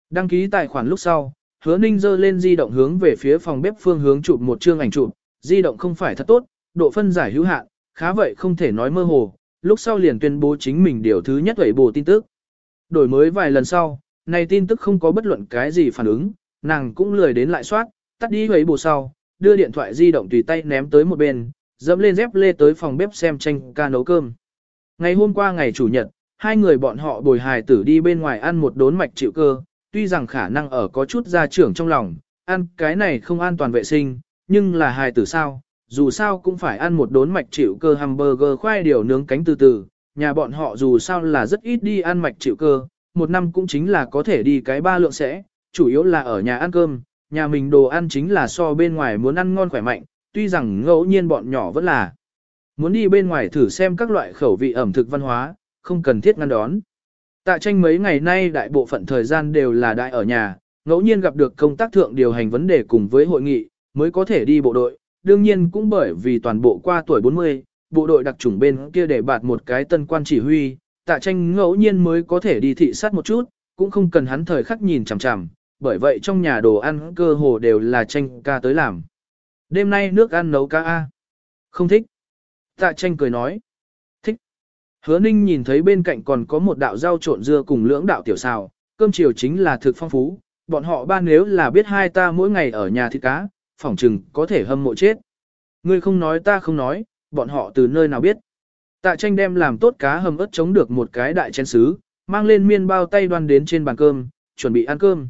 Đăng ký tài khoản lúc sau, hứa ninh dơ lên di động hướng về phía phòng bếp phương hướng chụp một chương ảnh chụp, di động không phải thật tốt, độ phân giải hữu hạn, khá vậy không thể nói mơ hồ, lúc sau liền tuyên bố chính mình điều thứ nhất vậy bổ tin tức. Đổi mới vài lần sau, này tin tức không có bất luận cái gì phản ứng, nàng cũng lười đến lại soát, tắt đi vậy bổ sau, đưa điện thoại di động tùy tay ném tới một bên, dẫm lên dép lê tới phòng bếp xem tranh ca nấu cơm. Ngày hôm qua ngày chủ nhật, hai người bọn họ bồi hài tử đi bên ngoài ăn một đốn mạch chịu cơ, tuy rằng khả năng ở có chút gia trưởng trong lòng, ăn cái này không an toàn vệ sinh, nhưng là hài tử sao, dù sao cũng phải ăn một đốn mạch chịu cơ hamburger khoai điều nướng cánh từ từ, nhà bọn họ dù sao là rất ít đi ăn mạch chịu cơ, một năm cũng chính là có thể đi cái ba lượng sẽ, chủ yếu là ở nhà ăn cơm, nhà mình đồ ăn chính là so bên ngoài muốn ăn ngon khỏe mạnh, tuy rằng ngẫu nhiên bọn nhỏ vẫn là muốn đi bên ngoài thử xem các loại khẩu vị ẩm thực văn hóa, không cần thiết ngăn đón. Tạ tranh mấy ngày nay đại bộ phận thời gian đều là đại ở nhà, ngẫu nhiên gặp được công tác thượng điều hành vấn đề cùng với hội nghị, mới có thể đi bộ đội, đương nhiên cũng bởi vì toàn bộ qua tuổi 40, bộ đội đặc chủng bên kia để bạt một cái tân quan chỉ huy, tạ tranh ngẫu nhiên mới có thể đi thị sát một chút, cũng không cần hắn thời khắc nhìn chằm chằm, bởi vậy trong nhà đồ ăn cơ hồ đều là tranh ca tới làm. Đêm nay nước ăn nấu ca A. Không thích. Tạ tranh cười nói. Thích. Hứa ninh nhìn thấy bên cạnh còn có một đạo rau trộn dưa cùng lưỡng đạo tiểu xào, cơm chiều chính là thực phong phú, bọn họ ba nếu là biết hai ta mỗi ngày ở nhà thịt cá, phỏng chừng có thể hâm mộ chết. Ngươi không nói ta không nói, bọn họ từ nơi nào biết. Tạ tranh đem làm tốt cá hầm ớt chống được một cái đại chén sứ, mang lên miên bao tay đoan đến trên bàn cơm, chuẩn bị ăn cơm.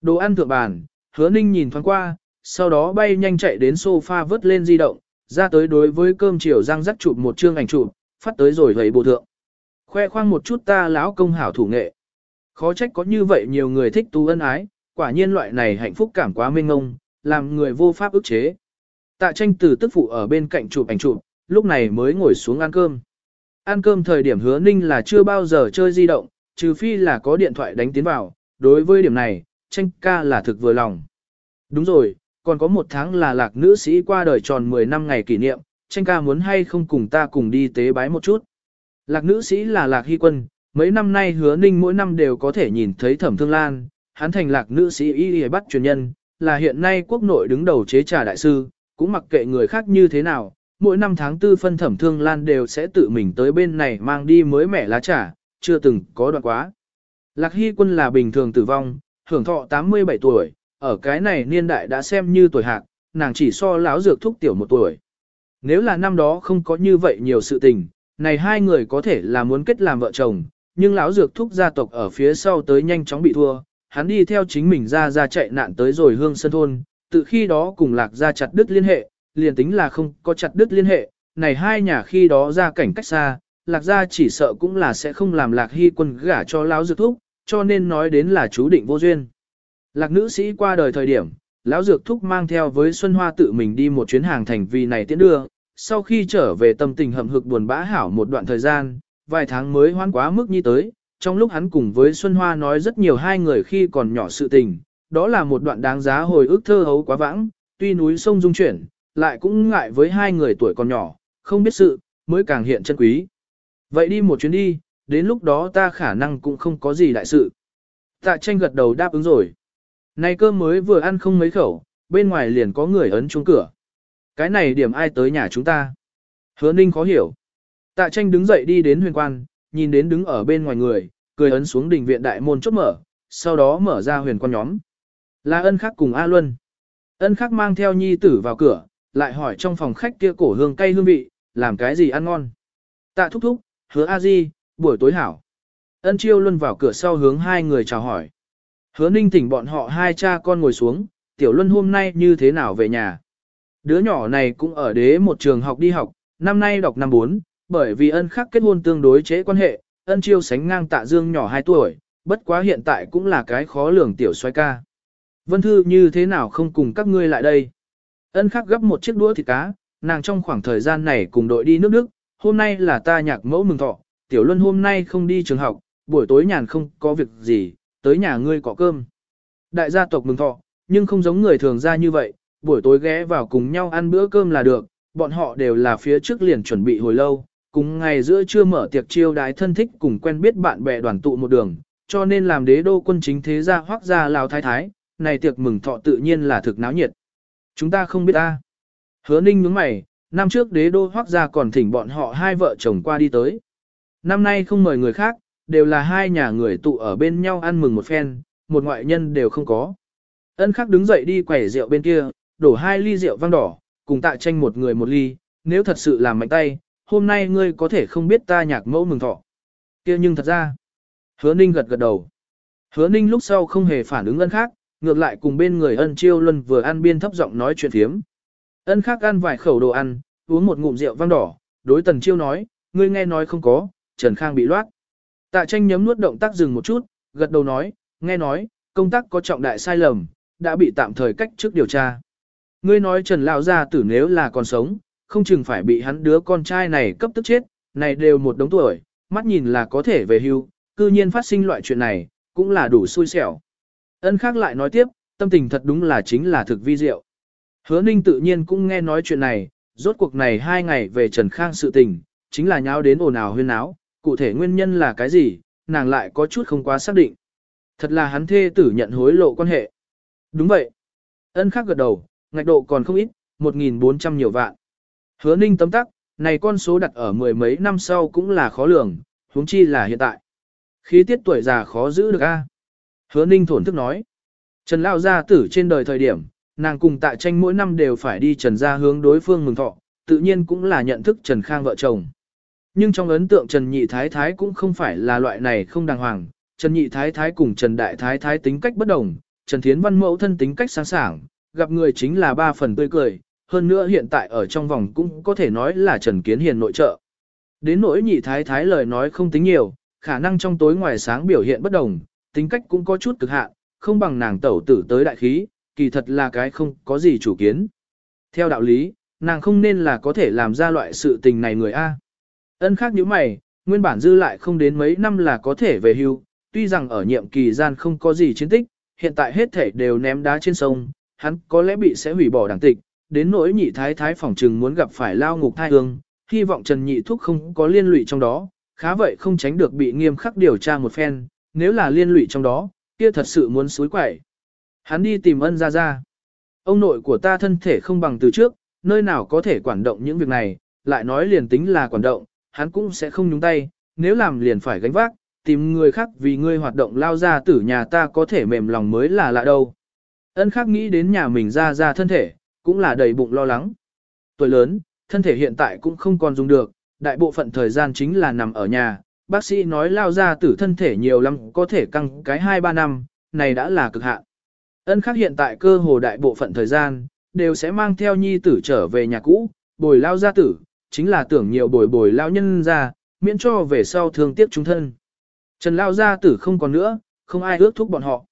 Đồ ăn thượng bàn, hứa ninh nhìn thoáng qua, sau đó bay nhanh chạy đến sofa vớt lên di động, ra tới đối với cơm chiều răng rắc chụp một chương ảnh chụp, phát tới rồi vậy bộ thượng. Khoe khoang một chút ta lão công hảo thủ nghệ. Khó trách có như vậy nhiều người thích tú ân ái, quả nhiên loại này hạnh phúc cảm quá mênh ngông, làm người vô pháp ức chế. Tạ tranh từ tức phụ ở bên cạnh chụp ảnh chụp, lúc này mới ngồi xuống ăn cơm. Ăn cơm thời điểm hứa ninh là chưa bao giờ chơi di động, trừ phi là có điện thoại đánh tiến vào, đối với điểm này, tranh ca là thực vừa lòng. Đúng rồi, còn có một tháng là lạc nữ sĩ qua đời tròn 10 năm ngày kỷ niệm, tranh ca muốn hay không cùng ta cùng đi tế bái một chút. Lạc nữ sĩ là lạc hy quân, mấy năm nay hứa ninh mỗi năm đều có thể nhìn thấy thẩm thương lan, hắn thành lạc nữ sĩ y y bắt truyền nhân, là hiện nay quốc nội đứng đầu chế trà đại sư, cũng mặc kệ người khác như thế nào, mỗi năm tháng tư phân thẩm thương lan đều sẽ tự mình tới bên này mang đi mới mẻ lá trà, chưa từng có đoạn quá. Lạc Hy quân là bình thường tử vong, hưởng thọ 87 tuổi, ở cái này niên đại đã xem như tuổi hạc, nàng chỉ so lão dược thúc tiểu một tuổi. Nếu là năm đó không có như vậy nhiều sự tình, này hai người có thể là muốn kết làm vợ chồng, nhưng lão dược thúc gia tộc ở phía sau tới nhanh chóng bị thua, hắn đi theo chính mình ra ra chạy nạn tới rồi hương sân thôn, từ khi đó cùng lạc ra chặt đứt liên hệ, liền tính là không có chặt đứt liên hệ, này hai nhà khi đó ra cảnh cách xa, lạc ra chỉ sợ cũng là sẽ không làm lạc hy quân gả cho lão dược thúc, cho nên nói đến là chú định vô duyên. Lạc nữ sĩ qua đời thời điểm, lão dược thúc mang theo với Xuân Hoa tự mình đi một chuyến hàng thành vì này tiễn đưa, sau khi trở về tâm tình hậm hực buồn bã hảo một đoạn thời gian, vài tháng mới hoan quá mức như tới, trong lúc hắn cùng với Xuân Hoa nói rất nhiều hai người khi còn nhỏ sự tình, đó là một đoạn đáng giá hồi ức thơ hấu quá vãng, tuy núi sông dung chuyển, lại cũng ngại với hai người tuổi còn nhỏ, không biết sự, mới càng hiện chân quý. Vậy đi một chuyến đi, đến lúc đó ta khả năng cũng không có gì đại sự. Tạ tranh gật đầu đáp ứng rồi. Này cơm mới vừa ăn không mấy khẩu, bên ngoài liền có người ấn chuông cửa. Cái này điểm ai tới nhà chúng ta? Hứa ninh khó hiểu. Tạ tranh đứng dậy đi đến huyền quan, nhìn đến đứng ở bên ngoài người, cười ấn xuống đỉnh viện đại môn chốt mở, sau đó mở ra huyền quan nhóm. Là ân khắc cùng A Luân. Ân khắc mang theo nhi tử vào cửa, lại hỏi trong phòng khách kia cổ hương cay hương vị, làm cái gì ăn ngon. Tạ thúc thúc, hứa A Di, buổi tối hảo. Ân chiêu luân vào cửa sau hướng hai người chào hỏi. Hứa ninh thỉnh bọn họ hai cha con ngồi xuống, tiểu luân hôm nay như thế nào về nhà. Đứa nhỏ này cũng ở đế một trường học đi học, năm nay đọc năm 4, bởi vì ân khắc kết hôn tương đối chế quan hệ, ân chiêu sánh ngang tạ dương nhỏ 2 tuổi, bất quá hiện tại cũng là cái khó lường tiểu xoay ca. Vân Thư như thế nào không cùng các ngươi lại đây? Ân khắc gấp một chiếc đũa thịt cá, nàng trong khoảng thời gian này cùng đội đi nước Đức, hôm nay là ta nhạc mẫu mừng thọ, tiểu luân hôm nay không đi trường học, buổi tối nhàn không có việc gì, tới nhà ngươi có cơm. Đại gia tộc mừng thọ, nhưng không giống người thường ra như vậy, buổi tối ghé vào cùng nhau ăn bữa cơm là được, bọn họ đều là phía trước liền chuẩn bị hồi lâu, cùng ngày giữa trưa mở tiệc chiêu đái thân thích cùng quen biết bạn bè đoàn tụ một đường, cho nên làm đế đô quân chính thế gia hoác gia lào thái thái, này tiệc mừng thọ tự nhiên là thực náo nhiệt. Chúng ta không biết ta. Hứa ninh nhướng mày, năm trước đế đô hoác gia còn thỉnh bọn họ hai vợ chồng qua đi tới. Năm nay không mời người khác, đều là hai nhà người tụ ở bên nhau ăn mừng một phen, một ngoại nhân đều không có. Ân khắc đứng dậy đi quẩy rượu bên kia, đổ hai ly rượu vang đỏ, cùng tạ tranh một người một ly, nếu thật sự làm mạnh tay, hôm nay ngươi có thể không biết ta nhạc mẫu mừng thọ. kia nhưng thật ra, hứa ninh gật gật đầu. Hứa ninh lúc sau không hề phản ứng ân khác, ngược lại cùng bên người ân chiêu luân vừa ăn biên thấp giọng nói chuyện thiếm. Ân khác ăn vài khẩu đồ ăn, uống một ngụm rượu vang đỏ, đối tần chiêu nói, ngươi nghe nói không có, Trần Khang bị loát. Tạ tranh nhấm nuốt động tác dừng một chút, gật đầu nói, nghe nói, công tác có trọng đại sai lầm, đã bị tạm thời cách trước điều tra. Ngươi nói Trần Lão gia tử nếu là còn sống, không chừng phải bị hắn đứa con trai này cấp tức chết, này đều một đống tuổi, mắt nhìn là có thể về hưu, cư nhiên phát sinh loại chuyện này, cũng là đủ xui xẻo. Ân khác lại nói tiếp, tâm tình thật đúng là chính là thực vi diệu. Hứa ninh tự nhiên cũng nghe nói chuyện này, rốt cuộc này hai ngày về Trần Khang sự tình, chính là nháo đến ồn ào huyên náo, cụ thể nguyên nhân là cái gì, nàng lại có chút không quá xác định. Thật là hắn thê tử nhận hối lộ quan hệ. Đúng vậy. Ân khắc gật đầu, ngạch độ còn không ít, 1.400 nhiều vạn. Hứa ninh tấm tắc, này con số đặt ở mười mấy năm sau cũng là khó lường, huống chi là hiện tại. Khí tiết tuổi già khó giữ được a. Hứa ninh thổn thức nói. Trần Lao gia tử trên đời thời điểm, nàng cùng tại tranh mỗi năm đều phải đi trần gia hướng đối phương mừng thọ, tự nhiên cũng là nhận thức Trần Khang vợ chồng. Nhưng trong ấn tượng Trần Nhị Thái Thái cũng không phải là loại này không đàng hoàng, Trần Nhị Thái Thái cùng Trần Đại Thái Thái tính cách bất đồng, Trần Thiến Văn mẫu thân tính cách sáng sảng, gặp người chính là ba phần tươi cười, hơn nữa hiện tại ở trong vòng cũng có thể nói là Trần Kiến Hiền nội trợ. Đến nỗi nhị thái thái lời nói không tính nhiều, khả năng trong tối ngoài sáng biểu hiện bất đồng, tính cách cũng có chút cực hạn, không bằng nàng tẩu tử tới đại khí, kỳ thật là cái không có gì chủ kiến. Theo đạo lý, nàng không nên là có thể làm ra loại sự tình này người A. Ân khác như mày, nguyên bản dư lại không đến mấy năm là có thể về hưu, tuy rằng ở nhiệm kỳ gian không có gì chiến tích, hiện tại hết thể đều ném đá trên sông, hắn có lẽ bị sẽ hủy bỏ đảng tịch, đến nỗi nhị thái thái phỏng trừng muốn gặp phải lao ngục thai hương, hy vọng Trần Nhị Thúc không có liên lụy trong đó, khá vậy không tránh được bị nghiêm khắc điều tra một phen, nếu là liên lụy trong đó, kia thật sự muốn suối quẩy. Hắn đi tìm ân ra ra. Ông nội của ta thân thể không bằng từ trước, nơi nào có thể quản động những việc này, lại nói liền tính là quản động, hắn cũng sẽ không nhúng tay, nếu làm liền phải gánh vác, tìm người khác vì ngươi hoạt động lao ra tử nhà ta có thể mềm lòng mới là lạ đâu. Ân khác nghĩ đến nhà mình ra ra thân thể, cũng là đầy bụng lo lắng. Tuổi lớn, thân thể hiện tại cũng không còn dùng được, đại bộ phận thời gian chính là nằm ở nhà. Bác sĩ nói lao ra tử thân thể nhiều lắm có thể căng cái 2-3 năm, này đã là cực hạn. Ân khắc hiện tại cơ hồ đại bộ phận thời gian, đều sẽ mang theo nhi tử trở về nhà cũ, bồi lao gia tử, chính là tưởng nhiều bồi bồi lao nhân ra, miễn cho về sau thương tiếc chúng thân. Trần lao gia tử không còn nữa, không ai ước thúc bọn họ.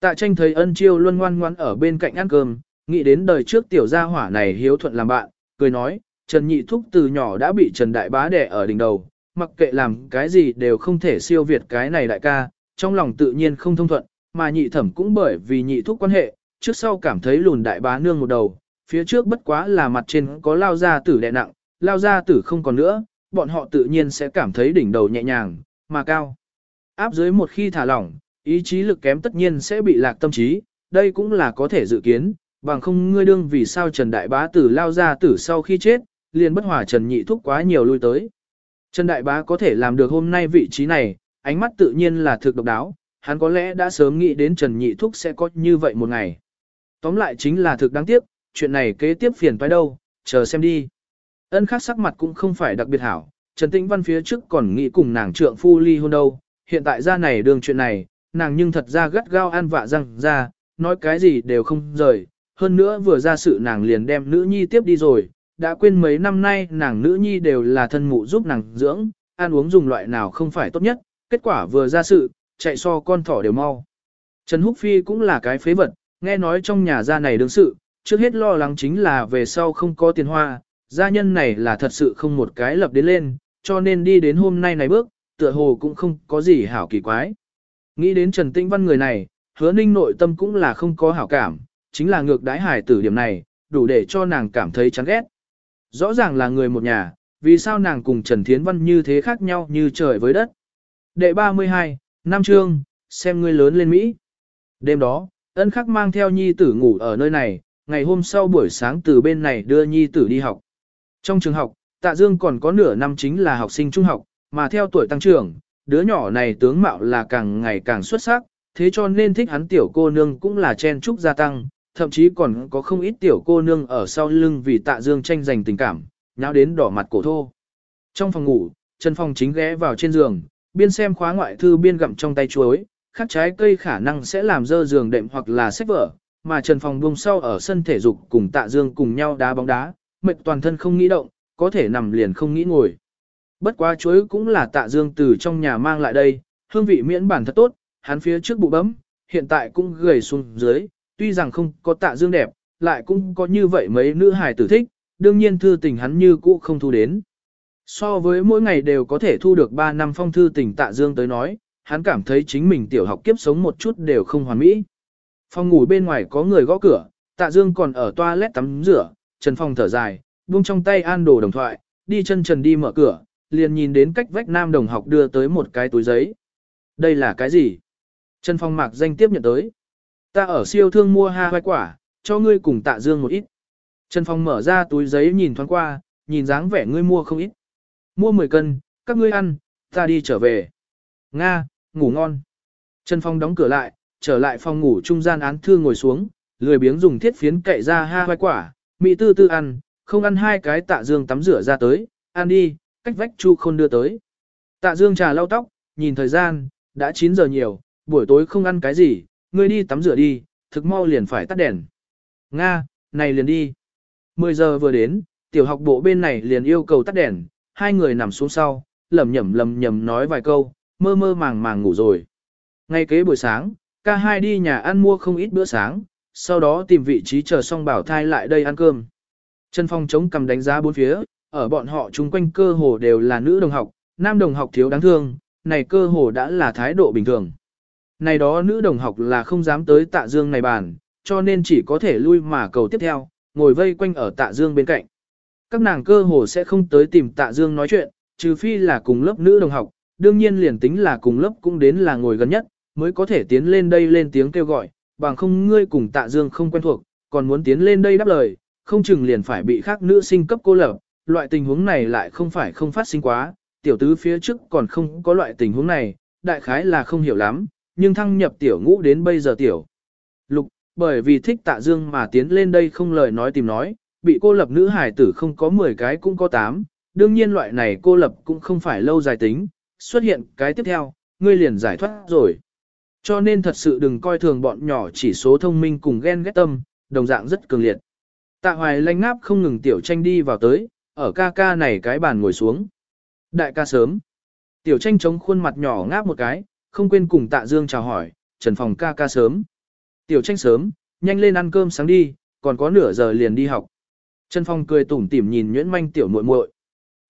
Tạ tranh thấy ân chiêu luôn ngoan ngoan ở bên cạnh ăn cơm, nghĩ đến đời trước tiểu gia hỏa này hiếu thuận làm bạn, cười nói, Trần Nhị Thúc từ nhỏ đã bị Trần Đại Bá đẻ ở đỉnh đầu, mặc kệ làm cái gì đều không thể siêu việt cái này đại ca, trong lòng tự nhiên không thông thuận, mà nhị thẩm cũng bởi vì nhị thúc quan hệ, trước sau cảm thấy lùn đại bá nương một đầu, phía trước bất quá là mặt trên có lao ra tử đè nặng, lao ra tử không còn nữa, bọn họ tự nhiên sẽ cảm thấy đỉnh đầu nhẹ nhàng, mà cao. Áp dưới một khi thả lỏng, ý chí lực kém tất nhiên sẽ bị lạc tâm trí, đây cũng là có thể dự kiến, bằng không ngươi đương vì sao Trần Đại Bá tử lao ra tử sau khi chết, liền bất hòa Trần Nhị Thúc quá nhiều lui tới. Trần Đại Bá có thể làm được hôm nay vị trí này, ánh mắt tự nhiên là thực độc đáo, hắn có lẽ đã sớm nghĩ đến Trần Nhị Thúc sẽ có như vậy một ngày. Tóm lại chính là thực đáng tiếc, chuyện này kế tiếp phiền phải đâu, chờ xem đi. Ân khắc sắc mặt cũng không phải đặc biệt hảo, Trần Tĩnh Văn phía trước còn nghĩ cùng nàng trượng phu ly hôn đâu, hiện tại ra này đường chuyện này, nàng nhưng thật ra gắt gao ăn vạ răng ra, nói cái gì đều không rời, hơn nữa vừa ra sự nàng liền đem nữ nhi tiếp đi rồi, đã quên mấy năm nay nàng nữ nhi đều là thân mụ giúp nàng dưỡng, ăn uống dùng loại nào không phải tốt nhất, kết quả vừa ra sự, chạy so con thỏ đều mau. Trần Húc Phi cũng là cái phế vật, nghe nói trong nhà gia này đương sự, trước hết lo lắng chính là về sau không có tiền hoa, gia nhân này là thật sự không một cái lập đến lên, cho nên đi đến hôm nay này bước, tựa hồ cũng không có gì hảo kỳ quái. Nghĩ đến Trần Tĩnh Văn người này, hứa ninh nội tâm cũng là không có hảo cảm, chính là ngược đái hải tử điểm này, đủ để cho nàng cảm thấy chán ghét. Rõ ràng là người một nhà, vì sao nàng cùng Trần Thiến Văn như thế khác nhau như trời với đất. Đệ 32, Nam Trương, xem ngươi lớn lên Mỹ. Đêm đó, ân khắc mang theo nhi tử ngủ ở nơi này, ngày hôm sau buổi sáng từ bên này đưa nhi tử đi học. Trong trường học, Tạ Dương còn có nửa năm chính là học sinh trung học, mà theo tuổi tăng trưởng, đứa nhỏ này tướng mạo là càng ngày càng xuất sắc, thế cho nên thích hắn tiểu cô nương cũng là chen chúc gia tăng, thậm chí còn có không ít tiểu cô nương ở sau lưng vì tạ dương tranh giành tình cảm, nháo đến đỏ mặt cổ thô. Trong phòng ngủ, Trần Phong chính ghé vào trên giường, biên xem khóa ngoại thư biên gặm trong tay chuối, khắc trái cây khả năng sẽ làm dơ giường đệm hoặc là sách vở, mà Trần Phong buông sau ở sân thể dục cùng tạ dương cùng nhau đá bóng đá, mệt toàn thân không nghĩ động, có thể nằm liền không nghĩ ngồi. Bất quá chuối cũng là tạ dương từ trong nhà mang lại đây, hương vị miễn bản thật tốt, hắn phía trước bụ bấm, hiện tại cũng gầy xuống dưới, tuy rằng không có tạ dương đẹp, lại cũng có như vậy mấy nữ hài tử thích, đương nhiên thư tình hắn như cũ không thu đến. So với mỗi ngày đều có thể thu được 3 năm phong thư tình tạ dương tới nói, hắn cảm thấy chính mình tiểu học kiếp sống một chút đều không hoàn mỹ. Phòng ngủ bên ngoài có người gõ cửa, tạ dương còn ở toilet tắm rửa, trần phong thở dài, buông trong tay an đồ đồng thoại, đi chân trần đi mở cửa, liền nhìn đến cách vách nam đồng học đưa tới một cái túi giấy. Đây là cái gì? Trần Phong mạc danh tiếp nhận tới. Ta ở siêu thương mua ha vai quả, cho ngươi cùng tạ dương một ít. Trần Phong mở ra túi giấy nhìn thoáng qua, nhìn dáng vẻ ngươi mua không ít. Mua 10 cân, các ngươi ăn, ta đi trở về. Nga, ngủ ngon. Trần Phong đóng cửa lại, trở lại phòng ngủ trung gian án thư ngồi xuống, lười biếng dùng thiết phiến cậy ra ha vai quả, mỹ tư tư ăn, không ăn hai cái tạ dương tắm rửa ra tới, ăn đi, cách vách chu khôn đưa tới. Tạ dương trà lau tóc, nhìn thời gian, đã 9 giờ nhiều, buổi tối không ăn cái gì, ngươi đi tắm rửa đi, thực mau liền phải tắt đèn. Nga, này liền đi. 10 giờ vừa đến, tiểu học bộ bên này liền yêu cầu tắt đèn, hai người nằm xuống sau, lầm nhầm lầm nhầm nói vài câu, mơ mơ màng màng ngủ rồi. Ngay kế buổi sáng, ca hai đi nhà ăn mua không ít bữa sáng, sau đó tìm vị trí chờ xong bảo thai lại đây ăn cơm. Trần Phong chống cầm đánh giá bốn phía, ở bọn họ chung quanh cơ hồ đều là nữ đồng học, nam đồng học thiếu đáng thương, này cơ hồ đã là thái độ bình thường. Này đó nữ đồng học là không dám tới tạ dương này bàn, cho nên chỉ có thể lui mà cầu tiếp theo, ngồi vây quanh ở tạ dương bên cạnh. Các nàng cơ hồ sẽ không tới tìm tạ dương nói chuyện, trừ phi là cùng lớp nữ đồng học, đương nhiên liền tính là cùng lớp cũng đến là ngồi gần nhất, mới có thể tiến lên đây lên tiếng kêu gọi, bằng không ngươi cùng tạ dương không quen thuộc, còn muốn tiến lên đây đáp lời, không chừng liền phải bị khác nữ sinh cấp cô lập, loại tình huống này lại không phải không phát sinh quá, tiểu tứ phía trước còn không có loại tình huống này, đại khái là không hiểu lắm, nhưng thăng nhập tiểu ngũ đến bây giờ tiểu. Lục, bởi vì thích tạ dương mà tiến lên đây không lời nói tìm nói, bị cô lập nữ hải tử không có 10 cái cũng có 8, đương nhiên loại này cô lập cũng không phải lâu dài tính, xuất hiện cái tiếp theo, ngươi liền giải thoát rồi. Cho nên thật sự đừng coi thường bọn nhỏ chỉ số thông minh cùng ghen ghét tâm, đồng dạng rất cường liệt. Tạ hoài lanh ngáp không ngừng tiểu tranh đi vào tới, ở ca ca này cái bàn ngồi xuống. Đại ca sớm. Tiểu tranh chống khuôn mặt nhỏ ngáp một cái, không quên cùng tạ dương chào hỏi, trần phòng ca ca sớm. Tiểu tranh sớm, nhanh lên ăn cơm sáng đi, còn có nửa giờ liền đi học. Trần Phong cười tủm tỉm nhìn nhuyễn manh tiểu muội muội.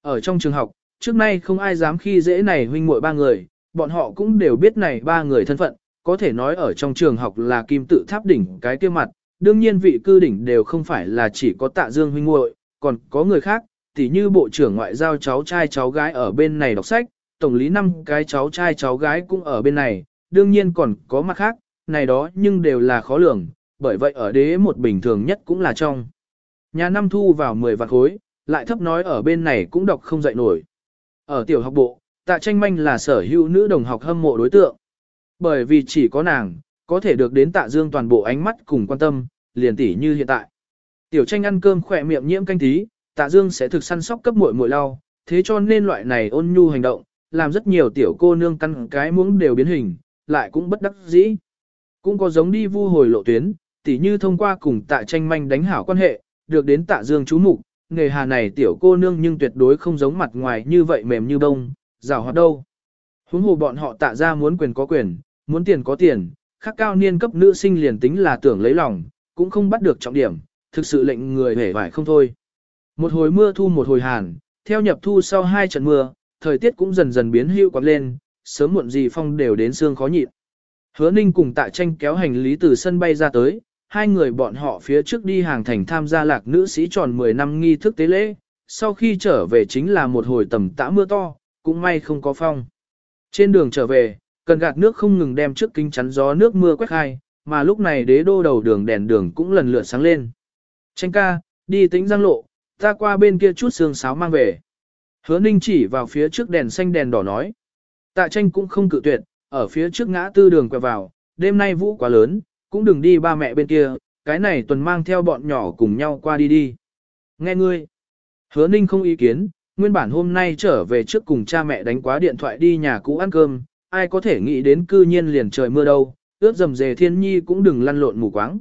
Ở trong trường học, trước nay không ai dám khi dễ này huynh muội ba người, bọn họ cũng đều biết này ba người thân phận, có thể nói ở trong trường học là kim tự tháp đỉnh cái kia mặt, đương nhiên vị cư đỉnh đều không phải là chỉ có tạ dương huynh muội, còn có người khác, tỉ như bộ trưởng ngoại giao cháu trai cháu gái ở bên này đọc sách, tổng lý năm cái cháu trai cháu gái cũng ở bên này, đương nhiên còn có mặt khác, này đó nhưng đều là khó lường, bởi vậy ở đế một bình thường nhất cũng là trong. Nhà năm thu vào 10 vạn khối, lại thấp nói ở bên này cũng đọc không dậy nổi. Ở tiểu học bộ, tạ tranh manh là sở hữu nữ đồng học hâm mộ đối tượng. Bởi vì chỉ có nàng, có thể được đến tạ dương toàn bộ ánh mắt cùng quan tâm, liền tỉ như hiện tại. Tiểu tranh ăn cơm khỏe miệng nhiễm canh tí, tạ dương sẽ thực săn sóc cấp muội muội lau, thế cho nên loại này ôn nhu hành động, làm rất nhiều tiểu cô nương căn cái muỗng đều biến hình, lại cũng bất đắc dĩ. Cũng có giống đi vu hồi lộ tuyến, tỉ như thông qua cùng tạ tranh manh đánh hảo quan hệ, được đến tạ dương chú mục, nghề hà này tiểu cô nương nhưng tuyệt đối không giống mặt ngoài như vậy mềm như bông, rào hoạt đâu. Huống hồ bọn họ tạ ra muốn quyền có quyền, muốn tiền có tiền, khác cao niên cấp nữ sinh liền tính là tưởng lấy lòng, cũng không bắt được trọng điểm, thực sự lệnh người hề vải không thôi. Một hồi mưa thu một hồi hàn, theo nhập thu sau hai trận mưa, thời tiết cũng dần dần biến hữu quạt lên, sớm muộn gì phong đều đến xương khó nhịn. Hứa Ninh cùng Tạ Tranh kéo hành lý từ sân bay ra tới, hai người bọn họ phía trước đi hàng thành tham gia lạc nữ sĩ tròn 10 năm nghi thức tế lễ, sau khi trở về chính là một hồi tầm tã mưa to, cũng may không có phong. Trên đường trở về, cần gạt nước không ngừng đem trước kính chắn gió nước mưa quét hai mà lúc này đế đô đầu đường đèn đường cũng lần lượt sáng lên. Tranh ca, đi tính giang lộ, ta qua bên kia chút xương sáo mang về. Hứa ninh chỉ vào phía trước đèn xanh đèn đỏ nói. Tạ tranh cũng không cự tuyệt, ở phía trước ngã tư đường quẹo vào, đêm nay vũ quá lớn, cũng đừng đi ba mẹ bên kia, cái này tuần mang theo bọn nhỏ cùng nhau qua đi đi. Nghe ngươi. Hứa ninh không ý kiến, nguyên bản hôm nay trở về trước cùng cha mẹ đánh quá điện thoại đi nhà cũ ăn cơm, ai có thể nghĩ đến cư nhiên liền trời mưa đâu, ướt dầm dề thiên nhi cũng đừng lăn lộn mù quáng.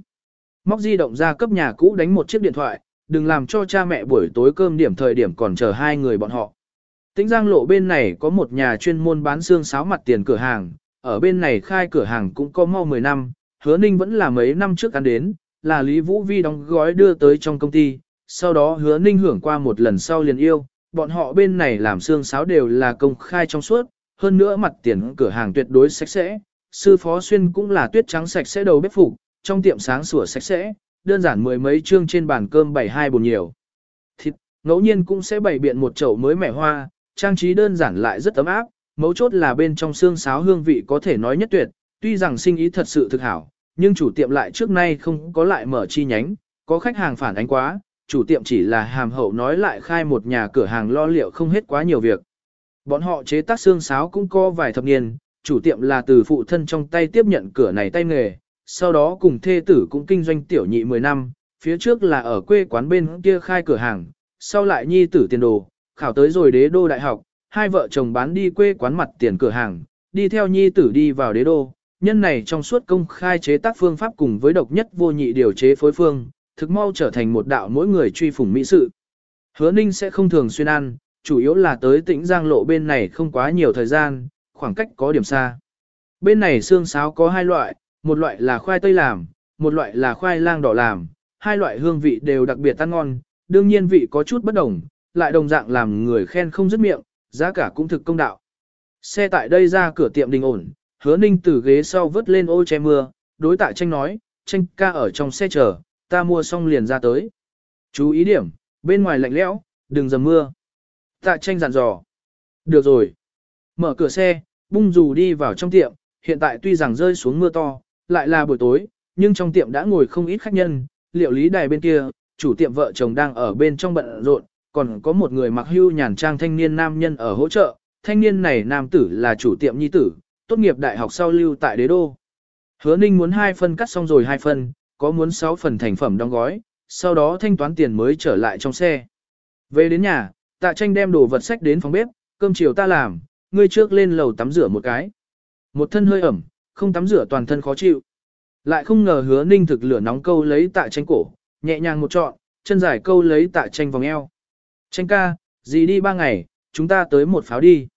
Móc di động ra cấp nhà cũ đánh một chiếc điện thoại, đừng làm cho cha mẹ buổi tối cơm điểm thời điểm còn chờ hai người bọn họ. Tĩnh Giang lộ bên này có một nhà chuyên môn bán xương sáo mặt tiền cửa hàng, ở bên này khai cửa hàng cũng có mau 10 năm, hứa ninh vẫn là mấy năm trước ăn đến, là Lý Vũ Vi đóng gói đưa tới trong công ty, sau đó hứa ninh hưởng qua một lần sau liền yêu, bọn họ bên này làm xương sáo đều là công khai trong suốt, hơn nữa mặt tiền cửa hàng tuyệt đối sạch sẽ, sư phó xuyên cũng là tuyết trắng sạch sẽ đầu bếp phục, trong tiệm sáng sủa sạch sẽ, đơn giản mười mấy chương trên bàn cơm bảy hai bồn nhiều. Thịt, ngẫu nhiên cũng sẽ bày biện một chậu mới mẻ hoa, trang trí đơn giản lại rất ấm áp, mấu chốt là bên trong xương sáo hương vị có thể nói nhất tuyệt, tuy rằng sinh ý thật sự thực hảo, nhưng chủ tiệm lại trước nay không có lại mở chi nhánh, có khách hàng phản ánh quá, chủ tiệm chỉ là hàm hậu nói lại khai một nhà cửa hàng lo liệu không hết quá nhiều việc. Bọn họ chế tác xương sáo cũng có vài thập niên, chủ tiệm là từ phụ thân trong tay tiếp nhận cửa này tay nghề, sau đó cùng thê tử cũng kinh doanh tiểu nhị 10 năm, phía trước là ở quê quán bên kia khai cửa hàng, sau lại nhi tử tiền đồ, khảo tới rồi đế đô đại học, hai vợ chồng bán đi quê quán mặt tiền cửa hàng, đi theo nhi tử đi vào đế đô, nhân này trong suốt công khai chế tác phương pháp cùng với độc nhất vô nhị điều chế phối phương, thực mau trở thành một đạo mỗi người truy phủng mỹ sự. Hứa Ninh sẽ không thường xuyên ăn, chủ yếu là tới tỉnh Giang Lộ bên này không quá nhiều thời gian, khoảng cách có điểm xa. Bên này xương sáo có hai loại, một loại là khoai tây làm, một loại là khoai lang đỏ làm, hai loại hương vị đều đặc biệt tan ngon, đương nhiên vị có chút bất đồng, lại đồng dạng làm người khen không dứt miệng, giá cả cũng thực công đạo. Xe tại đây ra cửa tiệm đình ổn, hứa ninh từ ghế sau vớt lên ô che mưa, đối tạ tranh nói, tranh ca ở trong xe chờ, ta mua xong liền ra tới. Chú ý điểm, bên ngoài lạnh lẽo, đừng dầm mưa. Tạ tranh dặn dò. Được rồi. Mở cửa xe, bung dù đi vào trong tiệm, hiện tại tuy rằng rơi xuống mưa to, lại là buổi tối, nhưng trong tiệm đã ngồi không ít khách nhân, liệu lý đài bên kia, chủ tiệm vợ chồng đang ở bên trong bận rộn, còn có một người mặc hưu nhàn trang thanh niên nam nhân ở hỗ trợ, thanh niên này nam tử là chủ tiệm nhi tử, tốt nghiệp đại học sau lưu tại đế đô. Hứa ninh muốn hai phân cắt xong rồi hai phân, có muốn sáu phần thành phẩm đóng gói, sau đó thanh toán tiền mới trở lại trong xe. Về đến nhà, tạ tranh đem đồ vật sách đến phòng bếp, cơm chiều ta làm, ngươi trước lên lầu tắm rửa một cái. Một thân hơi ẩm, không tắm rửa toàn thân khó chịu. Lại không ngờ hứa ninh thực lửa nóng câu lấy tạ tranh cổ, nhẹ nhàng một trọn, chân dài câu lấy tạ tranh vòng eo. Tranh ca, gì đi ba ngày, chúng ta tới một pháo đi.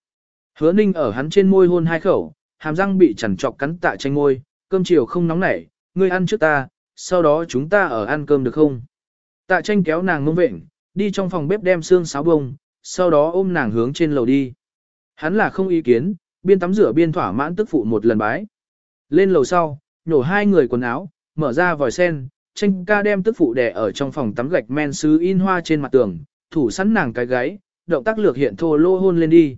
Hứa ninh ở hắn trên môi hôn hai khẩu, hàm răng bị chằn trọc cắn tạ tranh môi, cơm chiều không nóng nảy, ngươi ăn trước ta, sau đó chúng ta ở ăn cơm được không? Tạ tranh kéo nàng ngông vệnh, đi trong phòng bếp đem xương sáo bông, sau đó ôm nàng hướng trên lầu đi. Hắn là không ý kiến, biên tắm rửa biên thỏa mãn tức phụ một lần bái. Lên lầu sau, nhổ hai người quần áo, mở ra vòi sen, tranh ca đem tức phụ đẻ ở trong phòng tắm gạch men sứ in hoa trên mặt tường, thủ sẵn nàng cái gáy, động tác lược hiện thô lô hôn lên đi.